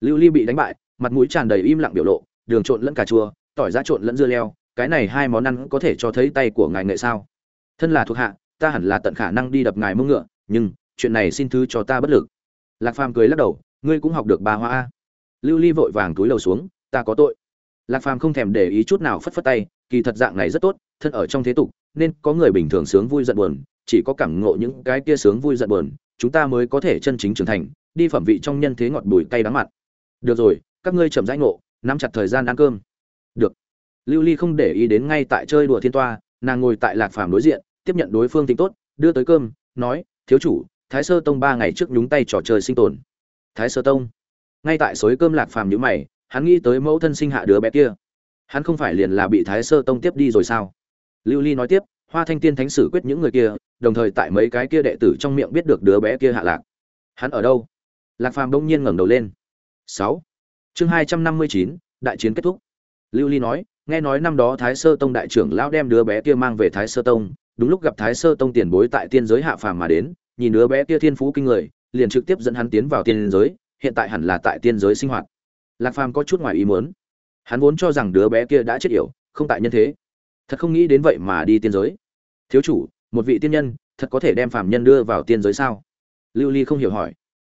Lưu ly bị đánh bại, mặt mũi tràn đầy im lặng biểu lộ, đường trộn lẫn cà chua, tỏi giá trộn lẫn dưa leo, cái này hai món ăn có thể cho thấy tay của ngài nghệ sao? Thân là thuộc hạ, ta hẳn là tận khả năng đi đập ngài mông ngựa, nhưng chuyện này xin thứ cho ta bất lực lạc phàm cười lắc đầu, ngươi cũng học được bà hoa a. Lưu ly vội vàng túi lầu xuống, ta có tội. Lạc phàm không thèm để ý chút nào phất phất tay, kỳ thật dạng này rất tốt, thân ở trong thế tục, nên có người bình thường sướng vui giận buồn, chỉ có cảm ngộ những cái kia sướng vui giận buồn, chúng ta mới có thể chân chính trưởng thành, đi phẩm vị trong nhân thế ngọt bùi cay đắng mặt. được rồi, các ngươi chậm rãi ngộ, nắm chặt thời gian ăn cơm. Được. Lưu ly không để ý đến ngay tại chơi đùa thiên toa, nàng ngồi tại lạc phàm đối diện, tiếp nhận đối phương tính tốt, đưa tới cơm, nói, thiếu chủ thái sơ tông ba ngày trước nhúng tay trò chơi sinh tồn. Thái sơ tông? Ngay tại suối cơm lạc phàm nhữ mày, hắn nghĩ tới mẫu thân sinh hạ đứa bé kia. Hắn không phải liền là bị thái sơ tông tiếp đi rồi sao? Lưu ly nói tiếp, hoa thanh tiên thánh sử quyết những người kia, đồng thời tại mấy cái kia đệ tử trong miệng biết được đứa bé kia hạ lạc. Hắn ở đâu? Lạc phàm đông nhiên ngẩng đầu lên. Sáu. Chương hai trăm năm mươi chín, đại chiến kết thúc. Lưu ly nói, nghe nói năm đó thái sơ tông đại trưởng lão đem đứa bé kia mang về thái sơ tông, đúng lúc gặp thái sơ tông tiền bối tại tiên giới hạ phàm mà đến nhìn đứa bé kia thiên phú kinh người, liền trực tiếp dẫn hắn tiến vào tiên giới, hiện tại hẳn là tại tiên giới sinh hoạt. Lạc phàm có chút ngoài ý muốn. Hắn vốn cho rằng đứa bé kia đã chết yểu, không tại nhân thế. Thật không nghĩ đến vậy mà đi tiên giới. Thiếu chủ, một vị tiên nhân, thật có thể đem phàm nhân đưa vào tiên giới sao? Lưu ly không hiểu hỏi.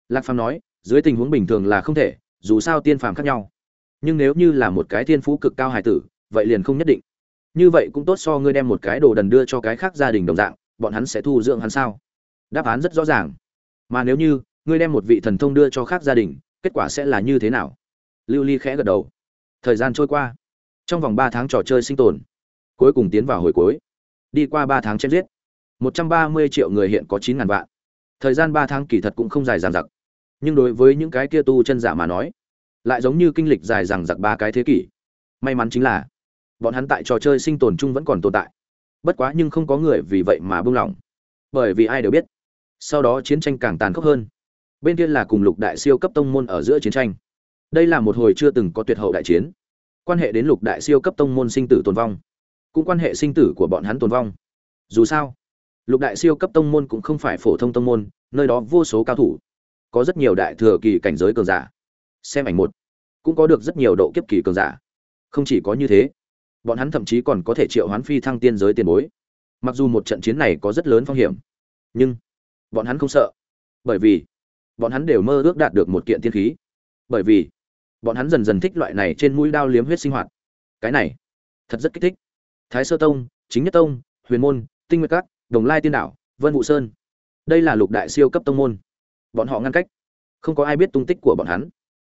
Lạc phàm nói, dưới tình huống bình thường là không thể, dù sao tiên phàm khác nhau. Nhưng nếu như là một cái thiên phú cực cao hài tử, vậy liền không nhất định. Như vậy cũng tốt so ngươi đem một cái đồ đần đưa cho cái khác gia đình đồng dạng, bọn hắn sẽ thu dưỡng hắn sao? Đáp án rất rõ ràng. Mà nếu như, ngươi đem một vị thần thông đưa cho khác gia đình, kết quả sẽ là như thế nào? Lưu ly khẽ gật đầu. Thời gian trôi qua. Trong vòng ba tháng trò chơi sinh tồn, cuối cùng tiến vào hồi cuối. Đi qua ba tháng chém giết, một trăm ba mươi triệu người hiện có chín ngàn vạn. Thời gian ba tháng kỳ thật cũng không dài dằng dặc. Nhưng đối với những cái kia tu chân giả mà nói, lại giống như kinh lịch dài dằng dặc ba cái thế kỷ. May mắn chính là, bọn hắn tại trò chơi sinh tồn chung vẫn còn tồn tại. Bất quá nhưng không có người vì vậy mà buông lỏng. Bởi vì ai đều biết sau đó chiến tranh càng tàn khốc hơn. Bên kia là cùng lục đại siêu cấp tông môn ở giữa chiến tranh. Đây là một hồi chưa từng có tuyệt hậu đại chiến. Quan hệ đến lục đại siêu cấp tông môn sinh tử tồn vong, cũng quan hệ sinh tử của bọn hắn tồn vong. Dù sao, lục đại siêu cấp tông môn cũng không phải phổ thông tông môn, nơi đó vô số cao thủ, có rất nhiều đại thừa kỳ cảnh giới cường giả. Xem ảnh một, cũng có được rất nhiều độ kiếp kỳ cường giả. Không chỉ có như thế, bọn hắn thậm chí còn có thể triệu hoán phi thăng tiên giới tiền bối. Mặc dù một trận chiến này có rất lớn phong hiểm, nhưng bọn hắn không sợ. Bởi vì, bọn hắn đều mơ ước đạt được một kiện tiên khí. Bởi vì, bọn hắn dần dần thích loại này trên mũi đao liếm huyết sinh hoạt. Cái này, thật rất kích thích. Thái sơ tông, chính nhất tông, huyền môn, tinh nguyệt các, đồng lai tiên đảo, vân vũ sơn. Đây là lục đại siêu cấp tông môn. Bọn họ ngăn cách. Không có ai biết tung tích của bọn hắn.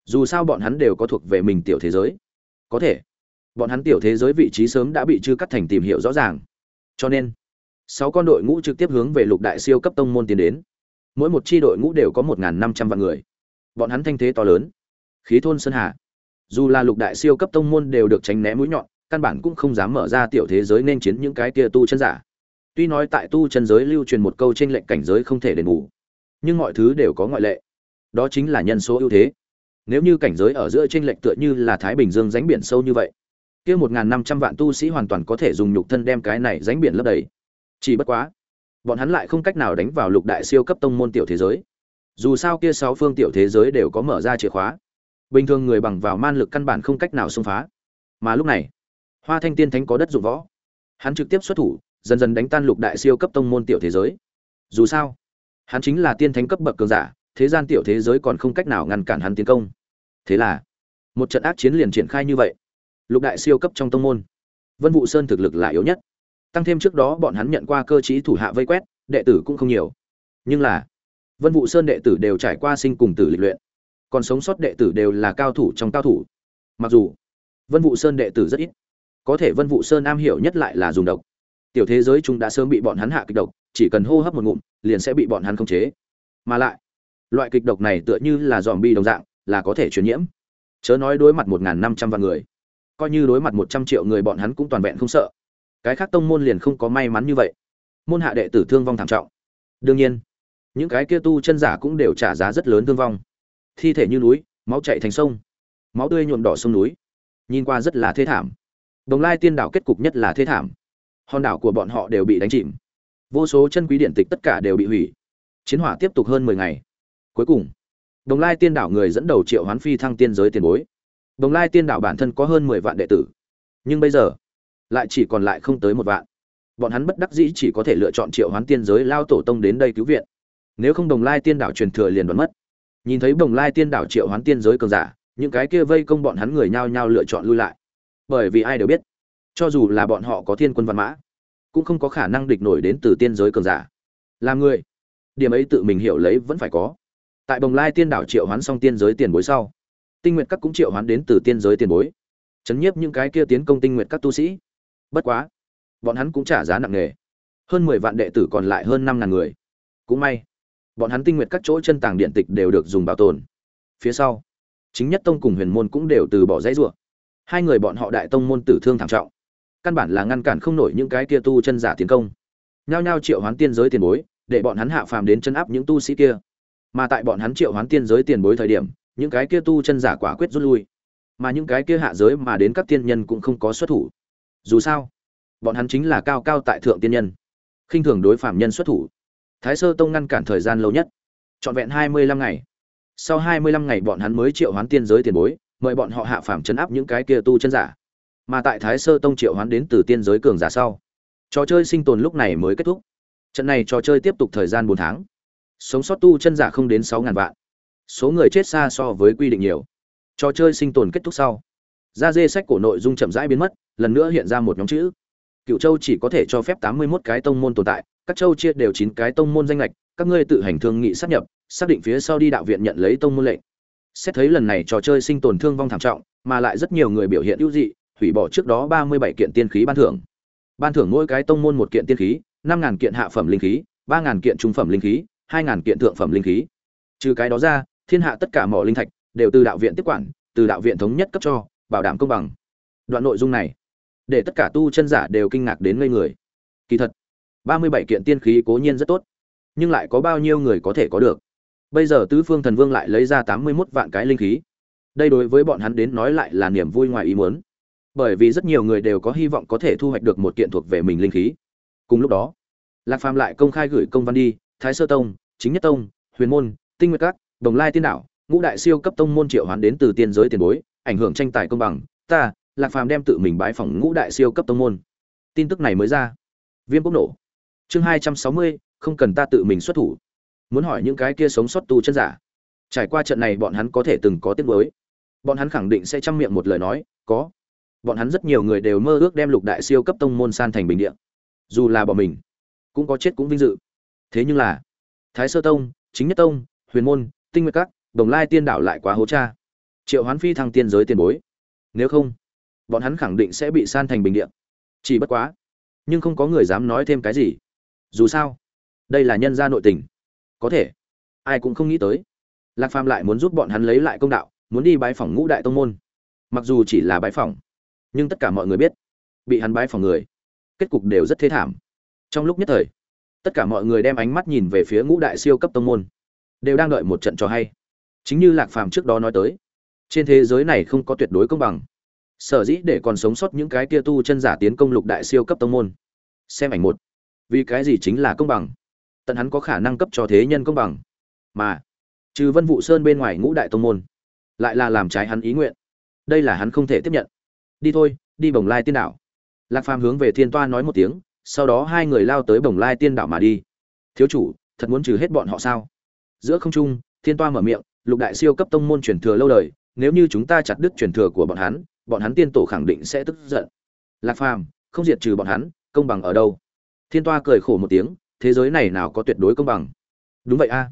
Dù sao bọn hắn đều có thuộc về mình tiểu thế giới. Có thể, bọn hắn tiểu thế giới vị trí sớm đã bị chư cắt thành tìm hiểu rõ ràng. Cho nên sáu con đội ngũ trực tiếp hướng về lục đại siêu cấp tông môn tiến đến. Mỗi một chi đội ngũ đều có một năm trăm vạn người. Bọn hắn thanh thế to lớn. Khí thôn sơn hà. Dù là lục đại siêu cấp tông môn đều được tránh né mũi nhọn, căn bản cũng không dám mở ra tiểu thế giới nên chiến những cái kia tu chân giả. Tuy nói tại tu chân giới lưu truyền một câu trên lệnh cảnh giới không thể đền bù, nhưng mọi thứ đều có ngoại lệ. Đó chính là nhân số ưu thế. Nếu như cảnh giới ở giữa trên lệnh tựa như là thái bình dương ránh biển sâu như vậy, kia một năm trăm vạn tu sĩ hoàn toàn có thể dùng nhục thân đem cái này ránh biển lấp đầy chỉ bất quá, bọn hắn lại không cách nào đánh vào lục đại siêu cấp tông môn tiểu thế giới. Dù sao kia sáu phương tiểu thế giới đều có mở ra chìa khóa. Bình thường người bằng vào man lực căn bản không cách nào xông phá. Mà lúc này, hoa thanh tiên thánh có đất dụng võ. Hắn trực tiếp xuất thủ, dần dần đánh tan lục đại siêu cấp tông môn tiểu thế giới. Dù sao, hắn chính là tiên thánh cấp bậc cường giả, thế gian tiểu thế giới còn không cách nào ngăn cản hắn tiến công. Thế là, một trận ác chiến liền triển khai như vậy. Lục đại siêu cấp trong tông môn, vân vụ sơn thực lực là yếu nhất tăng thêm trước đó bọn hắn nhận qua cơ chí thủ hạ vây quét, đệ tử cũng không nhiều. Nhưng là, vân vụ sơn đệ tử đều trải qua sinh cùng tử lịch luyện. Còn sống sót đệ tử đều là cao thủ trong cao thủ. Mặc dù, vân vụ sơn đệ tử rất ít. Có thể vân vụ sơn am hiểu nhất lại là dùng độc. Tiểu thế giới chúng đã sớm bị bọn hắn hạ kịch độc, chỉ cần hô hấp một ngụm, liền sẽ bị bọn hắn khống chế. Mà lại, loại kịch độc này tựa như là dòm bi đồng dạng, là có thể truyền nhiễm. Chớ nói đối mặt một năm trăm vạn người, coi như đối mặt một trăm triệu người bọn hắn cũng toàn vẹn không sợ cái khác tông môn liền không có may mắn như vậy. Môn hạ đệ tử thương vong thảm trọng. Đương nhiên, những cái kia tu chân giả cũng đều trả giá rất lớn thương vong. Thi thể như núi, máu chạy thành sông, máu tươi nhuộm đỏ sông núi. Nhìn qua rất là thê thảm. Đồng lai tiên đảo kết cục nhất là thê thảm. Hòn đảo của bọn họ đều bị đánh chìm. Vô số chân quý điện tịch tất cả đều bị hủy. Chiến hỏa tiếp tục hơn mười ngày. Cuối cùng, đồng lai tiên đảo người dẫn đầu triệu hoán phi thăng tiên giới tiền bối. Đồng lai tiên đảo bản thân có hơn mười vạn đệ tử. Nhưng bây giờ lại chỉ còn lại không tới một vạn. Bọn hắn bất đắc dĩ chỉ có thể lựa chọn triệu hoán tiên giới lao tổ tông đến đây cứu viện. Nếu không đồng lai tiên đảo truyền thừa liền đoán mất. Nhìn thấy đồng lai tiên đảo triệu hoán tiên giới cường giả, những cái kia vây công bọn hắn người nhao nhao lựa chọn lui lại. Bởi vì ai đều biết, cho dù là bọn họ có thiên quân văn mã, cũng không có khả năng địch nổi đến từ tiên giới cường giả. Làm người, điểm ấy tự mình hiểu lấy vẫn phải có. Tại bồng lai tiên đảo triệu hoán xong tiên giới tiền bối sau, tinh nguyện các cũng triệu hoán đến từ tiên giới tiền bối. Chấn nhiếp những cái kia tiến công tinh nguyện các tu sĩ bất quá, bọn hắn cũng trả giá nặng nề. Hơn mười vạn đệ tử còn lại hơn năm ngàn người. Cũng may, bọn hắn tinh nguyện các chỗ chân tàng điện tịch đều được dùng bảo tồn. Phía sau, chính nhất tông cùng huyền môn cũng đều từ bỏ dãy ruộng hai người bọn họ đại tông môn tử thương thảm trọng. Căn bản là ngăn cản không nổi những cái kia tu chân giả tiến công. Nhao nhao triệu hoán tiên giới tiền bối, để bọn hắn hạ phàm đến chân áp những tu sĩ kia. Mà tại bọn hắn triệu hoán tiên giới tiền bối thời điểm, những cái kia tu chân giả quả quyết rút lui. Mà những cái kia hạ giới mà đến các tiên nhân cũng không có xuất thủ dù sao, bọn hắn chính là cao cao tại thượng tiên nhân, khinh thường đối phạm nhân xuất thủ. Thái sơ tông ngăn cản thời gian lâu nhất, trọn vẹn hai mươi lăm ngày. Sau hai mươi lăm ngày bọn hắn mới triệu hoán tiên giới tiền bối, mời bọn họ hạ phàm chấn áp những cái kia tu chân giả. Mà tại thái sơ tông triệu hoán đến từ tiên giới cường giả sau, trò chơi sinh tồn lúc này mới kết thúc. Trận này trò chơi tiếp tục thời gian bốn tháng. Sống sót tu chân giả không đến sáu ngàn vạn. Số người chết xa so với quy định nhiều. Trò chơi sinh tồn kết thúc sau ra dê sách cổ nội dung chậm rãi biến mất, lần nữa hiện ra một nhóm chữ. Cựu châu chỉ có thể cho phép tám mươi 81 cái tông môn tồn tại, các châu chia đều chín cái tông môn danh lệch, các ngươi tự hành thương nghị sát nhập, xác định phía sau đi đạo viện nhận lấy tông môn lệnh. Xét thấy lần này trò chơi sinh tồn thương vong thảm trọng, mà lại rất nhiều người biểu hiện ưu dị, hủy bỏ trước đó ba mươi bảy kiện tiên khí ban thưởng. Ban thưởng mỗi cái tông môn một kiện tiên khí, năm ngàn kiện hạ phẩm linh khí, ba ngàn kiện trung phẩm linh khí, hai ngàn kiện thượng phẩm linh khí. Trừ cái đó ra, thiên hạ tất cả mỏ linh thạch đều từ đạo viện tiếp quản, từ đạo viện thống nhất cấp cho bảo đảm công bằng. Đoạn nội dung này, để tất cả tu chân giả đều kinh ngạc đến ngây người. Kỳ thật, ba mươi bảy kiện tiên khí cố nhiên rất tốt, nhưng lại có bao nhiêu người có thể có được? Bây giờ tứ phương thần vương lại lấy ra tám mươi mốt vạn cái linh khí. Đây đối với bọn hắn đến nói lại là niềm vui ngoài ý muốn. Bởi vì rất nhiều người đều có hy vọng có thể thu hoạch được một kiện thuộc về mình linh khí. Cùng lúc đó, lạc phàm lại công khai gửi công văn đi, thái sơ tông, chính nhất tông, huyền môn, tinh nguyệt các, đồng lai tiên đạo, ngũ đại siêu cấp tông môn triệu hoán đến từ tiên giới tiền bối ảnh hưởng tranh tài công bằng, ta, lạc phàm đem tự mình bãi phòng ngũ đại siêu cấp tông môn. Tin tức này mới ra. Viêm bốc nổ. Chương hai trăm sáu mươi, không cần ta tự mình xuất thủ. Muốn hỏi những cái kia sống sót tu chân giả. Trải qua trận này bọn hắn có thể từng có tiết mới bọn hắn khẳng định sẽ chăm miệng một lời nói, có. Bọn hắn rất nhiều người đều mơ ước đem lục đại siêu cấp tông môn san thành bình địa. Dù là bọn mình, cũng có chết cũng vinh dự. Thế nhưng là, thái sơ tông, chính nhất tông, huyền môn, tinh nguyệt các, đồng lai tiên đảo lại quá hố cha triệu hoán phi thăng tiên giới tiền bối. Nếu không, bọn hắn khẳng định sẽ bị san thành bình địa. Chỉ bất quá, nhưng không có người dám nói thêm cái gì. Dù sao, đây là nhân gia nội tình. Có thể, ai cũng không nghĩ tới. Lạc phàm lại muốn giúp bọn hắn lấy lại công đạo, muốn đi bái phỏng ngũ đại tông môn. Mặc dù chỉ là bái phỏng, nhưng tất cả mọi người biết, bị hắn bái phỏng người, kết cục đều rất thế thảm. Trong lúc nhất thời, tất cả mọi người đem ánh mắt nhìn về phía ngũ đại siêu cấp tông môn, đều đang đợi một trận cho hay. Chính như lạc phàm trước đó nói tới trên thế giới này không có tuyệt đối công bằng. Sở dĩ để còn sống sót những cái kia tu chân giả tiến công lục đại siêu cấp tông môn. Xem ảnh một. Vì cái gì chính là công bằng? Tận hắn có khả năng cấp cho thế nhân công bằng. Mà, trừ vân vụ sơn bên ngoài ngũ đại tông môn, lại là làm trái hắn ý nguyện. Đây là hắn không thể tiếp nhận. Đi thôi, đi bồng lai tiên đảo. Lạc phàm hướng về thiên toa nói một tiếng, sau đó hai người lao tới bồng lai tiên đảo mà đi. Thiếu chủ, thật muốn trừ hết bọn họ sao? Giữa không trung, thiên toa mở miệng, lục đại siêu cấp tông môn truyền thừa lâu đời nếu như chúng ta chặt đứt truyền thừa của bọn hắn bọn hắn tiên tổ khẳng định sẽ tức giận. Lạc phàm, không diệt trừ bọn hắn, công bằng ở đâu? Thiên toa cười khổ một tiếng, thế giới này nào có tuyệt đối công bằng? Đúng vậy a.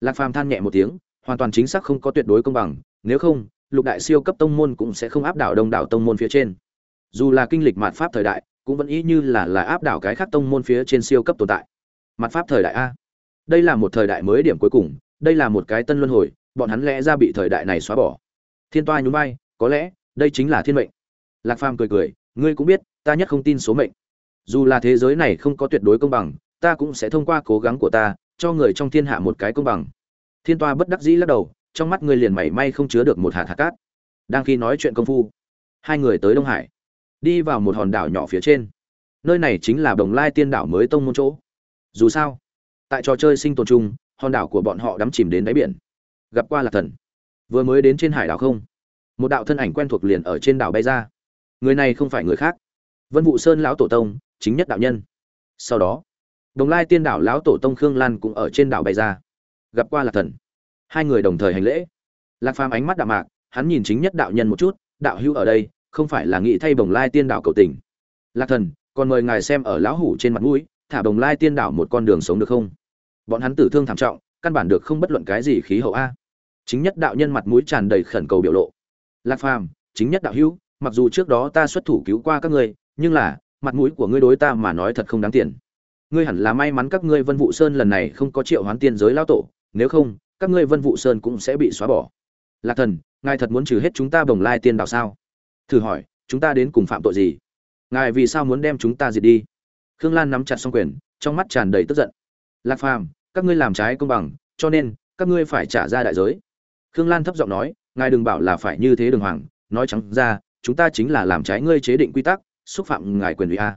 Lạc phàm than nhẹ một tiếng, hoàn toàn chính xác không có tuyệt đối công bằng, nếu không, lục đại siêu cấp tông môn cũng sẽ không áp đảo đông đảo tông môn phía trên. Dù là kinh lịch mạt pháp thời đại, cũng vẫn ý như là là áp đảo cái khác tông môn phía trên siêu cấp tồn tại. Mặt pháp thời đại a. Đây là một thời đại mới điểm cuối cùng, đây là một cái tân luân hồi, bọn hắn lẽ ra bị thời đại này xóa bỏ thiên toa nhún vai, có lẽ, đây chính là thiên mệnh. Lạc phàm cười cười, ngươi cũng biết, ta nhất không tin số mệnh. Dù là thế giới này không có tuyệt đối công bằng, ta cũng sẽ thông qua cố gắng của ta, cho người trong thiên hạ một cái công bằng. Thiên toa bất đắc dĩ lắc đầu, trong mắt người liền mảy may không chứa được một hạt hạt cát. Đang khi nói chuyện công phu, hai người tới đông hải. Đi vào một hòn đảo nhỏ phía trên. Nơi này chính là đồng lai tiên đảo mới tông môn chỗ. Dù sao, tại trò chơi sinh tồn chung, hòn đảo của bọn họ đắm chìm đến đáy biển. Gặp qua là thần vừa mới đến trên hải đảo không? Một đạo thân ảnh quen thuộc liền ở trên đảo bay ra. Người này không phải người khác. Vân vụ sơn lão tổ tông, chính nhất đạo nhân. Sau đó, đồng lai tiên đảo lão tổ tông khương lan cũng ở trên đảo bay ra. Gặp qua lạc thần. Hai người đồng thời hành lễ. Lạc phàm ánh mắt đạo mạc, hắn nhìn chính nhất đạo nhân một chút, đạo hữu ở đây, không phải là nghĩ thay bồng lai tiên đảo cầu tình? Lạc thần, còn mời ngài xem ở lão hủ trên mặt mũi, thả bồng lai tiên đảo một con đường sống được không? Bọn hắn tử thương thảm trọng, căn bản được không bất luận cái gì khí hậu a chính nhất đạo nhân mặt mũi tràn đầy khẩn cầu biểu lộ. Lạc phàm, chính nhất đạo hữu, mặc dù trước đó ta xuất thủ cứu qua các ngươi, nhưng là, mặt mũi của ngươi đối ta mà nói thật không đáng tiền. Ngươi hẳn là may mắn các ngươi vân vụ sơn lần này không có triệu hoán tiên giới lao tổ, nếu không, các ngươi vân vụ sơn cũng sẽ bị xóa bỏ. Lạc thần, ngài thật muốn trừ hết chúng ta bồng lai tiên đạo sao? Thử hỏi, chúng ta đến cùng phạm tội gì? Ngài vì sao muốn đem chúng ta diệt đi? Khương lan nắm chặt xong quyền, trong mắt tràn đầy tức giận. Lạc phàm, các ngươi làm trái công bằng, cho nên, các ngươi phải trả ra đại giới khương lan thấp giọng nói, ngài đừng bảo là phải như thế đường hoàng, nói trắng ra, chúng ta chính là làm trái ngươi chế định quy tắc, xúc phạm ngài quyền ủy a.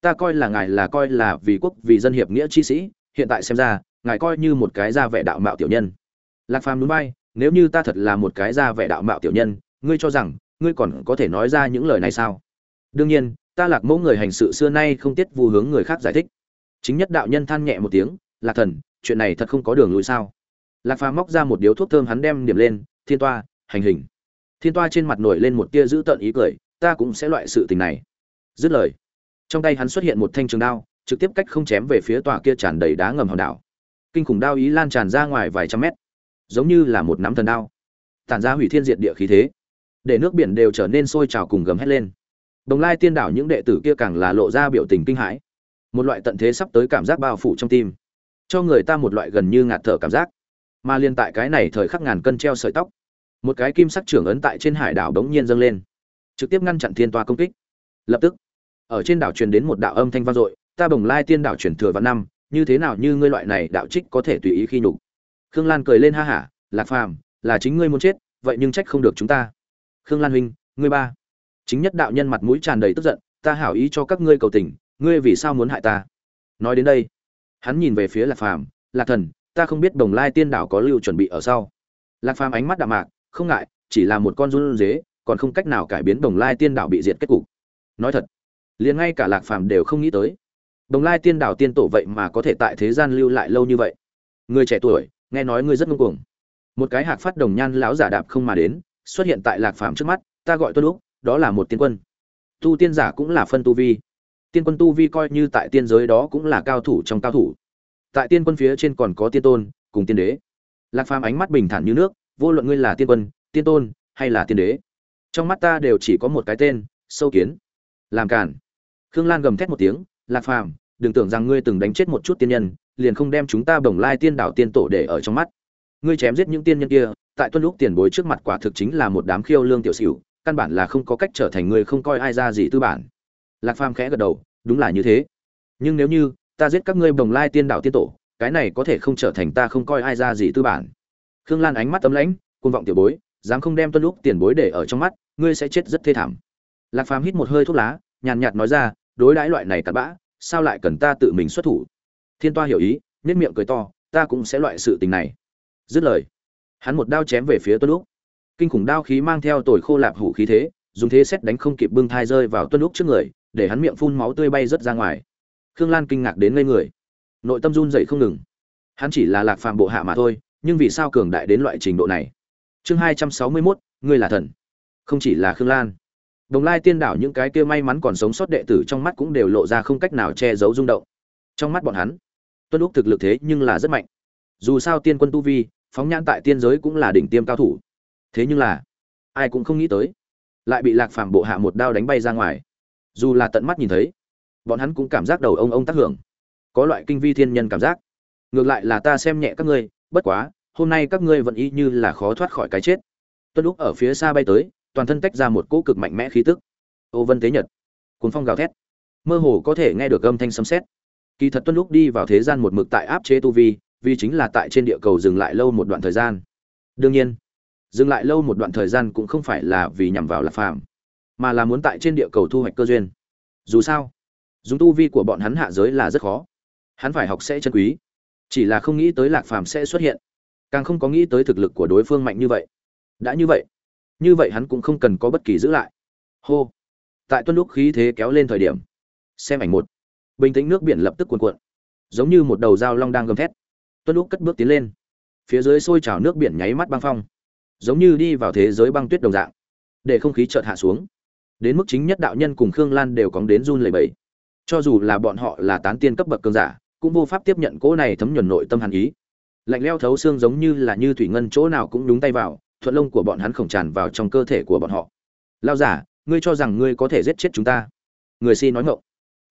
Ta coi là ngài là coi là vì quốc, vì dân hiệp nghĩa chi sĩ, hiện tại xem ra, ngài coi như một cái ra vẻ đạo mạo tiểu nhân. Lạc phàm núi bay, nếu như ta thật là một cái ra vẻ đạo mạo tiểu nhân, ngươi cho rằng, ngươi còn có thể nói ra những lời này sao? Đương nhiên, ta lạc mẫu người hành sự xưa nay không tiết vu hướng người khác giải thích. Chính nhất đạo nhân than nhẹ một tiếng, lạc thần, chuyện này thật không có đường lùi sao? Lạc phàm móc ra một điếu thuốc thơm hắn đem điểm lên, thiên toa, hành hình. Thiên toa trên mặt nổi lên một tia dữ tợn ý cười, ta cũng sẽ loại sự tình này. Dứt lời, trong tay hắn xuất hiện một thanh trường đao, trực tiếp cách không chém về phía tòa kia tràn đầy đá ngầm hòn đảo. Kinh khủng đao ý lan tràn ra ngoài vài trăm mét, giống như là một nắm thần đao, tản ra hủy thiên diệt địa khí thế, để nước biển đều trở nên sôi trào cùng gầm hét lên. Đồng lai tiên đảo những đệ tử kia càng là lộ ra biểu tình kinh hãi. Một loại tận thế sắp tới cảm giác bao phủ trong tim. Cho người ta một loại gần như ngạt thở cảm giác mà liên tại cái này thời khắc ngàn cân treo sợi tóc. Một cái kim sắc trưởng ấn tại trên hải đảo đống nhiên dâng lên. Trực tiếp ngăn chặn thiên toa công kích. Lập tức, ở trên đảo truyền đến một đạo âm thanh vang dội, ta bồng lai tiên đảo truyền thừa vạn năm, như thế nào như ngươi loại này đạo trích có thể tùy ý khi nhục? Khương lan cười lên ha hả, lạc phàm, là chính ngươi muốn chết, vậy nhưng trách không được chúng ta. Khương lan huynh, ngươi ba. Chính nhất đạo nhân mặt mũi tràn đầy tức giận, ta hảo ý cho các ngươi cầu tình, ngươi vì sao muốn hại ta? Nói đến đây, hắn nhìn về phía lạc phàm, lạc thần ta không biết đồng lai tiên đảo có lưu chuẩn bị ở sau. Lạc phàm ánh mắt đạm mạc, không ngại, chỉ là một con run dế, còn không cách nào cải biến đồng lai tiên đảo bị diệt kết cục. Nói thật, liền ngay cả lạc phàm đều không nghĩ tới. Đồng lai tiên đảo tiên tổ vậy mà có thể tại thế gian lưu lại lâu như vậy. Người trẻ tuổi, nghe nói ngươi rất ngông cuồng. Một cái hạc phát đồng nhan lão giả đạp không mà đến, xuất hiện tại lạc phàm trước mắt, ta gọi tôi lúc đó là một tiên quân. Tu tiên giả cũng là phân tu vi. Tiên quân tu vi coi như tại tiên giới đó cũng là cao thủ trong cao thủ tại tiên quân phía trên còn có tiên tôn, cùng tiên đế. Lạc phàm ánh mắt bình thản như nước, vô luận ngươi là tiên quân, tiên tôn, hay là tiên đế, trong mắt ta đều chỉ có một cái tên, sâu kiến. Làm cản khương lan gầm thét một tiếng, lạc phàm, đừng tưởng rằng ngươi từng đánh chết một chút tiên nhân, liền không đem chúng ta bồng lai tiên đảo tiên tổ để ở trong mắt. Ngươi chém giết những tiên nhân kia, tại tuân lúc tiền bối trước mặt quả thực chính là một đám khiêu lương tiểu xỉu, căn bản là không có cách trở thành người không coi ai ra gì tư bản. Lạc phàm khẽ gật đầu, đúng là như thế. Nhưng nếu như ta giết các ngươi bồng lai tiên đạo tiên tổ, cái này có thể không trở thành ta không coi ai ra gì tư bản. Khương lan ánh mắt tấm lãnh côn vọng tiểu bối, dám không đem tuân lúc tiền bối để ở trong mắt, ngươi sẽ chết rất thê thảm. Lạc phàm hít một hơi thuốc lá, nhàn nhạt nói ra, đối đãi loại này cặn bã, sao lại cần ta tự mình xuất thủ? Thiên toa hiểu ý nhất miệng cười to, ta cũng sẽ loại sự tình này. Dứt lời, hắn một đao chém về phía tuân lúc kinh khủng đao khí mang theo tồi khô lạp hủ khí thế, dùng thế xét đánh không kịp bưng thai rơi vào tuân lúc trước người, để hắn miệng phun máu tươi bay rớt ra ngoài. Thương lan kinh ngạc đến ngây người. Nội tâm run rẩy không ngừng. Hắn chỉ là lạc phàm bộ hạ mà thôi, nhưng vì sao cường đại đến loại trình độ này? Chương hai trăm sáu mươi mốt, ngươi là thần. Không chỉ là khương lan. Đồng lai tiên đảo những cái kia may mắn còn sống sót đệ tử trong mắt cũng đều lộ ra không cách nào che giấu rung động. Trong mắt bọn hắn, tuân Úc thực lực thế nhưng là rất mạnh. Dù sao tiên quân tu vi, phóng nhãn tại tiên giới cũng là đỉnh tiêm cao thủ. Thế nhưng là, ai cũng không nghĩ tới, lại bị lạc phàm bộ hạ một đao đánh bay ra ngoài. Dù là tận mắt nhìn thấy bọn hắn cũng cảm giác đầu ông ông tác hưởng. Có loại kinh vi thiên nhân cảm giác. Ngược lại là ta xem nhẹ các ngươi, bất quá, hôm nay các ngươi vẫn y như là khó thoát khỏi cái chết. Tuân lúc ở phía xa bay tới, toàn thân tách ra một cỗ cực mạnh mẽ khí tức. Ô vân tế nhật. Cuốn phong gào thét. Mơ hồ có thể nghe được âm thanh sấm sét. Kỳ thật tuân lúc đi vào thế gian một mực tại áp chế tu vi, vì chính là tại trên địa cầu dừng lại lâu một đoạn thời gian. Đương nhiên, dừng lại lâu một đoạn thời gian cũng không phải là vì nhằm vào lạc phàm, mà là muốn tại trên địa cầu thu hoạch cơ duyên. Dù sao dùng tu vi của bọn hắn hạ giới là rất khó. Hắn phải học sẽ chân quý. Chỉ là không nghĩ tới lạc phàm sẽ xuất hiện. Càng không có nghĩ tới thực lực của đối phương mạnh như vậy. Đã như vậy như vậy hắn cũng không cần có bất kỳ giữ lại. Hô. Tại tuân lúc khí thế kéo lên thời điểm, xem ảnh một. Bình tĩnh nước biển lập tức cuồn cuộn, giống như một đầu dao long đang gầm thét. Tuân lúc cất bước tiến lên, phía dưới sôi trào nước biển nháy mắt băng phong, giống như đi vào thế giới băng tuyết đồng dạng, để không khí chợt hạ xuống. Đến mức chính nhất đạo nhân cùng khương lan đều cóng đến run lẩy bẩy cho dù là bọn họ là tán tiên cấp bậc cường giả, cũng vô pháp tiếp nhận cỗ này thấm nhuần nội tâm hàn ý. Lạnh leo thấu xương giống như là như thủy ngân chỗ nào cũng đúng tay vào, thuận lông của bọn hắn khổng tràn vào trong cơ thể của bọn họ. Lao giả, ngươi cho rằng ngươi có thể giết chết chúng ta? Người si nói ngộng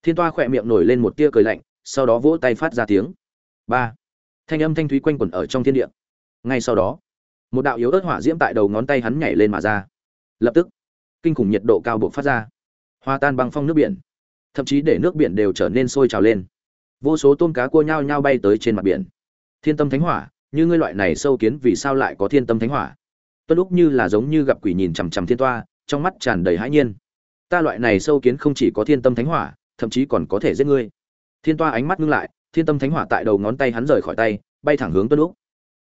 thiên toa khỏe miệng nổi lên một tia cười lạnh, sau đó vỗ tay phát ra tiếng. Ba. Thanh âm thanh thúy quanh quẩn ở trong thiên địa. Ngay sau đó, một đạo yếu ớt hỏa diễm tại đầu ngón tay hắn nhảy lên mà ra. Lập tức, kinh khủng nhiệt độ cao buộc phát ra. Hòa tan băng phong nước biển thậm chí để nước biển đều trở nên sôi trào lên. Vô số tôm cá cua nhao nhao bay tới trên mặt biển. Thiên tâm thánh hỏa, như ngươi loại này sâu kiến vì sao lại có thiên tâm thánh hỏa? Tuân lúc như là giống như gặp quỷ nhìn chằm chằm thiên toa, trong mắt tràn đầy hãi nhiên. Ta loại này sâu kiến không chỉ có thiên tâm thánh hỏa, thậm chí còn có thể giết ngươi. Thiên toa ánh mắt ngưng lại, thiên tâm thánh hỏa tại đầu ngón tay hắn rời khỏi tay, bay thẳng hướng tuân úc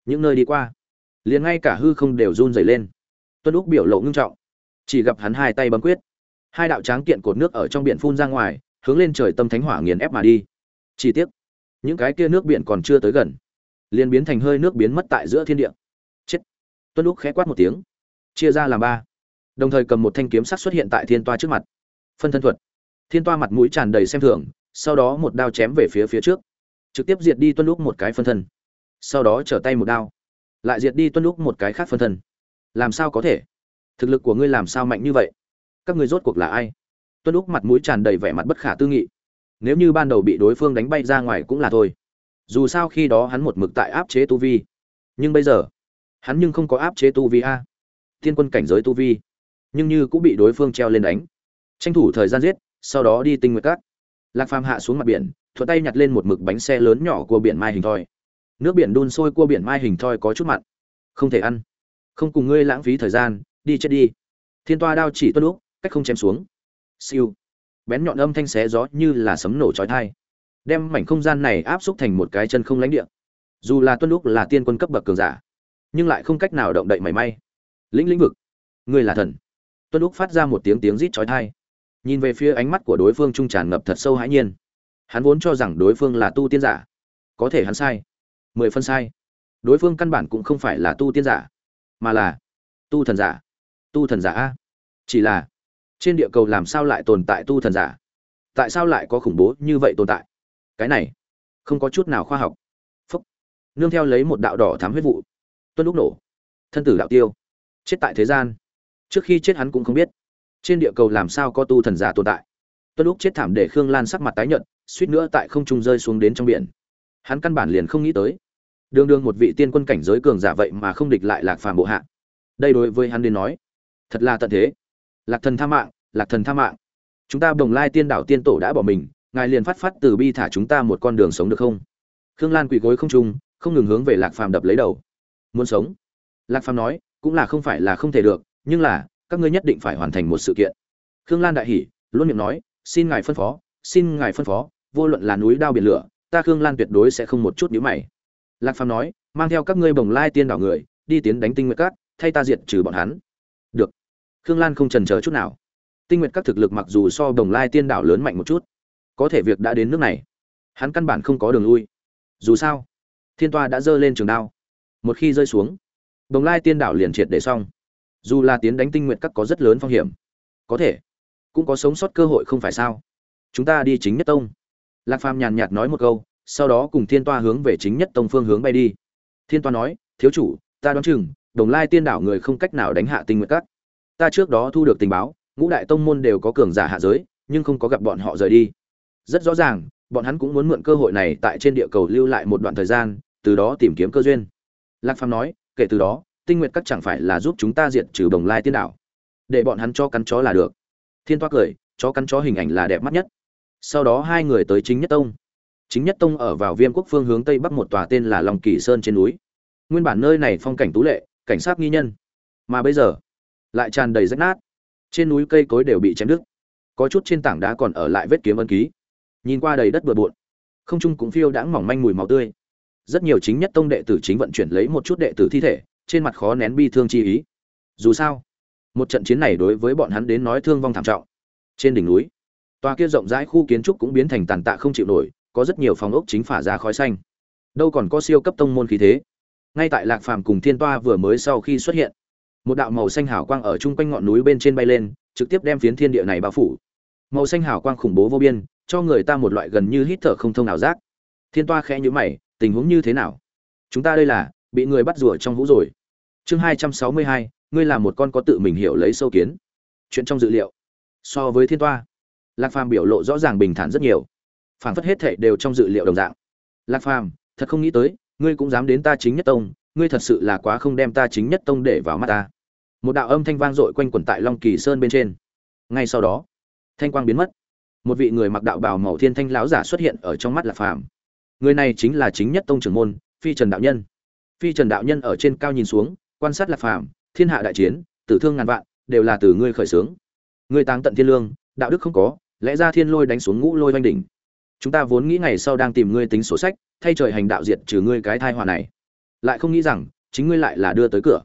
những nơi đi qua, liền ngay cả hư không đều run rẩy lên. Tuân úc biểu lộ ngưng trọng, chỉ gặp hắn hai tay bấm quyết hai đạo tráng kiện cột nước ở trong biển phun ra ngoài, hướng lên trời tâm thánh hỏa nghiền ép mà đi. Chi tiết những cái kia nước biển còn chưa tới gần, liền biến thành hơi nước biến mất tại giữa thiên địa. Chết. Tuân lúc khẽ quát một tiếng, chia ra làm ba. Đồng thời cầm một thanh kiếm sắc xuất hiện tại thiên toa trước mặt. Phân thân thuật. Thiên toa mặt mũi tràn đầy xem thường, sau đó một đao chém về phía phía trước. Trực tiếp diệt đi tuân lúc một cái phân thân. Sau đó trở tay một đao. Lại diệt đi tuân lúc một cái khác phân thân. Làm sao có thể? Thực lực của ngươi làm sao mạnh như vậy? Các ngươi rốt cuộc là ai? Tuân úc mặt mũi tràn đầy vẻ mặt bất khả tư nghị. Nếu như ban đầu bị đối phương đánh bay ra ngoài cũng là thôi. Dù sao khi đó hắn một mực tại áp chế tu vi. Nhưng bây giờ, hắn nhưng không có áp chế tu vi a. Thiên quân cảnh giới tu vi. Nhưng như cũng bị đối phương treo lên đánh. Tranh thủ thời gian giết, sau đó đi tinh nguyệt cát lạc phàm hạ xuống mặt biển, thuận tay nhặt lên một mực bánh xe lớn nhỏ của biển mai hình thoi. Nước biển đun sôi cua biển mai hình thoi có chút mặn. Không thể ăn. Không cùng ngươi lãng phí thời gian, đi chết đi. Thiên toa đao chỉ tuân lúc cách không chém xuống. Siêu. Bén nhọn âm thanh xé gió như là sấm nổ chói tai. Đem mảnh không gian này áp xúc thành một cái chân không lãnh địa. Dù là tuân lúc là tiên quân cấp bậc cường giả, nhưng lại không cách nào động đậy mảy may. Lĩnh lĩnh vực. Ngươi là thần. Tuân lúc phát ra một tiếng tiếng rít chói tai. Nhìn về phía ánh mắt của đối phương trung tràn ngập thật sâu hãi nhiên. Hắn vốn cho rằng đối phương là tu tiên giả. Có thể hắn sai. Mười phân sai. Đối phương căn bản cũng không phải là tu tiên giả, mà là tu thần giả. Tu thần giả a. Chỉ là trên địa cầu làm sao lại tồn tại tu thần giả? Tại sao lại có khủng bố như vậy tồn tại? Cái này, không có chút nào khoa học. Phúc. Nương theo lấy một đạo đỏ thám huyết vụ. Tuân lúc nổ. Thân tử đạo tiêu. Chết tại thế gian. Trước khi chết hắn cũng không biết. Trên địa cầu làm sao có tu thần giả tồn tại? Tuân lúc chết thảm để khương lan sắc mặt tái nhợt, suýt nữa tại không trung rơi xuống đến trong biển. Hắn căn bản liền không nghĩ tới. Đương đương một vị tiên quân cảnh giới cường giả vậy mà không địch lại lạc phàm bộ hạ. Đây đối với hắn đến nói, thật là tận thế lạc thần tha mạng, lạc thần tha mạng. Chúng ta bồng lai tiên đảo tiên tổ đã bỏ mình, ngài liền phát phát từ bi thả chúng ta một con đường sống được không? Khương lan quỳ gối không trung, không ngừng hướng về lạc phàm đập lấy đầu. Muốn sống? Lạc phàm nói, cũng là không phải là không thể được, nhưng là, các ngươi nhất định phải hoàn thành một sự kiện. Khương lan đại hỉ, luôn miệng nói, xin ngài phân phó, xin ngài phân phó, vô luận là núi đao biển lửa, ta khương lan tuyệt đối sẽ không một chút nhữ mày. Lạc phàm nói, mang theo các ngươi bồng lai tiên đảo người, đi tiến đánh tinh nguyệt cát, thay ta diệt trừ bọn hắn. Được khương lan không chần chờ chút nào. Tinh nguyệt các thực lực mặc dù so đồng lai tiên đảo lớn mạnh một chút, có thể việc đã đến nước này, hắn căn bản không có đường lui. Dù sao, thiên toa đã giơ lên trường đao. Một khi rơi xuống, đồng lai tiên đảo liền triệt để xong. Dù là tiến đánh tinh Nguyệt các có rất lớn phong hiểm, có thể cũng có sống sót cơ hội không phải sao? Chúng ta đi chính nhất tông. Lạc phàm nhàn nhạt nói một câu, sau đó cùng thiên toa hướng về chính nhất tông phương hướng bay đi. Thiên toa nói, thiếu chủ, ta đoán chừng đồng lai tiên đảo người không cách nào đánh hạ tinh Nguyệt các ta trước đó thu được tình báo, ngũ đại tông môn đều có cường giả hạ giới, nhưng không có gặp bọn họ rời đi. Rất rõ ràng, bọn hắn cũng muốn mượn cơ hội này tại trên địa cầu lưu lại một đoạn thời gian, từ đó tìm kiếm cơ duyên. Lạc phàm nói, kể từ đó, tinh nguyện các chẳng phải là giúp chúng ta diệt trừ đồng lai tiên đảo. Để bọn hắn cho cắn chó là được. Thiên toa cười, chó cắn chó hình ảnh là đẹp mắt nhất. Sau đó hai người tới chính nhất tông. Chính nhất tông ở vào viêm quốc phương hướng tây bắc một tòa tên là lòng kỳ sơn trên núi. Nguyên bản nơi này phong cảnh tú lệ, cảnh sát nghi nhân. Mà bây giờ lại tràn đầy rách nát. Trên núi cây cối đều bị chém đứt. Có chút trên tảng đá còn ở lại vết kiếm ân ký. Nhìn qua đầy đất bừa bộn, không trung cũng phiêu đãng mỏng manh mùi máu tươi. Rất nhiều chính nhất tông đệ tử chính vận chuyển lấy một chút đệ tử thi thể, trên mặt khó nén bi thương chi ý. Dù sao, một trận chiến này đối với bọn hắn đến nói thương vong thảm trọng. Trên đỉnh núi, tòa kia rộng rãi khu kiến trúc cũng biến thành tàn tạ không chịu nổi, có rất nhiều phòng ốc chính phả ra khói xanh. Đâu còn có siêu cấp tông môn khí thế. Ngay tại lạc phàm cùng thiên toa vừa mới sau khi xuất hiện một đạo màu xanh hào quang ở chung quanh ngọn núi bên trên bay lên, trực tiếp đem phiến thiên địa này bao phủ. Màu xanh hào quang khủng bố vô biên, cho người ta một loại gần như hít thở không thông nào giác. Thiên toa khẽ nhữ mày, tình huống như thế nào? Chúng ta đây là, bị người bắt rủa trong hũ rồi. Chương hai trăm sáu mươi hai, ngươi là một con có tự mình hiểu lấy sâu kiến. Chuyện trong dự liệu. So với thiên toa, lạc phàm biểu lộ rõ ràng bình thản rất nhiều. Phản phất hết thệ đều trong dự liệu đồng dạng. Lạc phàm, thật không nghĩ tới, ngươi cũng dám đến ta chính nhất tông, ngươi thật sự là quá không đem ta chính nhất tông để vào mắt ta một đạo âm thanh vang dội quanh quẩn tại long kỳ sơn bên trên. Ngay sau đó, thanh quang biến mất. Một vị người mặc đạo bào màu thiên thanh lão giả xuất hiện ở trong mắt lạc phàm. Người này chính là chính nhất tông trưởng môn, phi trần đạo nhân. Phi trần đạo nhân ở trên cao nhìn xuống, quan sát lạc phàm, thiên hạ đại chiến, tử thương ngàn vạn, đều là từ ngươi khởi xướng. Ngươi táng tận thiên lương, đạo đức không có, lẽ ra thiên lôi đánh xuống ngũ lôi oanh đỉnh. Chúng ta vốn nghĩ ngày sau đang tìm ngươi tính sổ sách, thay trời hành đạo diệt trừ ngươi cái thai hòa này. Lại không nghĩ rằng, chính ngươi lại là đưa tới cửa.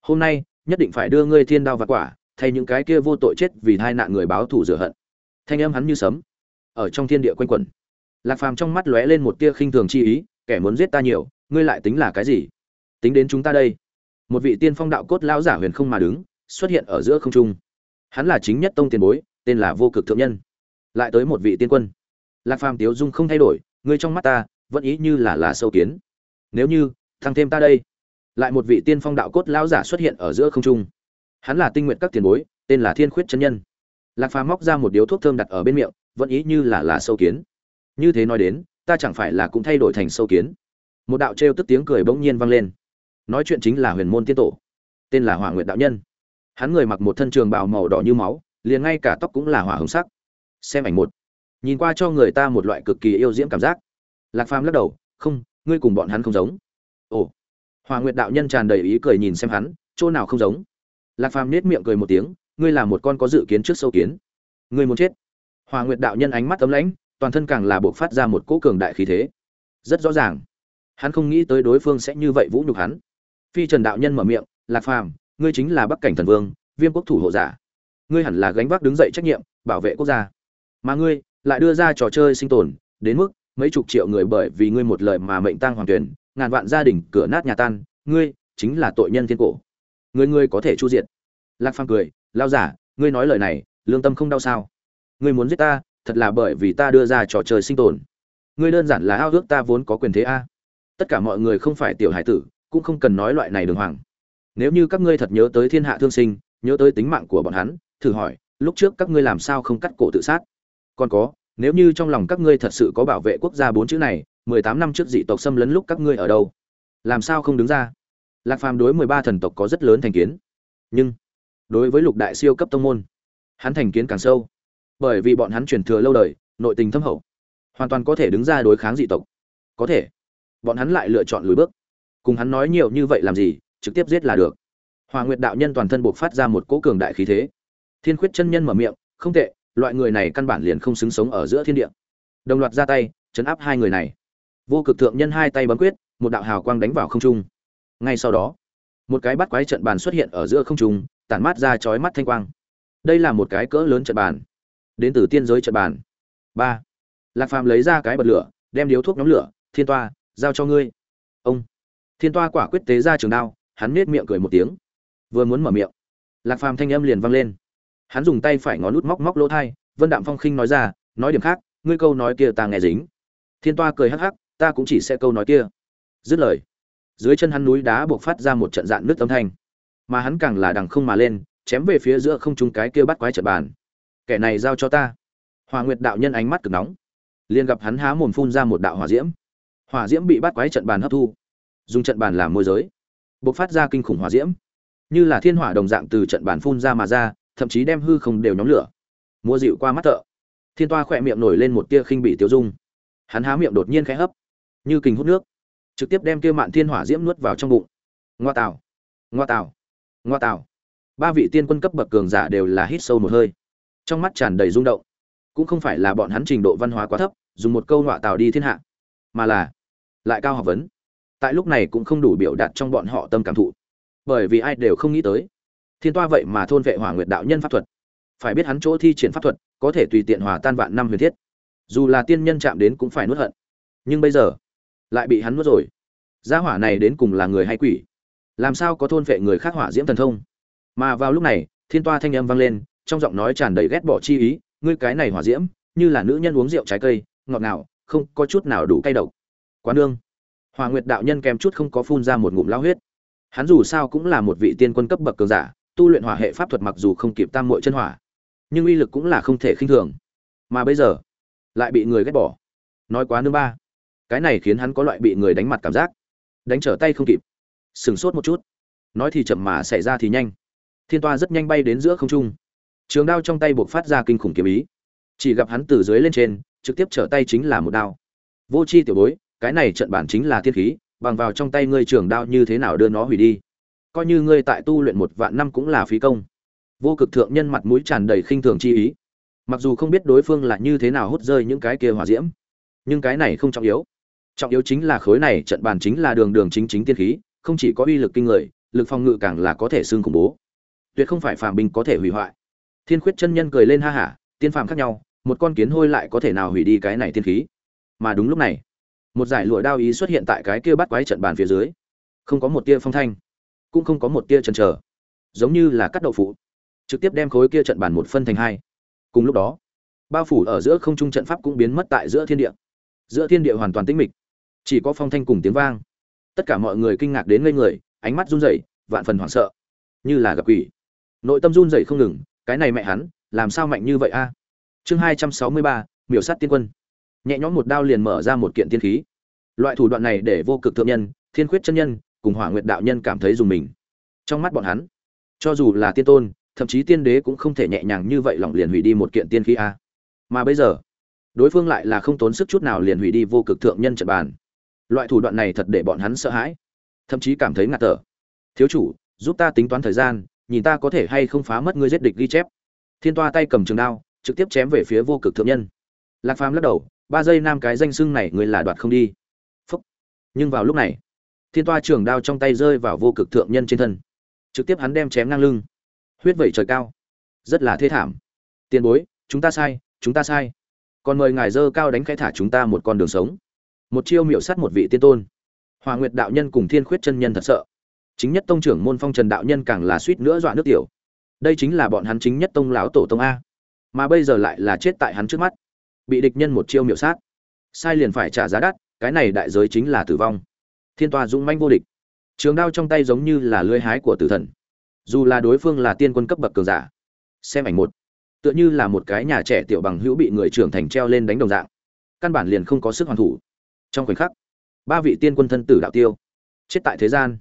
Hôm nay nhất định phải đưa ngươi thiên đao và quả, thay những cái kia vô tội chết vì hai nạn người báo thù rửa hận. Thanh âm hắn như sấm, ở trong thiên địa quanh quẩn. Lạc phàm trong mắt lóe lên một tia khinh thường chi ý, kẻ muốn giết ta nhiều, ngươi lại tính là cái gì? Tính đến chúng ta đây. Một vị tiên phong đạo cốt lão giả huyền không mà đứng, xuất hiện ở giữa không trung. Hắn là chính nhất tông tiền bối, tên là vô cực thượng nhân. Lại tới một vị tiên quân. Lạc phàm tiếu dung không thay đổi, ngươi trong mắt ta, vẫn ý như là là sâu kiến. Nếu như, thăng thêm ta đây lại một vị tiên phong đạo cốt lão giả xuất hiện ở giữa không trung. Hắn là tinh nguyện các tiền bối, tên là thiên khuyết chân nhân. Lạc phàm móc ra một điếu thuốc thơm đặt ở bên miệng, vẫn ý như là là sâu kiến. Như thế nói đến, ta chẳng phải là cũng thay đổi thành sâu kiến? Một đạo trêu tức tiếng cười bỗng nhiên vang lên. Nói chuyện chính là huyền môn tiên tổ, tên là hỏa nguyệt đạo nhân. Hắn người mặc một thân trường bào màu đỏ như máu, liền ngay cả tóc cũng là hỏa hồng sắc. Xem ảnh một. Nhìn qua cho người ta một loại cực kỳ yêu diễm cảm giác. Lạc phàm lắc đầu, không, ngươi cùng bọn hắn không giống. Ồ hòa nguyệt đạo nhân tràn đầy ý cười nhìn xem hắn, chỗ nào không giống? Lạc phàm nết miệng cười một tiếng, ngươi là một con có dự kiến trước sâu kiến. Ngươi muốn chết. Hòa nguyệt đạo nhân ánh mắt tấm lãnh, toàn thân càng là buộc phát ra một cỗ cường đại khí thế. Rất rõ ràng. Hắn không nghĩ tới đối phương sẽ như vậy vũ nhục hắn. Phi trần đạo nhân mở miệng, lạc phàm, ngươi chính là bắc cảnh thần vương, viêm quốc thủ hộ giả. Ngươi hẳn là gánh vác đứng dậy trách nhiệm, bảo vệ quốc gia. Mà ngươi lại đưa ra trò chơi sinh tồn, đến mức mấy chục triệu người bởi vì ngươi một lời mà mệnh tang hoàng tuyển ngàn vạn gia đình cửa nát nhà tan, ngươi chính là tội nhân thiên cổ. Ngươi ngươi có thể chu diệt. Lạc phàm cười lao giả, ngươi nói lời này, lương tâm không đau sao? Ngươi muốn giết ta, thật là bởi vì ta đưa ra trò chơi sinh tồn. Ngươi đơn giản là ao ước ta vốn có quyền thế a. Tất cả mọi người không phải tiểu hải tử, cũng không cần nói loại này đường hoàng. Nếu như các ngươi thật nhớ tới thiên hạ thương sinh, nhớ tới tính mạng của bọn hắn, thử hỏi, lúc trước các ngươi làm sao không cắt cổ tự sát? Còn có, nếu như trong lòng các ngươi thật sự có bảo vệ quốc gia bốn chữ này mười tám năm trước dị tộc xâm lấn lúc các ngươi ở đâu? Làm sao không đứng ra? Lạc phàm đối mười ba thần tộc có rất lớn thành kiến. Nhưng, đối với lục đại siêu cấp tông môn, hắn thành kiến càng sâu. Bởi vì bọn hắn truyền thừa lâu đời, nội tình thâm hậu. Hoàn toàn có thể đứng ra đối kháng dị tộc. Có thể, bọn hắn lại lựa chọn lùi bước. Cùng hắn nói nhiều như vậy làm gì, trực tiếp giết là được. Hòa nguyệt đạo nhân toàn thân buộc phát ra một cỗ cường đại khí thế. Thiên khuyết chân nhân mở miệng, không tệ, loại người này căn bản liền không xứng sống ở giữa thiên địa. Đồng loạt ra tay, chấn áp hai người này vô cực thượng nhân hai tay bấm quyết, một đạo hào quang đánh vào không trung. Ngay sau đó, một cái bắt quái trận bàn xuất hiện ở giữa không trung, tản mát ra chói mắt thanh quang. Đây là một cái cỡ lớn trận bàn. Đến từ tiên giới trận bàn. Ba. Lạc phàm lấy ra cái bật lửa, đem điếu thuốc nhóm lửa, thiên toa, giao cho ngươi. Ông. Thiên toa quả quyết tế ra trường đao, hắn nết miệng cười một tiếng. Vừa muốn mở miệng, lạc phàm thanh âm liền vang lên. Hắn dùng tay phải ngón nút móc móc lỗ thai, vân đạm phong khinh nói ra, nói điểm khác, ngươi câu nói kia ta nghe dính. Thiên toa cười hắc hắc ta cũng chỉ sẽ câu nói kia. Dứt lời, dưới chân hắn núi đá buộc phát ra một trận dạn nước âm thanh. Mà hắn càng là đằng không mà lên, chém về phía giữa không trung cái kia bắt quái trận bàn. Kẻ này giao cho ta. Hòa nguyệt đạo nhân ánh mắt cực nóng. Liền gặp hắn há mồm phun ra một đạo hỏa diễm. Hỏa diễm bị bắt quái trận bàn hấp thu. Dùng trận bàn làm môi giới. Bộc phát ra kinh khủng hỏa diễm. Như là thiên hỏa đồng dạng từ trận bàn phun ra mà ra, thậm chí đem hư không đều nhóm lửa. Mua dịu qua mắt thợ. Thiên toa khỏe miệng nổi lên một tia khinh bị tiêu dung. Hắn há miệng đột nhiên khẽ hấp như kình hút nước, trực tiếp đem kia mạn thiên hỏa diễm nuốt vào trong bụng. Ngoa tào ngoa tào ngoa tào. Ba vị tiên quân cấp bậc cường giả đều là hít sâu một hơi. Trong mắt tràn đầy rung động. Cũng không phải là bọn hắn trình độ văn hóa quá thấp, dùng một câu ngoạ tào đi thiên hạ, mà là lại cao học vấn. Tại lúc này cũng không đủ biểu đạt trong bọn họ tâm cảm thụ. Bởi vì ai đều không nghĩ tới, thiên toa vậy mà thôn vệ hỏa nguyệt đạo nhân pháp thuật. Phải biết hắn chỗ thi triển pháp thuật, có thể tùy tiện hòa tan vạn năm huyền thiết. Dù là tiên nhân chạm đến cũng phải nuốt hận. Nhưng bây giờ lại bị hắn nuốt rồi. Gia hỏa này đến cùng là người hay quỷ? Làm sao có thôn vệ người khác hỏa diễm thần thông? Mà vào lúc này, thiên toa thanh âm vang lên, trong giọng nói tràn đầy ghét bỏ chi ý, ngươi cái này hỏa diễm, như là nữ nhân uống rượu trái cây, ngọt ngào, không có chút nào đủ cay độc. Quá nương hòa nguyệt đạo nhân kèm chút không có phun ra một ngụm lao huyết. Hắn dù sao cũng là một vị tiên quân cấp bậc cường giả, tu luyện hỏa hệ pháp thuật mặc dù không kịp tam muội chân hỏa, nhưng uy lực cũng là không thể khinh thường. Mà bây giờ, lại bị người ghét bỏ. Nói quá nương ba cái này khiến hắn có loại bị người đánh mặt cảm giác. Đánh trở tay không kịp. Sửng sốt một chút. Nói thì chậm mà xảy ra thì nhanh. Thiên toa rất nhanh bay đến giữa không trung. Trường đao trong tay buộc phát ra kinh khủng kiếm ý. Chỉ gặp hắn từ dưới lên trên, trực tiếp trở tay chính là một đao. Vô c h i tiểu bối, cái này trận bản chính là thiên khí, bằng vào trong tay ngươi trường đao như thế nào đưa nó hủy đi. Coi như ngươi tại tu luyện một vạn năm cũng là phí công. Vô cực thượng nhân mặt mũi tràn đầy khinh thường chi ý. Mặc dù không biết đối phương là như thế nào hút rơi những cái kia hỏa diễm, nhưng cái này không trọng yếu trọng yếu chính là khối này trận bàn chính là đường đường chính chính tiên khí, không chỉ có uy lực kinh người, lực phòng ngự càng là có thể xương khủng bố. Tuyệt không phải phàm binh có thể hủy hoại. Thiên khuyết chân nhân cười lên ha hả, tiên phàm khác nhau, một con kiến hôi lại có thể nào hủy đi cái này tiên khí? Mà đúng lúc này, một giải lụa đao ý xuất hiện tại cái kia bắt quái trận bàn phía dưới. Không có một tia phong thanh, cũng không có một tia chần chờ, giống như là cắt đậu phụ, trực tiếp đem khối kia trận bàn một phân thành hai. Cùng lúc đó, bao phủ ở giữa không trung trận pháp cũng biến mất tại giữa thiên địa. Giữa thiên địa hoàn toàn tĩnh mịch chỉ có phong thanh cùng tiếng vang. Tất cả mọi người kinh ngạc đến ngây người, ánh mắt run rẩy, vạn phần hoảng sợ. Như là gặp quỷ. Nội tâm run rẩy không ngừng, cái này mẹ hắn, làm sao mạnh như vậy a? Chương hai trăm sáu mươi ba, miểu sát tiên quân. Nhẹ nhõm một đao liền mở ra một kiện tiên khí. Loại thủ đoạn này để vô cực thượng nhân, thiên khuyết chân nhân, cùng hỏa nguyệt đạo nhân cảm thấy dùng mình. Trong mắt bọn hắn, cho dù là tiên tôn, thậm chí tiên đế cũng không thể nhẹ nhàng như vậy lỏng liền hủy đi một kiện tiên khí a. Mà bây giờ, đối phương lại là không tốn sức chút nào liền hủy đi vô cực thượng nhân trận bàn loại thủ đoạn này thật để bọn hắn sợ hãi. Thậm chí cảm thấy ngạt thở. Thiếu chủ, giúp ta tính toán thời gian, nhìn ta có thể hay không phá mất ngươi giết địch ghi chép. Thiên toa tay cầm trường đao, trực tiếp chém về phía vô cực thượng nhân. Lạc phàm lắc đầu, ba giây nam cái danh xưng này ngươi là đoạt không đi. Phúc. nhưng vào lúc này, thiên toa trường đao trong tay rơi vào vô cực thượng nhân trên thân. Trực tiếp hắn đem chém ngang lưng. Huyết vẩy trời cao. Rất là thê thảm. Tiền bối, chúng ta sai, chúng ta sai. Còn mời ngài dơ cao đánh khai thả chúng ta một con đường sống một chiêu miểu sát một vị tiên tôn. Hòa nguyệt đạo nhân cùng thiên khuyết chân nhân thật sợ. Chính nhất tông trưởng môn phong trần đạo nhân càng là suýt nữa dọa nước tiểu. Đây chính là bọn hắn chính nhất tông lão tổ tông a. Mà bây giờ lại là chết tại hắn trước mắt. Bị địch nhân một chiêu miểu sát. Sai liền phải trả giá đắt, cái này đại giới chính là tử vong. Thiên tòa dũng manh vô địch. Trường đao trong tay giống như là lưới hái của tử thần. Dù là đối phương là tiên quân cấp bậc cường giả, xem ảnh một, tựa như là một cái nhà trẻ tiểu bằng hữu bị người trưởng thành treo lên đánh đồng dạng, căn bản liền không có sức hoàn thủ trong khoảnh khắc, ba vị tiên quân thân tử đạo tiêu, chết tại thế gian.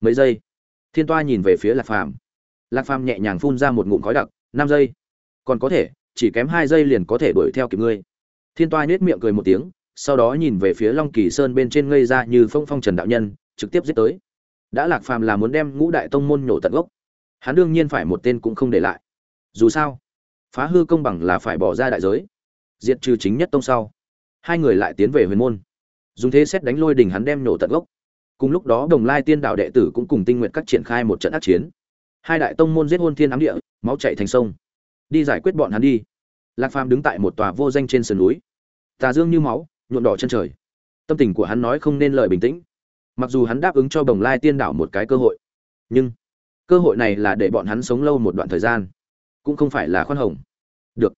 Mấy giây, thiên toa nhìn về phía lạc phàm. Lạc phàm nhẹ nhàng phun ra một ngụm khói đặc, năm giây. Còn có thể, chỉ kém hai giây liền có thể đuổi theo kịp ngươi. Thiên toa nhếch miệng cười một tiếng, sau đó nhìn về phía long kỳ sơn bên trên ngây ra như phong phong trần đạo nhân, trực tiếp giết tới. Đã lạc phàm là muốn đem ngũ đại tông môn nhổ tận gốc. Hắn đương nhiên phải một tên cũng không để lại. Dù sao, phá hư công bằng là phải bỏ ra đại giới. Diệt trừ chính nhất tông sau, hai người lại tiến về huyền môn dùng thế xét đánh lôi đình hắn đem nổ tận gốc. Cùng lúc đó, đồng lai tiên đạo đệ tử cũng cùng tinh nguyện các triển khai một trận ác chiến. Hai đại tông môn giết hôn thiên ám địa, máu chạy thành sông. Đi giải quyết bọn hắn đi. Lạc phàm đứng tại một tòa vô danh trên sườn núi. Tà dương như máu, nhuộm đỏ chân trời. Tâm tình của hắn nói không nên lời bình tĩnh. Mặc dù hắn đáp ứng cho bồng lai tiên đảo một cái cơ hội, nhưng cơ hội này là để bọn hắn sống lâu một đoạn thời gian. Cũng không phải là khoan hồng. Được.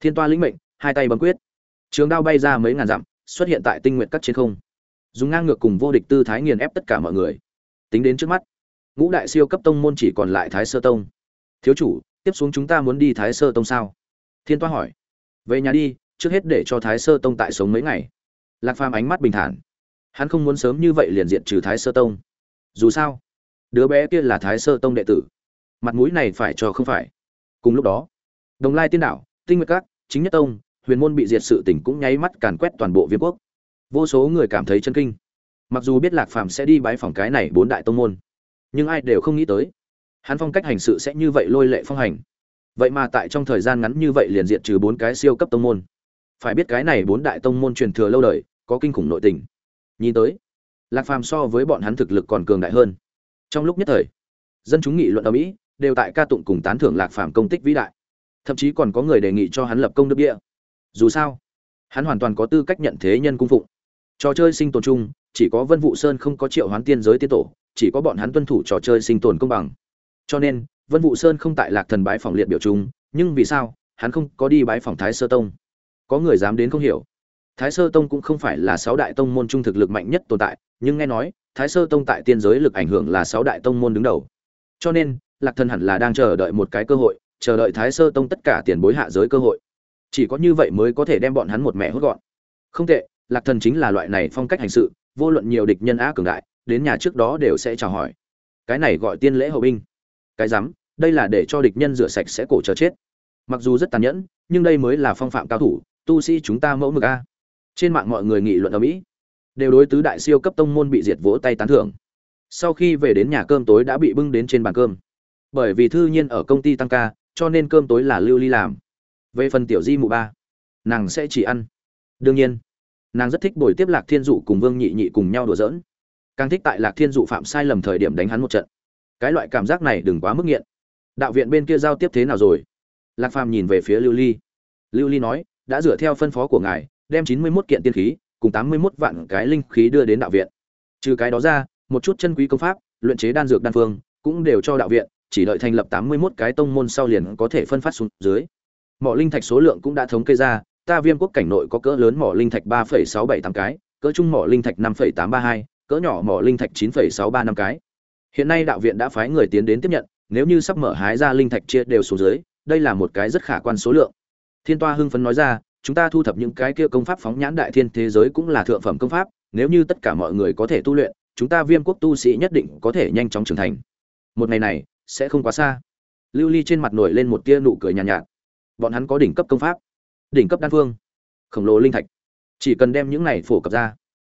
Thiên toa lĩnh mệnh, hai tay bấm quyết. Trường đao bay ra mấy ngàn dặm xuất hiện tại tinh nguyện các trên không. Dùng ngang ngược cùng vô địch tư thái nghiền ép tất cả mọi người. Tính đến trước mắt, ngũ đại siêu cấp tông môn chỉ còn lại thái sơ tông. Thiếu chủ, tiếp xuống chúng ta muốn đi thái sơ tông sao? Thiên toa hỏi. Về nhà đi, trước hết để cho thái sơ tông tại sống mấy ngày. Lạc phàm ánh mắt bình thản. Hắn không muốn sớm như vậy liền diện trừ thái sơ tông. Dù sao, đứa bé kia là thái sơ tông đệ tử. Mặt mũi này phải cho không phải. Cùng lúc đó, đồng lai tiên đảo tinh nguyệt các, chính nhất tông huyền môn bị diệt sự tỉnh cũng nháy mắt càn quét toàn bộ viêm quốc. Vô số người cảm thấy chân kinh. Mặc dù biết lạc phàm sẽ đi bái phòng cái này bốn đại tông môn, nhưng ai đều không nghĩ tới, hắn phong cách hành sự sẽ như vậy lôi lệ phong hành. Vậy mà tại trong thời gian ngắn như vậy liền diện trừ bốn cái siêu cấp tông môn. Phải biết cái này bốn đại tông môn truyền thừa lâu đời, có kinh khủng nội tình. Nhìn tới, lạc phàm so với bọn hắn thực lực còn cường đại hơn. Trong lúc nhất thời, dân chúng nghị luận ở mỹ đều tại ca tụng cùng tán thưởng lạc phàm công tích vĩ đại. Thậm chí còn có người đề nghị cho hắn lập công đức địa dù sao, hắn hoàn toàn có tư cách nhận thế nhân cung phụng. Trò chơi sinh tồn chung, chỉ có vân vụ sơn không có triệu hoán tiên giới tiên tổ, chỉ có bọn hắn tuân thủ trò chơi sinh tồn công bằng. Cho nên, vân vụ sơn không tại lạc thần bái phòng liệt biểu chúng nhưng vì sao, hắn không có đi bái phòng thái sơ tông? Có người dám đến không hiểu. Thái sơ tông cũng không phải là sáu đại tông môn trung thực lực mạnh nhất tồn tại, nhưng nghe nói, thái sơ tông tại tiên giới lực ảnh hưởng là sáu đại tông môn đứng đầu. Cho nên, lạc thần hẳn là đang chờ đợi một cái cơ hội, chờ đợi thái sơ tông tất cả tiền bối hạ giới cơ hội chỉ có như vậy mới có thể đem bọn hắn một mẹ hốt gọn. Không tệ, lạc thần chính là loại này phong cách hành sự, vô luận nhiều địch nhân á cường đại, đến nhà trước đó đều sẽ chào hỏi. Cái này gọi tiên lễ hậu binh. Cái rắm, đây là để cho địch nhân rửa sạch sẽ cổ chờ chết. Mặc dù rất tàn nhẫn, nhưng đây mới là phong phạm cao thủ, tu sĩ chúng ta mẫu mực a. Trên mạng mọi người nghị luận ở mỹ, đều đối tứ đại siêu cấp tông môn bị diệt vỗ tay tán thưởng. Sau khi về đến nhà cơm tối đã bị bưng đến trên bàn cơm. Bởi vì thư nhiên ở công ty tăng ca, cho nên cơm tối là lưu ly làm về phần tiểu di mụ ba, nàng sẽ chỉ ăn. Đương nhiên, nàng rất thích buổi tiếp lạc thiên dụ cùng vương nhị nhị cùng nhau đùa giỡn. Càng thích tại lạc thiên dụ phạm sai lầm thời điểm đánh hắn một trận. Cái loại cảm giác này đừng quá mức nghiện. Đạo viện bên kia giao tiếp thế nào rồi? Lạc phàm nhìn về phía lưu ly. Lưu ly nói, đã dựa theo phân phó của ngài, đem chín mươi mốt kiện tiên khí cùng tám mươi mốt vạn cái linh khí đưa đến đạo viện. Trừ cái đó ra, một chút chân quý công pháp, luyện chế đan dược đan phương cũng đều cho đạo viện, chỉ đợi thành lập tám mươi mốt cái tông môn sau liền có thể phân phát xuống dưới mỏ linh thạch số lượng cũng đã thống kê ra ta viêm quốc cảnh nội có cỡ lớn mỏ linh thạch ba phẩy sáu bảy tám cái cỡ trung mỏ linh thạch năm phẩy tám ba hai cỡ nhỏ mỏ linh thạch chín phẩy sáu ba năm cái. Hiện nay đạo viện đã phái người tiến đến tiếp nhận nếu như sắp mở hái ra linh thạch chia đều xuống dưới đây là một cái rất khả quan số lượng. Thiên toa hưng phấn nói ra chúng ta thu thập những cái kia công pháp phóng nhãn đại thiên thế giới cũng là thượng phẩm công pháp nếu như tất cả mọi người có thể tu luyện chúng ta viêm quốc tu sĩ nhất định có thể nhanh chóng trưởng thành. Một ngày này sẽ không quá xa. Lưu ly trên mặt nổi lên một tia nụ cười nhàn nhạt, nhạt bọn hắn có đỉnh cấp công pháp, đỉnh cấp đan phương, khổng lồ linh thạch. Chỉ cần đem những này phổ cập ra,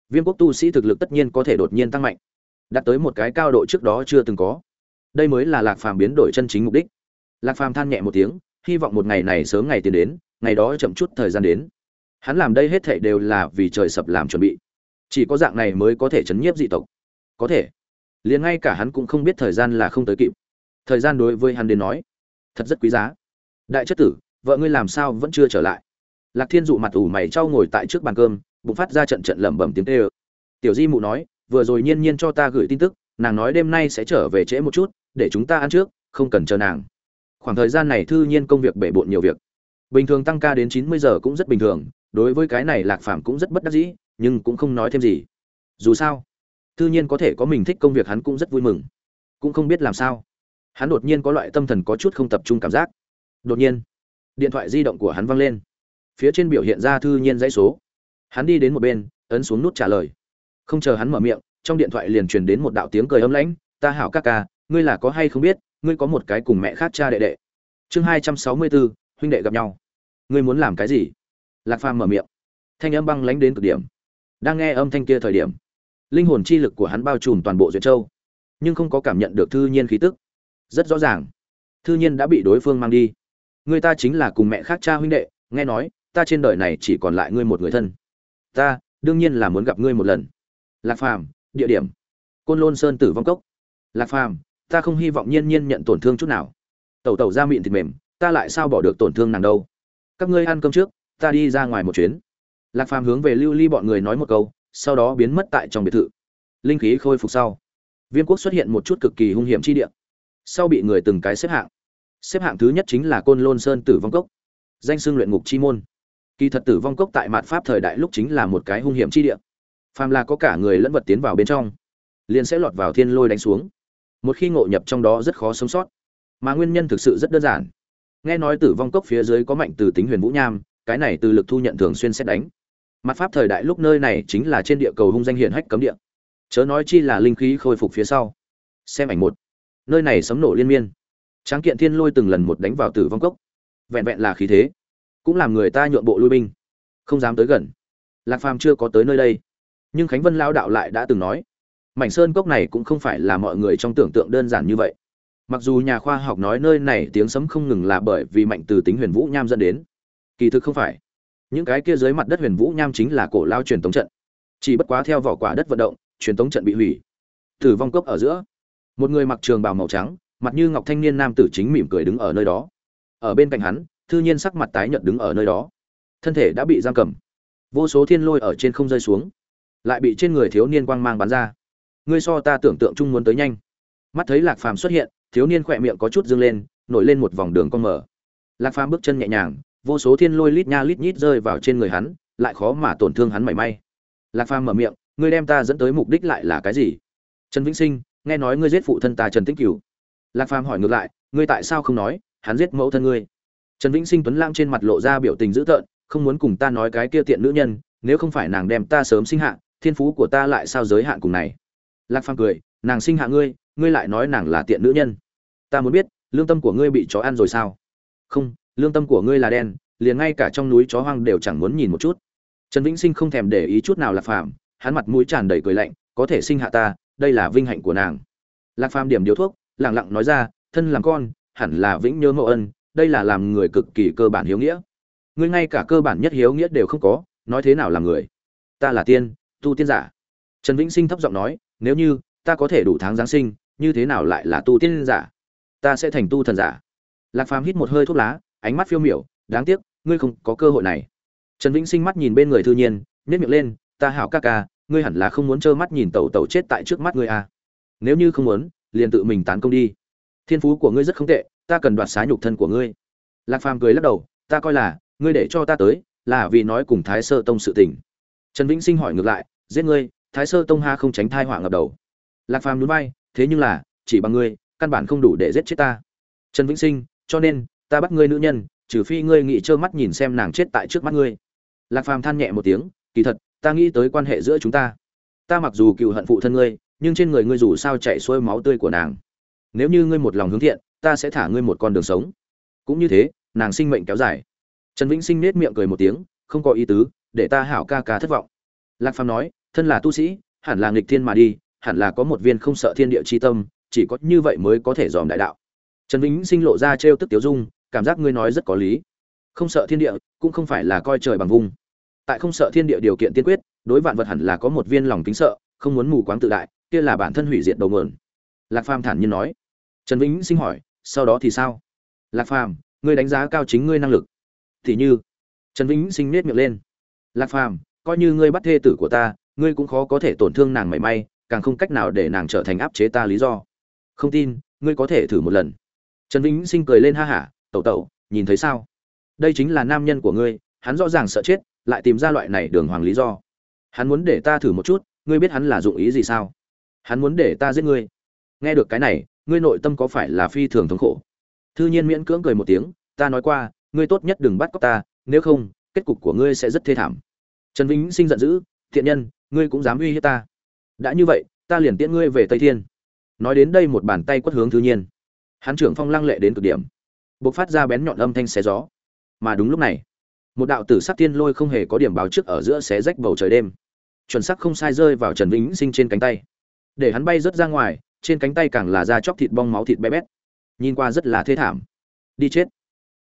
viêm quốc tu sĩ thực lực tất nhiên có thể đột nhiên tăng mạnh. Đạt tới một cái cao độ trước đó chưa từng có. Đây mới là lạc phàm biến đổi chân chính mục đích. Lạc phàm than nhẹ một tiếng, hy vọng một ngày này sớm ngày tiến đến, ngày đó chậm chút thời gian đến. Hắn làm đây hết thảy đều là vì trời sập làm chuẩn bị. Chỉ có dạng này mới có thể chấn nhiếp dị tộc. Có thể. Liền ngay cả hắn cũng không biết thời gian là không tới kịp. Thời gian đối với hắn đến nói, thật rất quý giá. Đại chất tử vợ ngươi làm sao vẫn chưa trở lại? Lạc thiên dụ mặt ủ mày trao ngồi tại trước bàn cơm, bụng phát ra trận trận lẩm bẩm tiếng tê ơ. Tiểu di mụ nói, vừa rồi nhiên nhiên cho ta gửi tin tức, nàng nói đêm nay sẽ trở về trễ một chút, để chúng ta ăn trước, không cần chờ nàng. Khoảng thời gian này thư nhiên công việc bể bộn nhiều việc. Bình thường tăng ca đến chín mươi giờ cũng rất bình thường, đối với cái này lạc phàm cũng rất bất đắc dĩ, nhưng cũng không nói thêm gì. Dù sao, thư nhiên có thể có mình thích công việc hắn cũng rất vui mừng. Cũng không biết làm sao. Hắn đột nhiên có loại tâm thần có chút không tập trung cảm giác. Đột nhiên điện thoại di động của hắn văng lên. Phía trên biểu hiện ra thư nhiên dãy số. Hắn đi đến một bên, ấn xuống nút trả lời. Không chờ hắn mở miệng, trong điện thoại liền truyền đến một đạo tiếng cười ấm lãnh, ta hảo các ca, ngươi là có hay không biết, ngươi có một cái cùng mẹ khác cha đệ đệ. Chương hai trăm sáu mươi bốn huynh đệ gặp nhau. Ngươi muốn làm cái gì? Lạc phàm mở miệng. Thanh âm băng lánh đến cực điểm. Đang nghe âm thanh kia thời điểm, linh hồn chi lực của hắn bao trùm toàn bộ duyệt châu, nhưng không có cảm nhận được thư nhiên khí tức. Rất rõ ràng, thư nhiên đã bị đối phương mang đi người ta chính là cùng mẹ khác cha huynh đệ, nghe nói, ta trên đời này chỉ còn lại ngươi một người thân. Ta, đương nhiên là muốn gặp ngươi một lần. Lạc phàm, địa điểm. Côn lôn sơn tử vong cốc. Lạc phàm, ta không hy vọng nhiên nhiên nhận tổn thương chút nào. Tẩu tẩu ra miệng thịt mềm, ta lại sao bỏ được tổn thương nàng đâu? Các ngươi ăn cơm trước, ta đi ra ngoài một chuyến. Lạc phàm hướng về lưu ly bọn người nói một câu, sau đó biến mất tại trong biệt thự. Linh khí khôi phục sau. Viêm quốc xuất hiện một chút cực kỳ hung hiểm chi địa. Sau bị người từng cái xếp hạng xếp hạng thứ nhất chính là côn lôn sơn tử vong cốc, danh xưng luyện ngục chi môn. Kỳ thật tử vong cốc tại mạt pháp thời đại lúc chính là một cái hung hiểm chi địa. Phàm là có cả người lẫn vật tiến vào bên trong, liền sẽ lọt vào thiên lôi đánh xuống. Một khi ngộ nhập trong đó rất khó sống sót. Mà nguyên nhân thực sự rất đơn giản. Nghe nói tử vong cốc phía dưới có mạnh từ tính huyền vũ nham, cái này từ lực thu nhận thường xuyên xét đánh. Mặt pháp thời đại lúc nơi này chính là trên địa cầu hung danh hiện hách cấm địa. Chớ nói chi là linh khí khôi phục phía sau. Xem ảnh một. Nơi này sấm nổ liên miên tráng kiện thiên lôi từng lần một đánh vào tử vong cốc. Vẹn vẹn là khí thế, cũng làm người ta nhượng bộ lui binh. Không dám tới gần. Lạc phàm chưa có tới nơi đây. Nhưng khánh vân lao đạo lại đã từng nói, mảnh sơn cốc này cũng không phải là mọi người trong tưởng tượng đơn giản như vậy. Mặc dù nhà khoa học nói nơi này tiếng sấm không ngừng là bởi vì mạnh từ tính huyền vũ nham dẫn đến. Kỳ thực không phải. Những cái kia dưới mặt đất huyền vũ nham chính là cổ lao truyền tống trận. Chỉ bất quá theo vỏ quả đất vận động, truyền tống trận bị hủy. Tử vong cốc ở giữa. Một người mặc trường bào màu trắng mặt như ngọc thanh niên nam tử chính mỉm cười đứng ở nơi đó. Ở bên cạnh hắn, thư nhiên sắc mặt tái nhợt đứng ở nơi đó. Thân thể đã bị giam cầm. Vô số thiên lôi ở trên không rơi xuống. Lại bị trên người thiếu niên quang mang bắn ra. Ngươi so ta tưởng tượng chung muốn tới nhanh. Mắt thấy lạc phàm xuất hiện, thiếu niên khỏe miệng có chút dương lên, nổi lên một vòng đường con mở lạc phàm bước chân nhẹ nhàng, vô số thiên lôi lít nha lít nhít rơi vào trên người hắn, lại khó mà tổn thương hắn mảy may. Lạc phàm mở miệng, ngươi đem ta dẫn tới mục đích lại là cái gì? Trần vĩnh sinh, nghe nói ngươi giết phụ thân ta trần tĩnh cửu lạc phàm hỏi ngược lại, ngươi tại sao không nói, hắn giết mẫu thân ngươi? Trần vĩnh sinh tuấn lang trên mặt lộ ra biểu tình dữ tợn, không muốn cùng ta nói cái kia tiện nữ nhân, nếu không phải nàng đem ta sớm sinh hạ, thiên phú của ta lại sao giới hạn cùng này? Lạc phàm cười, nàng sinh hạ ngươi ngươi lại nói nàng là tiện nữ nhân. Ta muốn biết, lương tâm của ngươi bị chó ăn rồi sao? Không, lương tâm của ngươi là đen, liền ngay cả trong núi chó hoang đều chẳng muốn nhìn một chút. Trần vĩnh sinh không thèm để ý chút nào lạc phàm, hắn mặt mũi tràn đầy cười lạnh, có thể sinh hạ ta, đây là vinh hạnh của nàng. Lạc phàm điểm điếu thuốc lẳng lặng nói ra, thân làm con, hẳn là vĩnh nhớ mẫu ân, đây là làm người cực kỳ cơ bản hiếu nghĩa. Ngươi ngay cả cơ bản nhất hiếu nghĩa đều không có, nói thế nào là người? Ta là tiên, tu tiên giả. Trần vĩnh sinh thấp giọng nói, nếu như ta có thể đủ tháng giáng sinh, như thế nào lại là tu tiên giả? Ta sẽ thành tu thần giả. Lạc phàm hít một hơi thuốc lá, ánh mắt phiêu miểu, đáng tiếc, ngươi không có cơ hội này. Trần vĩnh sinh mắt nhìn bên người thư nhiên nhét miệng lên, ta hảo ca ca, ngươi hẳn là không muốn trơ mắt nhìn tẩu tẩu chết tại trước mắt ngươi à. nếu như không muốn liền tự mình tán công đi. Thiên phú của ngươi rất không tệ, ta cần đoạt xá nhục thân của ngươi. Lạc phàm cười lắc đầu, ta coi là, ngươi để cho ta tới, là vì nói cùng thái sơ tông sự tình. Trần vĩnh sinh hỏi ngược lại, giết ngươi, thái sơ tông ha không tránh thai họa ngập đầu. Lạc phàm núi bay thế nhưng là, chỉ bằng ngươi, căn bản không đủ để giết chết ta. Trần vĩnh sinh, cho nên, ta bắt ngươi nữ nhân, trừ phi ngươi nghĩ trơ mắt nhìn xem nàng chết tại trước mắt ngươi. Lạc phàm than nhẹ một tiếng, kỳ thật, ta nghĩ tới quan hệ giữa chúng ta. Ta mặc dù cựu hận phụ thân ngươi nhưng trên người ngươi dù sao chạy xuôi máu tươi của nàng. Nếu như ngươi một lòng hướng thiện, ta sẽ thả ngươi một con đường sống. Cũng như thế, nàng sinh mệnh kéo dài. Trần vĩnh sinh nết miệng cười một tiếng, không có ý tứ, để ta hảo ca ca thất vọng. Lạc phàm nói, thân là tu sĩ, hẳn là nghịch thiên mà đi, hẳn là có một viên không sợ thiên địa chi tâm, chỉ có như vậy mới có thể dòm đại đạo. Trần vĩnh sinh lộ ra trêu tức tiểu dung, cảm giác ngươi nói rất có lý. Không sợ thiên địa, cũng không phải là coi trời bằng vung tại không sợ thiên địa điều kiện tiên quyết, đối vạn vật hẳn là có một viên lòng kính sợ, không muốn mù quáng tự đại kia là bản thân hủy diệt đầu nguồn. Lạc phàm thản nhiên nói. Trần vĩnh sinh hỏi, sau đó thì sao? Lạc phàm, ngươi đánh giá cao chính ngươi năng lực. Thì như, trần vĩnh sinh nết miệng lên. Lạc phàm, coi như ngươi bắt thê tử của ta, ngươi cũng khó có thể tổn thương nàng mảy may, càng không cách nào để nàng trở thành áp chế ta lý do. Không tin, ngươi có thể thử một lần. Trần vĩnh sinh cười lên ha hả, tẩu tẩu, nhìn thấy sao? Đây chính là nam nhân của ngươi, hắn rõ ràng sợ chết, lại tìm ra loại này đường hoàng lý do. Hắn muốn để ta thử một chút, ngươi biết hắn là dụng ý gì sao? Hắn muốn để ta giết ngươi. Nghe được cái này, ngươi nội tâm có phải là phi thường thống khổ? Thư nhiên miễn cưỡng cười một tiếng, ta nói qua, ngươi tốt nhất đừng bắt cóc ta, nếu không, kết cục của ngươi sẽ rất thê thảm. Trần vĩnh sinh giận dữ, thiện nhân, ngươi cũng dám uy hiếp ta. Đã như vậy, ta liền tiễn ngươi về tây thiên. Nói đến đây một bàn tay quất hướng thư nhiên. Hắn trưởng phong lăng lệ đến cực điểm. Bộc phát ra bén nhọn âm thanh xé gió. Mà đúng lúc này, một đạo tử sắc tiên lôi không hề có điểm báo trước ở giữa xé rách bầu trời đêm. Chuẩn sắc không sai rơi vào trần vĩnh sinh trên cánh tay để hắn bay rớt ra ngoài, trên cánh tay càng là da chóc thịt bong máu thịt bé bét. Nhìn qua rất là thê thảm. Đi chết.